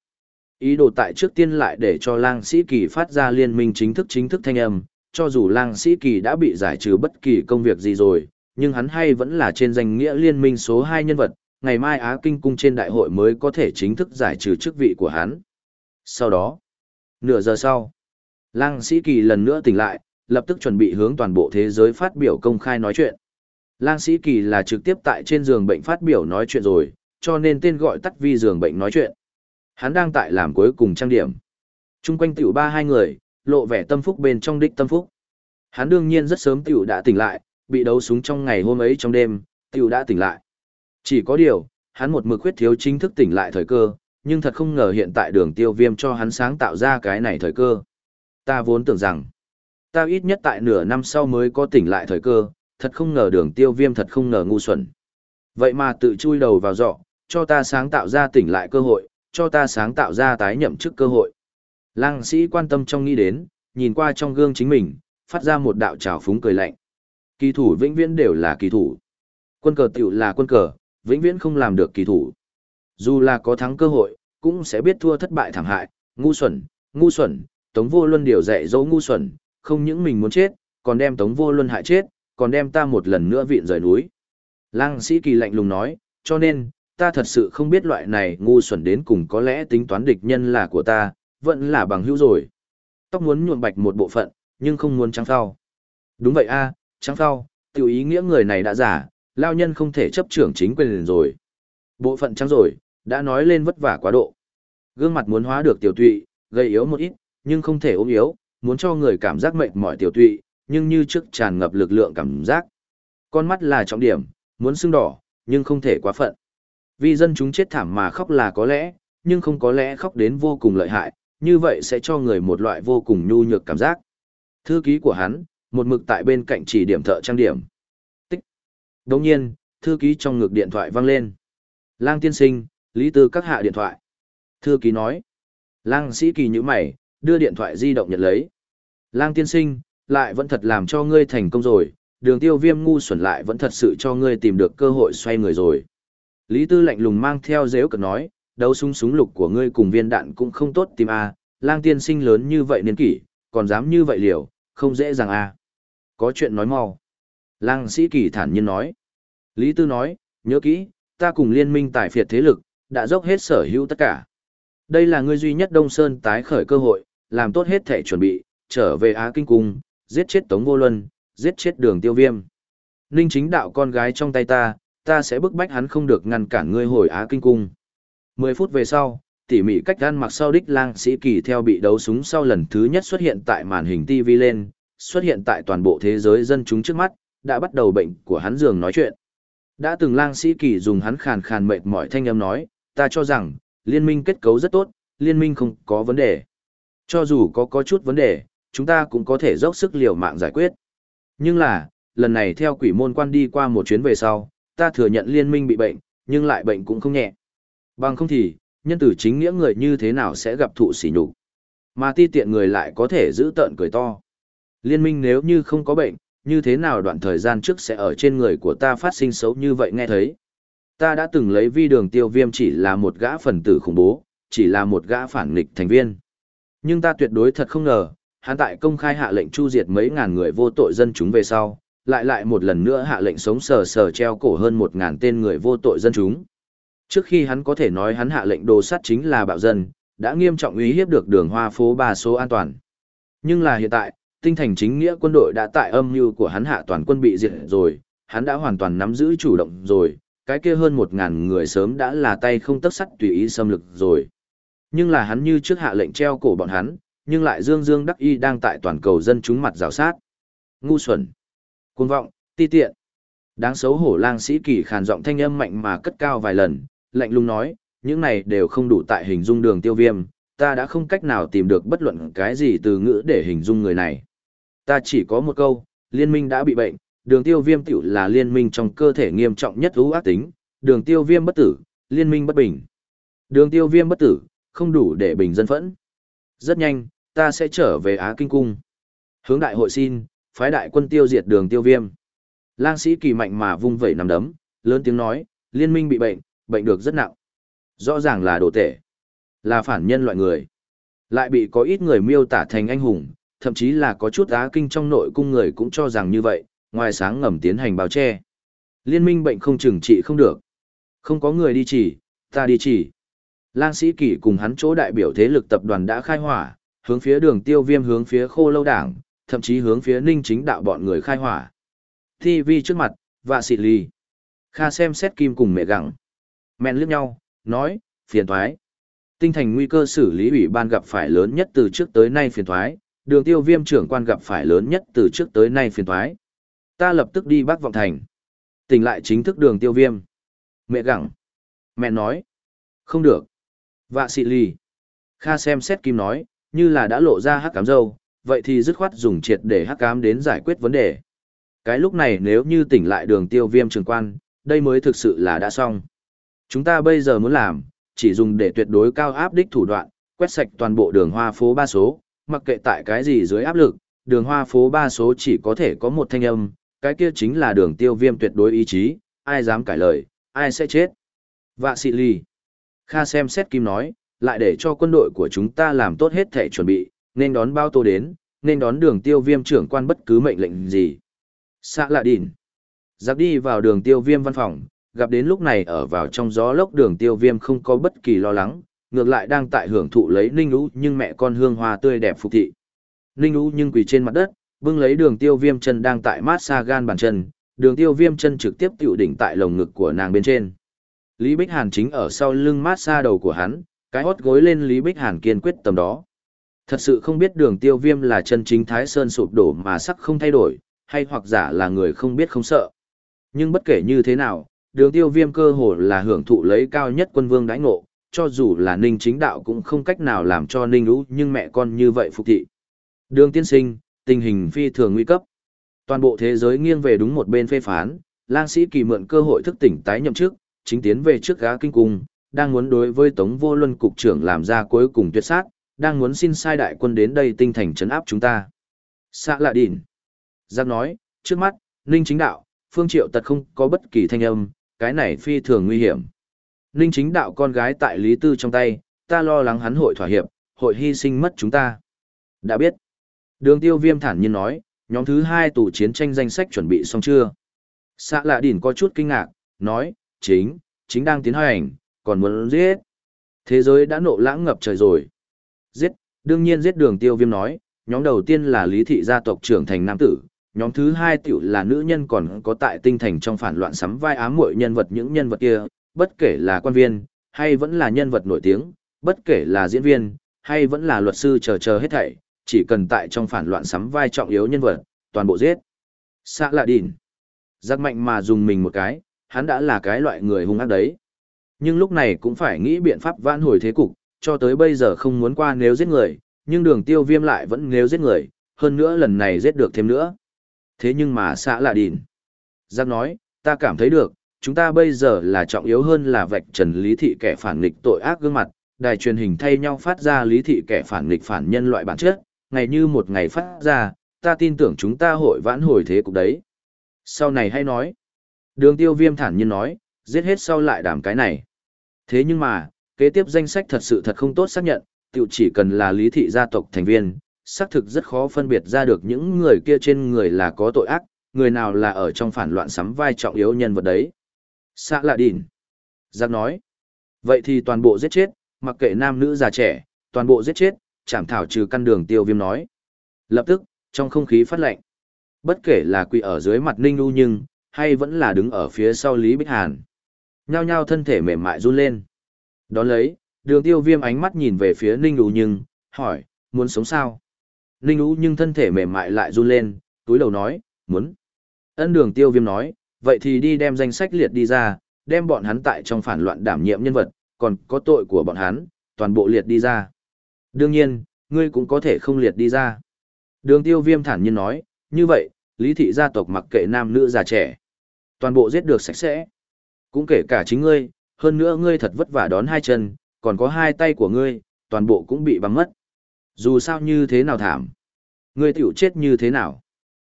Ý đồ tại trước tiên lại để cho lang sĩ kỳ phát ra liên minh chính thức chính thức thanh âm, cho dù lang sĩ kỳ đã bị giải trừ bất kỳ công việc gì rồi, nhưng hắn hay vẫn là trên danh nghĩa liên minh số 2 nhân vật, ngày mai Á Kinh Cung trên đại hội mới có thể chính thức giải trừ chức vị của hắn. Sau đó, nửa giờ sau, lang sĩ kỳ lần nữa tỉnh lại, lập tức chuẩn bị hướng toàn bộ thế giới phát biểu công khai nói chuyện. Lang sĩ kỳ là trực tiếp tại trên giường bệnh phát biểu nói chuyện rồi, cho nên tên gọi tắt vi giường bệnh nói chuyện. Hắn đang tại làm cuối cùng trang điểm. Trung quanh tiểu ba hai người, lộ vẻ tâm phúc bên trong đích tâm phúc. Hắn đương nhiên rất sớm tiểu đã tỉnh lại, bị đấu súng trong ngày hôm ấy trong đêm, tiểu đã tỉnh lại. Chỉ có điều, hắn một mực khuyết thiếu chính thức tỉnh lại thời cơ, nhưng thật không ngờ hiện tại đường tiêu viêm cho hắn sáng tạo ra cái này thời cơ. Ta vốn tưởng rằng, ta ít nhất tại nửa năm sau mới có tỉnh lại thời cơ, thật không ngờ đường tiêu viêm thật không ngờ ngu xuẩn. Vậy mà tự chui đầu vào dọ, cho ta sáng tạo ra tỉnh lại cơ hội, cho ta sáng tạo ra tái nhậm chức cơ hội. Lang sĩ quan tâm trong nghĩ đến, nhìn qua trong gương chính mình, phát ra một đạo trào phúng cười lạnh. Kỳ thủ vĩnh viễn đều là kỳ thủ. Quân cờ tiểu là quân cờ, vĩnh viễn không làm được kỳ thủ. Dù là có thắng cơ hội, cũng sẽ biết thua thất bại thảm hại, ngu xuẩn, ngu xuẩn, tống vô luân điều dạy dỗ ngu xuẩn, không những mình muốn chết, còn đem Tống Vô Luân hại chết, còn đem ta một lần nữa vịn rời núi. Lăng sĩ kỳ lạnh lùng nói, cho nên, ta thật sự không biết loại này ngu xuẩn đến cùng có lẽ tính toán địch nhân là của ta, vẫn là bằng hữu rồi. Tóc muốn nhuộm bạch một bộ phận, nhưng không muốn trắng phao. Đúng vậy a, trắng phao, tiểu ý nghĩa người này đã giả, lao nhân không thể chấp trưởng chính quyền rồi. Bộ phận trắng rồi, đã nói lên vất vả quá độ. Gương mặt muốn hóa được tiểu tụy, gây yếu một ít, nhưng không thể ốm yếu, muốn cho người cảm giác mệt mỏi tiểu tụy, nhưng như trước tràn ngập lực lượng cảm giác. Con mắt là trọng điểm, muốn sưng đỏ, nhưng không thể quá phận. Vì dân chúng chết thảm mà khóc là có lẽ, nhưng không có lẽ khóc đến vô cùng lợi hại, như vậy sẽ cho người một loại vô cùng nhu nhược cảm giác. Thư ký của hắn, một mực tại bên cạnh chỉ điểm thợ trang điểm. Đồng nhiên, thư ký trong ngực điện thoại vang lên. Lang tiên sinh, Lý Tư các hạ điện thoại. Thư ký nói. Lang sĩ kỳ như mày, đưa điện thoại di động nhận lấy. Lang tiên sinh, lại vẫn thật làm cho ngươi thành công rồi, đường tiêu viêm ngu xuẩn lại vẫn thật sự cho ngươi tìm được cơ hội xoay người rồi. Lý Tư lạnh lùng mang theo dễu cực nói, đấu súng súng lục của ngươi cùng viên đạn cũng không tốt tìm a à, lang tiên sinh lớn như vậy niên kỷ, còn dám như vậy liều, không dễ dàng a à. Có chuyện nói mau. Lang sĩ kỳ thản nhiên nói. Lý Tư nói, nhớ kỹ, ta cùng liên minh tài phiệt thế lực, đã dốc hết sở hữu tất cả. Đây là ngươi duy nhất Đông Sơn tái khởi cơ hội, làm tốt hết thể chuẩn bị, trở về Á Kinh Cung, giết chết Tống Vô Luân, giết chết đường tiêu viêm. Ninh chính đạo con gái trong tay ta, ta sẽ bức bách hắn không được ngăn cản ngươi hồi Á Kinh Cung. Mười phút về sau, tỉ mỉ cách gan mặc sau đích lang sĩ kỳ theo bị đấu súng sau lần thứ nhất xuất hiện tại màn hình TV lên, xuất hiện tại toàn bộ thế giới dân chúng trước mắt, đã bắt đầu bệnh của hắn giường nói chuyện. Đã từng lang sĩ kỳ dùng hắn khàn khàn mệt mỏi thanh âm nói, ta cho rằng, liên minh kết cấu rất tốt, liên minh không có vấn đề. Cho dù có có chút vấn đề, chúng ta cũng có thể dốc sức liều mạng giải quyết. Nhưng là, lần này theo quỷ môn quan đi qua một chuyến về sau, ta thừa nhận liên minh bị bệnh, nhưng lại bệnh cũng không nhẹ. Bằng không thì, nhân tử chính nghĩa người như thế nào sẽ gặp thụ sỉ nhục Mà ti tiện người lại có thể giữ tợn cười to. Liên minh nếu như không có bệnh, như thế nào đoạn thời gian trước sẽ ở trên người của ta phát sinh xấu như vậy nghe thấy. Ta đã từng lấy vi đường tiêu viêm chỉ là một gã phần tử khủng bố, chỉ là một gã phản nghịch thành viên. Nhưng ta tuyệt đối thật không ngờ, hắn tại công khai hạ lệnh chu diệt mấy ngàn người vô tội dân chúng về sau, lại lại một lần nữa hạ lệnh sống sờ sờ treo cổ hơn một ngàn tên người vô tội dân chúng. Trước khi hắn có thể nói hắn hạ lệnh đồ sát chính là bạo dân, đã nghiêm trọng uy hiếp được đường hoa phố ba số an toàn. Nhưng là hiện tại, tinh thành chính nghĩa quân đội đã tại âm mưu của hắn hạ toàn quân bị diệt rồi, hắn đã hoàn toàn nắm giữ chủ động rồi, cái kia hơn một ngàn người sớm đã là tay không tấc sắt tùy ý xâm lực rồi. Nhưng là hắn như trước hạ lệnh treo cổ bọn hắn, nhưng lại dương dương đắc y đang tại toàn cầu dân chúng mặt rào sát. Ngu xuẩn, cuồng vọng, ti tiện. Đáng xấu hổ lang sĩ kỳ khàn giọng thanh âm mạnh mà cất cao vài lần, lạnh lùng nói, những này đều không đủ tại hình dung đường tiêu viêm, ta đã không cách nào tìm được bất luận cái gì từ ngữ để hình dung người này. Ta chỉ có một câu, liên minh đã bị bệnh, đường tiêu viêm tiểu là liên minh trong cơ thể nghiêm trọng nhất ưu ác tính, đường tiêu viêm bất tử, liên minh bất bình. Đường tiêu viêm bất tử, không đủ để bình dân phẫn. Rất nhanh, ta sẽ trở về Á Kinh Cung. Hướng đại hội xin, phái đại quân tiêu diệt đường tiêu viêm. Lang sĩ kỳ mạnh mà vung vẩy nằm đấm, lớn tiếng nói, liên minh bị bệnh, bệnh được rất nặng. Rõ ràng là đồ tể, là phản nhân loại người. Lại bị có ít người miêu tả thành anh hùng, thậm chí là có chút á kinh trong nội cung người cũng cho rằng như vậy, ngoài sáng ngầm tiến hành bao che. Liên minh bệnh không chừng trị không được. Không có người đi chỉ, ta đi chỉ. Lang sĩ kỳ cùng hắn chỗ đại biểu thế lực tập đoàn đã khai hỏa, hướng phía đường tiêu viêm hướng phía khô lâu đảng, thậm chí hướng phía ninh chính đạo bọn người khai hỏa. TV trước mặt, và xịt ly. Kha xem xét kim cùng mẹ gặng. Men liếc nhau, nói, phiền thoái. Tinh thành nguy cơ xử lý ủy ban gặp phải lớn nhất từ trước tới nay phiền thoái, đường tiêu viêm trưởng quan gặp phải lớn nhất từ trước tới nay phiền thoái. Ta lập tức đi bác Vọng Thành. Tỉnh lại chính thức đường tiêu viêm. Mẹ gặng. Mẹ nói. Không được. Vạ xị lì Kha xem xét kim nói, như là đã lộ ra hắc cám dâu, vậy thì dứt khoát dùng triệt để hắc cám đến giải quyết vấn đề. Cái lúc này nếu như tỉnh lại đường tiêu viêm trường quan, đây mới thực sự là đã xong. Chúng ta bây giờ muốn làm, chỉ dùng để tuyệt đối cao áp đích thủ đoạn, quét sạch toàn bộ đường hoa phố ba số, mặc kệ tại cái gì dưới áp lực, đường hoa phố ba số chỉ có thể có một thanh âm, cái kia chính là đường tiêu viêm tuyệt đối ý chí, ai dám cải lời, ai sẽ chết. Vạ xị ly. Kha xem xét kim nói, lại để cho quân đội của chúng ta làm tốt hết thể chuẩn bị, nên đón bao tô đến, nên đón đường tiêu viêm trưởng quan bất cứ mệnh lệnh gì. Sạ lạ đỉn. Giặc đi vào đường tiêu viêm văn phòng, gặp đến lúc này ở vào trong gió lốc đường tiêu viêm không có bất kỳ lo lắng, ngược lại đang tại hưởng thụ lấy ninh ú nhưng mẹ con hương hoa tươi đẹp phục thị. Ninh ú nhưng quỳ trên mặt đất, bưng lấy đường tiêu viêm chân đang tại mát xa gan bàn chân, đường tiêu viêm chân trực tiếp tựu đỉnh tại lồng ngực của nàng bên trên. Lý Bích Hàn chính ở sau lưng mát xa đầu của hắn, cái hót gối lên Lý Bích Hàn kiên quyết tầm đó. Thật sự không biết đường tiêu viêm là chân chính Thái Sơn sụp đổ mà sắc không thay đổi, hay hoặc giả là người không biết không sợ. Nhưng bất kể như thế nào, đường tiêu viêm cơ hồ là hưởng thụ lấy cao nhất quân vương đãi ngộ, cho dù là ninh chính đạo cũng không cách nào làm cho ninh lũ nhưng mẹ con như vậy phục thị. Đường tiên sinh, tình hình phi thường nguy cấp. Toàn bộ thế giới nghiêng về đúng một bên phê phán, lang sĩ kỳ mượn cơ hội thức tỉnh tái nhậm chức, chính tiến về trước gá kinh cung, đang muốn đối với Tống Vô Luân cục trưởng làm ra cuối cùng tuyệt sát, đang muốn xin sai đại quân đến đây tinh thành trấn áp chúng ta. Sạ lạ đỉn. Giang nói, trước mắt, Ninh chính đạo, Phương Triệu tật không có bất kỳ thanh âm, cái này phi thường nguy hiểm. Ninh chính đạo con gái tại Lý Tư trong tay, ta lo lắng hắn hội thỏa hiệp, hội hy sinh mất chúng ta. Đã biết. Đường tiêu viêm thản nhiên nói, nhóm thứ hai tủ chiến tranh danh sách chuẩn bị xong chưa? Sạ lạ đỉn có chút kinh ngạc, nói, chính, chính đang tiến hành, còn muốn giết. Thế giới đã nộ lãng ngập trời rồi. Giết, đương nhiên giết đường tiêu viêm nói, nhóm đầu tiên là lý thị gia tộc trưởng thành nam tử, nhóm thứ hai tiểu là nữ nhân còn có tại tinh thành trong phản loạn sắm vai ám muội nhân vật những nhân vật kia, bất kể là quan viên, hay vẫn là nhân vật nổi tiếng, bất kể là diễn viên, hay vẫn là luật sư chờ chờ hết thảy, chỉ cần tại trong phản loạn sắm vai trọng yếu nhân vật, toàn bộ giết. Xạ lạ đỉn. Giác mạnh mà dùng mình một cái, hắn đã là cái loại người hung ác đấy. Nhưng lúc này cũng phải nghĩ biện pháp vãn hồi thế cục, cho tới bây giờ không muốn qua nếu giết người, nhưng đường tiêu viêm lại vẫn nếu giết người, hơn nữa lần này giết được thêm nữa. Thế nhưng mà xạ lạ đỉn. Giác nói, ta cảm thấy được, chúng ta bây giờ là trọng yếu hơn là vạch trần lý thị kẻ phản nghịch tội ác gương mặt, đài truyền hình thay nhau phát ra lý thị kẻ phản nghịch phản nhân loại bản chất, ngày như một ngày phát ra, ta tin tưởng chúng ta hội vãn hồi thế cục đấy. Sau này hay nói. Đường tiêu viêm thản nhiên nói, giết hết sau lại đảm cái này. Thế nhưng mà, kế tiếp danh sách thật sự thật không tốt xác nhận, tiểu chỉ cần là lý thị gia tộc thành viên, xác thực rất khó phân biệt ra được những người kia trên người là có tội ác, người nào là ở trong phản loạn sắm vai trọng yếu nhân vật đấy. Xã lạ đỉn. Giác nói. Vậy thì toàn bộ giết chết, mặc kệ nam nữ già trẻ, toàn bộ giết chết, chảm thảo trừ căn đường tiêu viêm nói. Lập tức, trong không khí phát lệnh. Bất kể là quỳ ở dưới mặt Ninh U nhưng, hay vẫn là đứng ở phía sau Lý Bích Hàn. Nhao nhao thân thể mềm mại run lên. Đón lấy, đường tiêu viêm ánh mắt nhìn về phía Ninh U nhưng, hỏi, muốn sống sao? Ninh U nhưng thân thể mềm mại lại run lên, túi đầu nói, muốn. Ân đường tiêu viêm nói, vậy thì đi đem danh sách liệt đi ra, đem bọn hắn tại trong phản loạn đảm nhiệm nhân vật, còn có tội của bọn hắn, toàn bộ liệt đi ra. Đương nhiên, ngươi cũng có thể không liệt đi ra. Đường tiêu viêm thản nhiên nói, như vậy, lý thị gia tộc mặc kệ nam nữ già trẻ. Toàn bộ giết được sạch sẽ. Cũng kể cả chính ngươi, hơn nữa ngươi thật vất vả đón hai chân, còn có hai tay của ngươi, toàn bộ cũng bị băng mất. Dù sao như thế nào thảm. Ngươi tiểu chết như thế nào.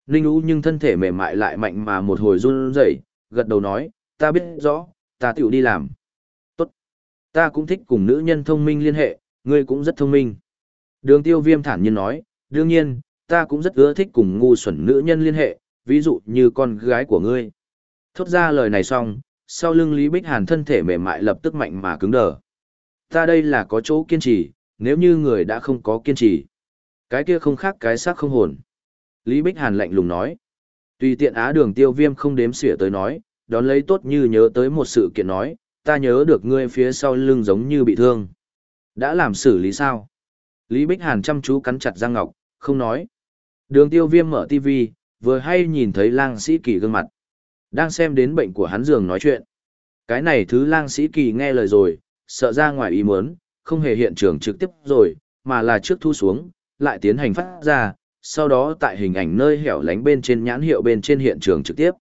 Ninh Ú nhưng thân thể mềm mại lại mạnh mà một hồi run rẩy, gật đầu nói, ta biết rõ, ta tiểu đi làm. Tốt. Ta cũng thích cùng nữ nhân thông minh liên hệ, ngươi cũng rất thông minh. Đường tiêu viêm thản nhiên nói, đương nhiên, ta cũng rất ưa thích cùng ngu xuẩn nữ nhân liên hệ, ví dụ như con gái của ngươi. Thốt ra lời này xong, sau lưng Lý Bích Hàn thân thể mềm mại lập tức mạnh mà cứng đờ. Ta đây là có chỗ kiên trì, nếu như người đã không có kiên trì. Cái kia không khác cái xác không hồn. Lý Bích Hàn lạnh lùng nói. Tùy tiện á đường tiêu viêm không đếm xỉa tới nói, đón lấy tốt như nhớ tới một sự kiện nói, ta nhớ được ngươi phía sau lưng giống như bị thương. Đã làm xử lý sao? Lý Bích Hàn chăm chú cắn chặt răng ngọc, không nói. Đường tiêu viêm mở TV, vừa hay nhìn thấy lang sĩ kỳ gương mặt. Đang xem đến bệnh của hắn giường nói chuyện. Cái này thứ lang sĩ kỳ nghe lời rồi, sợ ra ngoài ý muốn, không hề hiện trường trực tiếp rồi, mà là trước thu xuống, lại tiến hành phát ra, sau đó tại hình ảnh nơi hẻo lánh bên trên nhãn hiệu bên trên hiện trường trực tiếp.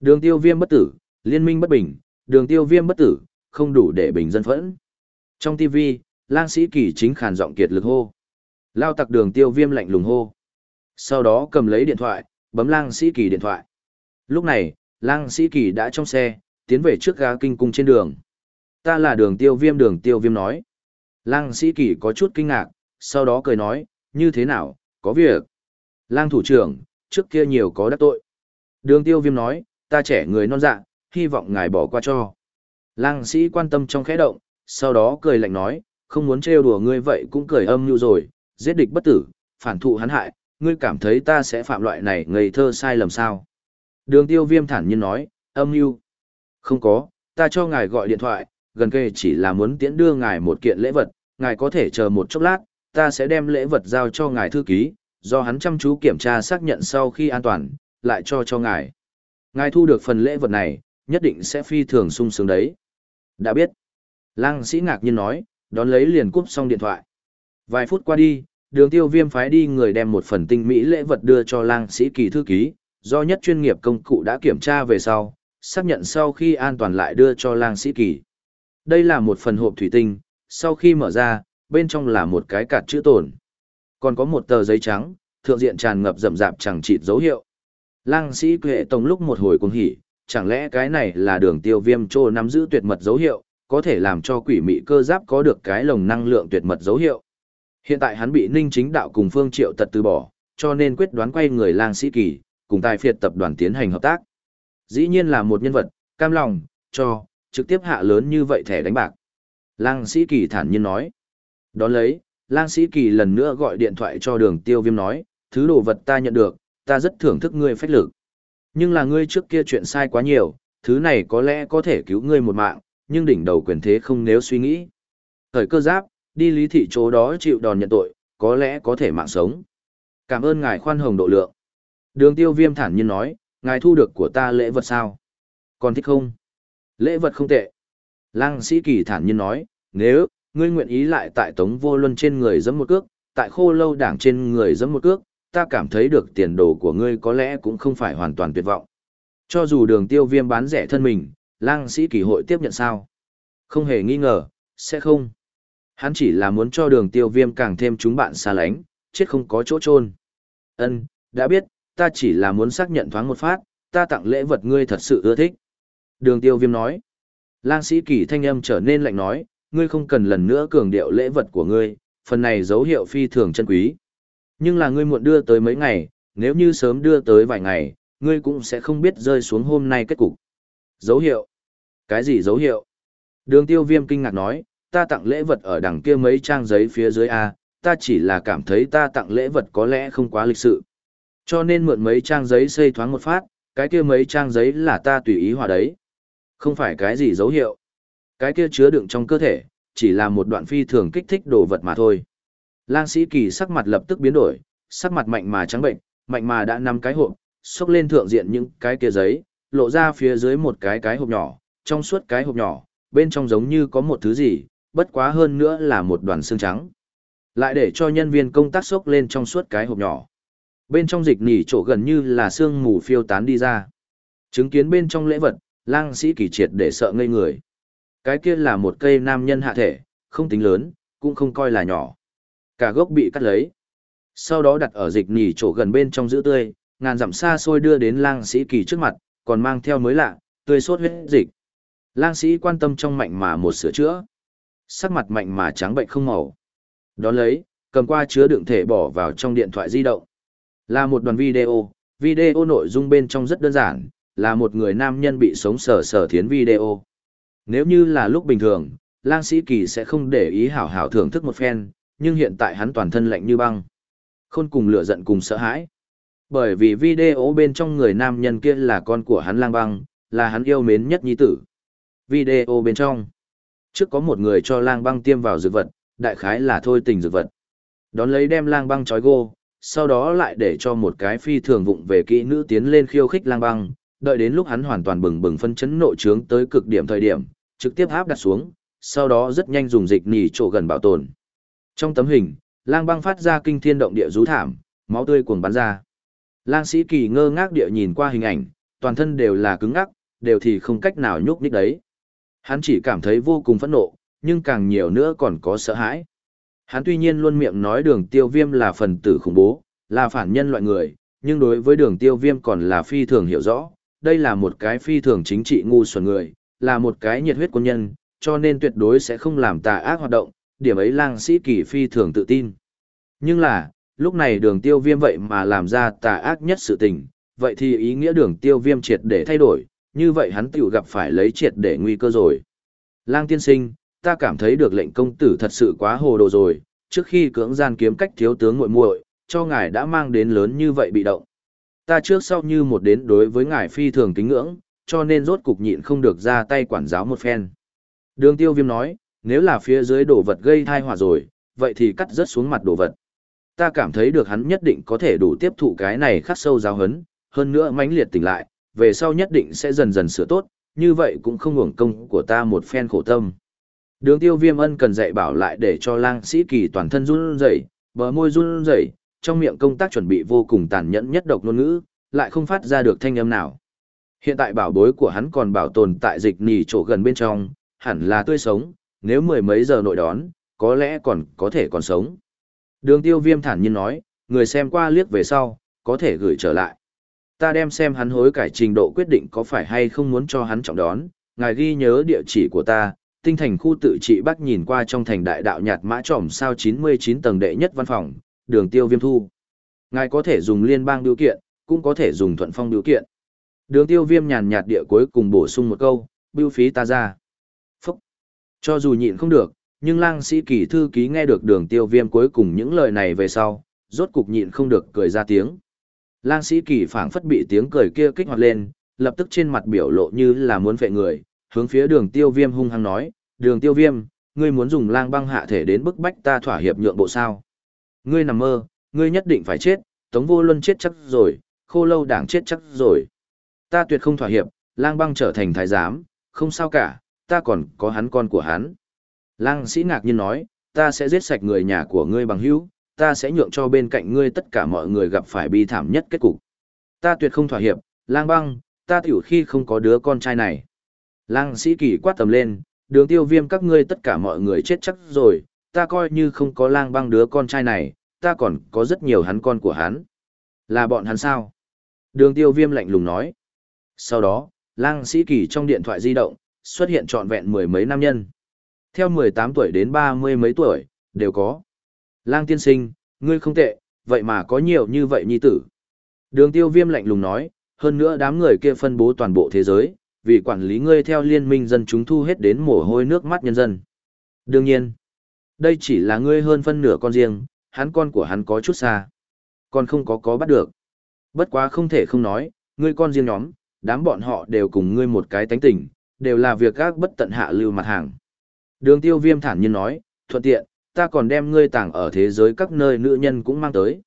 Đường tiêu viêm bất tử, liên minh bất bình, đường tiêu viêm bất tử, không đủ để bình dân phẫn. Trong TV, lang sĩ kỳ chính khàn giọng kiệt lực hô. Lao tặc đường tiêu viêm lạnh lùng hô. Sau đó cầm lấy điện thoại, bấm lang sĩ kỳ điện thoại. Lúc này, lang sĩ kỳ đã trong xe, tiến về trước gá kinh cung trên đường. Ta là đường tiêu viêm đường tiêu viêm nói. Lang sĩ kỳ có chút kinh ngạc, sau đó cười nói, như thế nào, có việc. Lang thủ trưởng, trước kia nhiều có đắc tội. Đường tiêu viêm nói, ta trẻ người non dạ, hy vọng ngài bỏ qua cho. Lang sĩ quan tâm trong khẽ động, sau đó cười lạnh nói, không muốn trêu đùa ngươi vậy cũng cười âm như rồi, giết địch bất tử, phản thụ hắn hại, ngươi cảm thấy ta sẽ phạm loại này ngây thơ sai lầm sao. Đường tiêu viêm thản nhiên nói, âm như. Không có, ta cho ngài gọi điện thoại, gần kề chỉ là muốn tiễn đưa ngài một kiện lễ vật, ngài có thể chờ một chốc lát, ta sẽ đem lễ vật giao cho ngài thư ký, do hắn chăm chú kiểm tra xác nhận sau khi an toàn, lại cho cho ngài. Ngài thu được phần lễ vật này, nhất định sẽ phi thường sung sướng đấy. Đã biết. Lăng sĩ ngạc nhiên nói, đón lấy liền cúp xong điện thoại. Vài phút qua đi, đường tiêu viêm phái đi người đem một phần tinh mỹ lễ vật đưa cho lang sĩ kỳ thư ký, do nhất chuyên nghiệp công cụ đã kiểm tra về sau, xác nhận sau khi an toàn lại đưa cho lang sĩ kỳ. Đây là một phần hộp thủy tinh, sau khi mở ra, bên trong là một cái cạt chữ tổn. Còn có một tờ giấy trắng, thượng diện tràn ngập rậm rạp chẳng chịt dấu hiệu. Lang sĩ quệ tổng lúc một hồi cuồng hỉ, chẳng lẽ cái này là đường tiêu viêm trô nắm giữ tuyệt mật dấu hiệu, có thể làm cho quỷ mị cơ giáp có được cái lồng năng lượng tuyệt mật dấu hiệu. Hiện tại hắn bị ninh chính đạo cùng phương triệu tật từ bỏ, cho nên quyết đoán quay người lang sĩ kỳ, cùng tài phiệt tập đoàn tiến hành hợp tác. Dĩ nhiên là một nhân vật, cam lòng, cho, trực tiếp hạ lớn như vậy thẻ đánh bạc. Lang sĩ kỳ thản nhiên nói. Đón lấy, lang sĩ kỳ lần nữa gọi điện thoại cho đường tiêu viêm nói, thứ đồ vật ta nhận được, ta rất thưởng thức ngươi phách lực. Nhưng là ngươi trước kia chuyện sai quá nhiều, thứ này có lẽ có thể cứu ngươi một mạng, nhưng đỉnh đầu quyền thế không nếu suy nghĩ. Thời cơ giáp, đi lý thị chỗ đó chịu đòn nhận tội, có lẽ có thể mạng sống. Cảm ơn ngài khoan hồng độ lượng. Đường tiêu viêm thản nhiên nói, ngài thu được của ta lễ vật sao? Còn thích không? Lễ vật không tệ. Lăng sĩ kỳ thản nhiên nói, nếu, ngươi nguyện ý lại tại tống vô luân trên người giẫm một cước, tại khô lâu đảng trên người giẫm một cước, ta cảm thấy được tiền đồ của ngươi có lẽ cũng không phải hoàn toàn tuyệt vọng. Cho dù đường tiêu viêm bán rẻ thân mình, lang sĩ kỳ hội tiếp nhận sao? Không hề nghi ngờ, sẽ không. Hắn chỉ là muốn cho đường tiêu viêm càng thêm chúng bạn xa lánh, chết không có chỗ trôn. Ân, đã biết, ta chỉ là muốn xác nhận thoáng một phát, ta tặng lễ vật ngươi thật sự ưa thích. Đường tiêu viêm nói. Lang sĩ kỳ thanh âm trở nên lạnh nói, ngươi không cần lần nữa cường điệu lễ vật của ngươi, phần này dấu hiệu phi thường chân quý. Nhưng là ngươi muộn đưa tới mấy ngày, nếu như sớm đưa tới vài ngày, ngươi cũng sẽ không biết rơi xuống hôm nay kết cục. Dấu hiệu? Cái gì dấu hiệu? Đường tiêu viêm kinh ngạc nói, ta tặng lễ vật ở đằng kia mấy trang giấy phía dưới A, ta chỉ là cảm thấy ta tặng lễ vật có lẽ không quá lịch sự. Cho nên mượn mấy trang giấy xây thoáng một phát, cái kia mấy trang giấy là ta tùy ý hòa đấy. Không phải cái gì dấu hiệu. Cái kia chứa đựng trong cơ thể, chỉ là một đoạn phi thường kích thích đồ vật mà thôi. Lang sĩ kỳ sắc mặt lập tức biến đổi, sắc mặt mạnh mà trắng bệnh, mạnh mà đã nằm cái hộp, xốc lên thượng diện những cái kia giấy, lộ ra phía dưới một cái cái hộp nhỏ, trong suốt cái hộp nhỏ, bên trong giống như có một thứ gì, bất quá hơn nữa là một đoàn xương trắng. Lại để cho nhân viên công tác xốc lên trong suốt cái hộp nhỏ. Bên trong dịch nỉ chỗ gần như là xương mù phiêu tán đi ra. Chứng kiến bên trong lễ vật, lang sĩ kỳ triệt để sợ ngây người. Cái kia là một cây nam nhân hạ thể, không tính lớn, cũng không coi là nhỏ. Cả gốc bị cắt lấy. Sau đó đặt ở dịch nỉ chỗ gần bên trong giữ tươi, ngàn dặm xa xôi đưa đến lang sĩ kỳ trước mặt, còn mang theo mới lạ, tươi sốt huyết dịch. Lang sĩ quan tâm trong mạnh mà một sửa chữa. Sắc mặt mạnh mà trắng bệnh không màu. Đón lấy, cầm qua chứa đựng thể bỏ vào trong điện thoại di động. Là một đoàn video, video nội dung bên trong rất đơn giản, là một người nam nhân bị sống sờ sờ thiến video. Nếu như là lúc bình thường, lang sĩ kỳ sẽ không để ý hảo hảo thưởng thức một phen, nhưng hiện tại hắn toàn thân lạnh như băng. Khôn cùng lửa giận cùng sợ hãi. Bởi vì video bên trong người nam nhân kia là con của hắn lang băng, là hắn yêu mến nhất nhi tử. Video bên trong, trước có một người cho lang băng tiêm vào dược vật, đại khái là thôi tình dược vật. Đón lấy đem lang băng trói gô, sau đó lại để cho một cái phi thường vụng về kỹ nữ tiến lên khiêu khích lang băng, đợi đến lúc hắn hoàn toàn bừng bừng phân chấn nội trướng tới cực điểm thời điểm, trực tiếp áp đặt xuống, sau đó rất nhanh dùng dịch nỉ chỗ gần bảo tồn. Trong tấm hình, lang băng phát ra kinh thiên động địa rú thảm, máu tươi cuồng bắn ra. Lang sĩ kỳ ngơ ngác địa nhìn qua hình ảnh, toàn thân đều là cứng ngắc, đều thì không cách nào nhúc nhích đấy. Hắn chỉ cảm thấy vô cùng phẫn nộ, nhưng càng nhiều nữa còn có sợ hãi. Hắn tuy nhiên luôn miệng nói đường tiêu viêm là phần tử khủng bố, là phản nhân loại người, nhưng đối với đường tiêu viêm còn là phi thường hiểu rõ, đây là một cái phi thường chính trị ngu xuẩn người, là một cái nhiệt huyết quân nhân, cho nên tuyệt đối sẽ không làm tà ác hoạt động, điểm ấy lang sĩ kỳ phi thường tự tin. Nhưng là, lúc này đường tiêu viêm vậy mà làm ra tà ác nhất sự tình, vậy thì ý nghĩa đường tiêu viêm triệt để thay đổi, như vậy hắn tiểu gặp phải lấy triệt để nguy cơ rồi. Lang tiên sinh, ta cảm thấy được lệnh công tử thật sự quá hồ đồ rồi, trước khi cưỡng gian kiếm cách thiếu tướng muội muội, cho ngài đã mang đến lớn như vậy bị động. Ta trước sau như một đến đối với ngài phi thường kính ngưỡng, cho nên rốt cục nhịn không được ra tay quản giáo một phen. Đường tiêu viêm nói, nếu là phía dưới đổ vật gây thai họa rồi, vậy thì cắt rớt xuống mặt đổ vật. Ta cảm thấy được hắn nhất định có thể đủ tiếp thụ cái này khắc sâu giáo hấn, hơn nữa mãnh liệt tỉnh lại, về sau nhất định sẽ dần dần sửa tốt, như vậy cũng không hưởng công của ta một phen khổ tâm. Đường tiêu viêm ân cần dạy bảo lại để cho lang sĩ kỳ toàn thân run rẩy bờ môi run rẩy trong miệng công tác chuẩn bị vô cùng tàn nhẫn nhất độc ngôn ngữ, lại không phát ra được thanh âm nào. Hiện tại bảo bối của hắn còn bảo tồn tại dịch nỉ chỗ gần bên trong, hẳn là tươi sống, nếu mười mấy giờ nội đón, có lẽ còn có thể còn sống. Đường tiêu viêm thản nhiên nói, người xem qua liếc về sau, có thể gửi trở lại. Ta đem xem hắn hối cải trình độ quyết định có phải hay không muốn cho hắn trọng đón, ngài ghi nhớ địa chỉ của ta, tinh thành khu tự trị bắt nhìn qua trong thành đại đạo nhạt mã trỏm sao 99 tầng đệ nhất văn phòng, đường tiêu viêm thu. Ngài có thể dùng liên bang điều kiện, cũng có thể dùng thuận phong điều kiện. Đường tiêu viêm nhàn nhạt địa cuối cùng bổ sung một câu, bưu phí ta ra. Phúc! Cho dù nhịn không được, nhưng lang sĩ kỳ thư ký nghe được đường tiêu viêm cuối cùng những lời này về sau, rốt cục nhịn không được cười ra tiếng. Lang sĩ kỳ phảng phất bị tiếng cười kia kích hoạt lên, lập tức trên mặt biểu lộ như là muốn vệ người, hướng phía đường tiêu viêm hung hăng nói, đường tiêu viêm, ngươi muốn dùng lang băng hạ thể đến bức bách ta thỏa hiệp nhượng bộ sao. Ngươi nằm mơ, ngươi nhất định phải chết, tống vô luân chết chắc rồi, khô lâu đảng chết chắc rồi. Ta tuyệt không thỏa hiệp, lang băng trở thành thái giám, không sao cả, ta còn có hắn con của hắn. Lang sĩ ngạc nhiên nói, ta sẽ giết sạch người nhà của ngươi bằng hữu, ta sẽ nhượng cho bên cạnh ngươi tất cả mọi người gặp phải bi thảm nhất kết cục. Ta tuyệt không thỏa hiệp, lang băng, ta tiểu khi không có đứa con trai này. Lang sĩ kỳ quát tầm lên, đường tiêu viêm các ngươi tất cả mọi người chết chắc rồi, ta coi như không có lang băng đứa con trai này, ta còn có rất nhiều hắn con của hắn. Là bọn hắn sao? Đường tiêu viêm lạnh lùng nói. Sau đó, lang sĩ kỳ trong điện thoại di động, xuất hiện trọn vẹn mười mấy nam nhân. Theo 18 tuổi đến 30 mấy tuổi, đều có. Lang tiên sinh, ngươi không tệ, vậy mà có nhiều như vậy nhi tử. Đường tiêu viêm lạnh lùng nói, hơn nữa đám người kia phân bố toàn bộ thế giới, vì quản lý ngươi theo liên minh dân chúng thu hết đến mồ hôi nước mắt nhân dân. Đương nhiên, đây chỉ là ngươi hơn phân nửa con riêng, hắn con của hắn có chút xa. Còn không có có bắt được. Bất quá không thể không nói, ngươi con riêng nhóm, đám bọn họ đều cùng ngươi một cái tánh tình, đều là việc gác bất tận hạ lưu mặt hàng. Đường tiêu viêm thản nhiên nói, thuận tiện, ta còn đem ngươi tàng ở thế giới các nơi nữ nhân cũng mang tới.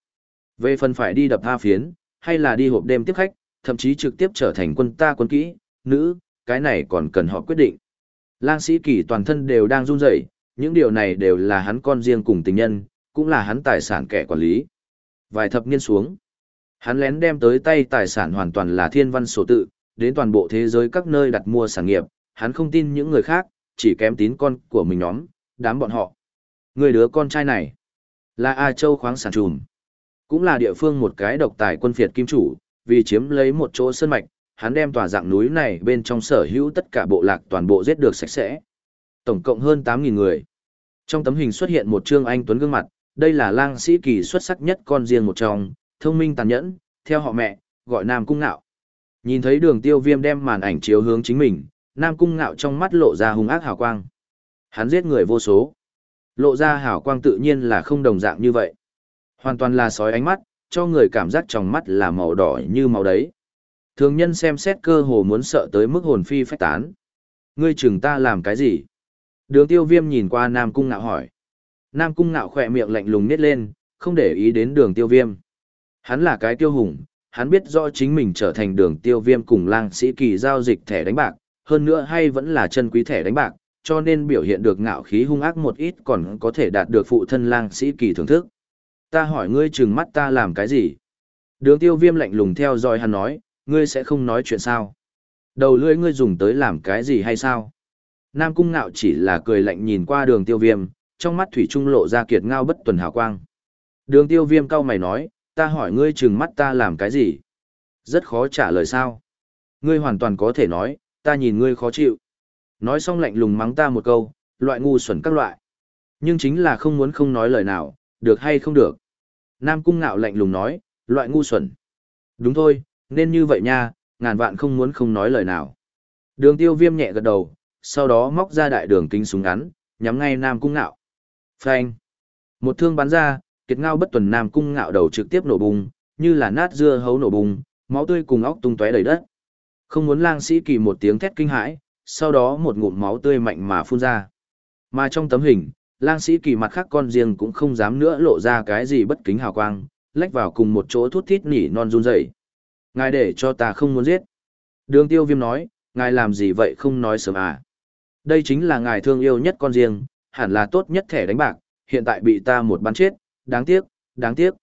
Về phần phải đi đập tha phiến, hay là đi hộp đêm tiếp khách, thậm chí trực tiếp trở thành quân ta quân kỹ, nữ, cái này còn cần họ quyết định. Lang sĩ kỳ toàn thân đều đang run rẩy, những điều này đều là hắn con riêng cùng tình nhân, cũng là hắn tài sản kẻ quản lý. Vài thập niên xuống, hắn lén đem tới tay tài sản hoàn toàn là thiên văn sổ tự, đến toàn bộ thế giới các nơi đặt mua sản nghiệp, hắn không tin những người khác, chỉ kém tín con của mình nhóm, đám bọn họ. Người đứa con trai này, là A Châu khoáng sản trùm. Cũng là địa phương một cái độc tài quân phiệt kim chủ, vì chiếm lấy một chỗ sơn mạch, hắn đem tòa dạng núi này bên trong sở hữu tất cả bộ lạc toàn bộ giết được sạch sẽ. Tổng cộng hơn 8.000 người. Trong tấm hình xuất hiện một trương anh tuấn gương mặt, đây là lang sĩ kỳ xuất sắc nhất con riêng một trong, thông minh tàn nhẫn, theo họ mẹ, gọi Nam Cung Ngạo. Nhìn thấy đường tiêu viêm đem màn ảnh chiếu hướng chính mình, Nam Cung Ngạo trong mắt lộ ra hung ác hào quang. Hắn giết người vô số. Lộ ra hào quang tự nhiên là không đồng dạng như vậy. Hoàn toàn là sói ánh mắt, cho người cảm giác trong mắt là màu đỏ như màu đấy. Thường nhân xem xét cơ hồ muốn sợ tới mức hồn phi phách tán. Ngươi chừng ta làm cái gì? Đường tiêu viêm nhìn qua Nam Cung Ngạo hỏi. Nam Cung Ngạo khỏe miệng lạnh lùng nít lên, không để ý đến đường tiêu viêm. Hắn là cái tiêu hùng, hắn biết rõ chính mình trở thành đường tiêu viêm cùng lang sĩ kỳ giao dịch thẻ đánh bạc, hơn nữa hay vẫn là chân quý thẻ đánh bạc, cho nên biểu hiện được ngạo khí hung ác một ít còn có thể đạt được phụ thân lang sĩ kỳ thưởng thức. Ta hỏi ngươi chừng mắt ta làm cái gì? Đường tiêu viêm lạnh lùng theo dõi hắn nói, ngươi sẽ không nói chuyện sao? Đầu lưỡi ngươi dùng tới làm cái gì hay sao? Nam cung ngạo chỉ là cười lạnh nhìn qua đường tiêu viêm, trong mắt thủy trung lộ ra kiệt ngao bất tuần hào quang. Đường tiêu viêm cau mày nói, ta hỏi ngươi chừng mắt ta làm cái gì? Rất khó trả lời sao? Ngươi hoàn toàn có thể nói, ta nhìn ngươi khó chịu. Nói xong lạnh lùng mắng ta một câu, loại ngu xuẩn các loại. Nhưng chính là không muốn không nói lời nào, được hay không được. Nam Cung Ngạo lạnh lùng nói, loại ngu xuẩn. Đúng thôi, nên như vậy nha, ngàn vạn không muốn không nói lời nào. Đường tiêu viêm nhẹ gật đầu, sau đó móc ra đại đường kính súng ngắn, nhắm ngay Nam Cung Ngạo. Phanh. Một thương bắn ra, kiệt ngao bất tuần Nam Cung Ngạo đầu trực tiếp nổ bùng, như là nát dưa hấu nổ bùng, máu tươi cùng óc tung tóe đầy đất. Không muốn lang sĩ kỳ một tiếng thét kinh hãi, sau đó một ngụm máu tươi mạnh mà phun ra. Mà trong tấm hình, lang sĩ kỳ mặt khác con riêng cũng không dám nữa lộ ra cái gì bất kính hào quang, lách vào cùng một chỗ thút thít nỉ non run rẩy. Ngài để cho ta không muốn giết. Đường tiêu viêm nói, ngài làm gì vậy không nói sớm à. Đây chính là ngài thương yêu nhất con riêng, hẳn là tốt nhất thẻ đánh bạc, hiện tại bị ta một bắn chết, đáng tiếc, đáng tiếc.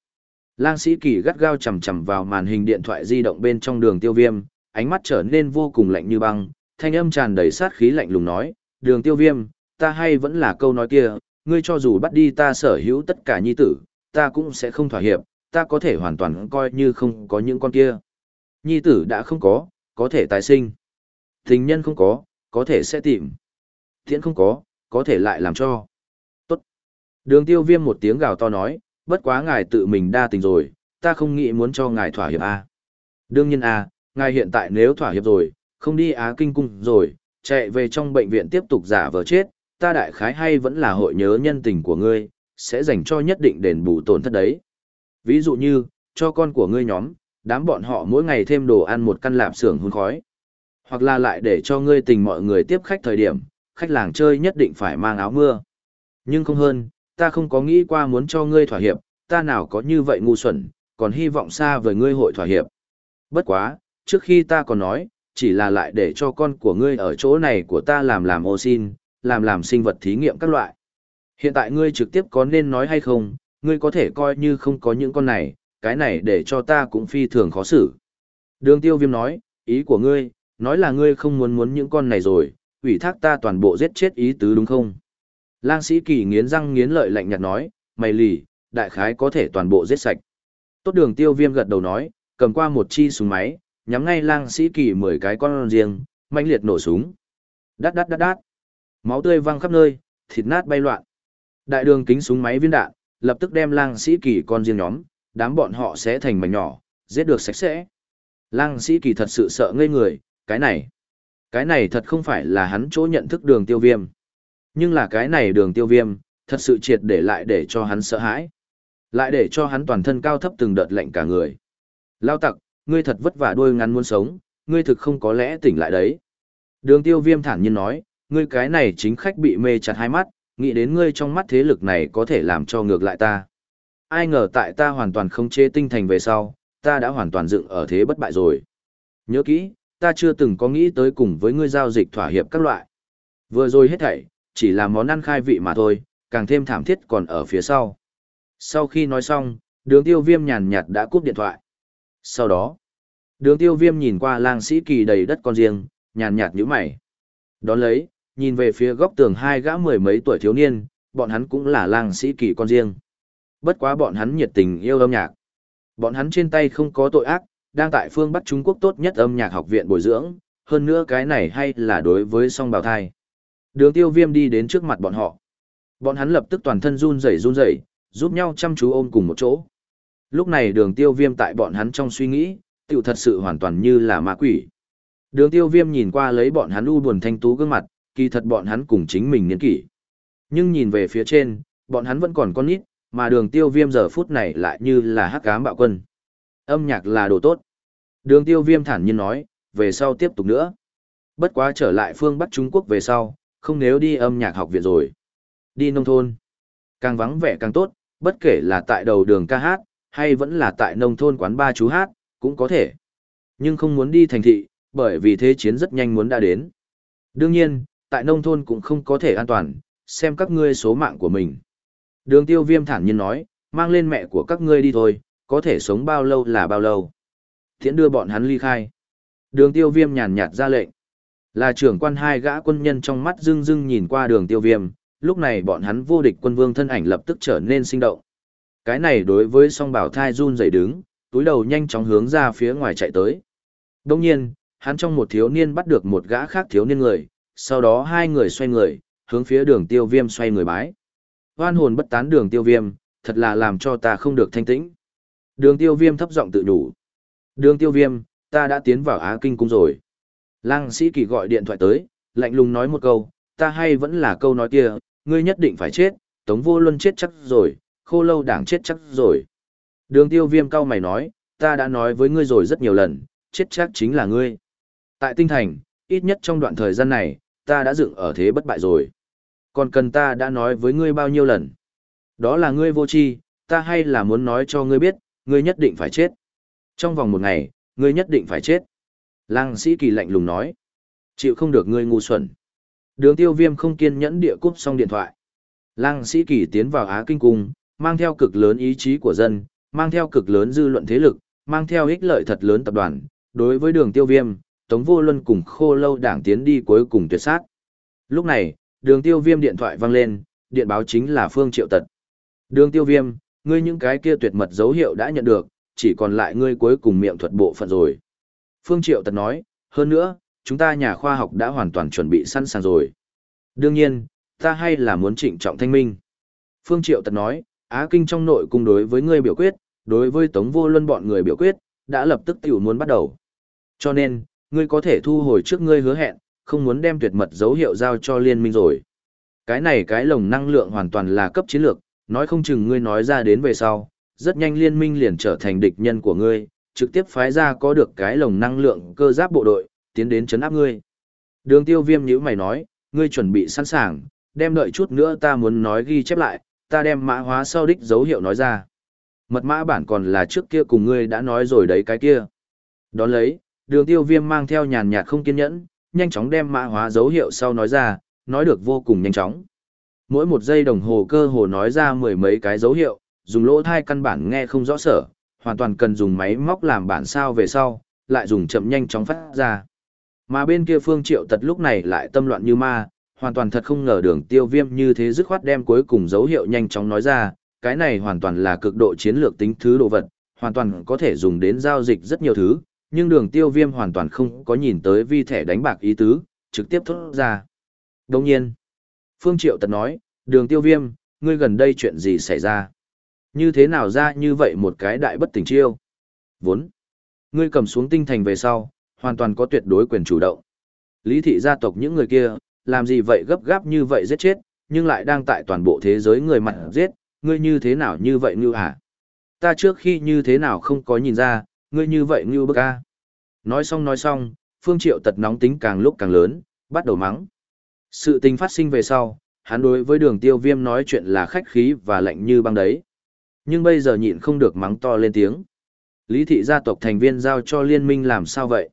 Lang sĩ kỳ gắt gao chầm chầm vào màn hình điện thoại di động bên trong đường tiêu viêm, ánh mắt trở nên vô cùng lạnh như băng, thanh âm tràn đầy sát khí lạnh lùng nói, đường tiêu viêm, ta hay vẫn là câu nói kia, ngươi cho dù bắt đi ta sở hữu tất cả nhi tử, ta cũng sẽ không thỏa hiệp, ta có thể hoàn toàn coi như không có những con kia. Nhi tử đã không có, có thể tái sinh. Tình nhân không có, có thể sẽ tìm. Tiễn không có, có thể lại làm cho. Đường tiêu viêm một tiếng gào to nói, bất quá ngài tự mình đa tình rồi, ta không nghĩ muốn cho ngài thỏa hiệp A. Đương nhiên A, ngài hiện tại nếu thỏa hiệp rồi, không đi Á Kinh Cung rồi, chạy về trong bệnh viện tiếp tục giả vờ chết, ta đại khái hay vẫn là hội nhớ nhân tình của ngươi, sẽ dành cho nhất định đền bù tổn thất đấy. Ví dụ như, cho con của ngươi nhóm, đám bọn họ mỗi ngày thêm đồ ăn một căn lạp xưởng hun khói. Hoặc là lại để cho ngươi tình mọi người tiếp khách thời điểm, khách làng chơi nhất định phải mang áo mưa. Nhưng không hơn, ta không có nghĩ qua muốn cho ngươi thỏa hiệp, ta nào có như vậy ngu xuẩn, còn hy vọng xa với ngươi hội thỏa hiệp. Bất quá, trước khi ta còn nói, chỉ là lại để cho con của ngươi ở chỗ này của ta làm làm ô xin, làm làm sinh vật thí nghiệm các loại. Hiện tại ngươi trực tiếp có nên nói hay không, ngươi có thể coi như không có những con này, cái này để cho ta cũng phi thường khó xử. Đường tiêu viêm nói, ý của ngươi, nói là ngươi không muốn muốn những con này rồi, ủy thác ta toàn bộ giết chết ý tứ đúng không? Lang sĩ kỳ nghiến răng nghiến lợi lạnh nhạt nói, mày lì, đại khái có thể toàn bộ giết sạch. Tốt đường tiêu viêm gật đầu nói, cầm qua một chi súng máy, nhắm ngay lang sĩ kỳ 10 cái con riêng, mạnh liệt nổ súng. Đát đát đát đát. Máu tươi văng khắp nơi, thịt nát bay loạn. Đại đường kính súng máy viên đạn, lập tức đem lang sĩ kỳ con riêng nhóm, đám bọn họ sẽ thành mảnh nhỏ, giết được sạch sẽ. Lang sĩ kỳ thật sự sợ ngây người, cái này. Cái này thật không phải là hắn chỗ nhận thức đường tiêu viêm. Nhưng là cái này đường tiêu viêm, thật sự triệt để lại để cho hắn sợ hãi. Lại để cho hắn toàn thân cao thấp từng đợt lạnh cả người. Lao tặc, ngươi thật vất vả đuôi ngắn muốn sống, ngươi thực không có lẽ tỉnh lại đấy. Đường tiêu viêm thản nhiên nói, ngươi cái này chính khách bị mê chặt hai mắt, nghĩ đến ngươi trong mắt thế lực này có thể làm cho ngược lại ta. Ai ngờ tại ta hoàn toàn không chế tinh thành về sau, ta đã hoàn toàn dựng ở thế bất bại rồi. Nhớ kỹ, ta chưa từng có nghĩ tới cùng với ngươi giao dịch thỏa hiệp các loại. Vừa rồi hết thảy, chỉ là món ăn khai vị mà thôi, càng thêm thảm thiết còn ở phía sau. Sau khi nói xong, đường tiêu viêm nhàn nhạt đã cúp điện thoại. Sau đó, đường tiêu viêm nhìn qua lang sĩ kỳ đầy đất con riêng, nhàn nhạt như mày. Đón lấy, nhìn về phía góc tường hai gã mười mấy tuổi thiếu niên, bọn hắn cũng là lang sĩ kỳ con riêng. Bất quá bọn hắn nhiệt tình yêu âm nhạc. Bọn hắn trên tay không có tội ác, đang tại phương Bắc Trung Quốc tốt nhất âm nhạc học viện bồi dưỡng, hơn nữa cái này hay là đối với song bào thai. Đường tiêu viêm đi đến trước mặt bọn họ. Bọn hắn lập tức toàn thân run rẩy run rẩy, giúp nhau chăm chú ôm cùng một chỗ. Lúc này đường tiêu viêm tại bọn hắn trong suy nghĩ, tiểu thật sự hoàn toàn như là ma quỷ. Đường tiêu viêm nhìn qua lấy bọn hắn u buồn thanh tú gương mặt, kỳ thật bọn hắn cùng chính mình niên kỷ. Nhưng nhìn về phía trên, bọn hắn vẫn còn con nít, mà đường tiêu viêm giờ phút này lại như là hắc cám bạo quân. Âm nhạc là đồ tốt. Đường tiêu viêm thản nhiên nói, về sau tiếp tục nữa. Bất quá trở lại phương Bắc Trung Quốc về sau, không nếu đi âm nhạc học viện rồi. Đi nông thôn. Càng vắng vẻ càng tốt, bất kể là tại đầu đường ca hát, hay vẫn là tại nông thôn quán ba chú hát, cũng có thể. Nhưng không muốn đi thành thị, bởi vì thế chiến rất nhanh muốn đã đến. Đương nhiên, tại nông thôn cũng không có thể an toàn, xem các ngươi số mạng của mình. Đường tiêu viêm thản nhiên nói, mang lên mẹ của các ngươi đi thôi, có thể sống bao lâu là bao lâu. Thiện đưa bọn hắn ly khai. Đường tiêu viêm nhàn nhạt ra lệnh. Là trưởng quan hai gã quân nhân trong mắt dưng dưng nhìn qua đường tiêu viêm, lúc này bọn hắn vô địch quân vương thân ảnh lập tức trở nên sinh động. Cái này đối với song bảo thai run dậy đứng, túi đầu nhanh chóng hướng ra phía ngoài chạy tới. Đông nhiên, hắn trong một thiếu niên bắt được một gã khác thiếu niên người, sau đó hai người xoay người, hướng phía đường tiêu viêm xoay người bái. Hoan hồn bất tán đường tiêu viêm, thật là làm cho ta không được thanh tĩnh. Đường tiêu viêm thấp giọng tự đủ. Đường tiêu viêm, ta đã tiến vào Á Kinh cung rồi. Lăng sĩ kỳ gọi điện thoại tới, lạnh lùng nói một câu, ta hay vẫn là câu nói kia, ngươi nhất định phải chết, tống vô luân chết chắc rồi, khô lâu đảng chết chắc rồi. Đường tiêu viêm cao mày nói, ta đã nói với ngươi rồi rất nhiều lần, chết chắc chính là ngươi. Tại tinh thành, ít nhất trong đoạn thời gian này, ta đã dựng ở thế bất bại rồi. Còn cần ta đã nói với ngươi bao nhiêu lần. Đó là ngươi vô tri, ta hay là muốn nói cho ngươi biết, ngươi nhất định phải chết. Trong vòng một ngày, ngươi nhất định phải chết. Lăng sĩ kỳ lạnh lùng nói. Chịu không được ngươi ngu xuẩn. Đường tiêu viêm không kiên nhẫn địa cúp xong điện thoại. Lăng sĩ kỳ tiến vào Á Kinh Cung, mang theo cực lớn ý chí của dân, mang theo cực lớn dư luận thế lực, mang theo ích lợi thật lớn tập đoàn. Đối với đường tiêu viêm, Tống Vô Luân cùng khô lâu đảng tiến đi cuối cùng tuyệt sát. Lúc này, đường tiêu viêm điện thoại vang lên, điện báo chính là Phương Triệu Tật. Đường tiêu viêm, ngươi những cái kia tuyệt mật dấu hiệu đã nhận được, chỉ còn lại ngươi cuối cùng miệng thuật bộ phận rồi. Phương Triệu Tật nói, hơn nữa, chúng ta nhà khoa học đã hoàn toàn chuẩn bị sẵn sàng rồi. Đương nhiên, ta hay là muốn trịnh trọng thanh minh. Phương Triệu Tật nói, Á Kinh trong nội cung đối với ngươi biểu quyết, đối với Tống Vô Luân bọn người biểu quyết, đã lập tức tiểu muốn bắt đầu. Cho nên, ngươi có thể thu hồi trước ngươi hứa hẹn, không muốn đem tuyệt mật dấu hiệu giao cho liên minh rồi. Cái này cái lồng năng lượng hoàn toàn là cấp chiến lược, nói không chừng ngươi nói ra đến về sau, rất nhanh liên minh liền trở thành địch nhân của ngươi, trực tiếp phái ra có được cái lồng năng lượng cơ giáp bộ đội, tiến đến chấn áp ngươi. Đường tiêu viêm như mày nói, ngươi chuẩn bị sẵn sàng, đem đợi chút nữa ta muốn nói ghi chép lại, ta đem mã hóa sau đích dấu hiệu nói ra. Mật mã bản còn là trước kia cùng ngươi đã nói rồi đấy cái kia. Đón lấy, đường tiêu viêm mang theo nhàn nhạt không kiên nhẫn, nhanh chóng đem mã hóa dấu hiệu sau nói ra, nói được vô cùng nhanh chóng. Mỗi một giây đồng hồ cơ hồ nói ra mười mấy cái dấu hiệu, dùng lỗ thai căn bản nghe không rõ sở, hoàn toàn cần dùng máy móc làm bản sao về sau, lại dùng chậm nhanh chóng phát ra. Mà bên kia phương triệu tật lúc này lại tâm loạn như ma, hoàn toàn thật không ngờ đường tiêu viêm như thế dứt khoát đem cuối cùng dấu hiệu nhanh chóng nói ra, cái này hoàn toàn là cực độ chiến lược tính thứ đồ vật, hoàn toàn có thể dùng đến giao dịch rất nhiều thứ, nhưng đường tiêu viêm hoàn toàn không có nhìn tới vi thẻ đánh bạc ý tứ, trực tiếp thốt ra. Đồng nhiên, Phương Triệu Tật nói, đường tiêu viêm, ngươi gần đây chuyện gì xảy ra? Như thế nào ra như vậy một cái đại bất tình chiêu? Vốn, ngươi cầm xuống tinh thành về sau, hoàn toàn có tuyệt đối quyền chủ động. Lý thị gia tộc những người kia, làm gì vậy gấp gáp như vậy giết chết, nhưng lại đang tại toàn bộ thế giới người mặt giết, ngươi như thế nào như vậy như hả? Ta trước khi như thế nào không có nhìn ra, ngươi như vậy như bức a. Nói xong nói xong, Phương Triệu tật nóng tính càng lúc càng lớn, bắt đầu mắng. Sự tình phát sinh về sau, hắn đối với đường tiêu viêm nói chuyện là khách khí và lạnh như băng đấy. Nhưng bây giờ nhịn không được mắng to lên tiếng. Lý thị gia tộc thành viên giao cho liên minh làm sao vậy?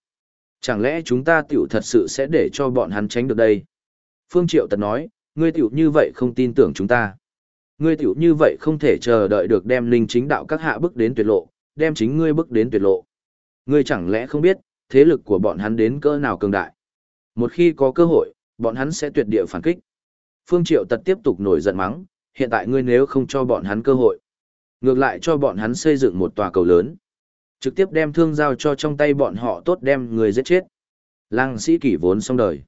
Chẳng lẽ chúng ta tiểu thật sự sẽ để cho bọn hắn tránh được đây? Phương Triệu tật nói, ngươi tiểu như vậy không tin tưởng chúng ta. Ngươi tiểu như vậy không thể chờ đợi được đem linh chính đạo các hạ bước đến tuyệt lộ, đem chính ngươi bước đến tuyệt lộ. Ngươi chẳng lẽ không biết, thế lực của bọn hắn đến cỡ nào cường đại. Một khi có cơ hội, bọn hắn sẽ tuyệt địa phản kích. Phương Triệu tật tiếp tục nổi giận mắng, hiện tại ngươi nếu không cho bọn hắn cơ hội. Ngược lại cho bọn hắn xây dựng một tòa cầu lớn. Trực tiếp đem thương giao cho trong tay bọn họ tốt đem người giết chết. Lăng sĩ kỷ vốn xong đời.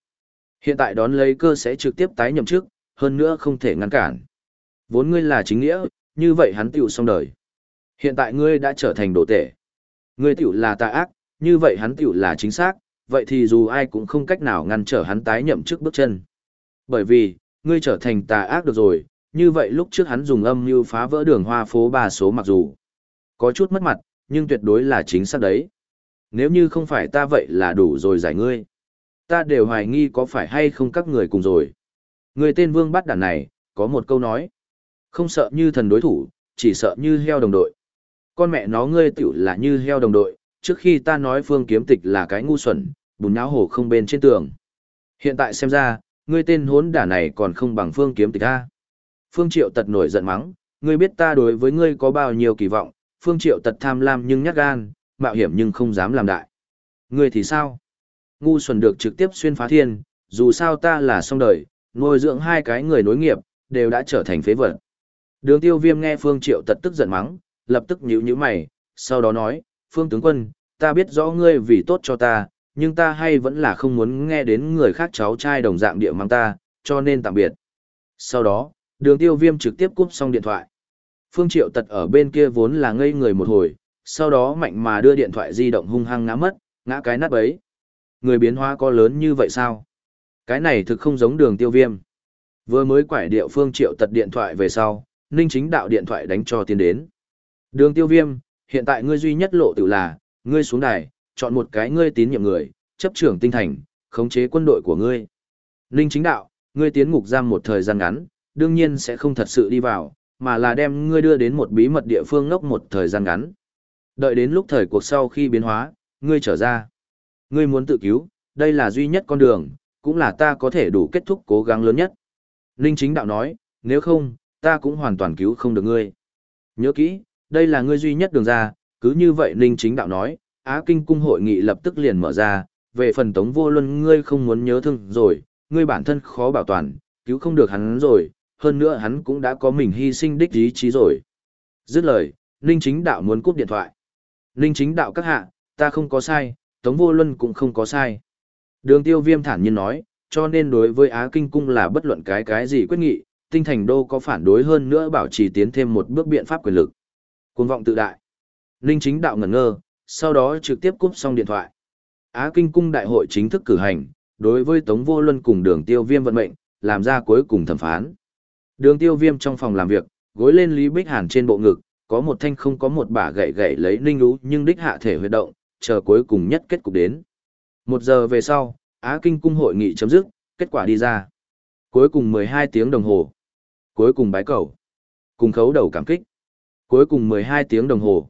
Hiện tại đón lấy cơ sẽ trực tiếp tái nhậm chức, hơn nữa không thể ngăn cản. Vốn ngươi là chính nghĩa, như vậy hắn tiểu xong đời. Hiện tại ngươi đã trở thành đồ tể. Ngươi tiểu là tà ác, như vậy hắn tiểu là chính xác, vậy thì dù ai cũng không cách nào ngăn trở hắn tái nhậm chức bước chân. Bởi vì, ngươi trở thành tà ác được rồi, như vậy lúc trước hắn dùng âm mưu phá vỡ đường hoa phố ba số mặc dù có chút mất mặt, nhưng tuyệt đối là chính xác đấy. Nếu như không phải ta vậy là đủ rồi giải ngươi. Ta đều hoài nghi có phải hay không các người cùng rồi. Người tên vương bắt đàn này, có một câu nói. Không sợ như thần đối thủ, chỉ sợ như heo đồng đội. Con mẹ nó ngươi tiểu là như heo đồng đội, trước khi ta nói phương kiếm tịch là cái ngu xuẩn, bùn nháo hổ không bên trên tường. Hiện tại xem ra, ngươi tên hốn đả này còn không bằng phương kiếm tịch a. Phương Triệu tật nổi giận mắng, ngươi biết ta đối với ngươi có bao nhiêu kỳ vọng, Phương Triệu tật tham lam nhưng nhát gan, mạo hiểm nhưng không dám làm đại. Ngươi thì sao? Ngu xuẩn được trực tiếp xuyên phá thiên, dù sao ta là song đời, nuôi dưỡng hai cái người nối nghiệp, đều đã trở thành phế vật. Đường tiêu viêm nghe Phương Triệu tật tức giận mắng, lập tức nhíu nhíu mày, sau đó nói, Phương tướng quân, ta biết rõ ngươi vì tốt cho ta, nhưng ta hay vẫn là không muốn nghe đến người khác cháu trai đồng dạng địa mang ta, cho nên tạm biệt. Sau đó, đường tiêu viêm trực tiếp cúp xong điện thoại. Phương Triệu tật ở bên kia vốn là ngây người một hồi, sau đó mạnh mà đưa điện thoại di động hung hăng ngã mất, ngã cái nát bấy. Người biến hóa có lớn như vậy sao? Cái này thực không giống đường tiêu viêm. Vừa mới quải điệu Phương Triệu tật điện thoại về sau, Ninh chính đạo điện thoại đánh cho tiến đến. Đường tiêu viêm, hiện tại ngươi duy nhất lộ tự là, ngươi xuống đài, chọn một cái ngươi tín nhiệm người, chấp trưởng tinh thành, khống chế quân đội của ngươi. Ninh chính đạo, ngươi tiến ngục giam một thời gian ngắn, đương nhiên sẽ không thật sự đi vào, mà là đem ngươi đưa đến một bí mật địa phương ngốc một thời gian ngắn. Đợi đến lúc thời cuộc sau khi biến hóa, ngươi trở ra. Ngươi muốn tự cứu, đây là duy nhất con đường, cũng là ta có thể đủ kết thúc cố gắng lớn nhất. Ninh chính đạo nói, nếu không, ta cũng hoàn toàn cứu không được ngươi. Nhớ kỹ, đây là ngươi duy nhất đường ra, cứ như vậy Ninh chính đạo nói, Á Kinh cung hội nghị lập tức liền mở ra, về phần tống vô luân ngươi không muốn nhớ thương rồi, ngươi bản thân khó bảo toàn, cứu không được hắn rồi, hơn nữa hắn cũng đã có mình hy sinh đích ý chí rồi. Dứt lời, Ninh chính đạo muốn cúp điện thoại. Ninh chính đạo các hạ, ta không có sai, tống vô luân cũng không có sai. Đường tiêu viêm thản nhiên nói, cho nên đối với Á Kinh cung là bất luận cái cái gì quyết nghị, tinh thành đô có phản đối hơn nữa bảo trì tiến thêm một bước biện pháp quyền lực. Cuồng vọng tự đại. Ninh chính đạo ngẩn ngơ, sau đó trực tiếp cúp xong điện thoại. Á Kinh cung đại hội chính thức cử hành, đối với Tống Vô Luân cùng đường tiêu viêm vận mệnh, làm ra cuối cùng thẩm phán. Đường tiêu viêm trong phòng làm việc, gối lên Lý Bích Hàn trên bộ ngực, có một thanh không có một bả gậy gậy lấy ninh lũ nhưng đích hạ thể huyệt động, chờ cuối cùng nhất kết cục đến. Một giờ về sau, Á Kinh cung hội nghị chấm dứt, kết quả đi ra. Cuối cùng 12 tiếng đồng hồ. Cuối cùng bái cầu. Cùng khấu đầu cảm kích. Cuối cùng 12 tiếng đồng hồ.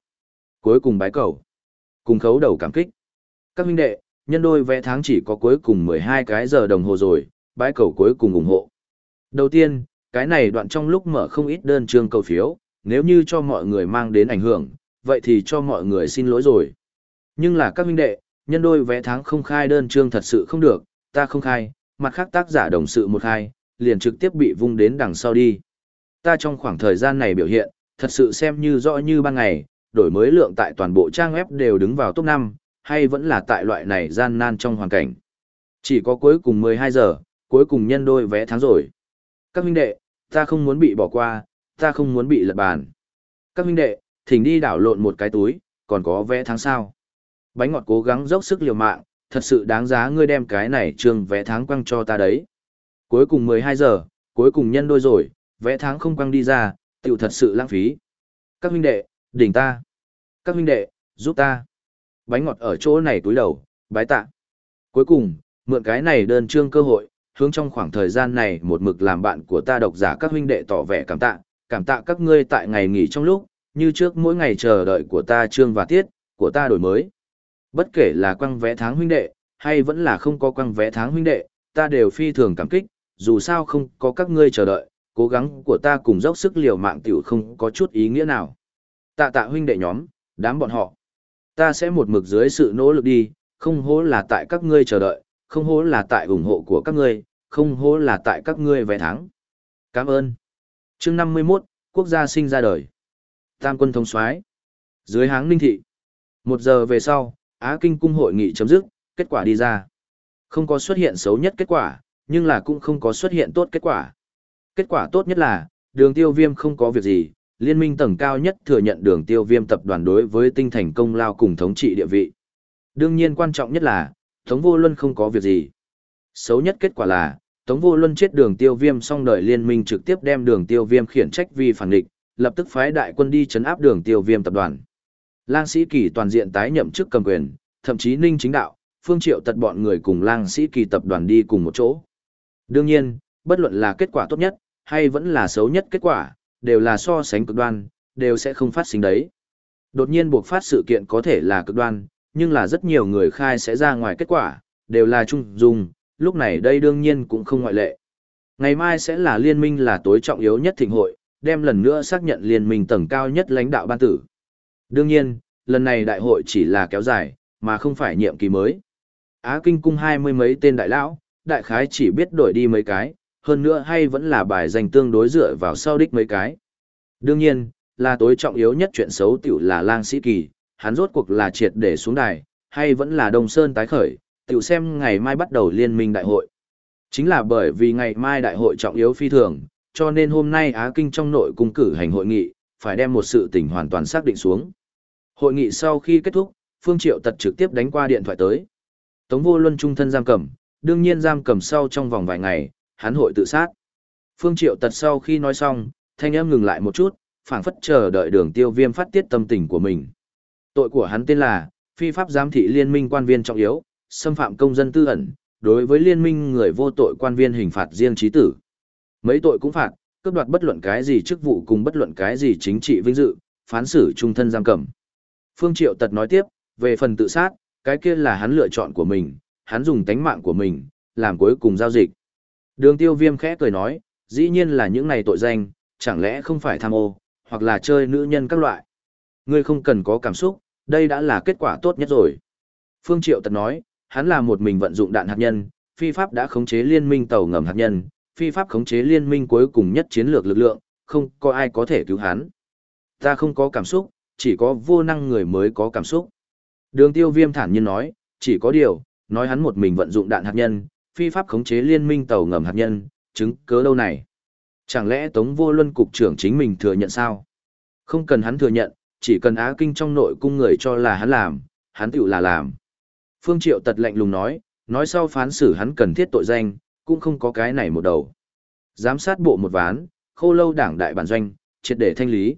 Cuối cùng bái cầu. Cùng khấu đầu cảm kích. Các huynh đệ, nhân đôi vẽ tháng chỉ có cuối cùng 12 cái giờ đồng hồ rồi, bái cầu cuối cùng ủng hộ. Đầu tiên, cái này đoạn trong lúc mở không ít đơn chương cầu phiếu, nếu như cho mọi người mang đến ảnh hưởng, vậy thì cho mọi người xin lỗi rồi. Nhưng là các huynh đệ, nhân đôi vẽ tháng không khai đơn chương thật sự không được, ta không khai, mặt khác tác giả đồng sự một khai, liền trực tiếp bị vung đến đằng sau đi. Ta trong khoảng thời gian này biểu hiện, thật sự xem như rõ như ban ngày, đổi mới lượng tại toàn bộ trang web đều đứng vào top 5, hay vẫn là tại loại này gian nan trong hoàn cảnh. Chỉ có cuối cùng 12 giờ, cuối cùng nhân đôi vé tháng rồi. Các huynh đệ, ta không muốn bị bỏ qua, ta không muốn bị lật bàn. Các huynh đệ, thỉnh đi đảo lộn một cái túi, còn có vé tháng sao. Bánh ngọt cố gắng dốc sức liều mạng, thật sự đáng giá ngươi đem cái này trương vé tháng quăng cho ta đấy. Cuối cùng 12 giờ, cuối cùng nhân đôi rồi, vé tháng không quăng đi ra, tiểu thật sự lãng phí. Các huynh đệ, đỉnh ta. Các huynh đệ, giúp ta. Bánh ngọt ở chỗ này túi đầu, bái tạ. Cuối cùng, mượn cái này đơn trương cơ hội, hướng trong khoảng thời gian này một mực làm bạn của ta độc giả các huynh đệ tỏ vẻ cảm tạ, cảm tạ các ngươi tại ngày nghỉ trong lúc, như trước mỗi ngày chờ đợi của ta trương và tiết, của ta đổi mới. Bất kể là quăng vẽ tháng huynh đệ, hay vẫn là không có quăng vẽ tháng huynh đệ, ta đều phi thường cảm kích, dù sao không có các ngươi chờ đợi, cố gắng của ta cùng dốc sức liều mạng tiểu không có chút ý nghĩa nào. Tạ tạ huynh đệ nhóm, đám bọn họ. Ta sẽ một mực dưới sự nỗ lực đi, không hố là tại các ngươi chờ đợi, không hố là tại ủng hộ của các ngươi, không hố là tại các ngươi vé thắng. Cảm ơn. chương 51, quốc gia sinh ra đời. Tam quân thống soái Dưới háng ninh thị. Một giờ về sau, Á Kinh cung hội nghị chấm dứt, kết quả đi ra. Không có xuất hiện xấu nhất kết quả, nhưng là cũng không có xuất hiện tốt kết quả. Kết quả tốt nhất là, đường tiêu viêm không có việc gì, liên minh tầng cao nhất thừa nhận đường tiêu viêm tập đoàn đối với tinh thành công lao cùng thống trị địa vị. Đương nhiên quan trọng nhất là, Tống Vô Luân không có việc gì. Xấu nhất kết quả là, Tống Vô Luân chết đường tiêu viêm xong đợi liên minh trực tiếp đem đường tiêu viêm khiển trách vi phản địch, lập tức phái đại quân đi chấn áp đường tiêu viêm tập đoàn. Lang sĩ kỳ toàn diện tái nhậm chức cầm quyền, thậm chí ninh chính đạo, phương triệu tật bọn người cùng lang sĩ kỳ tập đoàn đi cùng một chỗ. Đương nhiên, bất luận là kết quả tốt nhất, hay vẫn là xấu nhất kết quả, đều là so sánh cực đoan, đều sẽ không phát sinh đấy. Đột nhiên buộc phát sự kiện có thể là cực đoan, nhưng là rất nhiều người khai sẽ ra ngoài kết quả, đều là chung dung, lúc này đây đương nhiên cũng không ngoại lệ. Ngày mai sẽ là liên minh là tối trọng yếu nhất thịnh hội, đem lần nữa xác nhận liên minh tầng cao nhất lãnh đạo ban tử. Đương nhiên, lần này đại hội chỉ là kéo dài, mà không phải nhiệm kỳ mới. Á Kinh cung hai mươi mấy tên đại lão, đại khái chỉ biết đổi đi mấy cái, hơn nữa hay vẫn là bài dành tương đối dựa vào sau đích mấy cái. Đương nhiên, là tối trọng yếu nhất chuyện xấu tiểu là lang sĩ kỳ, hắn rốt cuộc là triệt để xuống đài, hay vẫn là Đông Sơn tái khởi, tiểu xem ngày mai bắt đầu liên minh đại hội. Chính là bởi vì ngày mai đại hội trọng yếu phi thường, cho nên hôm nay Á Kinh trong nội cung cử hành hội nghị, phải đem một sự tình hoàn toàn xác định xuống. Hội nghị sau khi kết thúc, Phương Triệu tật trực tiếp đánh qua điện thoại tới. Tống vô luân trung thân giam cầm, đương nhiên giam cầm sau trong vòng vài ngày, hắn hội tự sát. Phương Triệu tật sau khi nói xong, thanh âm ngừng lại một chút, phảng phất chờ đợi đường tiêu viêm phát tiết tâm tình của mình. Tội của hắn tên là, phi pháp giám thị liên minh quan viên trọng yếu, xâm phạm công dân tư ẩn, đối với liên minh người vô tội quan viên hình phạt riêng trí tử. Mấy tội cũng phạt, cướp đoạt bất luận cái gì chức vụ cùng bất luận cái gì chính trị vinh dự, phán xử trung thân giam cầm. Phương Triệu Tật nói tiếp, về phần tự sát, cái kia là hắn lựa chọn của mình, hắn dùng tánh mạng của mình, làm cuối cùng giao dịch. Đường tiêu viêm khẽ cười nói, dĩ nhiên là những này tội danh, chẳng lẽ không phải tham ô, hoặc là chơi nữ nhân các loại. Ngươi không cần có cảm xúc, đây đã là kết quả tốt nhất rồi. Phương Triệu Tật nói, hắn là một mình vận dụng đạn hạt nhân, phi pháp đã khống chế liên minh tàu ngầm hạt nhân, phi pháp khống chế liên minh cuối cùng nhất chiến lược lực lượng, không có ai có thể cứu hắn. Ta không có cảm xúc, chỉ có vô năng người mới có cảm xúc. Đường tiêu viêm thản nhiên nói, chỉ có điều, nói hắn một mình vận dụng đạn hạt nhân, phi pháp khống chế liên minh tàu ngầm hạt nhân, chứng cớ đâu này. Chẳng lẽ Tống Vô Luân cục trưởng chính mình thừa nhận sao? Không cần hắn thừa nhận, chỉ cần Á Kinh trong nội cung người cho là hắn làm, hắn tự là làm. Phương Triệu tật lệnh lùng nói, nói sau phán xử hắn cần thiết tội danh, cũng không có cái này một đầu. Giám sát bộ một ván, khô lâu đảng đại bản doanh, triệt để thanh lý.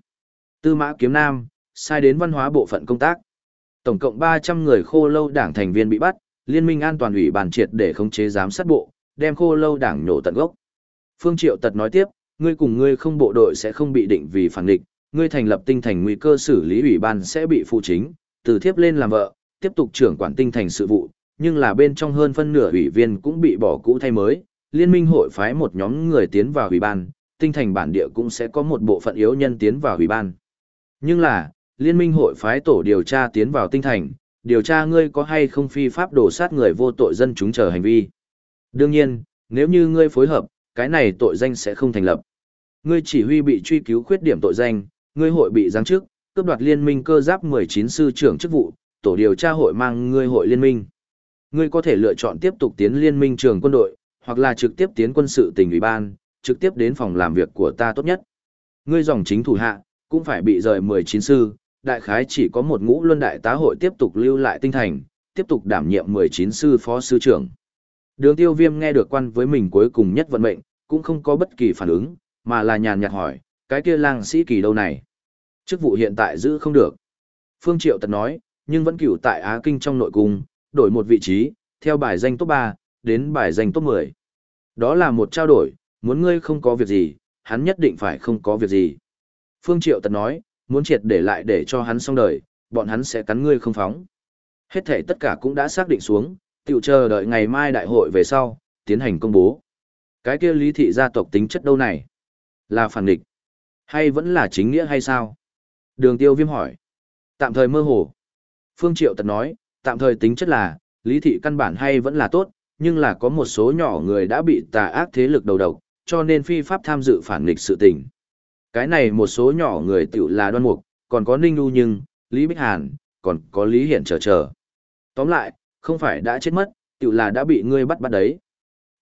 Tư mã kiếm nam, sai đến văn hóa bộ phận công tác. Tổng cộng 300 người khô lâu đảng thành viên bị bắt, Liên minh an toàn ủy bàn triệt để khống chế giám sát bộ, đem khô lâu đảng nhổ tận gốc. Phương Triệu Tật nói tiếp, ngươi cùng ngươi không bộ đội sẽ không bị định vì phản địch, ngươi thành lập tinh thành nguy cơ xử lý ủy ban sẽ bị phụ chính, từ thiếp lên làm vợ, tiếp tục trưởng quản tinh thành sự vụ, nhưng là bên trong hơn phân nửa ủy viên cũng bị bỏ cũ thay mới, liên minh hội phái một nhóm người tiến vào ủy ban, tinh thành bản địa cũng sẽ có một bộ phận yếu nhân tiến vào ủy ban. Nhưng là, liên minh hội phái tổ điều tra tiến vào tinh thành, điều tra ngươi có hay không phi pháp đổ sát người vô tội dân chúng chờ hành vi. Đương nhiên, nếu như ngươi phối hợp, cái này tội danh sẽ không thành lập. Ngươi chỉ huy bị truy cứu khuyết điểm tội danh, ngươi hội bị giáng chức, cướp đoạt liên minh cơ giáp 19 sư trưởng chức vụ, tổ điều tra hội mang ngươi hội liên minh. Ngươi có thể lựa chọn tiếp tục tiến liên minh trường quân đội, hoặc là trực tiếp tiến quân sự tỉnh ủy ban, trực tiếp đến phòng làm việc của ta tốt nhất. Ngươi dòng chính thủ hạ, cũng phải bị rời 19 sư, đại khái chỉ có một ngũ luân đại tá hội tiếp tục lưu lại tinh thành, tiếp tục đảm nhiệm 19 sư phó sư trưởng. Đường tiêu viêm nghe được quan với mình cuối cùng nhất vận mệnh, cũng không có bất kỳ phản ứng, mà là nhàn nhạt hỏi, cái kia lang sĩ kỳ đâu này? Chức vụ hiện tại giữ không được. Phương Triệu tật nói, nhưng vẫn cửu tại Á Kinh trong nội cung, đổi một vị trí, theo bài danh top 3, đến bài danh top 10. Đó là một trao đổi, muốn ngươi không có việc gì, hắn nhất định phải không có việc gì. Phương Triệu tật nói, muốn triệt để lại để cho hắn xong đời, bọn hắn sẽ cắn ngươi không phóng. Hết thể tất cả cũng đã xác định xuống, tiểu chờ đợi ngày mai đại hội về sau, tiến hành công bố. Cái kia lý thị gia tộc tính chất đâu này? Là phản địch? Hay vẫn là chính nghĩa hay sao? Đường tiêu viêm hỏi. Tạm thời mơ hồ. Phương Triệu tật nói, tạm thời tính chất là, lý thị căn bản hay vẫn là tốt, nhưng là có một số nhỏ người đã bị tà ác thế lực đầu độc, cho nên phi pháp tham dự phản nghịch sự tình. Cái này một số nhỏ người tiểu là đoan mục, còn có Ninh Nu Nhưng, Lý Bích Hàn, còn có Lý Hiển chờ chờ. Tóm lại, không phải đã chết mất, tiểu là đã bị ngươi bắt bắt đấy.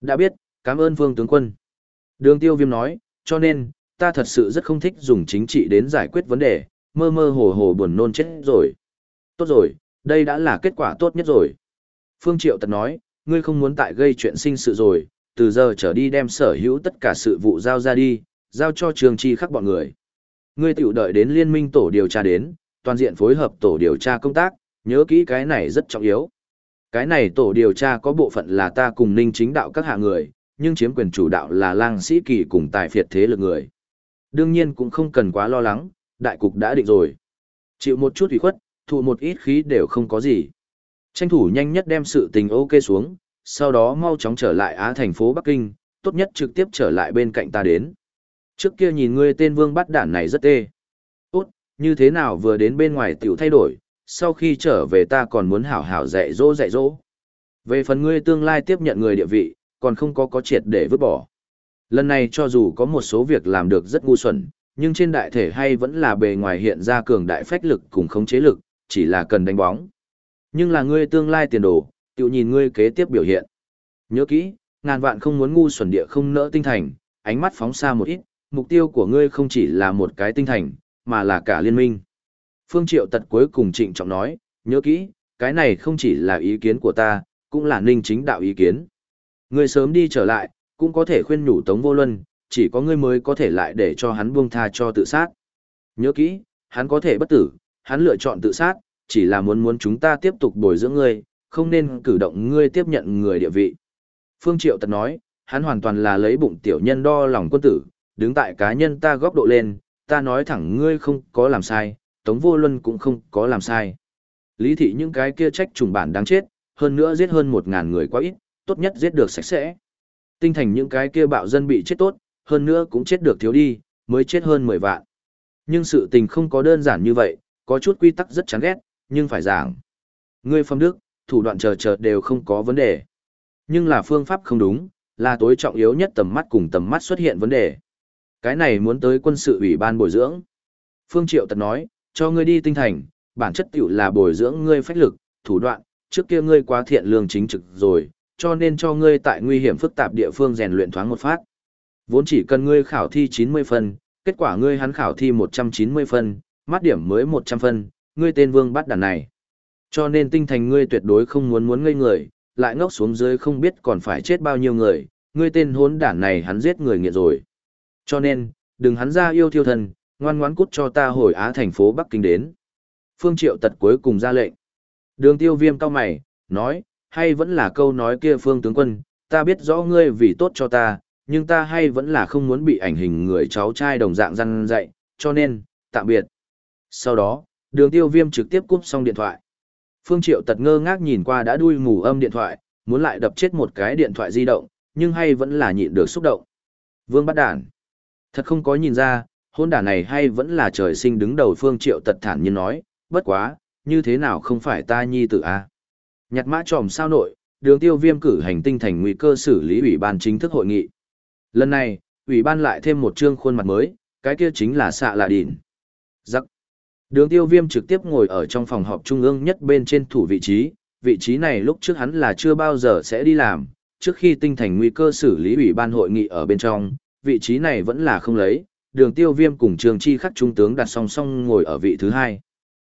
Đã biết, cảm ơn Vương tướng quân. Đường tiêu viêm nói, cho nên, ta thật sự rất không thích dùng chính trị đến giải quyết vấn đề, mơ mơ hồ hồ buồn nôn chết rồi. Tốt rồi, đây đã là kết quả tốt nhất rồi. Phương Triệu Tật nói, ngươi không muốn tại gây chuyện sinh sự rồi, từ giờ trở đi đem sở hữu tất cả sự vụ giao ra đi, giao cho trường chi khắc bọn người. Ngươi tiểu đợi đến liên minh tổ điều tra đến, toàn diện phối hợp tổ điều tra công tác, nhớ kỹ cái này rất trọng yếu. Cái này tổ điều tra có bộ phận là ta cùng ninh chính đạo các hạ người, nhưng chiếm quyền chủ đạo là lang sĩ kỳ cùng tài phiệt thế lực người. Đương nhiên cũng không cần quá lo lắng, đại cục đã định rồi. Chịu một chút ủy khuất, thụ một ít khí đều không có gì. Tranh thủ nhanh nhất đem sự tình ok xuống, sau đó mau chóng trở lại Á thành phố Bắc Kinh, tốt nhất trực tiếp trở lại bên cạnh ta đến. Trước kia nhìn ngươi tên vương bắt đản này rất tê. Tốt, như thế nào vừa đến bên ngoài tiểu thay đổi, sau khi trở về ta còn muốn hảo hảo dạy dỗ dạy dỗ. Về phần ngươi tương lai tiếp nhận người địa vị, còn không có có triệt để vứt bỏ. Lần này cho dù có một số việc làm được rất ngu xuẩn, nhưng trên đại thể hay vẫn là bề ngoài hiện ra cường đại phách lực cùng khống chế lực, chỉ là cần đánh bóng. Nhưng là ngươi tương lai tiền đồ, tự nhìn ngươi kế tiếp biểu hiện. Nhớ kỹ, ngàn vạn không muốn ngu xuẩn địa không nỡ tinh thành, ánh mắt phóng xa một ít, mục tiêu của ngươi không chỉ là một cái tinh thành, mà là cả liên minh. Phương Triệu tật cuối cùng trịnh trọng nói, nhớ kỹ, cái này không chỉ là ý kiến của ta, cũng là ninh chính đạo ý kiến. Ngươi sớm đi trở lại, cũng có thể khuyên nhủ Tống Vô Luân, chỉ có ngươi mới có thể lại để cho hắn buông tha cho tự sát. Nhớ kỹ, hắn có thể bất tử, hắn lựa chọn tự sát, chỉ là muốn muốn chúng ta tiếp tục bồi dưỡng ngươi, không nên cử động ngươi tiếp nhận người địa vị. Phương Triệu Tật nói, hắn hoàn toàn là lấy bụng tiểu nhân đo lòng quân tử, đứng tại cá nhân ta góc độ lên, ta nói thẳng ngươi không có làm sai, Tống Vô Luân cũng không có làm sai. Lý thị những cái kia trách trùng bản đáng chết, hơn nữa giết hơn một ngàn người quá ít, tốt nhất giết được sạch sẽ. Tinh thành những cái kia bạo dân bị chết tốt, hơn nữa cũng chết được thiếu đi, mới chết hơn 10 vạn. Nhưng sự tình không có đơn giản như vậy, có chút quy tắc rất chán ghét, nhưng phải giảng. Ngươi phong đức, thủ đoạn chờ chờ đều không có vấn đề. Nhưng là phương pháp không đúng, là tối trọng yếu nhất tầm mắt cùng tầm mắt xuất hiện vấn đề. Cái này muốn tới quân sự ủy ban bồi dưỡng. Phương Triệu Tật nói, cho ngươi đi tinh thành, bản chất tiểu là bồi dưỡng ngươi phách lực, thủ đoạn, trước kia ngươi quá thiện lương chính trực rồi, cho nên cho ngươi tại nguy hiểm phức tạp địa phương rèn luyện thoáng một phát. Vốn chỉ cần ngươi khảo thi 90 phân, kết quả ngươi hắn khảo thi 190 phân, mắt điểm mới 100 phân, ngươi tên vương bắt đàn này. Cho nên tinh thành ngươi tuyệt đối không muốn muốn ngây người, lại ngốc xuống dưới không biết còn phải chết bao nhiêu người, ngươi tên hốn đản này hắn giết người nghiệt rồi. Cho nên, đừng hắn ra yêu thiêu thân, ngoan ngoãn cút cho ta hồi Á thành phố Bắc Kinh đến. Phương Triệu tật cuối cùng ra lệnh. Đường tiêu viêm cao mày, nói, hay vẫn là câu nói kia Phương tướng quân, ta biết rõ ngươi vì tốt cho ta, nhưng ta hay vẫn là không muốn bị ảnh hình người cháu trai đồng dạng răn dạy, cho nên, tạm biệt. Sau đó, đường tiêu viêm trực tiếp cúp xong điện thoại. Phương Triệu tật ngơ ngác nhìn qua đã đuôi mù âm điện thoại, muốn lại đập chết một cái điện thoại di động, nhưng hay vẫn là nhịn được xúc động. Vương bắt đản. Thật không có nhìn ra, hôn đản này hay vẫn là trời sinh đứng đầu Phương Triệu tật thản nhiên nói, bất quá, như thế nào không phải ta nhi tử à? a Nhặt mã tròm sao nội, đường tiêu viêm cử hành tinh thành nguy cơ xử lý ủy ban chính thức hội nghị. Lần này, ủy ban lại thêm một chương khuôn mặt mới, cái kia chính là xạ lạ đỉn. giặc Đường tiêu viêm trực tiếp ngồi ở trong phòng họp trung ương nhất bên trên thủ vị trí, vị trí này lúc trước hắn là chưa bao giờ sẽ đi làm, trước khi tinh thành nguy cơ xử lý ủy ban hội nghị ở bên trong, vị trí này vẫn là không lấy, đường tiêu viêm cùng trường chi khắc trung tướng đặt song song ngồi ở vị thứ hai.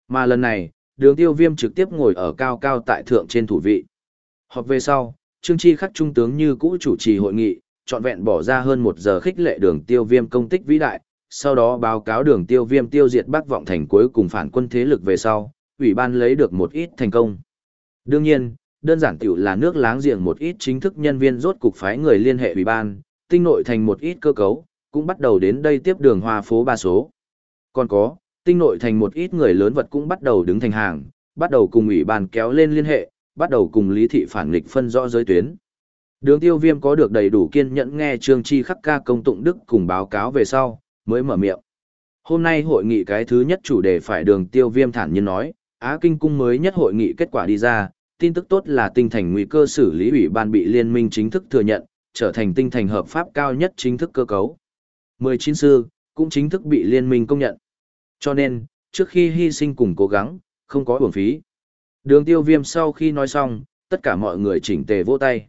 Mà lần này, đường tiêu viêm trực tiếp ngồi ở cao cao tại thượng trên thủ vị. Họp về sau, trương chi khắc trung tướng như cũ chủ trì hội nghị, trọn vẹn bỏ ra hơn một giờ khích lệ đường tiêu viêm công tích vĩ đại, sau đó báo cáo đường tiêu viêm tiêu diệt bắc vọng thành cuối cùng phản quân thế lực về sau, ủy ban lấy được một ít thành công. Đương nhiên, đơn giản tiểu là nước láng giềng một ít chính thức nhân viên rốt cục phái người liên hệ ủy ban, tinh nội thành một ít cơ cấu, cũng bắt đầu đến đây tiếp đường hoa phố ba số. Còn có, tinh nội thành một ít người lớn vật cũng bắt đầu đứng thành hàng, bắt đầu cùng ủy ban kéo lên liên hệ, bắt đầu cùng lý thị phản nghịch phân rõ giới tuyến. Đường tiêu viêm có được đầy đủ kiên nhẫn nghe Trương Chi khắc ca công tụng đức cùng báo cáo về sau, mới mở miệng. Hôm nay hội nghị cái thứ nhất chủ đề phải đường tiêu viêm thản nhiên nói, Á Kinh Cung mới nhất hội nghị kết quả đi ra, tin tức tốt là tinh thành nguy cơ xử lý ủy ban bị liên minh chính thức thừa nhận, trở thành tinh thành hợp pháp cao nhất chính thức cơ cấu. 19 sư, cũng chính thức bị liên minh công nhận. Cho nên, trước khi hy sinh cùng cố gắng, không có uổng phí. Đường tiêu viêm sau khi nói xong, tất cả mọi người chỉnh tề vỗ tay.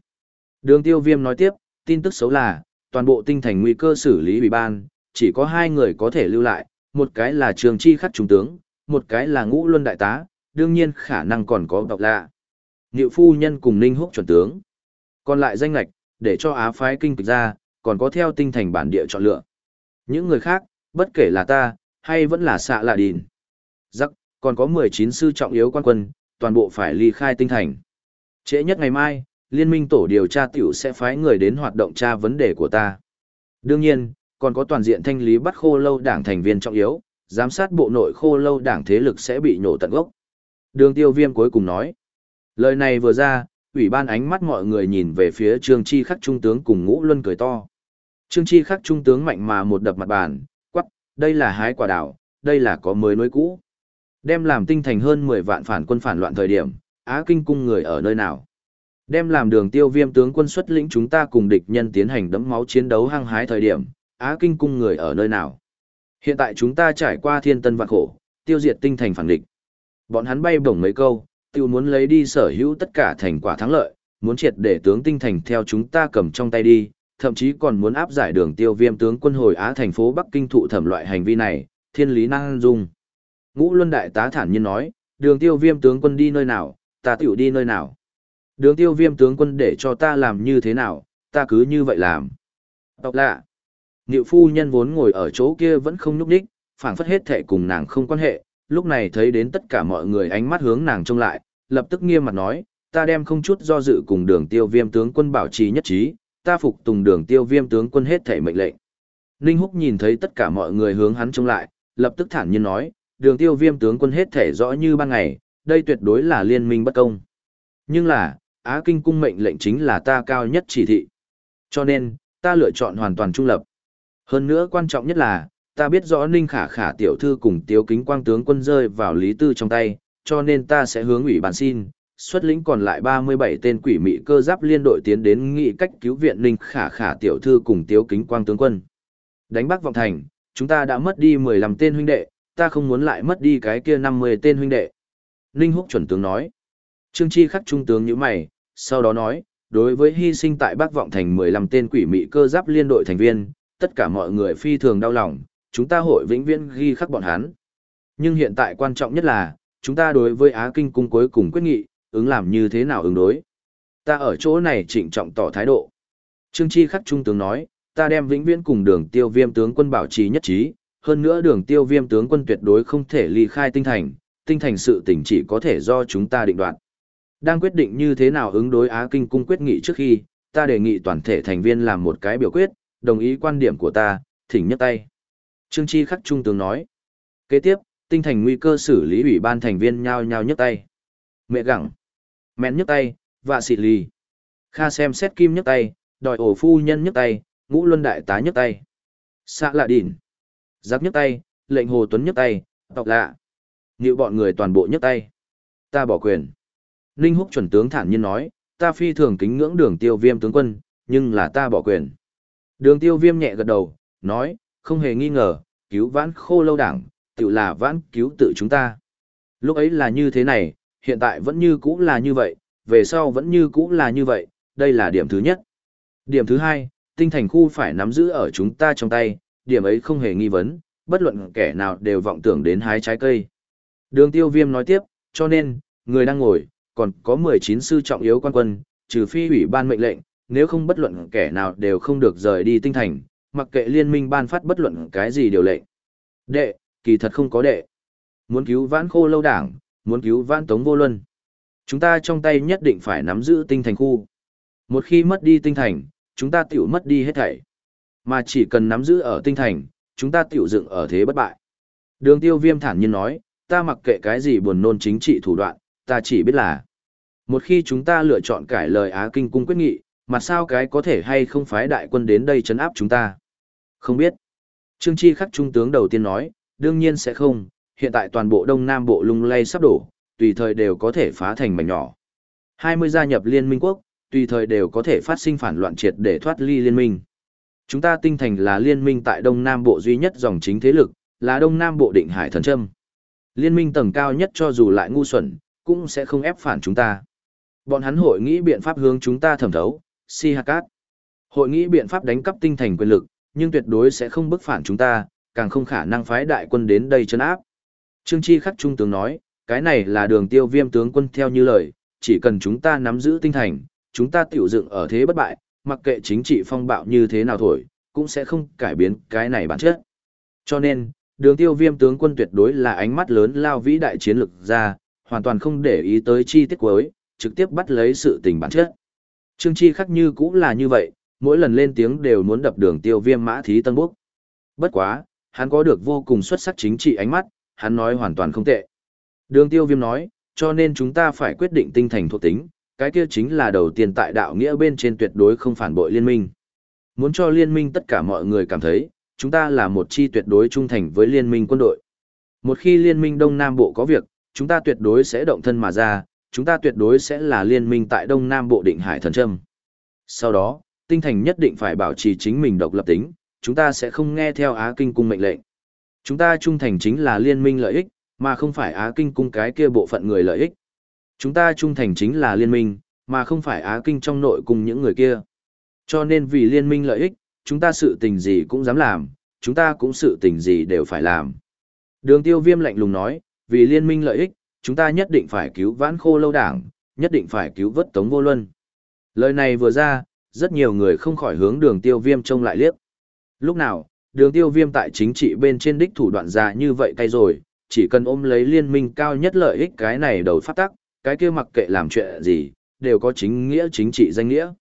Đường tiêu viêm nói tiếp, tin tức xấu là, toàn bộ tinh thành nguy cơ xử lý ủy ban, chỉ có hai người có thể lưu lại, một cái là trường chi khắc trung tướng, một cái là ngũ luân đại tá, đương nhiên khả năng còn có độc lạ. Niệu phu nhân cùng ninh húc chuẩn tướng. Còn lại danh lạch, để cho Á phái kinh kịch ra, còn có theo tinh thành bản địa chọn lựa. Những người khác, bất kể là ta, hay vẫn là xạ lạ đìn. Giắc, còn có 19 sư trọng yếu quan quân, toàn bộ phải ly khai tinh thành. Trễ nhất ngày mai, liên minh tổ điều tra tiểu sẽ phái người đến hoạt động tra vấn đề của ta. Đương nhiên, còn có toàn diện thanh lý bắt khô lâu đảng thành viên trọng yếu, giám sát bộ nội khô lâu đảng thế lực sẽ bị nhổ tận gốc. Đường tiêu viêm cuối cùng nói. Lời này vừa ra, ủy ban ánh mắt mọi người nhìn về phía trương chi khắc trung tướng cùng ngũ luân cười to. Trương chi khắc trung tướng mạnh mà một đập mặt bàn, quắc, đây là hái quả đảo, đây là có mới nối cũ. Đem làm tinh thành hơn 10 vạn phản quân phản loạn thời điểm, Á Kinh cung người ở nơi nào? Đem làm đường tiêu viêm tướng quân xuất lĩnh chúng ta cùng địch nhân tiến hành đấm máu chiến đấu hăng hái thời điểm, Á Kinh cung người ở nơi nào? Hiện tại chúng ta trải qua thiên tân vạn khổ, tiêu diệt tinh thành phản địch. Bọn hắn bay bổng mấy câu, tiêu muốn lấy đi sở hữu tất cả thành quả thắng lợi, muốn triệt để tướng tinh thành theo chúng ta cầm trong tay đi, thậm chí còn muốn áp giải đường tiêu viêm tướng quân hồi Á thành phố Bắc Kinh thụ thẩm loại hành vi này, thiên lý năng dung. Ngũ Luân Đại tá thản nhiên nói, đường tiêu viêm tướng quân đi nơi nào, ta tiểu đi nơi nào. Đường tiêu viêm tướng quân để cho ta làm như thế nào, ta cứ như vậy làm. Tộc lạ. Niệu phu nhân vốn ngồi ở chỗ kia vẫn không nhúc đích, phảng phất hết thệ cùng nàng không quan hệ, lúc này thấy đến tất cả mọi người ánh mắt hướng nàng trông lại, lập tức nghiêm mặt nói, ta đem không chút do dự cùng đường tiêu viêm tướng quân bảo trì nhất trí, ta phục tùng đường tiêu viêm tướng quân hết thể mệnh lệnh. Ninh Húc nhìn thấy tất cả mọi người hướng hắn trông lại, lập tức thản nhiên nói, đường tiêu viêm tướng quân hết thể rõ như ban ngày, đây tuyệt đối là liên minh bất công. Nhưng là, Á Kinh cung mệnh lệnh chính là ta cao nhất chỉ thị. Cho nên, ta lựa chọn hoàn toàn trung lập. Hơn nữa quan trọng nhất là, ta biết rõ Ninh Khả Khả tiểu thư cùng Tiếu Kính Quang tướng quân rơi vào Lý Tư trong tay, cho nên ta sẽ hướng ủy ban xin, xuất lĩnh còn lại 37 tên quỷ mị cơ giáp liên đội tiến đến nghị cách cứu viện Ninh Khả Khả tiểu thư cùng Tiếu Kính Quang tướng quân. Đánh Bắc vọng thành, chúng ta đã mất đi 15 tên huynh đệ, ta không muốn lại mất đi cái kia 50 tên huynh đệ. Ninh Húc chuẩn tướng nói. Trương Chi khắc trung tướng như mày, sau đó nói, đối với hy sinh tại Bắc vọng thành 15 tên quỷ mị cơ giáp liên đội thành viên, tất cả mọi người phi thường đau lòng, chúng ta hội vĩnh viễn ghi khắc bọn hắn. Nhưng hiện tại quan trọng nhất là, chúng ta đối với Á Kinh cung cuối cùng quyết nghị, ứng làm như thế nào ứng đối. Ta ở chỗ này trịnh trọng tỏ thái độ. Trương Chi khắc trung tướng nói, ta đem vĩnh viễn cùng đường tiêu viêm tướng quân bảo trì nhất trí, hơn nữa đường tiêu viêm tướng quân tuyệt đối không thể ly khai tinh thành, tinh thành sự tỉnh chỉ có thể do chúng ta định đoạt. Đang quyết định như thế nào ứng đối Á Kinh cung quyết nghị trước khi, ta đề nghị toàn thể thành viên làm một cái biểu quyết, đồng ý quan điểm của ta, thỉnh nhấc tay. Trương Chi khắc trung tướng nói. Kế tiếp, tinh thành nguy cơ xử lý ủy ban thành viên nhao nhao nhấc tay. Mẹ gặng. Mẹn nhấc tay, vạ xị lì. Kha xem xét kim nhấc tay, đòi ổ phu nhân nhấc tay, ngũ luân đại tá nhấc tay. Xạ lạ đỉn. Giáp nhấc tay, lệnh hồ tuấn nhấc tay, tộc lạ. Nhiều bọn người toàn bộ nhấc tay. Ta bỏ quyền. Ninh Húc chuẩn tướng thản nhiên nói, ta phi thường kính ngưỡng đường tiêu viêm tướng quân, nhưng là ta bỏ quyền. Đường tiêu viêm nhẹ gật đầu, nói, không hề nghi ngờ, cứu vãn khô lâu đảng, tự là vãn cứu tự chúng ta. Lúc ấy là như thế này, hiện tại vẫn như cũ là như vậy, về sau vẫn như cũ là như vậy, đây là điểm thứ nhất. Điểm thứ hai, tinh thành khu phải nắm giữ ở chúng ta trong tay, điểm ấy không hề nghi vấn, bất luận kẻ nào đều vọng tưởng đến hái trái cây. Đường tiêu viêm nói tiếp, cho nên, người đang ngồi, còn có 19 sư trọng yếu quan quân, trừ phi ủy ban mệnh lệnh, nếu không bất luận kẻ nào đều không được rời đi tinh thành, mặc kệ liên minh ban phát bất luận cái gì điều lệnh. Đệ, kỳ thật không có đệ. Muốn cứu vãn khô lâu đảng, muốn cứu vãn tống vô luân. Chúng ta trong tay nhất định phải nắm giữ tinh thành khu. Một khi mất đi tinh thành, chúng ta tiểu mất đi hết thảy. Mà chỉ cần nắm giữ ở tinh thành, chúng ta tiểu dựng ở thế bất bại. Đường tiêu viêm thản nhiên nói, ta mặc kệ cái gì buồn nôn chính trị thủ đoạn, ta chỉ biết là một khi chúng ta lựa chọn cải lời Á Kinh cung quyết nghị, mặt sao cái có thể hay không phái đại quân đến đây chấn áp chúng ta? Không biết. Trương Chi khắc trung tướng đầu tiên nói, đương nhiên sẽ không, hiện tại toàn bộ Đông Nam Bộ lung lay sắp đổ, tùy thời đều có thể phá thành mảnh nhỏ. 20 gia nhập Liên minh quốc, tùy thời đều có thể phát sinh phản loạn triệt để thoát ly liên minh. Chúng ta tinh thành là liên minh tại Đông Nam Bộ duy nhất dòng chính thế lực, là Đông Nam Bộ định hải thần trâm. Liên minh tầng cao nhất cho dù lại ngu xuẩn, cũng sẽ không ép phản chúng ta. Bọn hắn hội nghĩ biện pháp hướng chúng ta thẩm thấu, si hạt cát. Hội nghị biện pháp đánh cắp tinh thành quyền lực, nhưng tuyệt đối sẽ không bức phản chúng ta, càng không khả năng phái đại quân đến đây chấn áp. Trương Chi khắc trung tướng nói, cái này là đường tiêu viêm tướng quân theo như lời, chỉ cần chúng ta nắm giữ tinh thành, chúng ta tiểu dựng ở thế bất bại, mặc kệ chính trị phong bạo như thế nào thổi, cũng sẽ không cải biến cái này bản chất. Cho nên, đường tiêu viêm tướng quân tuyệt đối là ánh mắt lớn lao vĩ đại chiến lực ra, hoàn toàn không để ý tới chi tiết cuối, trực tiếp bắt lấy sự tình bản chất. Trương Chi khắc như cũng là như vậy, mỗi lần lên tiếng đều muốn đập đường tiêu viêm mã thí tân bốc. Bất quá, hắn có được vô cùng xuất sắc chính trị ánh mắt, hắn nói hoàn toàn không tệ. Đường tiêu viêm nói, cho nên chúng ta phải quyết định tinh thành thuộc tính, cái kia chính là đầu tiên tại đạo nghĩa bên trên tuyệt đối không phản bội liên minh. Muốn cho liên minh tất cả mọi người cảm thấy, chúng ta là một chi tuyệt đối trung thành với liên minh quân đội. Một khi liên minh Đông Nam Bộ có việc, chúng ta tuyệt đối sẽ động thân mà ra, chúng ta tuyệt đối sẽ là liên minh tại Đông Nam Bộ định hải thần trâm. Sau đó, tinh thành nhất định phải bảo trì chính mình độc lập tính, chúng ta sẽ không nghe theo Á Kinh cung mệnh lệnh. Chúng ta trung thành chính là liên minh lợi ích, mà không phải Á Kinh cung cái kia bộ phận người lợi ích. Chúng ta trung thành chính là liên minh, mà không phải Á Kinh trong nội cùng những người kia. Cho nên vì liên minh lợi ích, chúng ta sự tình gì cũng dám làm, chúng ta cũng sự tình gì đều phải làm. Đường tiêu viêm lạnh lùng nói, vì liên minh lợi ích, chúng ta nhất định phải cứu vãn khô lâu đảng, nhất định phải cứu vớt tống vô luân. Lời này vừa ra, rất nhiều người không khỏi hướng đường tiêu viêm trông lại liếc. Lúc nào, đường tiêu viêm tại chính trị bên trên đích thủ đoạn ra như vậy cay rồi, chỉ cần ôm lấy liên minh cao nhất lợi ích cái này đầu phát tắc, cái kia mặc kệ làm chuyện gì, đều có chính nghĩa chính trị danh nghĩa.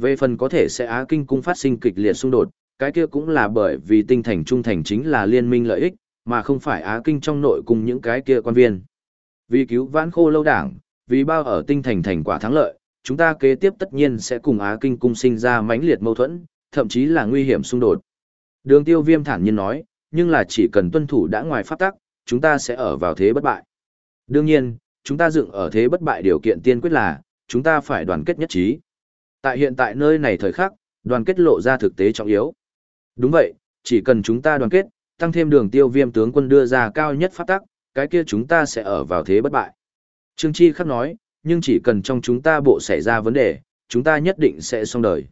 Về phần có thể sẽ Á Kinh cung phát sinh kịch liệt xung đột, cái kia cũng là bởi vì tinh thành trung thành chính là liên minh lợi ích, mà không phải Á Kinh trong nội cùng những cái kia quan viên. Vì cứu vãn khô lâu đảng, vì bao ở tinh thành thành quả thắng lợi, chúng ta kế tiếp tất nhiên sẽ cùng Á Kinh cung sinh ra mãnh liệt mâu thuẫn, thậm chí là nguy hiểm xung đột. Đường tiêu viêm thản nhiên nói, nhưng là chỉ cần tuân thủ đã ngoài pháp tắc, chúng ta sẽ ở vào thế bất bại. Đương nhiên, chúng ta dựng ở thế bất bại điều kiện tiên quyết là, chúng ta phải đoàn kết nhất trí. Tại hiện tại nơi này thời khắc, đoàn kết lộ ra thực tế trọng yếu. Đúng vậy, chỉ cần chúng ta đoàn kết, tăng thêm đường tiêu viêm tướng quân đưa ra cao nhất pháp tắc, cái kia chúng ta sẽ ở vào thế bất bại. Trương Chi khắc nói, nhưng chỉ cần trong chúng ta bộ xảy ra vấn đề, chúng ta nhất định sẽ xong đời.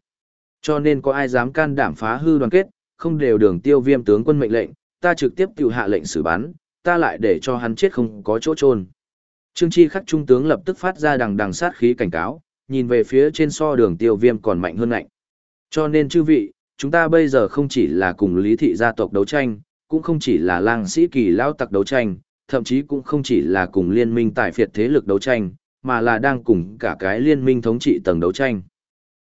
Cho nên có ai dám can đảm phá hư đoàn kết, không đều đường tiêu viêm tướng quân mệnh lệnh, ta trực tiếp tiểu hạ lệnh xử bắn, ta lại để cho hắn chết không có chỗ trôn. Trương Chi khắc trung tướng lập tức phát ra đằng đằng sát khí cảnh cáo, nhìn về phía trên so đường tiêu viêm còn mạnh hơn lạnh. Cho nên chư vị, chúng ta bây giờ không chỉ là cùng lý thị gia tộc đấu tranh, cũng không chỉ là lang sĩ kỳ lao tặc đấu tranh, thậm chí cũng không chỉ là cùng liên minh tài phiệt thế lực đấu tranh, mà là đang cùng cả cái liên minh thống trị tầng đấu tranh.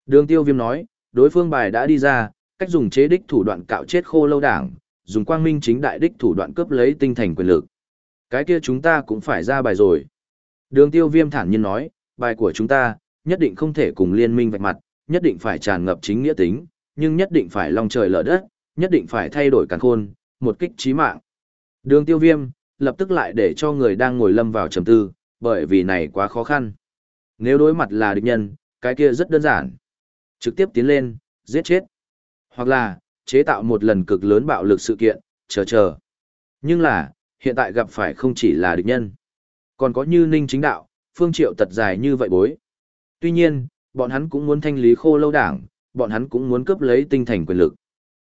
Đường tiêu viêm nói, đối phương bài đã đi ra, cách dùng chế đích thủ đoạn cạo chết khô lâu đảng, dùng quang minh chính đại đích thủ đoạn cướp lấy tinh thành quyền lực. Cái kia chúng ta cũng phải ra bài rồi. Đường tiêu viêm thản nhiên nói, bài của chúng ta, nhất định không thể cùng liên minh vạch mặt, nhất định phải tràn ngập chính nghĩa tính, nhưng nhất định phải lòng trời lở đất, nhất định phải thay đổi càn khôn, một kích trí mạng. Đường tiêu viêm, lập tức lại để cho người đang ngồi lâm vào trầm tư, bởi vì này quá khó khăn. Nếu đối mặt là địch nhân, cái kia rất đơn giản. Trực tiếp tiến lên, giết chết. Hoặc là, chế tạo một lần cực lớn bạo lực sự kiện, chờ chờ. Nhưng là, hiện tại gặp phải không chỉ là địch nhân. Còn có như ninh chính đạo, phương triệu tật dài như vậy bối. Tuy nhiên, bọn hắn cũng muốn thanh lý khô lâu đảng, bọn hắn cũng muốn cướp lấy tinh thành quyền lực.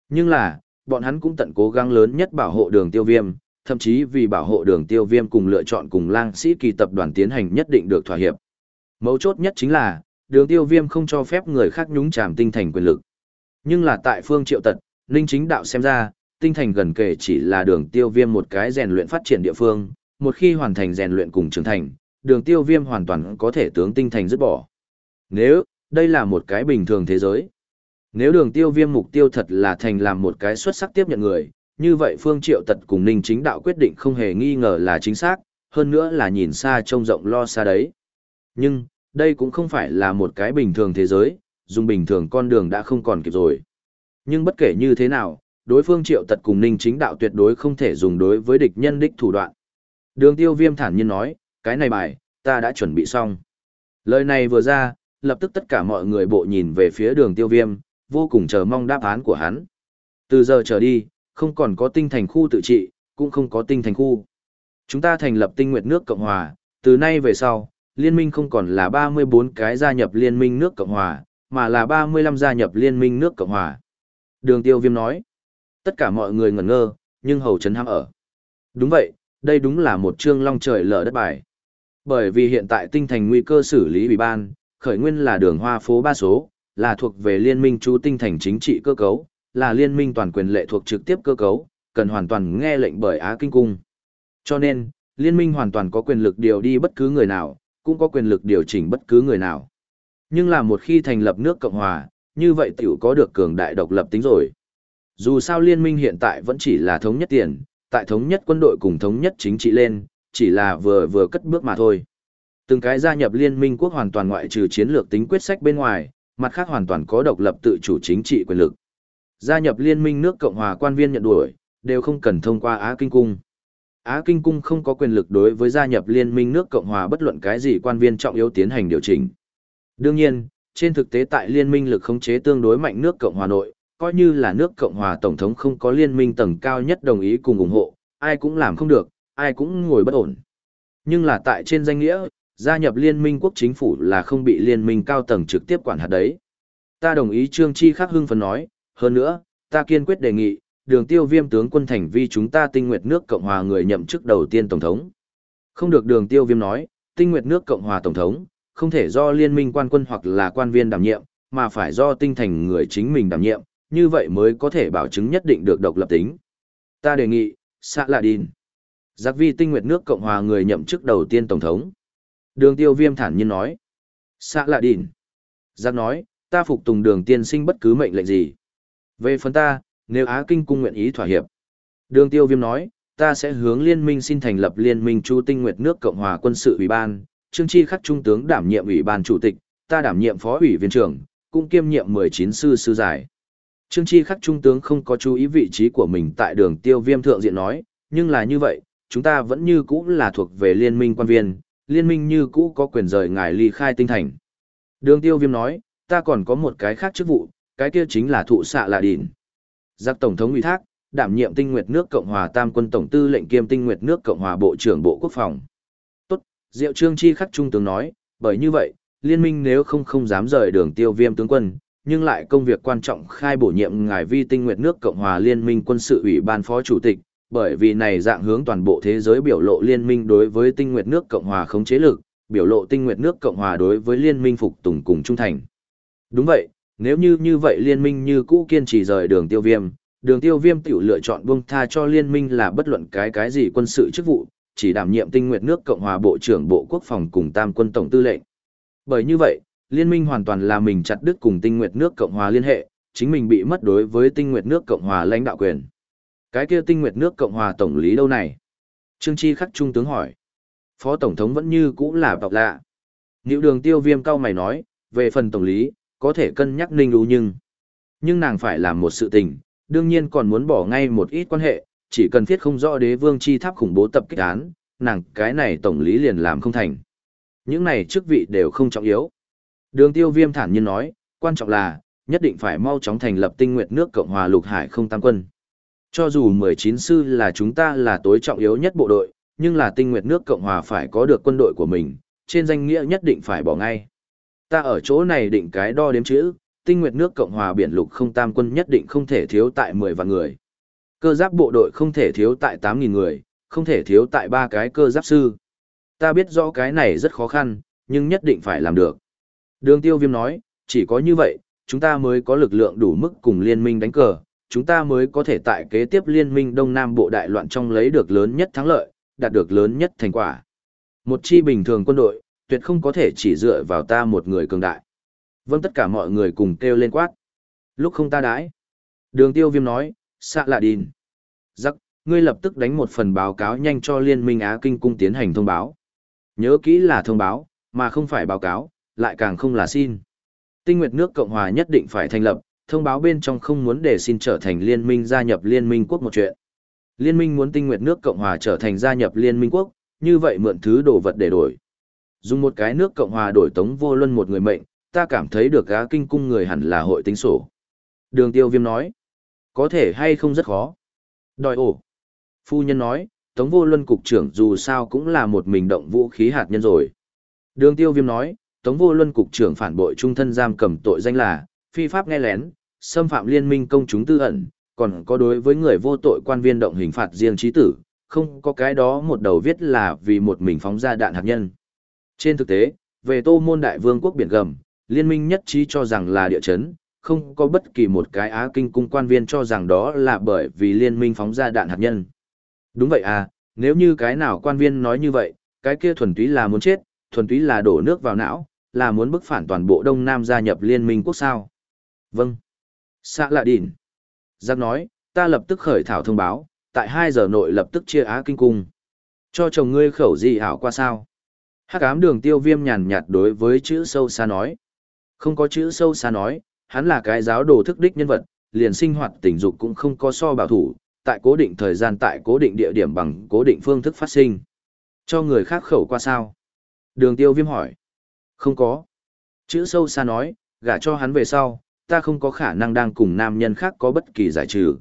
Nhưng là, bọn hắn cũng tận cố gắng lớn nhất bảo hộ đường tiêu viêm, thậm chí vì bảo hộ đường tiêu viêm cùng lựa chọn cùng lang sĩ kỳ tập đoàn tiến hành nhất định được thỏa hiệp. Mấu chốt nhất chính là, đường tiêu viêm không cho phép người khác nhúng chàm tinh thành quyền lực. Nhưng là tại phương triệu tật, ninh chính đạo xem ra, tinh thành gần kể chỉ là đường tiêu viêm một cái rèn luyện phát triển địa phương, một khi hoàn thành rèn luyện cùng trưởng thành, đường tiêu viêm hoàn toàn có thể tướng tinh thành dứt bỏ. Nếu, đây là một cái bình thường thế giới. Nếu đường tiêu viêm mục tiêu thật là thành làm một cái xuất sắc tiếp nhận người, như vậy Phương Triệu Tật cùng Ninh Chính Đạo quyết định không hề nghi ngờ là chính xác, hơn nữa là nhìn xa trông rộng lo xa đấy. Nhưng, đây cũng không phải là một cái bình thường thế giới, dùng bình thường con đường đã không còn kịp rồi. Nhưng bất kể như thế nào, đối phương Triệu Tật cùng Ninh Chính Đạo tuyệt đối không thể dùng đối với địch nhân đích thủ đoạn. Đường tiêu viêm thản nhiên nói, cái này bài, ta đã chuẩn bị xong. Lời này vừa ra, lập tức tất cả mọi người bộ nhìn về phía đường tiêu viêm, vô cùng chờ mong đáp án của hắn. Từ giờ trở đi, không còn có tinh thành khu tự trị, cũng không có tinh thành khu. Chúng ta thành lập tinh nguyệt nước Cộng Hòa, từ nay về sau, liên minh không còn là 34 cái gia nhập liên minh nước Cộng Hòa, mà là 35 gia nhập liên minh nước Cộng Hòa. Đường tiêu viêm nói, tất cả mọi người ngẩn ngơ, nhưng hầu chấn ham ở. Đúng vậy, đây đúng là một chương long trời lở đất bài. Bởi vì hiện tại tinh thành nguy cơ xử lý ủy ban, khởi nguyên là đường hoa phố ba số, là thuộc về liên minh chú tinh thành chính trị cơ cấu, là liên minh toàn quyền lệ thuộc trực tiếp cơ cấu, cần hoàn toàn nghe lệnh bởi Á Kinh Cung. Cho nên, liên minh hoàn toàn có quyền lực điều đi bất cứ người nào, cũng có quyền lực điều chỉnh bất cứ người nào. Nhưng là một khi thành lập nước Cộng Hòa, như vậy tiểu có được cường đại độc lập tính rồi. Dù sao liên minh hiện tại vẫn chỉ là thống nhất tiền, tại thống nhất quân đội cùng thống nhất chính trị lên, chỉ là vừa vừa cất bước mà thôi. Từng cái gia nhập liên minh quốc hoàn toàn ngoại trừ chiến lược tính quyết sách bên ngoài, mặt khác hoàn toàn có độc lập tự chủ chính trị quyền lực. Gia nhập liên minh nước Cộng hòa quan viên nhận đuổi, đều không cần thông qua Á Kinh Cung. Á Kinh Cung không có quyền lực đối với gia nhập liên minh nước Cộng hòa bất luận cái gì quan viên trọng yếu tiến hành điều chỉnh. Đương nhiên, trên thực tế tại liên minh lực khống chế tương đối mạnh nước Cộng hòa nội, coi như là nước Cộng hòa Tổng thống không có liên minh tầng cao nhất đồng ý cùng ủng hộ, ai cũng làm không được, ai cũng ngồi bất ổn. Nhưng là tại trên danh nghĩa, gia nhập liên minh quốc chính phủ là không bị liên minh cao tầng trực tiếp quản hạt đấy. Ta đồng ý Trương Chi Khắc hưng phấn nói, hơn nữa, ta kiên quyết đề nghị, đường tiêu viêm tướng quân thành vi chúng ta tinh nguyệt nước Cộng hòa người nhậm chức đầu tiên Tổng thống. Không được đường tiêu viêm nói, tinh nguyệt nước Cộng hòa Tổng thống, không thể do liên minh quan quân hoặc là quan viên đảm nhiệm, mà phải do tinh thành người chính mình đảm nhiệm, như vậy mới có thể bảo chứng nhất định được độc lập tính. Ta đề nghị, xạ Lạ Đìn. Giác vi tinh nguyệt nước Cộng hòa người nhậm chức đầu tiên Tổng thống. Đường tiêu viêm thản nhiên nói. Xạ Lạ Đìn. Giác nói, ta phục tùng đường tiên sinh bất cứ mệnh lệnh gì. Về phần ta, nếu Á Kinh cung nguyện ý thỏa hiệp. Đường tiêu viêm nói, ta sẽ hướng liên minh xin thành lập liên minh chu tinh nguyệt nước Cộng hòa quân sự ủy ban, Trương Chi khắc trung tướng đảm nhiệm ủy ban chủ tịch, ta đảm nhiệm phó ủy viên trưởng, cũng kiêm nhiệm 19 sư sư giải. Trương Chi khắc trung tướng không có chú ý vị trí của mình tại đường tiêu viêm thượng diện nói, nhưng là như vậy, chúng ta vẫn như cũ là thuộc về liên minh quan viên, liên minh như cũ có quyền rời ngài ly khai tinh thành. Đường tiêu viêm nói, ta còn có một cái khác chức vụ, cái kia chính là thụ xạ lạ đỉn. Giặc Tổng thống ủy thác, đảm nhiệm tinh nguyệt nước Cộng hòa Tam quân Tổng tư lệnh kiêm tinh nguyệt nước Cộng hòa Bộ trưởng Bộ Quốc phòng. Tốt, Diệu Trương Chi khắc trung tướng nói, bởi như vậy, liên minh nếu không không dám rời đường tiêu viêm tướng quân, nhưng lại công việc quan trọng khai bổ nhiệm ngài vi tinh nguyệt nước Cộng hòa Liên minh quân sự ủy ban phó chủ tịch, bởi vì này dạng hướng toàn bộ thế giới biểu lộ liên minh đối với tinh nguyệt nước Cộng hòa không chế lực, biểu lộ tinh nguyệt nước Cộng hòa đối với liên minh phục tùng cùng trung thành. Đúng vậy, nếu như như vậy liên minh như cũ kiên trì rời đường tiêu viêm, đường tiêu viêm tiểu lựa chọn buông tha cho liên minh là bất luận cái cái gì quân sự chức vụ, chỉ đảm nhiệm tinh nguyệt nước Cộng hòa Bộ trưởng Bộ Quốc phòng cùng Tam quân Tổng tư lệnh. Bởi như vậy, liên minh hoàn toàn là mình chặt đứt cùng tinh nguyệt nước Cộng hòa liên hệ, chính mình bị mất đối với tinh nguyệt nước Cộng hòa lãnh đạo quyền. Cái kia tinh nguyệt nước Cộng hòa tổng lý đâu này? Trương Chi khắc trung tướng hỏi. Phó tổng thống vẫn như cũ là bọc lạ. nếu đường tiêu viêm cao mày nói, về phần tổng lý, có thể cân nhắc ninh ưu nhưng. Nhưng nàng phải làm một sự tình, đương nhiên còn muốn bỏ ngay một ít quan hệ, chỉ cần thiết không rõ đế vương chi tháp khủng bố tập kích án, nàng cái này tổng lý liền làm không thành. Những này chức vị đều không trọng yếu. Đường tiêu viêm thản nhiên nói, quan trọng là, nhất định phải mau chóng thành lập tinh nguyệt nước Cộng hòa lục hải không tam quân. Cho dù 19 sư là chúng ta là tối trọng yếu nhất bộ đội, nhưng là tinh nguyệt nước Cộng hòa phải có được quân đội của mình, trên danh nghĩa nhất định phải bỏ ngay. Ta ở chỗ này định cái đo đếm chữ, tinh nguyệt nước Cộng hòa biển lục không tam quân nhất định không thể thiếu tại 10 vạn người. Cơ giáp bộ đội không thể thiếu tại 8.000 người, không thể thiếu tại ba cái cơ giáp sư. Ta biết rõ cái này rất khó khăn, nhưng nhất định phải làm được. Đường tiêu viêm nói, chỉ có như vậy, chúng ta mới có lực lượng đủ mức cùng liên minh đánh cờ, chúng ta mới có thể tại kế tiếp liên minh Đông Nam Bộ đại loạn trong lấy được lớn nhất thắng lợi, đạt được lớn nhất thành quả. Một chi bình thường quân đội, tuyệt không có thể chỉ dựa vào ta một người cường đại. Vâng tất cả mọi người cùng kêu lên quát. Lúc không ta đãi. Đường tiêu viêm nói, xạ lạ đìn. Giắc, ngươi lập tức đánh một phần báo cáo nhanh cho Liên minh Á Kinh Cung tiến hành thông báo. Nhớ kỹ là thông báo, mà không phải báo cáo, lại càng không là xin. Tinh Nguyệt nước Cộng Hòa nhất định phải thành lập, thông báo bên trong không muốn để xin trở thành liên minh gia nhập liên minh quốc một chuyện. Liên minh muốn Tinh Nguyệt nước Cộng Hòa trở thành gia nhập liên minh quốc, như vậy mượn thứ đồ vật để đổi. Dùng một cái nước Cộng Hòa đổi tống vô luân một người mệnh, ta cảm thấy được gá Kinh Cung người hẳn là hội tính sổ. Đường tiêu viêm nói, có thể hay không rất khó. Đòi ổ. Phu nhân nói, Tống Vô Luân cục trưởng dù sao cũng là một mình động vũ khí hạt nhân rồi. Đường Tiêu Viêm nói, Tống Vô Luân cục trưởng phản bội trung thân giam cầm tội danh là phi pháp nghe lén, xâm phạm liên minh công chúng tư ẩn, còn có đối với người vô tội quan viên động hình phạt riêng trí tử, không có cái đó một đầu viết là vì một mình phóng ra đạn hạt nhân. Trên thực tế, về Tô Môn Đại Vương quốc biển gầm, liên minh nhất trí cho rằng là địa chấn, không có bất kỳ một cái Á Kinh cung quan viên cho rằng đó là bởi vì liên minh phóng ra đạn hạt nhân. Đúng vậy à, nếu như cái nào quan viên nói như vậy, cái kia thuần túy là muốn chết, thuần túy là đổ nước vào não, là muốn bức phản toàn bộ Đông Nam gia nhập liên minh quốc sao. Vâng. Xã lạ đỉn. Giác nói, ta lập tức khởi thảo thông báo, tại 2 giờ nội lập tức chia Á Kinh cung. Cho chồng ngươi khẩu gì hảo qua sao? Hắc ám đường tiêu viêm nhàn nhạt đối với chữ sâu xa nói. Không có chữ sâu xa nói, hắn là cái giáo đồ thức đích nhân vật, liền sinh hoạt tình dục cũng không có so bảo thủ, tại cố định thời gian tại cố định địa điểm bằng cố định phương thức phát sinh. Cho người khác khẩu qua sao? Đường tiêu viêm hỏi. Không có. Chữ sâu xa nói, gả cho hắn về sau, ta không có khả năng đang cùng nam nhân khác có bất kỳ giải trừ.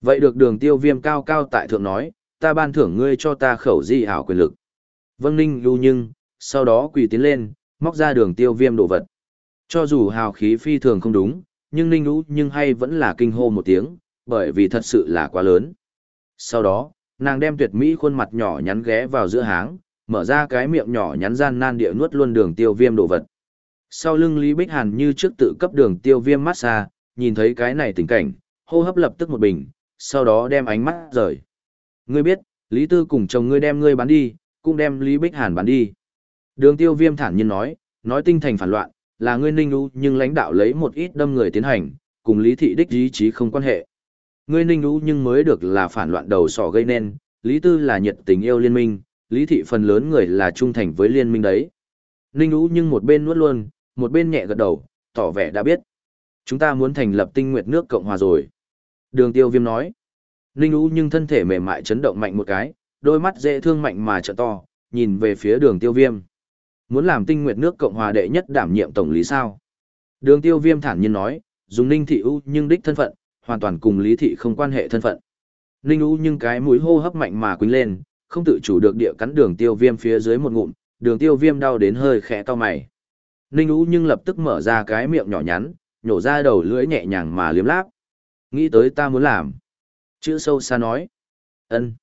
Vậy được đường tiêu viêm cao cao tại thượng nói, ta ban thưởng ngươi cho ta khẩu di ảo quyền lực. Vâng ninh lưu nhưng, sau đó quỳ tiến lên, móc ra đường tiêu viêm đồ vật. Cho dù hào khí phi thường không đúng, nhưng ninh lưu nhưng hay vẫn là kinh hô một tiếng, bởi vì thật sự là quá lớn. Sau đó, nàng đem tuyệt mỹ khuôn mặt nhỏ nhắn ghé vào giữa háng, mở ra cái miệng nhỏ nhắn gian nan địa nuốt luôn đường tiêu viêm đồ vật. Sau lưng Lý Bích Hàn như trước tự cấp đường tiêu viêm massage, nhìn thấy cái này tình cảnh, hô hấp lập tức một bình, sau đó đem ánh mắt rời. Ngươi biết, Lý Tư cùng chồng ngươi đem ngươi bán đi, cũng đem Lý Bích Hàn bán đi. Đường tiêu viêm thản nhiên nói, nói tinh thành phản loạn, là ngươi ninh ú nhưng lãnh đạo lấy một ít đâm người tiến hành, cùng Lý Thị đích ý chí không quan hệ. Ngươi ninh ú nhưng mới được là phản loạn đầu sỏ gây nên, Lý Tư là nhiệt tình yêu liên minh, Lý Thị phần lớn người là trung thành với liên minh đấy. Ninh ú nhưng một bên nuốt luôn, một bên nhẹ gật đầu, tỏ vẻ đã biết. Chúng ta muốn thành lập tinh nguyệt nước Cộng Hòa rồi. Đường tiêu viêm nói. Ninh ú nhưng thân thể mềm mại chấn động mạnh một cái, đôi mắt dễ thương mạnh mà trợ to, nhìn về phía đường tiêu viêm. Muốn làm tinh nguyệt nước Cộng Hòa đệ nhất đảm nhiệm tổng lý sao? Đường tiêu viêm thản nhiên nói, dùng ninh thị ưu nhưng đích thân phận, hoàn toàn cùng lý thị không quan hệ thân phận. Ninh ưu nhưng cái mũi hô hấp mạnh mà quính lên, không tự chủ được địa cắn đường tiêu viêm phía dưới một ngụm, đường tiêu viêm đau đến hơi khẽ to mày. Ninh ưu nhưng lập tức mở ra cái miệng nhỏ nhắn, nhổ ra đầu lưỡi nhẹ nhàng mà liếm láp. Nghĩ tới ta muốn làm. Chữ sâu xa nói. ân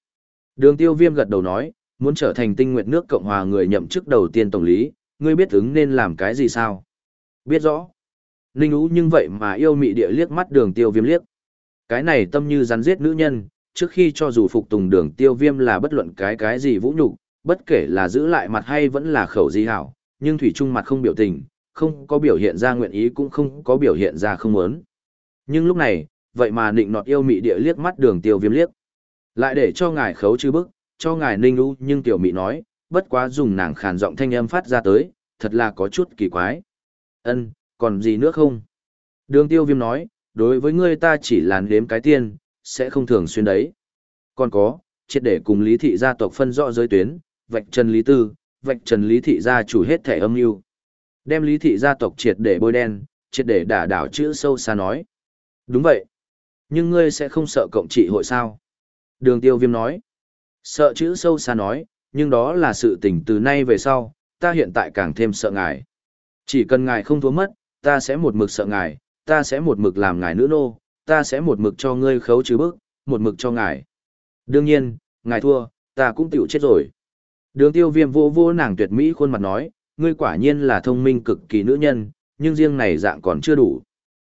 Đường tiêu viêm gật đầu nói, muốn trở thành tinh nguyện nước Cộng hòa người nhậm chức đầu tiên tổng lý, ngươi biết ứng nên làm cái gì sao? Biết rõ. Ninh Ú nhưng vậy mà yêu mị địa liếc mắt đường tiêu viêm liếc. Cái này tâm như rắn giết nữ nhân, trước khi cho dù phục tùng đường tiêu viêm là bất luận cái cái gì vũ nhục bất kể là giữ lại mặt hay vẫn là khẩu di hảo, nhưng thủy trung mặt không biểu tình, không có biểu hiện ra nguyện ý cũng không có biểu hiện ra không muốn. Nhưng lúc này, vậy mà nịnh nọt yêu mị địa liếc mắt đường tiêu viêm liếc. Lại để cho ngài khấu chứ bức, cho ngài ninh u nhưng tiểu mị nói, bất quá dùng nàng khàn giọng thanh âm phát ra tới, thật là có chút kỳ quái. Ân, còn gì nữa không? Đường tiêu viêm nói, đối với ngươi ta chỉ là đếm cái tiên, sẽ không thường xuyên đấy. Còn có, triệt để cùng lý thị gia tộc phân rõ giới tuyến, vạch trần lý tư, vạch trần lý thị gia chủ hết thẻ âm mưu Đem lý thị gia tộc triệt để bôi đen, triệt để đả đảo chữ sâu xa nói. Đúng vậy. Nhưng ngươi sẽ không sợ cộng trị hội sao? Đường tiêu viêm nói. Sợ chữ sâu xa nói, nhưng đó là sự tình từ nay về sau, ta hiện tại càng thêm sợ ngài. Chỉ cần ngài không thua mất, ta sẽ một mực sợ ngài, ta sẽ một mực làm ngài nữ nô, ta sẽ một mực cho ngươi khấu trừ bức, một mực cho ngài. Đương nhiên, ngài thua, ta cũng tiểu chết rồi. Đường tiêu viêm vô vô nàng tuyệt mỹ khuôn mặt nói, ngươi quả nhiên là thông minh cực kỳ nữ nhân, nhưng riêng này dạng còn chưa đủ.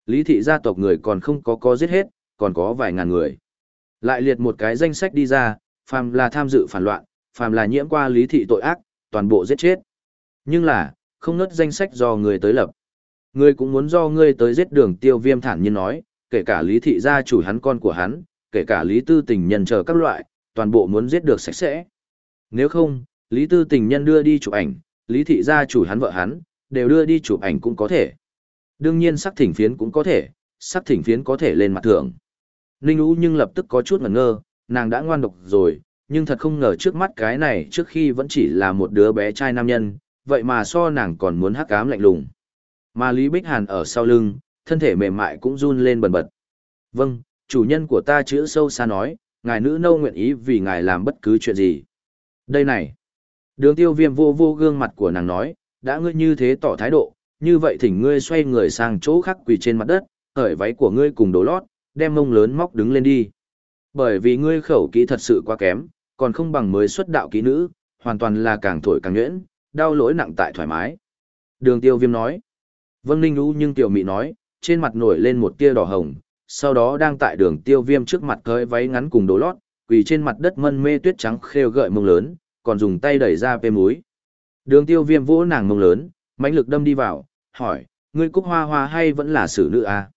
Lý thị gia tộc người còn không có có giết hết, còn có vài ngàn người. Lại liệt một cái danh sách đi ra, phàm là tham dự phản loạn, phàm là nhiễm qua lý thị tội ác, toàn bộ giết chết. Nhưng là, không nớt danh sách do người tới lập. Ngươi cũng muốn do ngươi tới giết đường tiêu viêm thản nhiên nói, kể cả lý thị gia chủ hắn con của hắn, kể cả lý tư tình nhân chờ các loại, toàn bộ muốn giết được sạch sẽ. Nếu không, lý tư tình nhân đưa đi chụp ảnh, lý thị gia chủ hắn vợ hắn, đều đưa đi chụp ảnh cũng có thể. Đương nhiên sắc thỉnh phiến cũng có thể, sắc thỉnh phiến có thể lên mặt thưởng. Ninh Ú nhưng lập tức có chút ngẩn ngơ, nàng đã ngoan độc rồi, nhưng thật không ngờ trước mắt cái này trước khi vẫn chỉ là một đứa bé trai nam nhân, vậy mà so nàng còn muốn hắc ám lạnh lùng. Mà Lý Bích Hàn ở sau lưng, thân thể mềm mại cũng run lên bần bật. Vâng, chủ nhân của ta chữ sâu xa nói, ngài nữ nâu nguyện ý vì ngài làm bất cứ chuyện gì. Đây này. Đường tiêu viêm vô vô gương mặt của nàng nói, đã ngươi như thế tỏ thái độ, như vậy thỉnh ngươi xoay người sang chỗ khác quỳ trên mặt đất, hởi váy của ngươi cùng đổ lót, đem mông lớn móc đứng lên đi. Bởi vì ngươi khẩu kỹ thật sự quá kém, còn không bằng mới xuất đạo kỹ nữ, hoàn toàn là càng thổi càng nhuyễn, đau lỗi nặng tại thoải mái. Đường tiêu viêm nói. Vâng Ninh Lũ nhưng tiểu mị nói, trên mặt nổi lên một tia đỏ hồng, sau đó đang tại đường tiêu viêm trước mặt cơi váy ngắn cùng đồ lót, quỳ trên mặt đất mân mê tuyết trắng khêu gợi mông lớn, còn dùng tay đẩy ra bê múi. Đường tiêu viêm vỗ nàng mông lớn, mãnh lực đâm đi vào, hỏi, ngươi cúc hoa hoa hay vẫn là xử nữ à?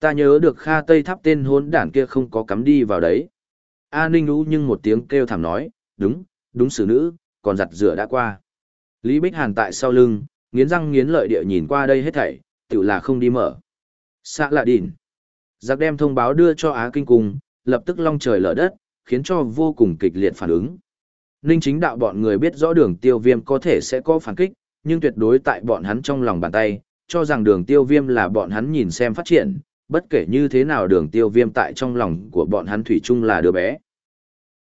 Ta nhớ được Kha Tây Tháp tên hốn đản kia không có cắm đi vào đấy. A Ninh Lũ nhưng một tiếng kêu thảm nói, đúng, đúng xử nữ, còn giặt rửa đã qua. Lý Bích Hàn tại sau lưng, nghiến răng nghiến lợi địa nhìn qua đây hết thảy, tự là không đi mở. Xạ lạ đỉn. Giặc đem thông báo đưa cho Á Kinh Cung, lập tức long trời lở đất, khiến cho vô cùng kịch liệt phản ứng. Ninh chính đạo bọn người biết rõ đường tiêu viêm có thể sẽ có phản kích, nhưng tuyệt đối tại bọn hắn trong lòng bàn tay, cho rằng đường tiêu viêm là bọn hắn nhìn xem phát triển, bất kể như thế nào đường tiêu viêm tại trong lòng của bọn hắn thủy chung là đứa bé.